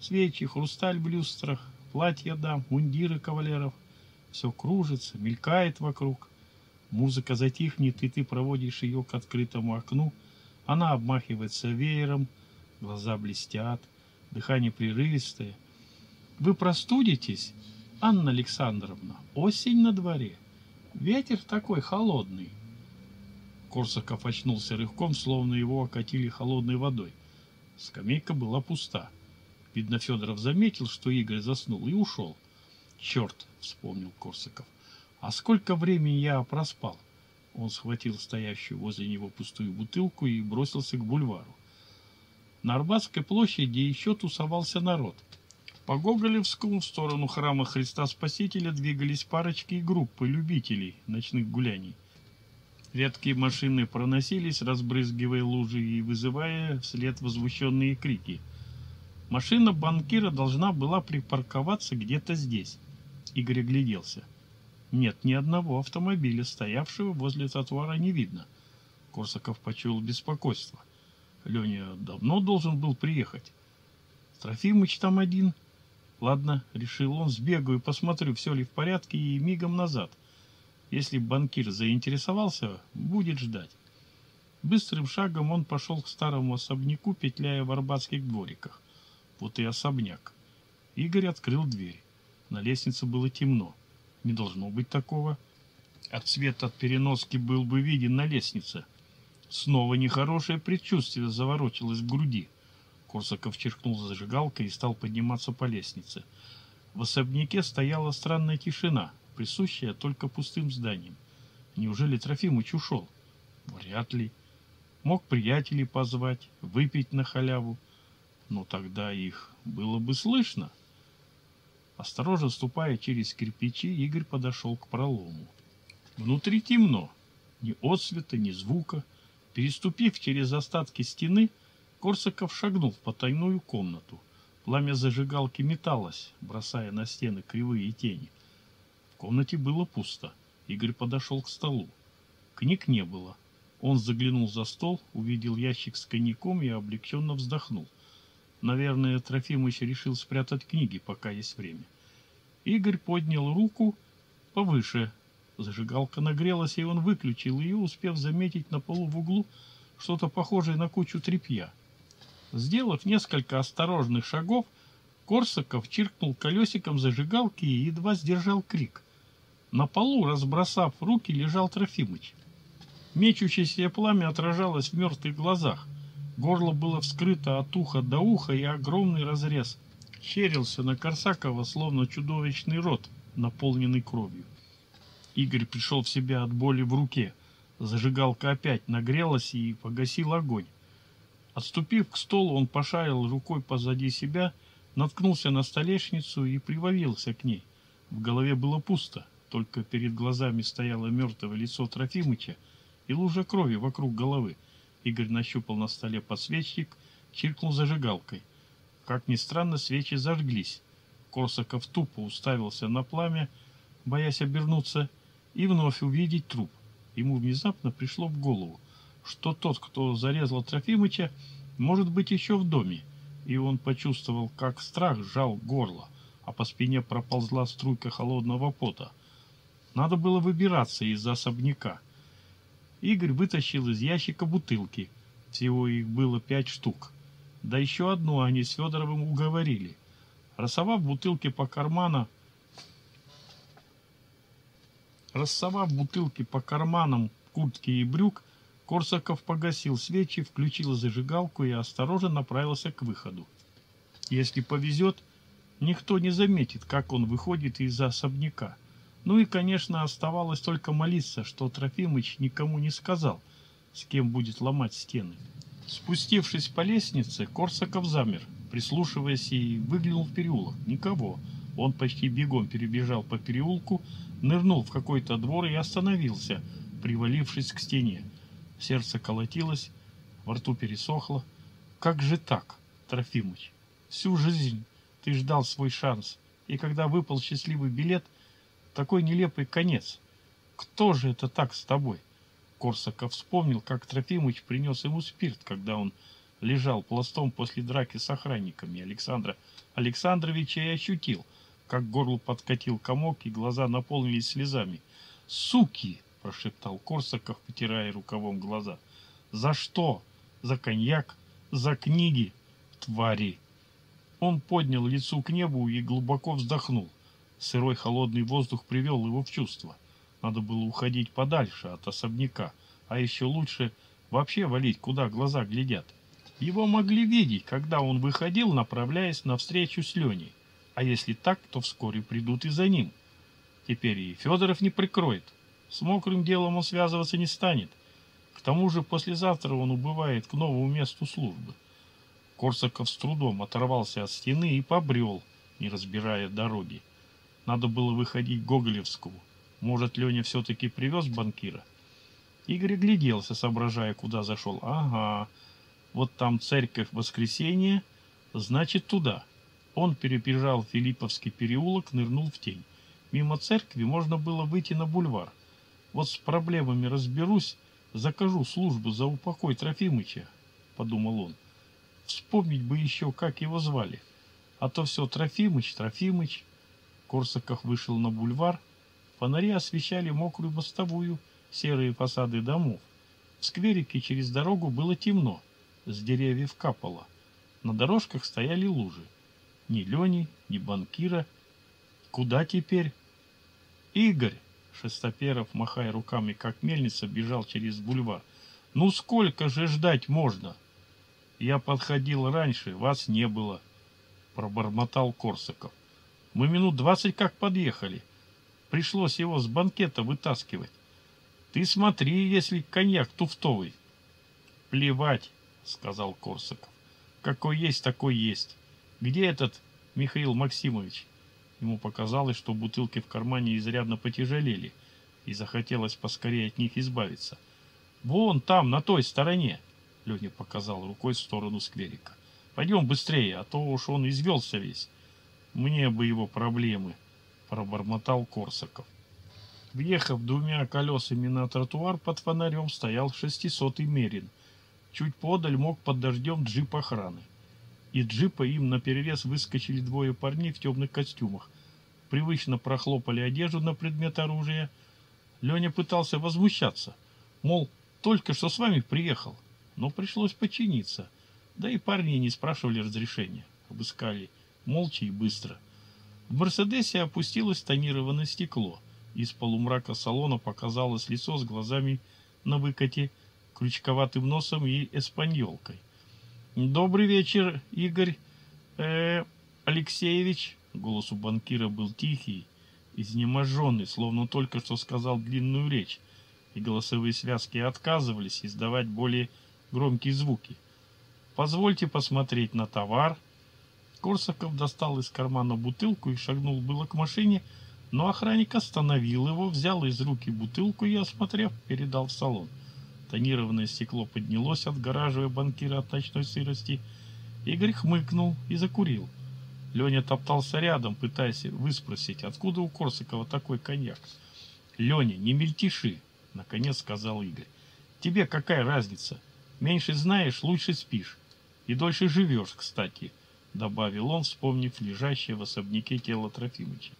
Speaker 1: Свечи, хрусталь в люстрах, платья дам, мундиры кавалеров. Все кружится, мелькает вокруг. Музыка затихнет, и ты проводишь ее к открытому окну. Она обмахивается веером, глаза блестят, дыхание прерывистое. Вы простудитесь, Анна Александровна, осень на дворе. Ветер такой холодный. Корсаков очнулся рывком, словно его окатили холодной водой. Скамейка была пуста. Видно, Федоров заметил, что Игорь заснул и ушел. «Черт!» — вспомнил Корсаков. А сколько времени я проспал? Он схватил стоящую возле него пустую бутылку и бросился к бульвару.
Speaker 2: На Арбатской площади еще тусовался народ. По Гоголевскому в сторону храма Христа Спасителя двигались парочки и группы любителей ночных гуляний. Редкие машины проносились, разбрызгивая лужи и вызывая вслед возмущенные крики. Машина банкира должна была припарковаться где-то здесь. Игорь огляделся. Нет ни одного автомобиля, стоявшего возле тротуара, не видно. Корсаков почуял беспокойство. Леня давно должен был приехать. Трофимыч там один. Ладно, решил он, сбегаю, посмотрю, все ли в порядке, и мигом назад. Если банкир заинтересовался, будет ждать. Быстрым шагом он пошел к старому особняку, петляя в арбатских двориках. Вот и особняк. Игорь открыл дверь. На лестнице было темно. Не должно быть такого. От света от переноски был бы виден на лестнице. Снова нехорошее предчувствие заворочилось в груди. Корсаков черкнул зажигалкой и стал подниматься по лестнице. В особняке стояла странная тишина, присущая только пустым зданиям. Неужели Трофимыч ушел? Вряд ли. Мог приятелей позвать, выпить на халяву. Но тогда их было бы слышно. Осторожно ступая через кирпичи, Игорь подошел к пролому. Внутри темно. Ни отсвета, ни звука. Переступив через остатки стены, Корсаков шагнул в потайную комнату. Пламя зажигалки металось, бросая на стены кривые тени. Комнате было пусто. Игорь подошел к столу. Книг не было. Он заглянул за стол, увидел ящик с коньяком и облегченно вздохнул. Наверное, Трофимыч решил спрятать книги, пока есть время. Игорь поднял руку повыше. Зажигалка нагрелась, и он выключил ее, успев заметить на полу в углу что-то похожее на кучу тряпья. Сделав несколько осторожных шагов, Корсаков чиркнул колесиком зажигалки и едва сдержал крик. На полу, разбросав руки, лежал Трофимыч. Мечущееся пламя отражалось в мертвых глазах — Горло было вскрыто от уха до уха, и огромный разрез щерился на Корсакова, словно чудовищный рот, наполненный кровью. Игорь пришел в себя от боли в руке. Зажигалка опять нагрелась и погасил огонь. Отступив к столу, он пошарил рукой позади себя, наткнулся на столешницу и привалился к ней. В голове было пусто, только перед глазами стояло мертвое лицо Трофимыча и лужа крови вокруг головы. Игорь нащупал на столе подсвечник, чиркнул зажигалкой. Как ни странно, свечи зажглись. Корсаков тупо уставился на пламя, боясь обернуться, и вновь увидеть труп. Ему внезапно пришло в голову, что тот, кто зарезал Трофимыча, может быть еще в доме, и он почувствовал, как страх сжал горло, а по спине проползла струйка холодного пота. Надо было выбираться из особняка. Игорь вытащил из ящика бутылки. Всего их было пять штук. Да еще одну они с Федоровым уговорили. Рассовав бутылки по карманам, Рассовав бутылки по карманам куртки и брюк, Корсаков погасил свечи, включил зажигалку и осторожно направился к выходу. Если повезет, никто не заметит, как он выходит из особняка. Ну и, конечно, оставалось только молиться, что Трофимыч никому не сказал, с кем будет ломать стены. Спустившись по лестнице, Корсаков замер, прислушиваясь и выглянул в переулок. Никого. Он почти бегом перебежал по переулку, нырнул в какой-то двор и остановился, привалившись к стене. Сердце колотилось, во рту пересохло. Как же так, Трофимыч? Всю жизнь ты ждал свой шанс, и когда выпал счастливый билет – такой нелепый конец. Кто же это так с тобой? Корсаков вспомнил, как Трофимыч принес ему спирт, когда он лежал пластом после драки с охранниками Александра Александровича и ощутил, как горло подкатил комок и глаза наполнились слезами. «Суки!» – прошептал Корсаков, потирая рукавом глаза. «За что? За коньяк? За книги? Твари!» Он поднял лицо к небу и глубоко вздохнул. Сырой холодный воздух привел его в чувство. Надо было уходить подальше от особняка, а еще лучше вообще валить, куда глаза глядят. Его могли видеть, когда он выходил, направляясь навстречу с Леней. А если так, то вскоре придут и за ним. Теперь и Федоров не прикроет. С мокрым делом он связываться не станет. К тому же послезавтра он убывает к новому месту службы. Корсаков с трудом оторвался от стены и побрел, не разбирая дороги. Надо было выходить к Гоголевскому. Может, Леня все-таки привез банкира? Игорь гляделся, соображая, куда зашел. Ага, вот там церковь воскресенье, значит туда. Он перебежал Филипповский переулок, нырнул в тень. Мимо церкви можно было выйти на бульвар. Вот с проблемами разберусь, закажу службу за упокой Трофимыча, подумал он. Вспомнить бы еще, как его звали. А то все Трофимыч, Трофимыч. Корсаков вышел на бульвар. Фонари освещали мокрую мостовую, серые фасады домов. В скверике через дорогу было темно, с деревьев капало. На дорожках стояли лужи. Ни Лени, ни банкира. Куда теперь? Игорь! Шестоперов, махая руками, как мельница, бежал через бульвар. Ну сколько же ждать можно? Я подходил раньше, вас не было, пробормотал Корсаков. Мы минут двадцать как подъехали. Пришлось его с банкета вытаскивать. Ты смотри, если коньяк туфтовый. Плевать, сказал Корсаков. Какой есть, такой есть. Где этот Михаил Максимович? Ему показалось, что бутылки в кармане изрядно потяжелели, и захотелось поскорее от них избавиться. «Вон там, на той стороне!» Леня показал рукой в сторону скверика. «Пойдем быстрее, а то уж он извелся весь. Мне бы его проблемы», — пробормотал Корсаков. Въехав двумя колесами на тротуар под фонарем, стоял шестисотый Мерин. Чуть подаль мог под дождем джип охраны. Из джипа им наперерез выскочили двое парней в темных костюмах. Привычно прохлопали одежду на предмет оружия. Леня пытался возмущаться. Мол, только что с вами приехал. Но пришлось подчиниться. Да и парни не спрашивали разрешения. Обыскали молча и быстро. В «Мерседесе» опустилось тонированное стекло. Из полумрака салона показалось лицо с глазами на выкате, крючковатым носом и эспаньолкой. Добрый вечер, Игорь э, Алексеевич. Голос у банкира был тихий, изнеможенный, словно только что сказал длинную речь, и голосовые связки отказывались издавать более громкие звуки. Позвольте посмотреть на товар. Корсаков достал из кармана бутылку и шагнул было к машине, но охранник остановил его, взял из руки бутылку и, осмотрев, передал в салон. Тонированное стекло поднялось, отгораживая банкира от ночной сырости. Игорь хмыкнул и закурил. Леня топтался рядом, пытаясь выспросить, откуда у Корсакова такой коньяк. «Леня, не мельтеши!» — наконец сказал Игорь. «Тебе какая разница? Меньше знаешь, лучше спишь. И дольше живешь, кстати», — добавил он, вспомнив лежащее в особняке тело Трофимыча.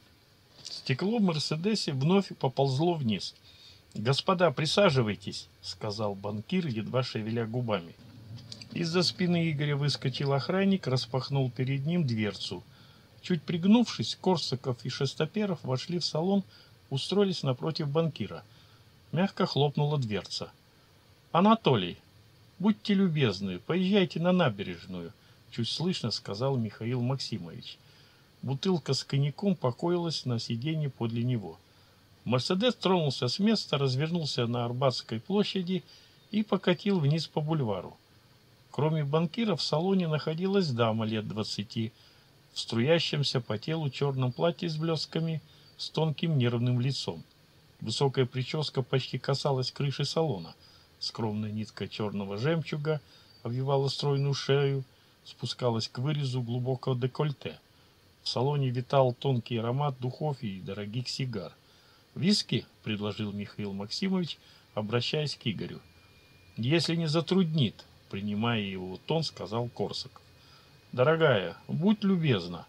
Speaker 2: Стекло в Мерседесе вновь поползло вниз — «Господа, присаживайтесь», — сказал банкир, едва шевеля губами. Из-за спины Игоря выскочил охранник, распахнул перед ним дверцу. Чуть пригнувшись, Корсаков и Шестоперов вошли в салон, устроились напротив банкира. Мягко хлопнула дверца. «Анатолий, будьте любезны, поезжайте на набережную», — чуть слышно сказал Михаил Максимович. Бутылка с коньяком покоилась на сиденье подле него. — Мерседес тронулся с места, развернулся на Арбатской площади и покатил вниз по бульвару. Кроме банкира в салоне находилась дама лет двадцати, в струящемся по телу черном платье с блесками, с тонким нервным лицом. Высокая прическа почти касалась крыши салона. Скромная нитка черного жемчуга обвивала стройную шею, спускалась к вырезу глубокого декольте. В салоне витал тонкий аромат духов и дорогих сигар. «Виски?» — предложил Михаил Максимович, обращаясь к Игорю. «Если не затруднит», — принимая его тон, сказал Корсаков. «Дорогая, будь любезна».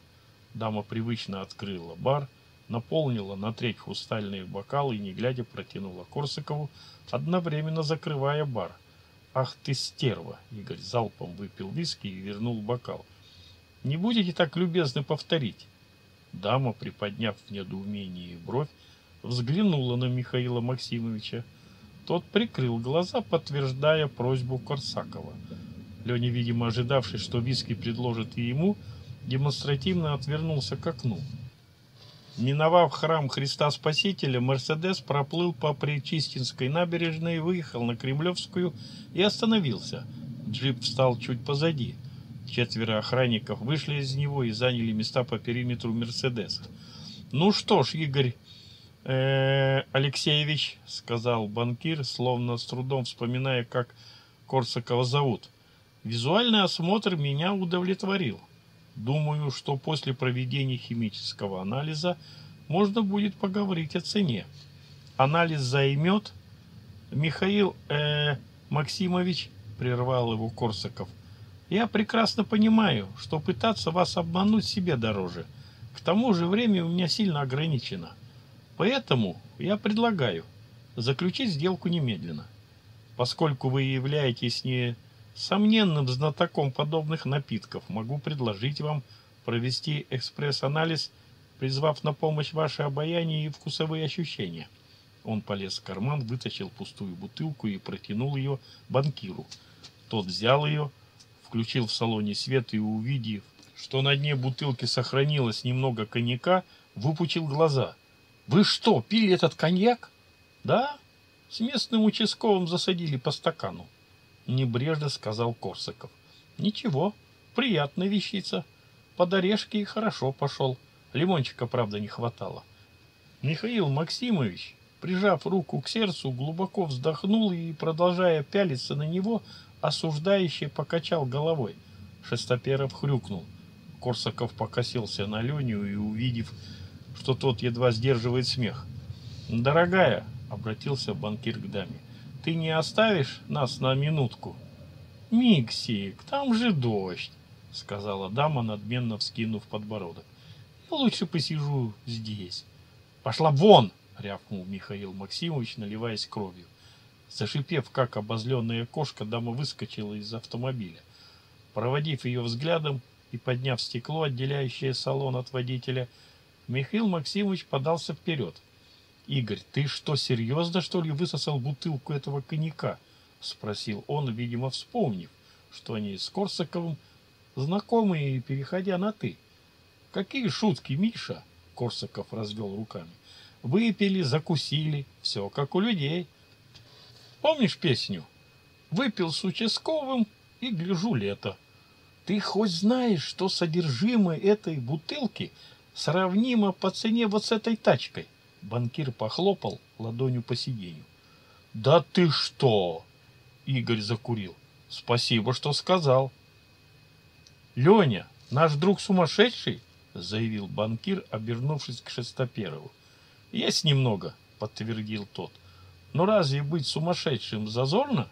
Speaker 2: Дама привычно открыла бар, наполнила на треть хрустальные бокалы и, не глядя, протянула Корсакову, одновременно закрывая бар. «Ах ты стерва!» — Игорь залпом выпил виски и вернул бокал. «Не будете так любезны повторить?» Дама, приподняв в недоумении бровь, взглянула на Михаила Максимовича. Тот прикрыл глаза, подтверждая просьбу Корсакова. Леня, видимо, ожидавший, что виски предложат и ему, демонстративно отвернулся к окну. Миновав храм Христа Спасителя, Мерседес проплыл по Причистинской набережной, выехал на Кремлевскую и остановился. Джип встал чуть позади. Четверо охранников вышли из него и заняли места по периметру Мерседеса. «Ну что ж, Игорь э, Алексеевич», — сказал банкир, словно с трудом вспоминая, как Корсакова зовут, — «визуальный осмотр меня удовлетворил. Думаю, что после проведения химического анализа можно будет поговорить о цене. Анализ займет...» Михаил э, Максимович, прервал его Корсаков, я прекрасно понимаю, что пытаться вас обмануть себе дороже. К тому же время у меня сильно ограничено. Поэтому я предлагаю заключить сделку немедленно. Поскольку вы являетесь не сомненным знатоком подобных напитков, могу предложить вам провести экспресс-анализ, призвав на помощь ваше обаяние и вкусовые ощущения. Он полез в карман, вытащил пустую бутылку и протянул ее банкиру. Тот взял ее, включил в салоне свет и, увидев, что на дне бутылки сохранилось немного коньяка, выпучил глаза. «Вы что, пили этот коньяк?» «Да, с местным участковым засадили по стакану», — небрежно сказал Корсаков. «Ничего, приятная вещица. Под орешки хорошо пошел. Лимончика, правда, не хватало». Михаил Максимович прижав руку к сердцу, глубоко вздохнул и, продолжая пялиться на него, осуждающе покачал головой. Шестоперов хрюкнул. Корсаков покосился на Леню и, увидев, что тот едва сдерживает смех. «Дорогая», — обратился банкир к даме, — «ты не оставишь нас на минутку?» «Миксик, там же дождь», — сказала дама, надменно вскинув подбородок. «Я лучше посижу здесь». «Пошла вон!» рявкнул Михаил Максимович, наливаясь кровью. Зашипев, как обозленная кошка, дама выскочила из автомобиля. Проводив ее взглядом и подняв стекло, отделяющее салон от водителя, Михаил Максимович подался вперед. «Игорь, ты что, серьезно, что ли, высосал бутылку этого коньяка?» — спросил он, видимо, вспомнив, что они с Корсаковым знакомые, переходя на «ты». «Какие шутки, Миша?» — Корсаков развел руками. Выпили, закусили, все как у людей. Помнишь песню? Выпил с участковым и гляжу лето. Ты хоть знаешь, что содержимое этой бутылки сравнимо по цене вот с этой тачкой? Банкир похлопал ладонью по сиденью. Да ты что? Игорь закурил. Спасибо, что сказал. Леня, наш друг сумасшедший, заявил банкир, обернувшись к Шестоперову. Есть немного, подтвердил тот. Но разве быть сумасшедшим зазорно?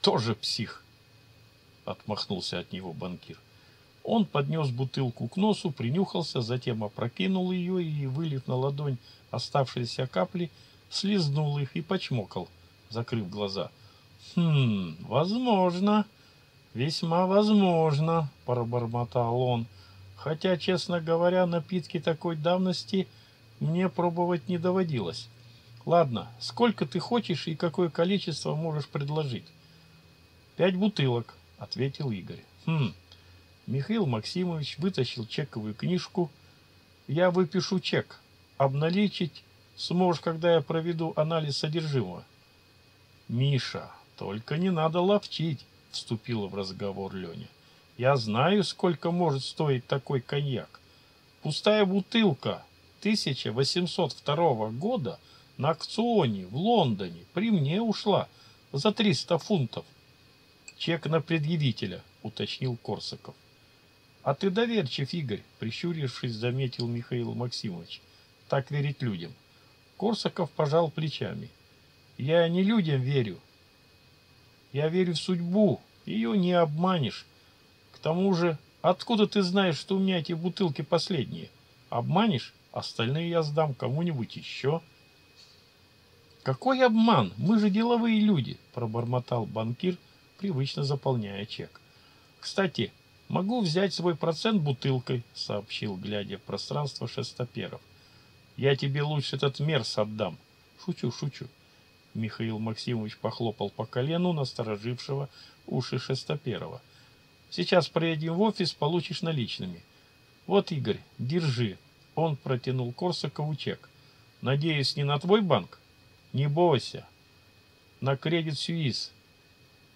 Speaker 2: Тоже псих, отмахнулся от него банкир. Он поднес бутылку к носу, принюхался, затем опрокинул ее и, вылив на ладонь оставшиеся капли, слизнул их и почмокал, закрыв глаза. «Хм, возможно, весьма возможно», — пробормотал он. «Хотя, честно говоря, напитки такой давности — мне пробовать не доводилось. Ладно, сколько ты хочешь и какое количество можешь предложить? Пять бутылок, ответил Игорь. Хм. Михаил Максимович вытащил чековую книжку. Я выпишу чек. Обналичить сможешь, когда я проведу анализ содержимого. Миша, только не надо ловчить, вступила в разговор Леня. Я знаю, сколько может стоить такой коньяк. Пустая бутылка 1802 года на акционе в Лондоне при мне ушла за 300 фунтов. Чек на предъявителя, уточнил Корсаков. А ты доверчив, Игорь, прищурившись, заметил Михаил Максимович. Так верить людям. Корсаков пожал плечами. Я не людям верю. Я верю в судьбу. Ее не обманешь. К тому же, откуда ты знаешь, что у меня эти бутылки последние? Обманешь? Остальные я сдам кому-нибудь еще. Какой обман? Мы же деловые люди, пробормотал банкир, привычно заполняя чек. Кстати, могу взять свой процент бутылкой, сообщил, глядя в пространство шестоперов. Я тебе лучше этот мерз отдам. Шучу, шучу. Михаил Максимович похлопал по колену насторожившего уши Шестоперова. Сейчас проедем в офис, получишь наличными. Вот, Игорь, держи, он протянул Корсакову чек. «Надеюсь, не на твой банк?» «Не бойся. На кредит Сюиз».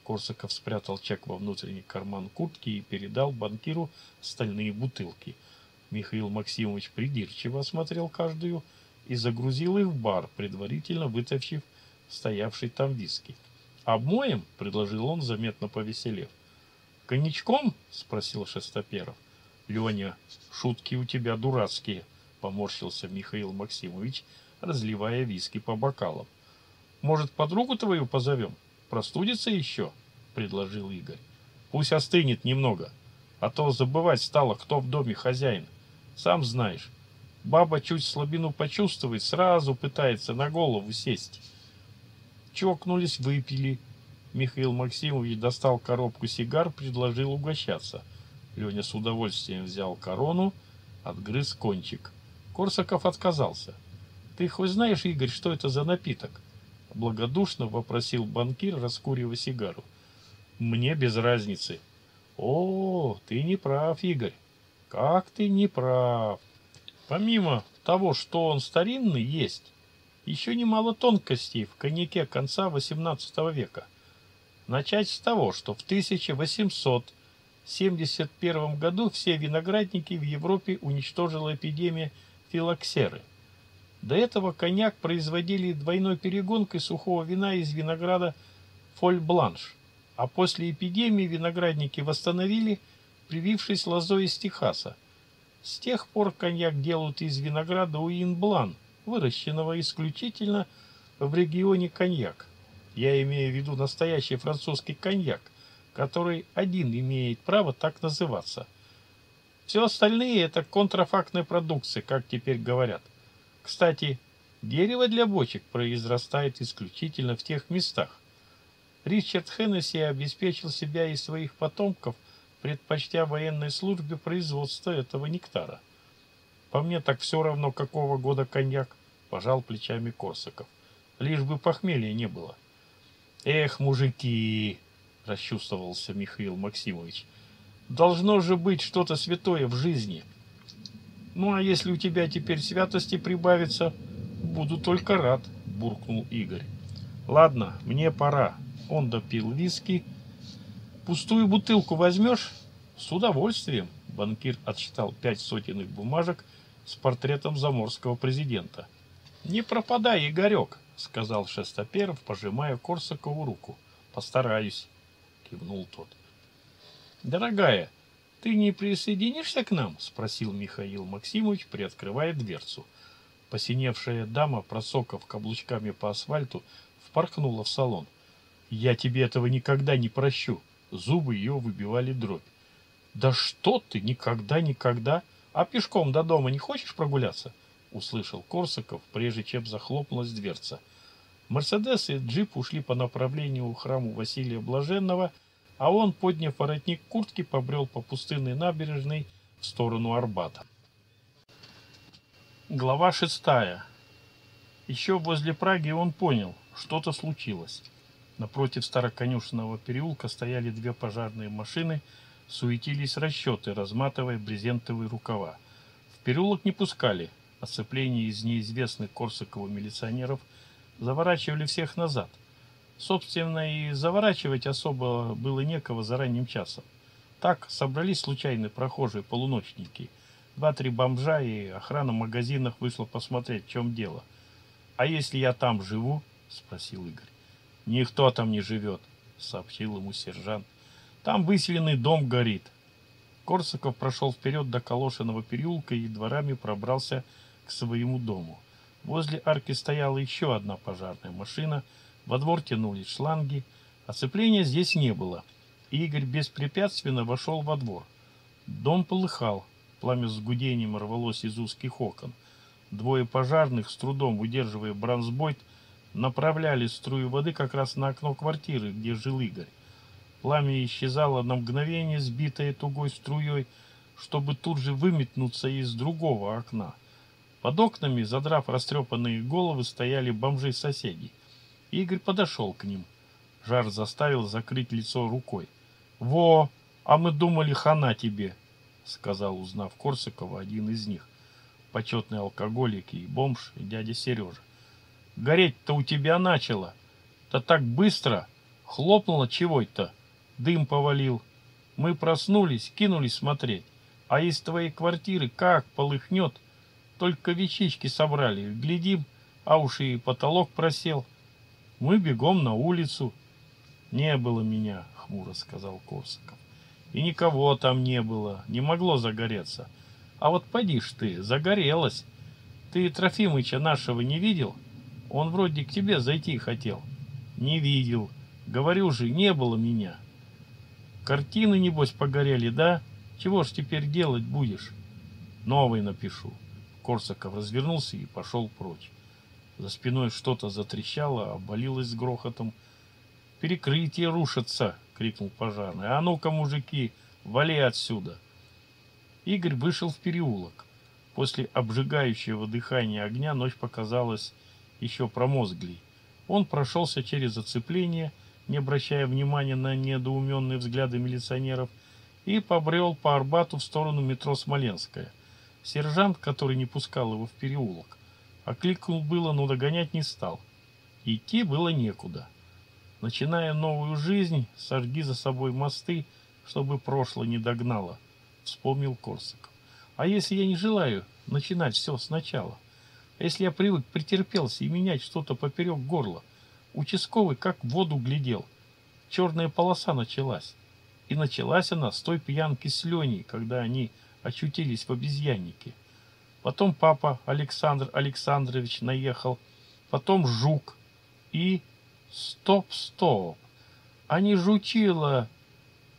Speaker 1: Корсаков спрятал чек во внутренний карман куртки и передал банкиру стальные бутылки. Михаил Максимович придирчиво осмотрел каждую и загрузил их в бар, предварительно вытащив стоявший там виски. «Обмоем?» — предложил он, заметно повеселев. «Коньячком?» — спросил Шестоперов. «Леня, шутки у тебя дурацкие», — поморщился Михаил Максимович, разливая виски по бокалам. «Может, подругу твою позовем? Простудится еще?» — предложил Игорь. «Пусть остынет немного, а то забывать стало, кто в доме хозяин. Сам знаешь, баба чуть слабину почувствует, сразу пытается на голову сесть». Чокнулись, выпили. Михаил Максимович достал коробку сигар, предложил угощаться. Леня с удовольствием взял корону, отгрыз кончик. Корсаков отказался. «Ты хоть знаешь, Игорь, что это за напиток?» Благодушно вопросил банкир, раскуривая сигару. «Мне без разницы». «О, ты не прав, Игорь. Как ты не прав. Помимо того, что он старинный, есть еще немало тонкостей в коньяке конца XVIII века. Начать с того, что в 1871 году все виноградники в Европе уничтожила эпидемия филоксеры. До этого коньяк производили двойной перегонкой сухого вина из винограда фоль-бланш, а после эпидемии виноградники восстановили, привившись лозой из Техаса. С тех пор коньяк делают из винограда уин-блан – выращенного исключительно в регионе коньяк. Я имею в виду настоящий французский коньяк, который один имеет право так называться. Все остальные это контрафактная продукция, как теперь говорят. Кстати, дерево для бочек произрастает исключительно в тех местах. Ричард Хеннесси обеспечил себя и своих потомков, предпочтя военной службе производства этого нектара. По мне так все равно, какого года коньяк, пожал плечами Корсаков. Лишь бы похмелья не было. Эх, мужики, расчувствовался Михаил Максимович. Должно же быть что-то святое в жизни. Ну а если у тебя теперь святости прибавится, буду только рад, буркнул Игорь. Ладно, мне пора. Он допил виски. Пустую бутылку возьмешь? С удовольствием. Банкир отсчитал пять сотенных бумажек с портретом заморского президента. «Не пропадай, Игорек», — сказал Шестоперов, пожимая Корсакову руку. «Постараюсь», — кивнул тот. «Дорогая, ты не присоединишься к нам?» — спросил Михаил Максимович, приоткрывая дверцу. Посиневшая дама, просоков каблучками по асфальту, впорхнула в салон. «Я тебе этого никогда не прощу!» Зубы ее выбивали дробь. «Да что ты, никогда-никогда! А пешком до дома не хочешь прогуляться?» услышал Корсаков, прежде чем захлопнулась дверца. Мерседес и джип ушли по направлению храму Василия Блаженного, а он, подняв воротник куртки, побрел по пустынной набережной в сторону Арбата. Глава шестая. Еще возле Праги он понял, что-то случилось. Напротив староконюшенного переулка стояли две пожарные машины, суетились расчеты, разматывая брезентовые рукава. В переулок не пускали, Оцепление из неизвестных Корсакова милиционеров заворачивали всех назад. Собственно, и заворачивать особо было некого за ранним часом. Так собрались случайные прохожие полуночники. Два-три бомжа и охрана в магазинах вышла посмотреть, в чем дело. «А если я там живу?» — спросил Игорь. «Никто там не живет», — сообщил ему сержант. «Там выселенный дом горит». Корсаков прошел вперед до Калошиного переулка и дворами пробрался к своему дому. Возле арки стояла еще одна пожарная машина, во двор тянулись шланги, оцепления здесь не было. Игорь беспрепятственно вошел во двор. Дом полыхал, пламя с гудением рвалось из узких окон. Двое пожарных, с трудом выдерживая бронзбойт, направляли струю воды как раз на окно квартиры, где жил Игорь. Пламя исчезало на мгновение, сбитое тугой струей, чтобы тут же выметнуться из другого окна. Под окнами, задрав растрепанные головы, стояли бомжи-соседи. Игорь подошел к ним. Жар заставил закрыть лицо рукой. «Во, а мы думали, хана тебе!» — сказал, узнав Корсакова, один из них. Почетный алкоголик и бомж, и дядя Сережа. «Гореть-то у тебя начало! Да так быстро! Хлопнуло чего-то, дым повалил. Мы проснулись, кинулись смотреть. А из твоей квартиры как полыхнет, только вещички собрали. Глядим, а уж и потолок просел. Мы бегом на улицу. Не было меня, хмуро сказал Корсаков. И никого там не было, не могло загореться. А вот поди ж ты, загорелась. Ты Трофимыча нашего не видел? Он вроде к тебе зайти хотел. Не видел. Говорю же, не было меня. Картины, небось, погорели, да? Чего ж теперь делать будешь? Новый напишу. Корсаков развернулся и пошел прочь. За спиной что-то затрещало, обвалилось с грохотом. «Перекрытие рушится!» — крикнул пожарный. «А ну-ка, мужики, вали отсюда!» Игорь вышел в переулок. После обжигающего дыхания огня ночь показалась еще промозглей. Он прошелся через оцепление, не обращая внимания на недоуменные взгляды милиционеров, и побрел по Арбату в сторону метро Смоленская. Сержант, который не пускал его в переулок, окликнул было, но догонять не стал. Идти было некуда. Начиная новую жизнь, сожги за собой мосты, чтобы прошлое не догнало, вспомнил Корсаков. А если я не желаю начинать все сначала? А если я привык, претерпелся и менять что-то поперек горла? Участковый как в воду глядел. Черная полоса началась. И началась она с той пьянки с Леней, когда они очутились в обезьяннике. Потом папа Александр Александрович наехал, потом Жук и... Стоп, стоп! А не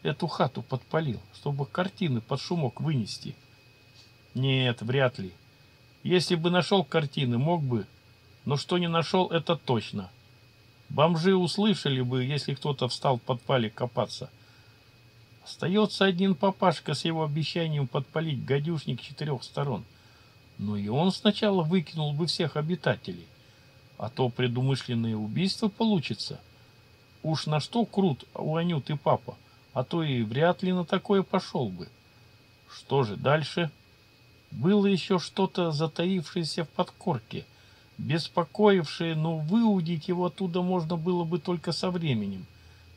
Speaker 1: эту хату подпалил, чтобы картины под шумок вынести? Нет, вряд ли. Если бы нашел картины, мог бы, но что не нашел, это точно. Бомжи услышали бы, если кто-то встал в подпале копаться. Остается один папашка с его обещанием подпалить гадюшник четырех сторон. Но и он сначала выкинул бы всех обитателей. А то предумышленное убийство получится. Уж на что крут у Анюты папа, а то и вряд ли на такое пошел бы. Что же дальше? Было еще что-то затаившееся в подкорке, беспокоившее, но выудить его оттуда можно было бы только со временем.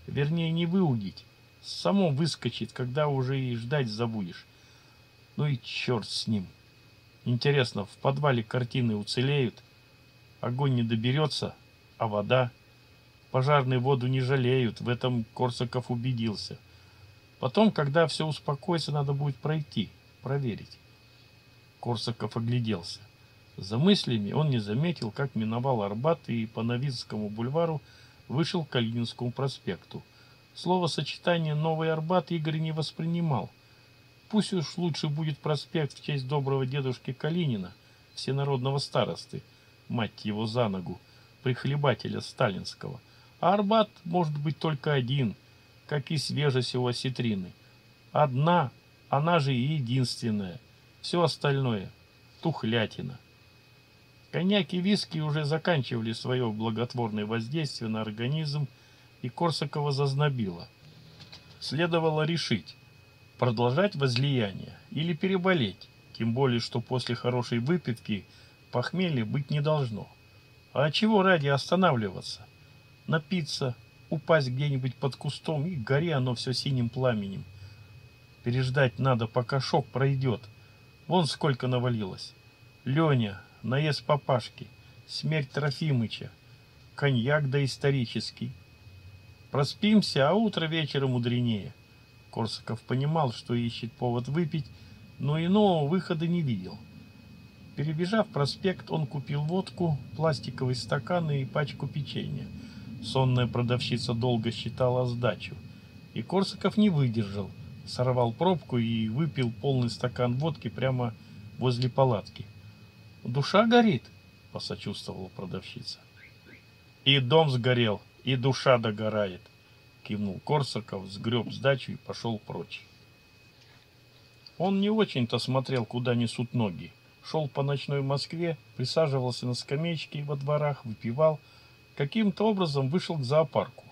Speaker 1: Вернее, не выудить, Само выскочит, когда уже и ждать забудешь. Ну и черт с ним. Интересно, в подвале картины уцелеют? Огонь не доберется, а вода? Пожарные воду не жалеют, в этом Корсаков убедился. Потом, когда все успокоится, надо будет пройти, проверить. Корсаков огляделся. За мыслями он не заметил, как миновал Арбат и по Новинскому бульвару вышел к Калининскому проспекту. Словосочетание «Новый Арбат» Игорь не воспринимал. Пусть уж лучше будет проспект в честь доброго дедушки Калинина, всенародного старосты, мать его за ногу, прихлебателя сталинского. А Арбат может быть только один, как и свежесть у осетрины. Одна, она же и единственная. Все остальное – тухлятина. Коньяк и виски уже заканчивали свое благотворное воздействие на организм, и Корсакова зазнобило. Следовало решить, продолжать возлияние или переболеть, тем более, что после хорошей выпивки похмелья быть не должно. А чего ради останавливаться? Напиться, упасть где-нибудь под кустом, и гори оно все синим пламенем. Переждать надо, пока шок пройдет. Вон сколько навалилось. Леня, наезд папашки, смерть Трофимыча, коньяк доисторический, Проспимся, а утро вечера мудренее. Корсаков понимал, что ищет повод выпить, но иного выхода не видел. Перебежав проспект, он купил водку, пластиковый стакан и пачку печенья. Сонная продавщица долго считала сдачу. И Корсаков не выдержал, сорвал пробку и выпил полный стакан водки прямо возле палатки. «Душа горит», — посочувствовала продавщица. «И дом сгорел», и душа догорает, кивнул Корсаков, сгреб сдачу и пошел прочь. Он не очень-то смотрел, куда несут ноги. Шел по ночной Москве, присаживался на скамеечке во дворах, выпивал. Каким-то образом вышел к зоопарку.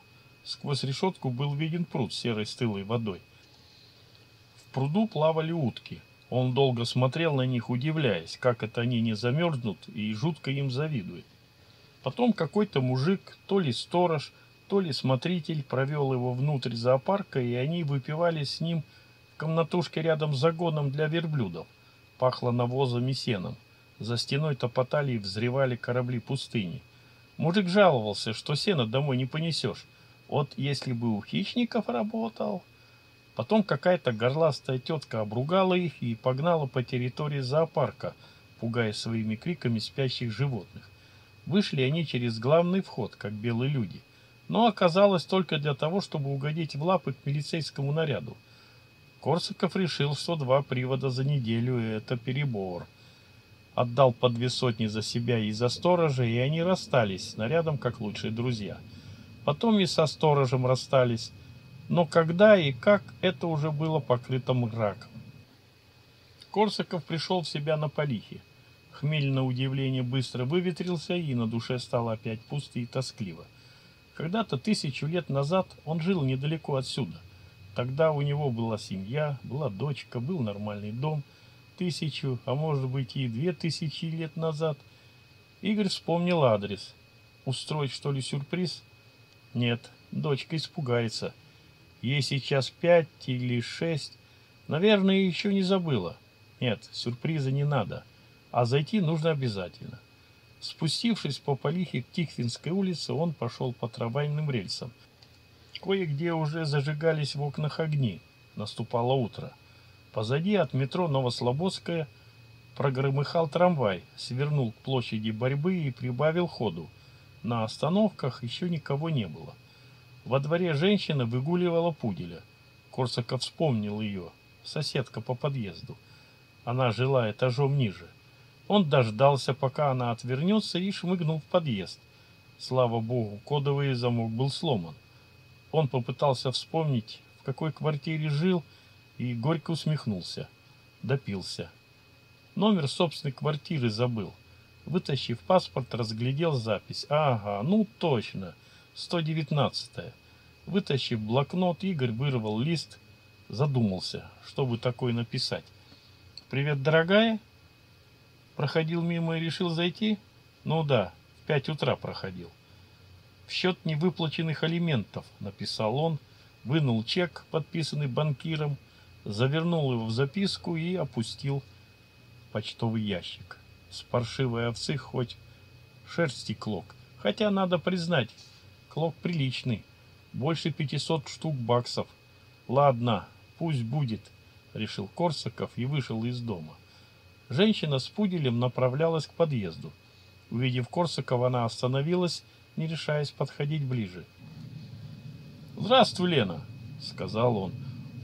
Speaker 1: Сквозь решетку был виден пруд с серой стылой водой. В пруду плавали утки. Он долго смотрел на них, удивляясь, как это они не замерзнут, и жутко им завидует. Потом какой-то мужик, то ли сторож,
Speaker 2: То ли смотритель провел его внутрь зоопарка, и они выпивали с ним в комнатушке рядом с загоном для верблюдов. Пахло навозом и сеном. За стеной топотали и взревали корабли пустыни. Мужик жаловался, что сено домой не понесешь. Вот если бы у хищников работал... Потом какая-то горластая тетка обругала их и погнала по территории зоопарка, пугая своими криками спящих животных. Вышли они через главный вход, как белые люди, но оказалось только для того, чтобы угодить в лапы к милицейскому наряду. Корсаков решил, что два привода за неделю — это перебор. Отдал по две сотни за себя и за сторожа, и они расстались с нарядом, как лучшие друзья. Потом и со сторожем расстались, но когда и как, это уже было покрыто мраком. Корсаков пришел в себя на полихе. Хмель на удивление быстро выветрился, и на душе стало опять пусто и тоскливо. Когда-то тысячу лет назад он жил недалеко отсюда. Тогда у него была семья, была дочка, был нормальный дом. Тысячу, а может быть и две тысячи лет назад. Игорь вспомнил адрес. Устроить, что ли, сюрприз? Нет, дочка испугается. Ей сейчас пять или шесть. Наверное, еще не забыла. Нет, сюрприза не надо. А зайти нужно обязательно. Спустившись по Полихе к Тихвинской улице, он пошел по трамвайным рельсам. Кое-где уже зажигались в окнах огни. Наступало утро. Позади от метро Новослободская прогромыхал трамвай, свернул к площади борьбы и прибавил ходу. На остановках еще никого не было. Во дворе женщина выгуливала пуделя. Корсаков вспомнил ее, соседка по подъезду. Она жила этажом ниже. Он дождался, пока она отвернется, и шмыгнул в подъезд. Слава богу, кодовый замок был сломан. Он попытался вспомнить, в какой квартире жил, и горько усмехнулся. Допился. Номер собственной квартиры забыл. Вытащив паспорт, разглядел запись. Ага, ну точно. 119-е. Вытащив блокнот, Игорь вырвал лист, задумался, что бы такое написать. «Привет, дорогая?» Проходил мимо и решил зайти? Ну да, в пять утра проходил. В счет невыплаченных алиментов, написал он, вынул чек, подписанный банкиром, завернул его в записку и опустил почтовый ящик. С паршивой овцы хоть шерсти клок. Хотя, надо признать, Клок приличный. Больше 500 штук баксов. Ладно, пусть будет, решил Корсаков и вышел из дома. Женщина с пуделем направлялась к подъезду. Увидев Корсакова, она остановилась, не решаясь подходить ближе. «Здравствуй, Лена», — сказал он.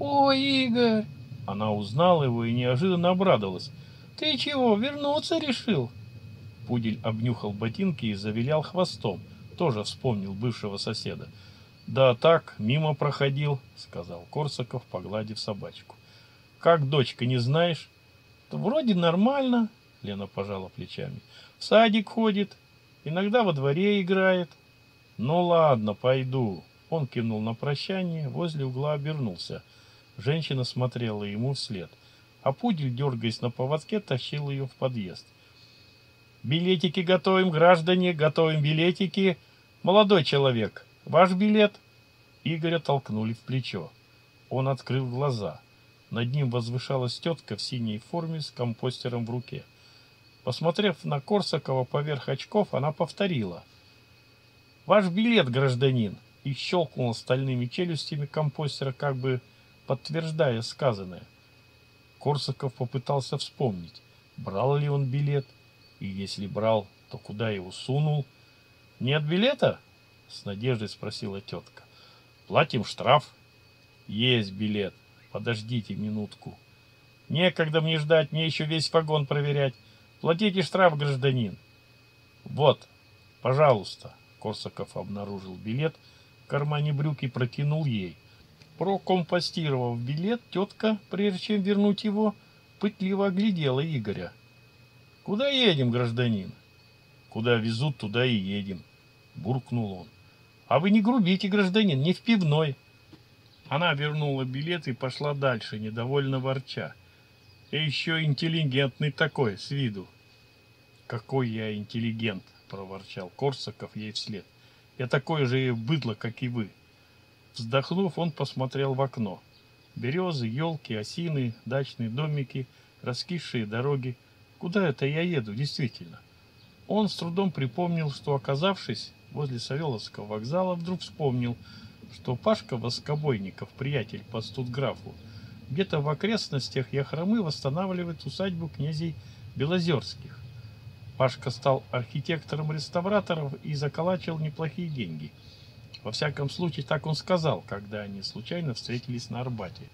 Speaker 3: «О, Игорь!»
Speaker 2: Она узнала его и неожиданно обрадовалась.
Speaker 3: «Ты чего, вернуться решил?»
Speaker 2: Пудель обнюхал ботинки и завилял хвостом — тоже вспомнил бывшего соседа. «Да так, мимо проходил», — сказал Корсаков, погладив собачку. «Как дочка, не знаешь?» «Да вроде нормально», — Лена пожала плечами. «В садик ходит, иногда во дворе играет». «Ну ладно, пойду». Он кивнул на прощание, возле угла обернулся. Женщина смотрела ему вслед, а пудель, дергаясь на поводке, тащил ее в подъезд. «Билетики готовим, граждане, готовим билетики!» «Молодой человек, ваш билет?» Игоря толкнули в плечо. Он открыл глаза. Над ним возвышалась тетка в синей форме с компостером в руке. Посмотрев на Корсакова поверх очков, она повторила. «Ваш билет, гражданин!» и щелкнула стальными челюстями компостера, как бы подтверждая сказанное. Корсаков попытался вспомнить, брал ли он билет, и если брал, то куда его сунул – «Нет билета?» — с надеждой спросила тетка. «Платим штраф». «Есть билет. Подождите минутку». «Некогда мне ждать, мне еще весь вагон проверять. Платите штраф, гражданин». «Вот, пожалуйста». Корсаков обнаружил билет в кармане брюк и протянул ей. Прокомпостировав билет, тетка, прежде чем вернуть его, пытливо оглядела Игоря. «Куда едем, гражданин?» Куда везут, туда и едем, буркнул он. А вы не грубите, гражданин, не в пивной. Она вернула билет и пошла дальше, недовольно ворча. И еще интеллигентный такой, с виду. Какой я интеллигент, проворчал Корсаков ей вслед. Я такое же быдло, как и вы. Вздохнув, он посмотрел в окно. Березы, елки, осины, дачные домики, раскисшие дороги. Куда это я еду, действительно? Он с трудом припомнил, что, оказавшись возле Савеловского вокзала, вдруг вспомнил, что Пашка Воскобойников, приятель по студграфу, где-то в окрестностях Яхромы восстанавливает усадьбу князей Белозерских. Пашка стал архитектором-реставратором и заколачивал неплохие деньги. Во всяком случае, так он сказал, когда они случайно встретились на Арбате.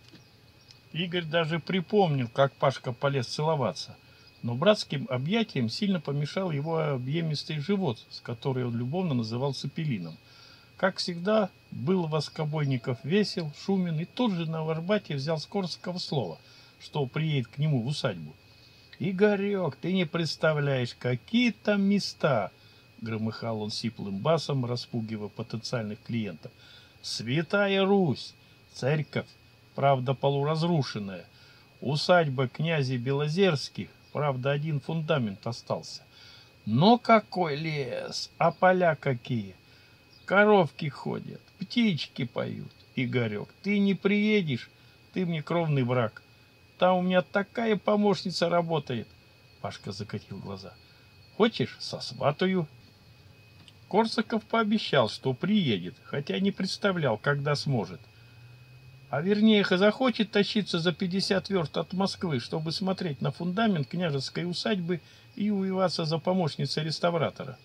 Speaker 2: Игорь даже припомнил, как Пашка полез целоваться, но братским объятием сильно помешал его объемистый живот, с которой он любовно называл цепелином. Как всегда, был Воскобойников весел, шумен и тут же на Арбате взял с слово, что приедет к нему в усадьбу. «Игорек, ты не представляешь, какие там места!» Громыхал он сиплым басом, распугивая потенциальных клиентов. «Святая Русь! Церковь, правда, полуразрушенная. Усадьба князей Белозерских, правда, один фундамент остался. Но какой лес! А поля какие! Коровки ходят, птички поют. Игорек, ты не приедешь, ты мне кровный враг. Там у меня такая помощница работает. Пашка закатил глаза. Хочешь, сосватаю? Корсаков пообещал, что приедет, хотя не представлял, когда сможет. А вернее, захочет тащиться за 50 верст от Москвы, чтобы смотреть на фундамент княжеской усадьбы и увиваться за помощницей реставратора.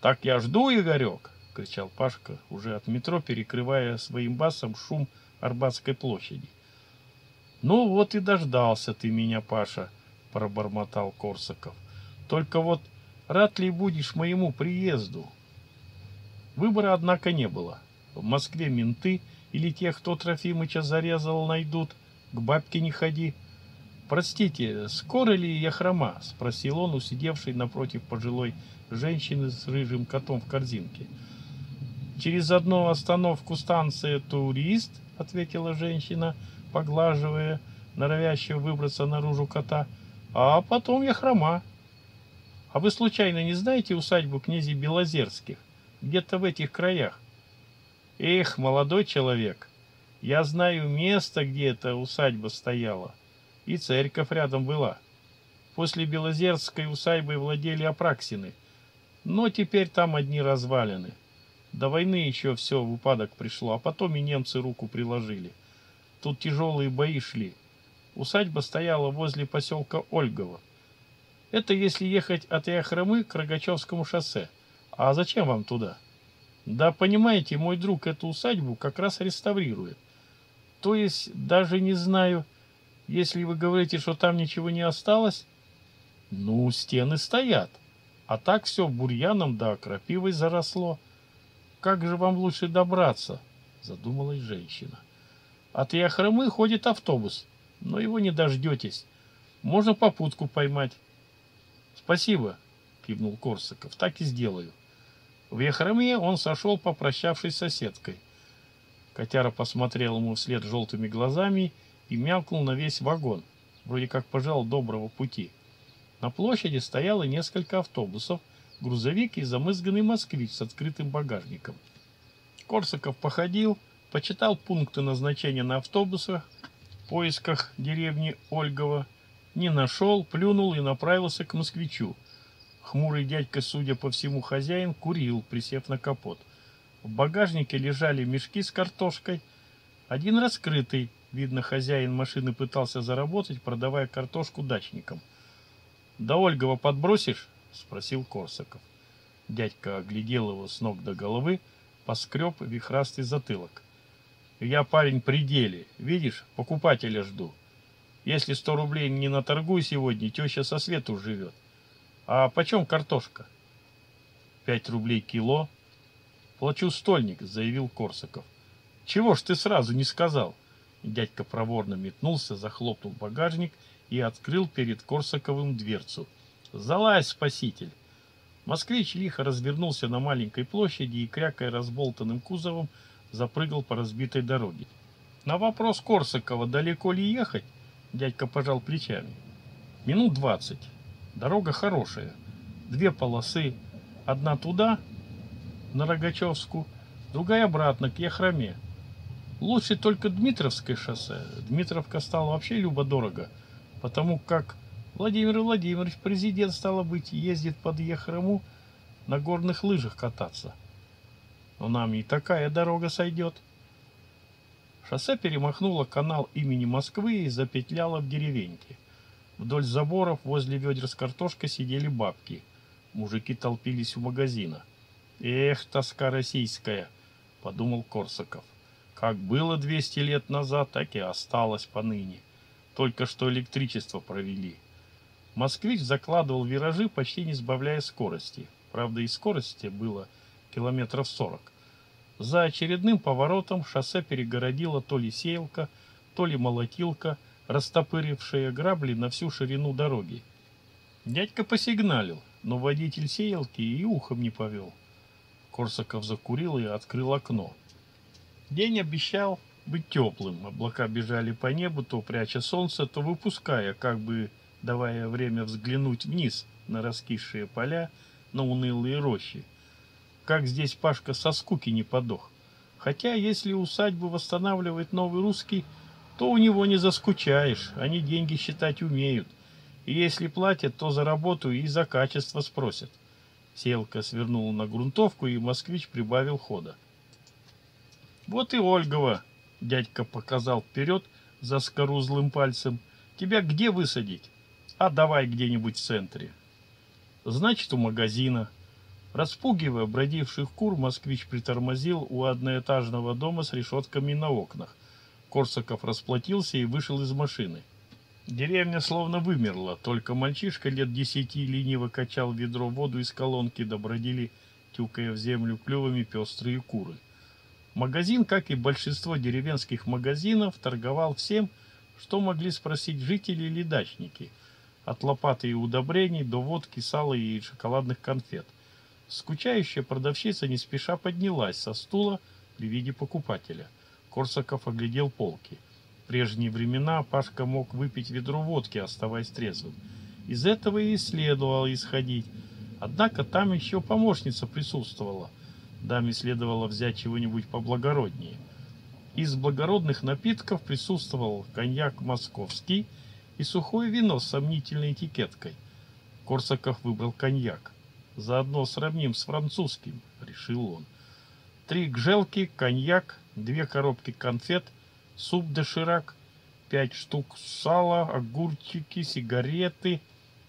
Speaker 2: «Так я жду, Игорек!» — кричал Пашка, уже от метро, перекрывая своим басом шум Арбатской площади. «Ну вот и дождался ты меня, Паша», — пробормотал Корсаков. «Только вот рад ли будешь моему приезду?» Выбора, однако, не было. В Москве менты или тех, кто Трофимыча зарезал, найдут. К бабке не ходи. «Простите, скоро ли я хрома?» — спросил он, усидевший напротив пожилой женщины с рыжим котом в корзинке. «Через одну остановку станция «Турист», — ответила женщина, — поглаживая норовящего выбраться наружу кота. А потом я хрома. А вы случайно не знаете усадьбу князей Белозерских? Где-то в этих краях. Эх, молодой человек, я знаю место, где эта усадьба стояла. И церковь рядом была. После Белозерской усадьбы владели Апраксины. Но теперь там одни развалины. До войны еще все в упадок пришло, а потом и немцы руку приложили. — Тут тяжелые бои шли. Усадьба стояла возле поселка Ольгово. Это если ехать от Яхромы к Рогачевскому шоссе. А зачем вам туда? Да, понимаете, мой друг эту усадьбу как раз реставрирует. То есть, даже не знаю, если вы говорите, что там ничего не осталось, ну, стены стоят. А так все бурьяном да крапивой заросло. Как же вам лучше добраться? Задумалась женщина. От Яхромы ходит автобус, но его не дождетесь. Можно попутку поймать. Спасибо, кивнул Корсаков, так и сделаю. В Яхроме он сошел, попрощавшись с соседкой. Котяра посмотрел ему вслед желтыми глазами и мявкнул на весь вагон, вроде как пожал доброго пути. На площади стояло несколько автобусов, грузовик и замызганный москвич с открытым багажником. Корсаков походил, почитал пункты назначения на автобусах в поисках деревни Ольгова, не нашел, плюнул и направился к москвичу. Хмурый дядька, судя по всему, хозяин, курил, присев на капот. В багажнике лежали мешки с картошкой, один раскрытый, видно, хозяин машины пытался заработать, продавая картошку дачникам. «До Ольгова подбросишь?» — спросил Корсаков. Дядька оглядел его с ног до головы, поскреб вихрастый затылок. Я парень при деле. Видишь, покупателя жду. Если сто рублей не наторгуй сегодня, теща со свету живет. А почем картошка? Пять рублей кило. Плачу стольник, заявил Корсаков. Чего ж ты сразу не сказал? Дядька проворно метнулся, захлопнул багажник и открыл перед Корсаковым дверцу. Залазь, спаситель! Москвич лихо развернулся на маленькой площади и, крякая разболтанным кузовом, запрыгал по разбитой дороге. На вопрос Корсакова, далеко ли ехать, дядька пожал плечами. Минут двадцать. Дорога хорошая. Две полосы. Одна туда, на Рогачевску, другая обратно, к Яхроме. Лучше только Дмитровское шоссе. Дмитровка стала вообще любо-дорого, потому как Владимир Владимирович, президент, стало быть, ездит под Яхрому на горных лыжах кататься. Но нам и такая дорога сойдет. Шоссе перемахнуло канал имени Москвы и запетляло в деревеньке. Вдоль заборов возле ведер с картошкой сидели бабки. Мужики толпились у магазина. «Эх, тоска российская!» — подумал Корсаков. «Как было 200 лет назад, так и осталось поныне. Только что электричество провели». Москвич закладывал виражи, почти не сбавляя скорости. Правда, и скорости было километров сорок. За очередным поворотом шоссе перегородила то ли сеялка, то ли молотилка, растопырившая грабли на всю ширину дороги. Дядька посигналил, но водитель сеялки и ухом не повел. Корсаков закурил и открыл окно. День обещал быть теплым. Облака бежали по небу, то пряча солнце, то выпуская, как бы давая время взглянуть вниз на раскисшие поля, на унылые рощи как здесь Пашка со скуки не подох. Хотя, если усадьбу восстанавливает новый русский, то у него не заскучаешь, они деньги считать умеют. И если платят, то за работу и за качество спросят. Селка свернула на грунтовку, и москвич прибавил хода. Вот и Ольгова, дядька показал вперед за скорузлым пальцем. Тебя где высадить? А давай где-нибудь в центре. Значит, у магазина. Распугивая бродивших кур, москвич притормозил у одноэтажного дома с решетками на окнах. Корсаков расплатился и вышел из машины. Деревня словно вымерла, только мальчишка лет десяти лениво качал ведро воду из колонки, добродили, тюкая в землю клювами пестрые куры. Магазин, как и большинство деревенских магазинов, торговал всем, что могли спросить жители или дачники, от лопаты и удобрений до водки, сала и шоколадных конфет. Скучающая продавщица не спеша поднялась со стула при виде покупателя. Корсаков оглядел полки. В прежние времена Пашка мог выпить ведро водки, оставаясь трезвым. Из этого и следовало исходить. Однако там еще помощница присутствовала. Даме следовало взять чего-нибудь поблагороднее. Из благородных напитков присутствовал коньяк московский и сухое вино с сомнительной этикеткой. Корсаков выбрал коньяк. Заодно сравним с французским, решил он. Три гжелки, коньяк, две коробки конфет, суп доширак, пять штук сала, огурчики, сигареты,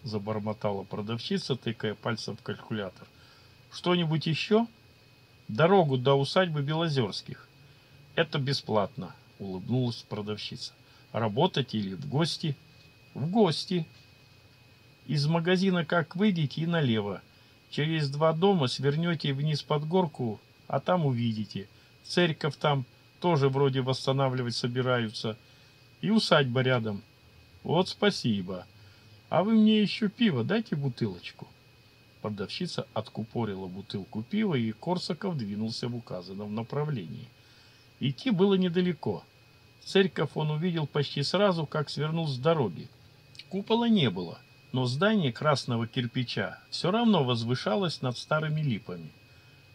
Speaker 2: забормотала продавщица, тыкая пальцем в калькулятор. Что-нибудь еще? Дорогу до усадьбы Белозерских. Это бесплатно, улыбнулась продавщица. Работать или в гости? В гости. Из магазина как выйдете и налево. Через два дома свернете вниз под горку, а там увидите. Церковь там тоже вроде восстанавливать собираются. И усадьба рядом. Вот спасибо. А вы мне еще пиво дайте бутылочку. Продавщица откупорила бутылку пива, и Корсаков двинулся в указанном направлении. Идти было недалеко. Церковь он увидел почти сразу, как свернул с дороги. Купола не было но здание красного кирпича все равно возвышалось над старыми липами.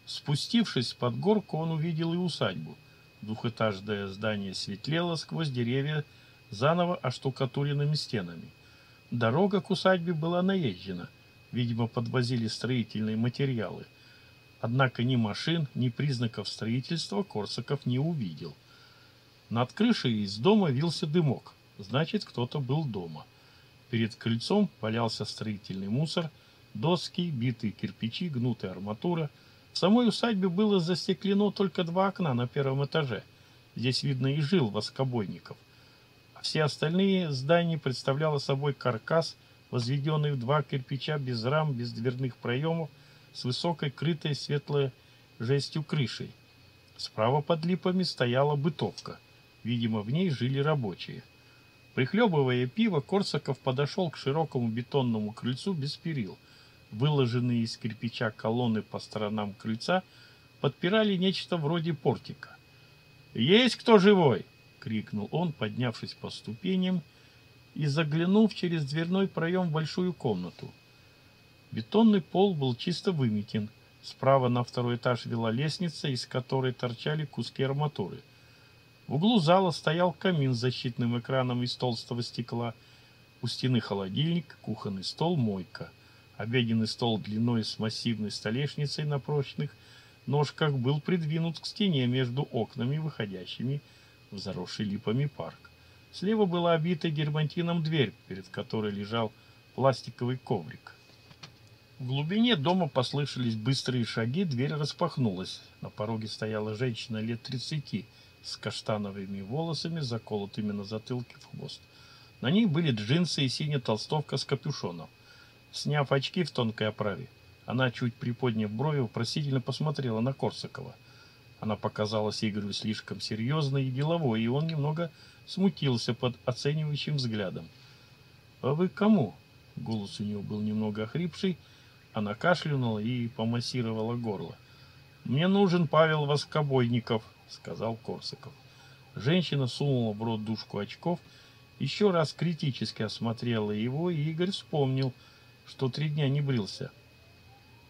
Speaker 2: Спустившись под горку, он увидел и усадьбу. Двухэтажное здание светлело сквозь деревья заново оштукатуренными стенами. Дорога к усадьбе была наезжена, видимо, подвозили строительные материалы. Однако ни машин, ни признаков строительства Корсаков не увидел. Над крышей из дома вился дымок, значит, кто-то был дома. Перед крыльцом валялся строительный мусор, доски, битые кирпичи, гнутая арматура. В самой усадьбе было застеклено только два окна на первом этаже. Здесь, видно, и жил воскобойников. А все остальные здания представляло собой каркас, возведенный в два кирпича без рам, без дверных проемов, с высокой, крытой светлой жестью крышей. Справа под липами стояла бытовка. Видимо, в ней жили рабочие. Прихлебывая пиво, Корсаков подошел к широкому бетонному крыльцу без перил. Выложенные из кирпича колонны по сторонам крыльца подпирали нечто вроде портика. «Есть кто живой?» — крикнул он, поднявшись по ступеням и заглянув через дверной проем в большую комнату. Бетонный пол был чисто выметен, Справа на второй этаж вела лестница, из которой торчали куски арматуры. В углу зала стоял камин с защитным экраном из толстого стекла. У стены холодильник, кухонный стол, мойка. Обеденный стол длиной с массивной столешницей на прочных ножках был придвинут к стене между окнами, выходящими в заросший липами парк. Слева была обита дермантином дверь, перед которой лежал пластиковый коврик. В глубине дома послышались быстрые шаги, дверь распахнулась. На пороге стояла женщина лет тридцати с каштановыми волосами, заколотыми на затылке в хвост. На ней были джинсы и синяя толстовка с капюшоном. Сняв очки в тонкой оправе, она, чуть приподняв брови, вопросительно посмотрела на Корсакова. Она показалась Игорю слишком серьезной и деловой, и он немного смутился под оценивающим взглядом. «А вы кому?» Голос у него был немного охрипший. Она кашлянула и помассировала горло. «Мне нужен Павел Воскобойников», — сказал Корсаков. Женщина сунула в рот дужку очков, еще раз критически осмотрела его, и Игорь вспомнил, что три дня не брился.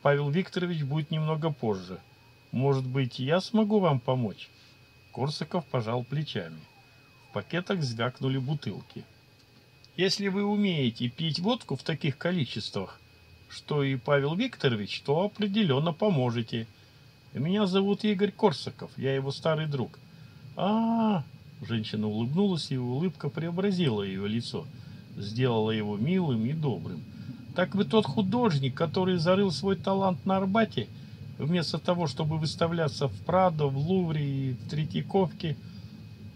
Speaker 2: «Павел Викторович будет немного позже. Может быть, я смогу вам помочь?» Корсаков пожал плечами. В пакетах звякнули бутылки. «Если вы умеете пить водку в таких количествах, что и Павел Викторович, то определенно поможете. Меня зовут Игорь Корсаков, я его старый друг. А, -а, -а женщина улыбнулась, и улыбка преобразила ее лицо, сделала его милым и добрым. Так вы тот художник, который зарыл свой талант на Арбате, вместо того, чтобы выставляться в Прадо, в Лувре и в Третьяковке?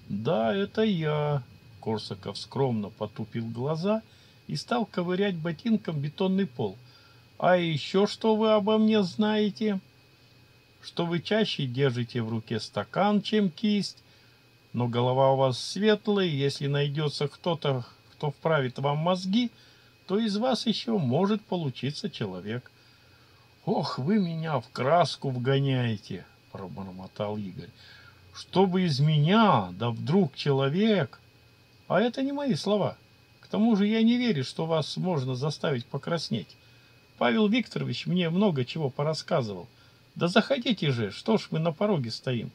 Speaker 2: Да, это я. Корсаков скромно потупил глаза и стал ковырять ботинком бетонный пол. А еще что вы обо мне знаете? Что вы чаще держите в руке стакан, чем кисть, но голова у вас светлая, если найдется кто-то, кто вправит вам мозги, то из вас еще может получиться человек. Ох, вы меня в краску вгоняете, пробормотал Игорь. Чтобы из меня, да вдруг человек... А это не мои слова. К тому же я не верю, что вас можно заставить покраснеть. Павел Викторович мне много чего порассказывал. Да заходите же, что ж мы на пороге стоим.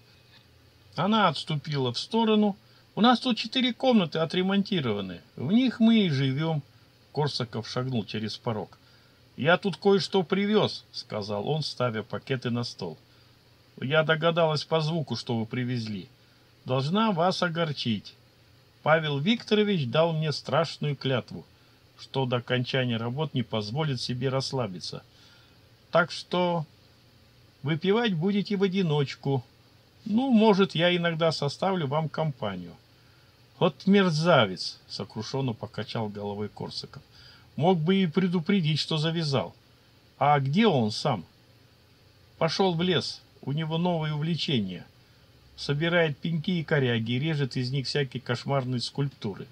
Speaker 2: Она отступила в сторону. У нас тут четыре комнаты отремонтированы. В них мы и живем. Корсаков шагнул через порог. «Я тут кое-что привез», — сказал он, ставя пакеты на стол. «Я догадалась по звуку, что вы привезли. Должна вас огорчить. Павел Викторович дал мне страшную клятву что до окончания работ не позволит себе расслабиться. Так что выпивать будете в одиночку. Ну, может, я иногда составлю вам компанию. Вот мерзавец, сокрушенно покачал головой Корсаков. Мог бы и предупредить, что завязал. А где он сам? Пошел в лес, у него новые увлечения. Собирает пеньки и коряги режет из них всякие кошмарные скульптуры.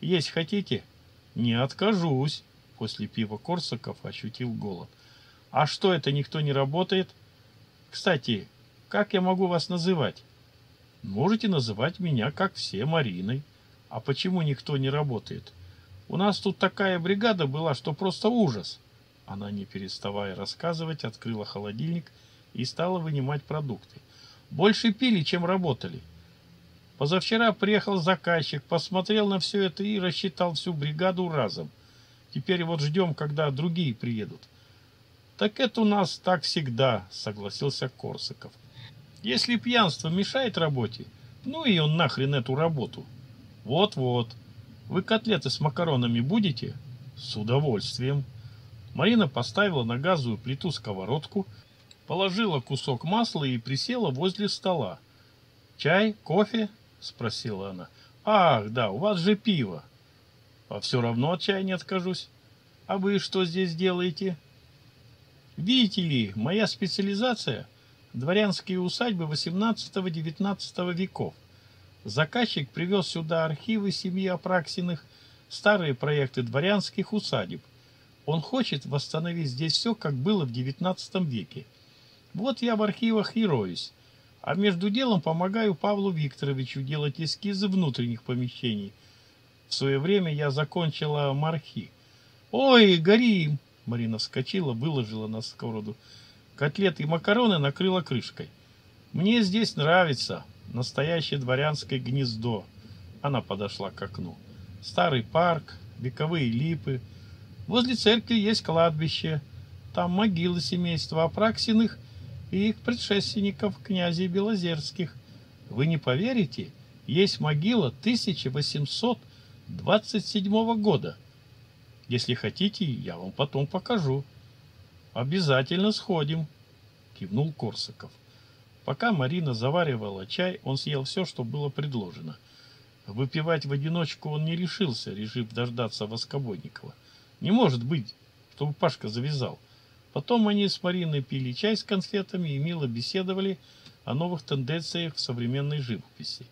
Speaker 2: Есть хотите? — «Не откажусь», — после пива Корсаков ощутил голод. «А что это, никто не работает? Кстати, как я могу вас называть?» «Можете называть меня, как все, Мариной. А почему никто не работает? У нас тут такая бригада была, что просто ужас». Она, не переставая рассказывать, открыла холодильник и стала вынимать продукты. «Больше пили, чем работали. Позавчера приехал заказчик, посмотрел на все это и рассчитал всю бригаду разом. Теперь вот ждем, когда другие приедут. Так это у нас так всегда, согласился Корсаков. Если пьянство мешает работе, ну и он нахрен эту работу. Вот-вот. Вы котлеты с макаронами будете? С удовольствием. Марина поставила на газовую плиту сковородку, положила кусок масла и присела возле стола. Чай, кофе? — спросила она. «Ах, да, у вас же пиво!» «А все равно от чая не откажусь. А вы что здесь делаете?» «Видите ли, моя специализация — дворянские усадьбы XVIII-XIX веков. Заказчик привез сюда архивы семьи Апраксиных, старые проекты дворянских усадеб. Он хочет восстановить здесь все, как было в XIX веке. Вот я в архивах и роюсь а между делом помогаю Павлу Викторовичу делать эскизы внутренних помещений. В свое время я закончила мархи. «Ой, горим!» Марина вскочила, выложила на сковороду Котлеты и макароны накрыла крышкой. Мне здесь нравится. Настоящее дворянское гнездо. Она подошла к окну. Старый парк, вековые липы. Возле церкви есть кладбище. Там могилы семейства Апраксиных и их предшественников, князей Белозерских. Вы не поверите, есть могила 1827 года. Если хотите, я вам потом покажу. Обязательно сходим, кивнул Корсаков. Пока Марина заваривала чай, он съел все, что было предложено. Выпивать в одиночку он не решился, решив дождаться Воскобойникова. Не может быть, чтобы Пашка завязал. Потом они с Мариной пили чай с конфетами и мило беседовали о новых тенденциях в современной живописи.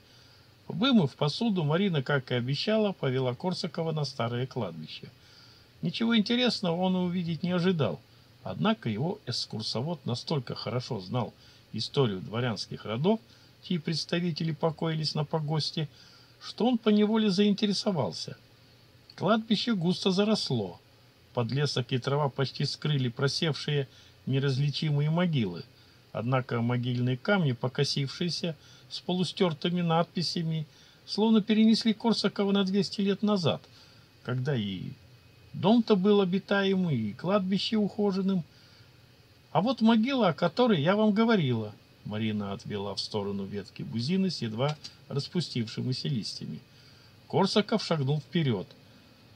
Speaker 2: Вымыв посуду, Марина, как и обещала, повела Корсакова на старое кладбище. Ничего интересного он увидеть не ожидал. Однако его экскурсовод настолько хорошо знал историю дворянских родов, чьи представители покоились на погосте, что он поневоле заинтересовался. Кладбище густо заросло. Подлесок и трава почти скрыли просевшие неразличимые могилы. Однако могильные камни, покосившиеся, с полустертыми надписями, словно перенесли Корсакова на 200 лет назад, когда и дом-то был обитаемый, и кладбище ухоженным, а вот могила, о которой я вам говорила. Марина отвела в сторону ветки бузины с едва распустившимися листьями. Корсаков шагнул вперед.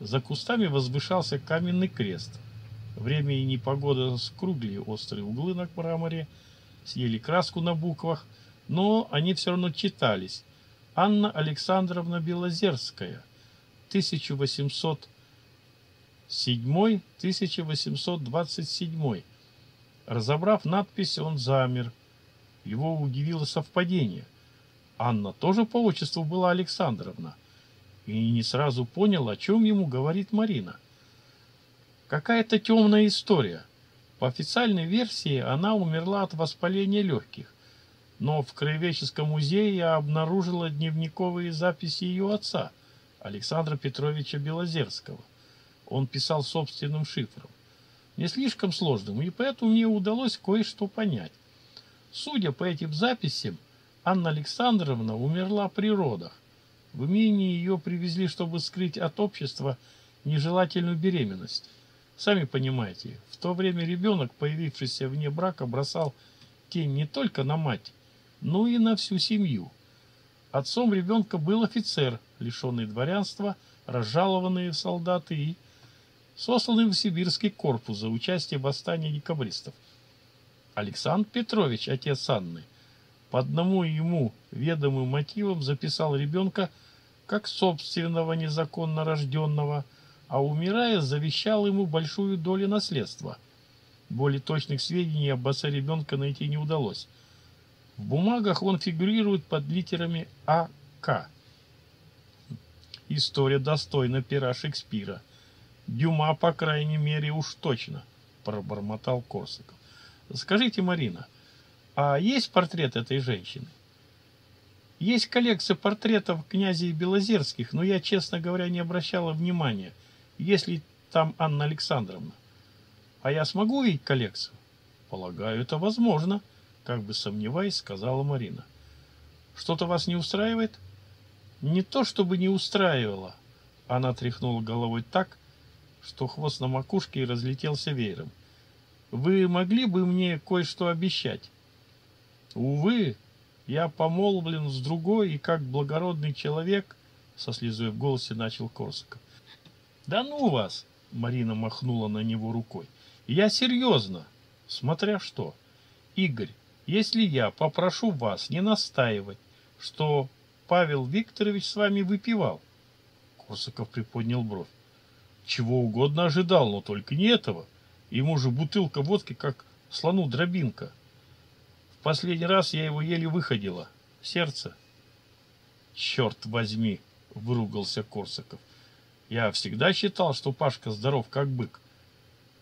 Speaker 2: За кустами возвышался каменный крест. Время и непогода скругли острые углы на мраморе, съели краску на буквах, но они все равно читались. Анна Александровна Белозерская, 1807-1827 Разобрав надпись, он замер. Его удивило совпадение. Анна тоже по отчеству была Александровна. И не сразу понял, о чем ему говорит Марина. Какая-то темная история. По официальной версии, она умерла от воспаления легких. Но в Краеведческом музее я обнаружила дневниковые записи ее отца, Александра Петровича Белозерского. Он писал собственным шифром не слишком сложным, и поэтому мне удалось кое-что понять. Судя по этим записям, Анна Александровна умерла при родах. В имение ее привезли, чтобы скрыть от общества нежелательную беременность. Сами понимаете, в то время ребенок, появившийся вне брака, бросал тень не только на мать, но и на всю семью. Отцом ребенка был офицер, лишенный дворянства, разжалованный в солдаты и сосланным в сибирский корпус за участие в восстании декабристов. Александр Петрович, отец Анны, по одному ему ведомым мотивам записал ребенка как собственного незаконно рожденного, а умирая завещал ему большую долю наследства. Более точных сведений об отце ребенка найти не удалось. В бумагах он фигурирует под литерами А.К. История достойна пера Шекспира. Дюма, по крайней мере, уж точно, пробормотал Корсаков. Скажите, Марина, а есть портрет этой женщины? Есть коллекция портретов князей Белозерских, но я, честно говоря, не обращала внимания, есть ли там Анна Александровна. А я смогу увидеть коллекцию? Полагаю, это возможно, как бы сомневаясь, сказала Марина. Что-то вас не устраивает? Не то, чтобы не устраивало. Она тряхнула головой так, что хвост на макушке разлетелся веером. «Вы могли бы мне кое-что обещать?» «Увы, я помолвлен с другой, и как благородный человек...» Со слезой в голосе начал Корсаков. «Да ну вас!» — Марина махнула на него рукой. «Я серьезно, смотря что. Игорь, если я попрошу вас не настаивать, что Павел Викторович с вами выпивал...» Корсаков приподнял бровь. Чего угодно ожидал, но только не этого. Ему же бутылка водки, как слону дробинка. В последний раз я его еле выходила. Сердце. Черт возьми, выругался Корсаков. Я всегда считал, что Пашка здоров, как бык.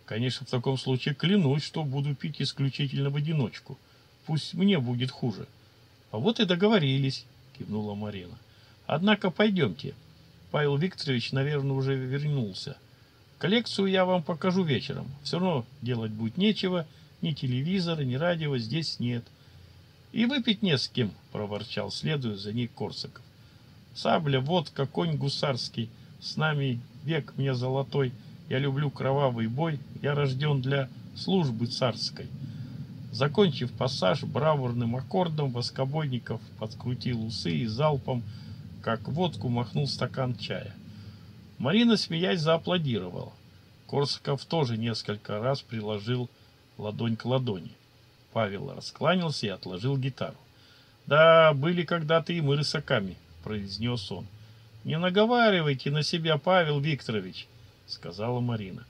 Speaker 2: Конечно, в таком случае клянусь, что буду пить исключительно в одиночку. Пусть мне будет хуже. А вот и договорились, кивнула Марина. Однако пойдемте. Павел Викторович, наверное, уже вернулся. Коллекцию я вам покажу вечером. Все равно делать будет нечего. Ни телевизора, ни радио здесь нет. И выпить не с кем, проворчал, следуя за ней Корсаков. Сабля, водка, конь гусарский, с нами век мне золотой, я люблю кровавый бой, я рожден для службы царской. Закончив пассаж бравурным аккордом, Воскобойников подкрутил усы и залпом, как водку, махнул стакан чая. Марина, смеясь, зааплодировала. Корсаков тоже несколько раз приложил ладонь к ладони. Павел раскланялся и отложил гитару. «Да, были когда-то и мы рысаками», — произнес он. «Не наговаривайте на себя, Павел Викторович», — сказала Марина.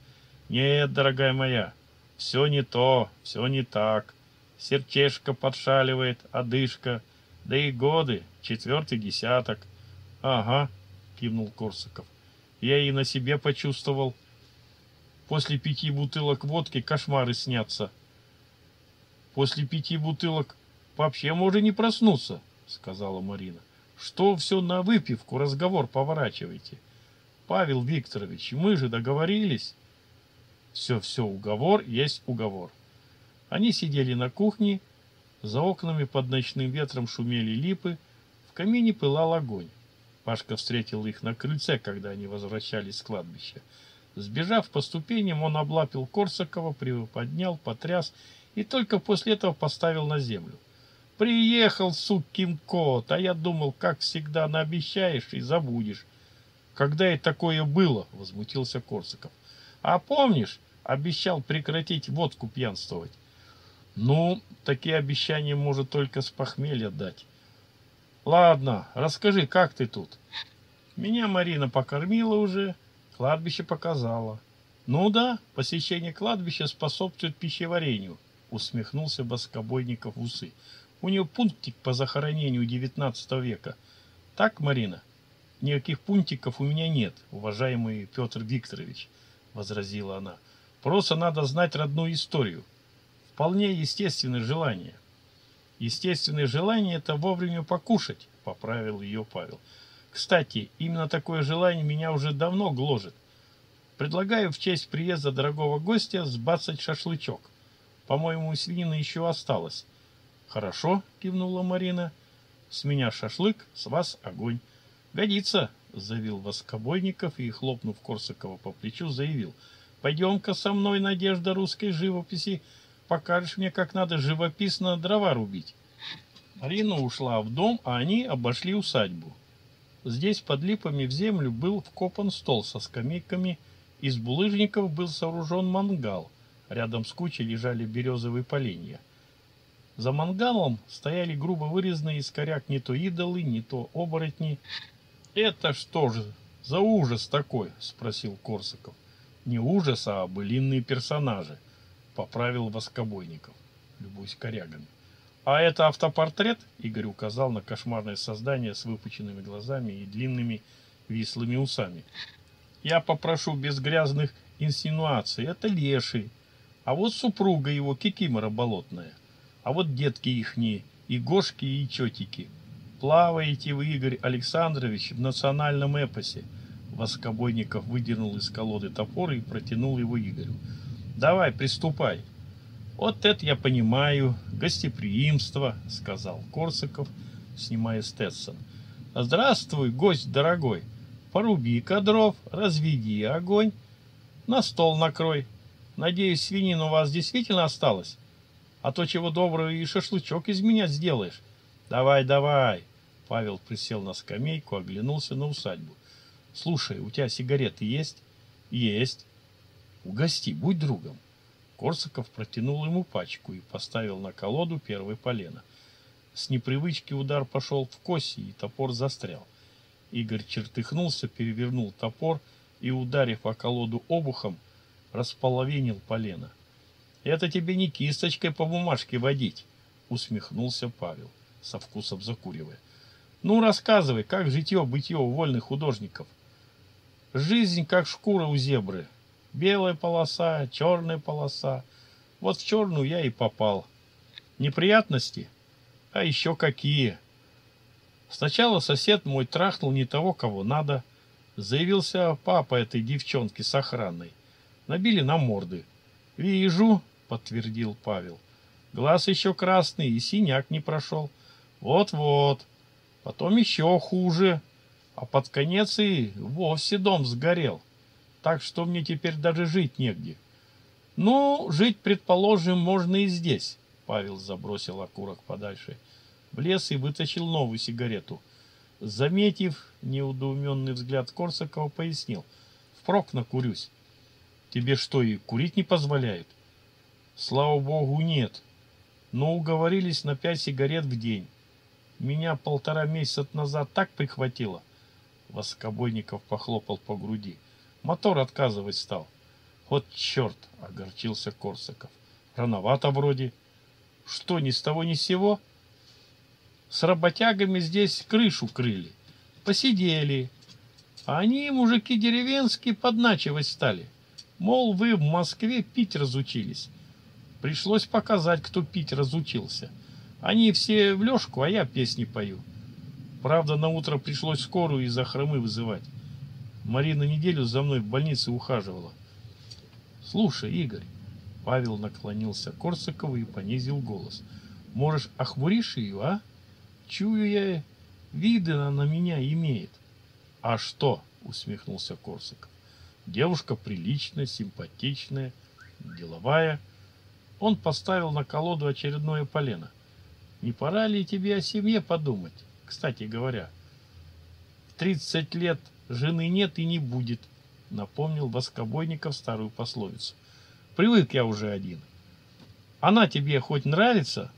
Speaker 2: «Нет, дорогая моя, все не то, все не так. Сердечко подшаливает, одышка, да и годы, четвертый десяток». «Ага», — кивнул Корсаков. «Я и на себе почувствовал». После пяти бутылок водки кошмары снятся. После пяти бутылок вообще можно не проснуться, сказала Марина. Что все на выпивку разговор поворачиваете? Павел Викторович, мы же договорились. Все-все, уговор есть уговор. Они сидели на кухне, за окнами под ночным ветром шумели липы, в камине пылал огонь. Пашка встретил их на крыльце, когда они возвращались с кладбища. Сбежав по ступеням, он облапил Корсакова, приподнял, потряс и только после этого поставил на землю. «Приехал, сукин кот, а я думал, как всегда, наобещаешь и забудешь». «Когда и такое было?» — возмутился Корсаков. «А помнишь, обещал прекратить водку пьянствовать?» «Ну, такие обещания может только с похмелья дать». «Ладно, расскажи, как ты тут?» «Меня Марина покормила уже, Кладбище показало. Ну да, посещение кладбища способствует пищеварению, усмехнулся Боскобойников в усы. У него пунктик по захоронению XIX века. Так, Марина? Никаких пунктиков у меня нет, уважаемый Петр Викторович, возразила она. Просто надо знать родную историю. Вполне естественное желание. Естественное желание – это вовремя покушать, поправил ее Павел. Кстати, именно такое желание меня уже давно гложет. Предлагаю в честь приезда дорогого гостя сбацать шашлычок. По-моему, свинина еще осталась. Хорошо, кивнула Марина. С меня шашлык, с вас огонь. Годится, заявил Воскобойников и, хлопнув Корсакова по плечу, заявил. Пойдем-ка со мной, Надежда русской живописи, покажешь мне, как надо живописно дрова рубить. Марина ушла в дом, а они обошли усадьбу. Здесь под липами в землю был вкопан стол со скамейками, из булыжников был сооружен мангал, рядом с кучей лежали березовые поленья. За мангалом стояли грубо вырезанные из коряк не то идолы, не то оборотни. «Это что же за ужас такой?» — спросил Корсаков. «Не ужас, а былинные персонажи», — поправил Воскобойников, любуясь корягами. А это автопортрет, Игорь указал на кошмарное создание с выпученными глазами и длинными вислыми усами. Я попрошу без грязных инсинуаций. Это леший. А вот супруга его, кикимора болотная. А вот детки ихние, и гошки, и чотики. Плаваете вы, Игорь Александрович, в национальном эпосе. Воскобойников выдернул из колоды топор и протянул его Игорю. Давай, приступай. Вот это я понимаю, гостеприимство, сказал Корсаков, снимая Стетсон. Здравствуй, гость дорогой. Поруби-ка дров, разведи огонь, на стол накрой. Надеюсь, свинина у вас действительно осталась? А то чего доброго и шашлычок из меня сделаешь. Давай, давай. Павел присел на скамейку, оглянулся на усадьбу. Слушай, у тебя сигареты есть? Есть. Угости, будь другом. Корсаков протянул ему пачку и поставил на колоду первое полено. С непривычки удар пошел в коси, и топор застрял. Игорь чертыхнулся, перевернул топор и, ударив о колоду обухом, располовинил полено. «Это тебе не кисточкой по бумажке водить», — усмехнулся Павел, со вкусом закуривая. «Ну, рассказывай, как житье-бытье у вольных художников?» «Жизнь, как шкура у зебры», Белая полоса, черная полоса. Вот в черную я и попал. Неприятности? А еще какие. Сначала сосед мой трахнул не того, кого надо. Заявился папа этой девчонки с охраной. Набили на морды. Вижу,
Speaker 1: подтвердил Павел. Глаз еще красный и синяк не прошел. Вот-вот. Потом еще хуже. А под конец и вовсе дом сгорел. Так что мне теперь даже жить негде. Ну, жить, предположим, можно и здесь. Павел забросил окурок подальше. В лес и вытащил новую сигарету. Заметив неудоуменный взгляд Корсакова, пояснил. Впрок накурюсь. Тебе что, и курить не позволяют? Слава богу, нет. Но уговорились на пять сигарет в день. Меня полтора месяца назад так прихватило. Воскобойников похлопал по груди. Мотор отказывать стал. Вот черт, огорчился Корсаков. Рановато вроде. Что, ни с того ни с сего? С работягами здесь крышу крыли. Посидели. А они, мужики деревенские, подначивать стали. Мол, вы в Москве пить разучились. Пришлось показать, кто пить разучился. Они все в лёжку, а я песни пою. Правда, на утро пришлось скорую из-за хромы вызывать. Марина неделю за мной в больнице ухаживала. Слушай, Игорь, Павел наклонился к Корсакову и понизил голос. Можешь, охмуришь ее, а? Чую я, виды она на меня имеет. А что? Усмехнулся Корсаков. Девушка приличная, симпатичная, деловая. Он поставил на колоду очередное полено. Не пора ли тебе о семье подумать? Кстати говоря, тридцать лет жены нет и не будет, напомнил Воскобойников старую пословицу. Привык я уже один. Она тебе хоть нравится?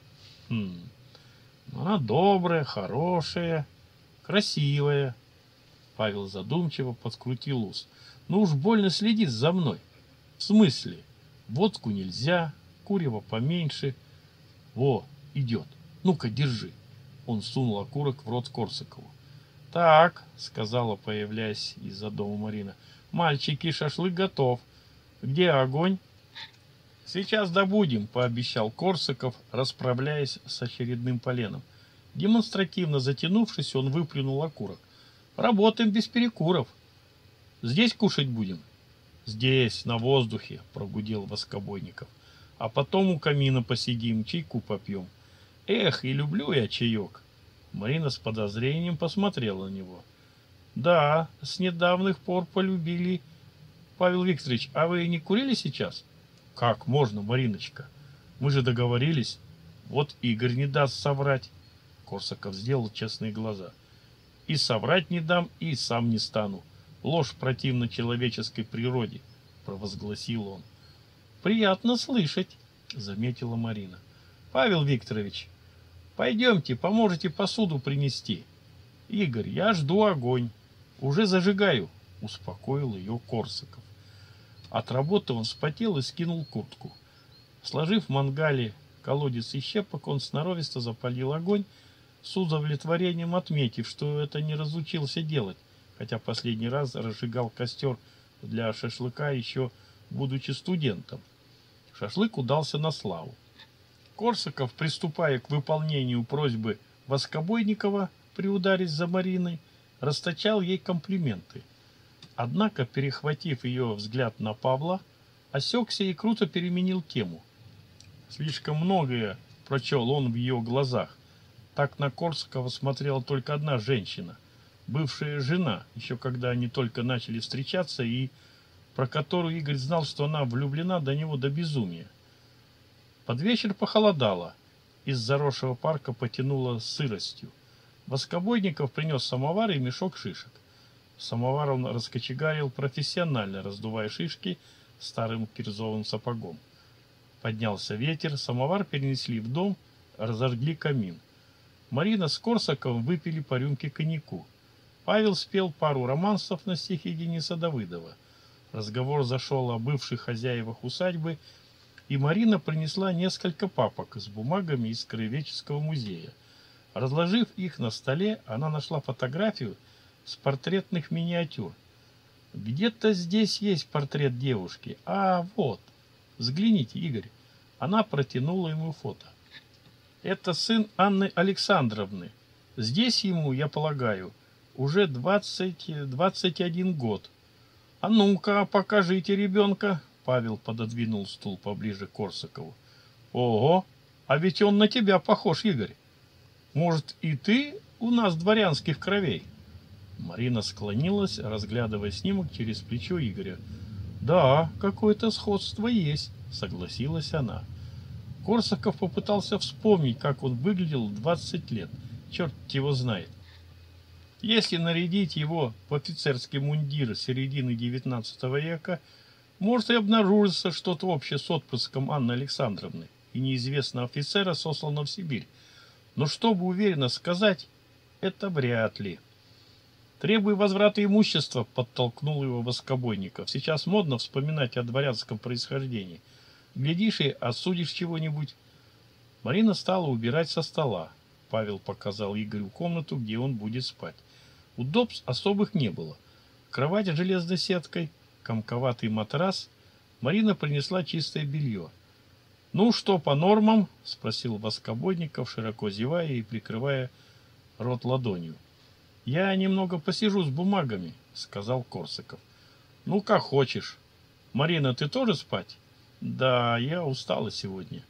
Speaker 1: Хм. Она добрая, хорошая, красивая. Павел задумчиво подкрутил ус. Ну уж больно следит за мной. В смысле? Водку нельзя, курева поменьше. Во, идет. Ну-ка, держи. Он сунул окурок в рот Корсакову. Так, сказала, появляясь из-за дома Марина. Мальчики, шашлык готов. Где огонь? Сейчас добудем, пообещал Корсаков, расправляясь с очередным поленом. Демонстративно затянувшись, он выплюнул окурок. Работаем без перекуров. Здесь кушать будем? Здесь, на воздухе, прогудел Воскобойников. А потом у камина посидим, чайку попьем. Эх, и люблю я чаек. Марина с подозрением посмотрела на него. Да, с недавних пор полюбили. Павел Викторович, а вы не курили сейчас? Как можно, Мариночка? Мы же договорились. Вот Игорь не даст соврать. Корсаков сделал честные глаза. И соврать не дам, и сам не стану. Ложь противна человеческой природе, провозгласил он. Приятно слышать, заметила Марина. Павел Викторович, пойдемте, поможете посуду принести. Игорь, я жду огонь. Уже зажигаю, успокоил ее Корсаков. От работы он вспотел и скинул куртку. Сложив в мангале колодец и щепок, он сноровисто запалил огонь, с удовлетворением отметив, что это не разучился делать, хотя последний раз разжигал костер для шашлыка еще будучи студентом. Шашлык удался на славу. Корсаков, приступая к выполнению просьбы Воскобойникова приударить за Мариной, расточал ей комплименты. Однако, перехватив ее взгляд на Павла, осекся и круто переменил тему. Слишком многое прочел он в ее глазах. Так на Корсакова смотрела только одна женщина, бывшая жена, еще когда они только начали встречаться и про которую Игорь знал, что она влюблена до него до безумия. Под вечер похолодало, из заросшего парка потянуло сыростью. Воскобойников принес самовар и мешок шишек. Самовар он раскочегарил профессионально, раздувая шишки старым кирзовым сапогом. Поднялся ветер, самовар перенесли в дом, разожгли камин. Марина с Корсаковым выпили по рюмке коньяку. Павел спел пару романсов на стихи Дениса Давыдова – Разговор зашел о бывших хозяевах усадьбы, и Марина принесла несколько папок с бумагами из Краеведческого музея. Разложив их на столе, она нашла фотографию с портретных миниатюр. Где-то здесь есть портрет девушки. А, вот. Взгляните, Игорь. Она протянула ему фото. Это сын Анны Александровны. Здесь ему, я полагаю, уже 20-21 год. «А ну-ка, покажите ребенка!»
Speaker 2: Павел пододвинул стул поближе к Корсакову. Ого, а ведь он на тебя похож, Игорь. Может, и ты у нас дворянских кровей? Марина склонилась, разглядывая снимок через плечо Игоря. Да, какое-то сходство есть, согласилась она. Корсаков попытался вспомнить, как он выглядел 20 лет. Черт его знает. Если нарядить его в офицерский мундир середины XIX века, может и обнаружится что-то общее с отпуском Анны Александровны и неизвестного офицера, сосланного в Сибирь. Но чтобы уверенно сказать, это вряд ли. Требуя возврата имущества, подтолкнул его воскобойников. Сейчас модно вспоминать о дворянском происхождении. Глядишь и осудишь чего-нибудь. Марина стала убирать со стола. Павел показал Игорю комнату, где он будет спать. Удобств особых не было. Кровать с железной сеткой, комковатый матрас. Марина принесла чистое белье. «Ну что, по нормам?» — спросил Воскобойников, широко зевая и прикрывая рот ладонью. «Я немного посижу с бумагами», — сказал Корсаков. «Ну, как хочешь. Марина, ты тоже спать?» «Да, я устала сегодня».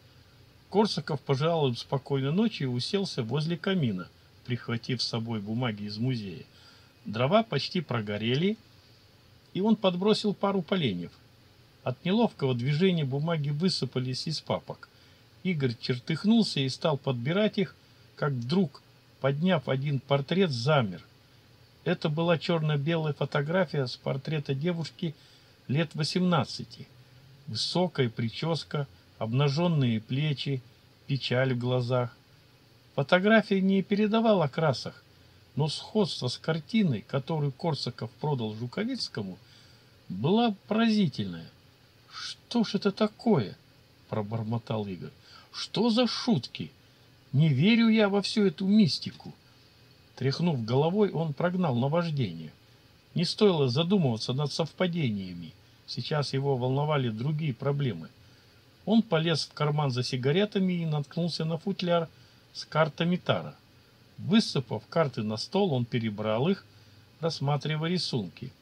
Speaker 2: Корсаков пожелал им спокойной ночи и уселся возле камина, прихватив с собой бумаги из музея. Дрова почти прогорели, и он подбросил пару поленьев. От неловкого движения бумаги высыпались из папок. Игорь чертыхнулся и стал подбирать их, как вдруг, подняв один портрет, замер. Это была черно-белая фотография с портрета девушки лет 18. Высокая прическа, обнаженные плечи, печаль в глазах. Фотография не передавала красок, но сходство с картиной, которую Корсаков продал Жуковицкому, было поразительное. «Что ж это такое?» — пробормотал Игорь. «Что за шутки? Не верю я во всю эту мистику». Тряхнув головой, он прогнал наваждение. Не стоило задумываться над совпадениями. Сейчас его волновали другие проблемы. Он полез в карман за сигаретами и наткнулся на футляр с картами Тара. Высыпав карты на стол, он перебрал их, рассматривая рисунки.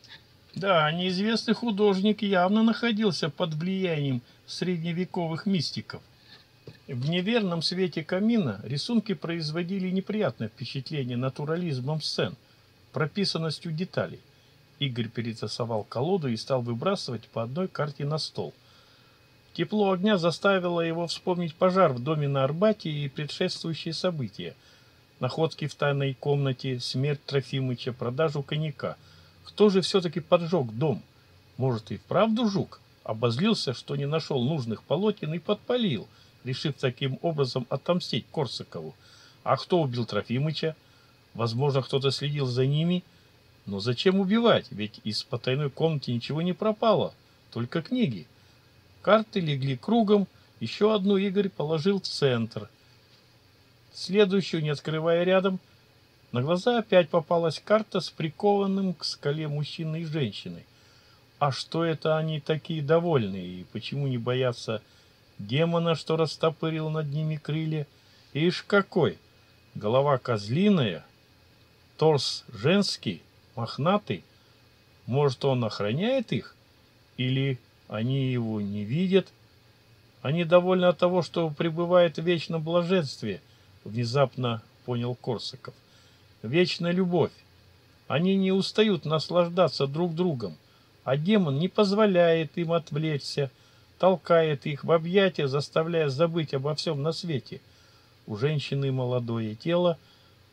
Speaker 2: Да, неизвестный художник явно находился под влиянием средневековых мистиков. В неверном свете камина рисунки производили неприятное впечатление натурализмом сцен, прописанностью деталей. Игорь перетасовал колоду и стал выбрасывать по одной карте на стол – Тепло огня заставило его вспомнить пожар в доме на Арбате и предшествующие события. Находки в тайной комнате, смерть Трофимыча, продажу коньяка. Кто же все-таки поджег дом? Может, и вправду жук? Обозлился, что не нашел нужных полотен и подпалил, решив таким образом отомстить Корсакову. А кто убил Трофимыча? Возможно, кто-то следил за ними. Но зачем убивать? Ведь из потайной комнаты ничего не пропало, только книги. Карты легли кругом, еще одну Игорь положил в центр. Следующую, не открывая рядом, на глаза опять попалась карта с прикованным к скале мужчиной и женщиной. А что это они такие довольные, и почему не боятся демона, что растопырил над ними крылья? Ишь какой! Голова козлиная, торс женский, мохнатый. Может, он охраняет их? Или они его не видят. Они довольны от того, что пребывает в вечном блаженстве, внезапно понял Корсаков. Вечная любовь. Они не устают наслаждаться друг другом, а демон не позволяет им отвлечься, толкает их в объятия, заставляя забыть обо всем на свете. У женщины молодое тело,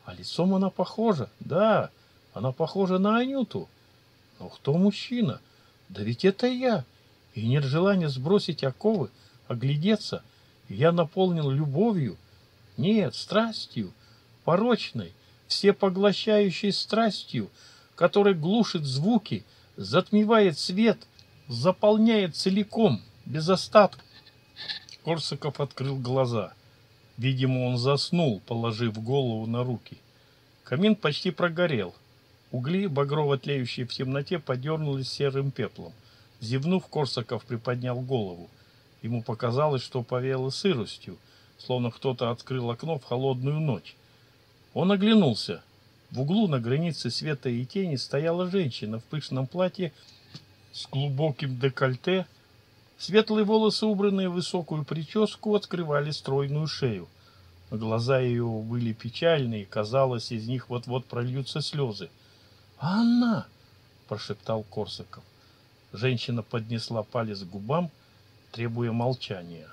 Speaker 2: а лицом она похожа. Да, она похожа на Анюту. Но кто мужчина? Да ведь это я и нет желания сбросить оковы, оглядеться. Я наполнил любовью, нет, страстью, порочной, всепоглощающей страстью, которая глушит звуки, затмевает свет, заполняет целиком, без остатка. Корсаков открыл глаза. Видимо, он заснул, положив голову на руки. Камин почти прогорел. Угли, багрово тлеющие в темноте, подернулись серым пеплом. Зевнув, Корсаков приподнял голову. Ему показалось, что повеяло сыростью, словно кто-то открыл окно в холодную ночь. Он оглянулся. В углу на границе света и тени стояла женщина в пышном платье с глубоким декольте, Светлые волосы, убранные в высокую прическу, открывали стройную шею. Глаза ее были печальные, казалось, из них вот-вот прольются слезы. «Анна!» — прошептал Корсаков. Женщина поднесла палец к губам, требуя молчания.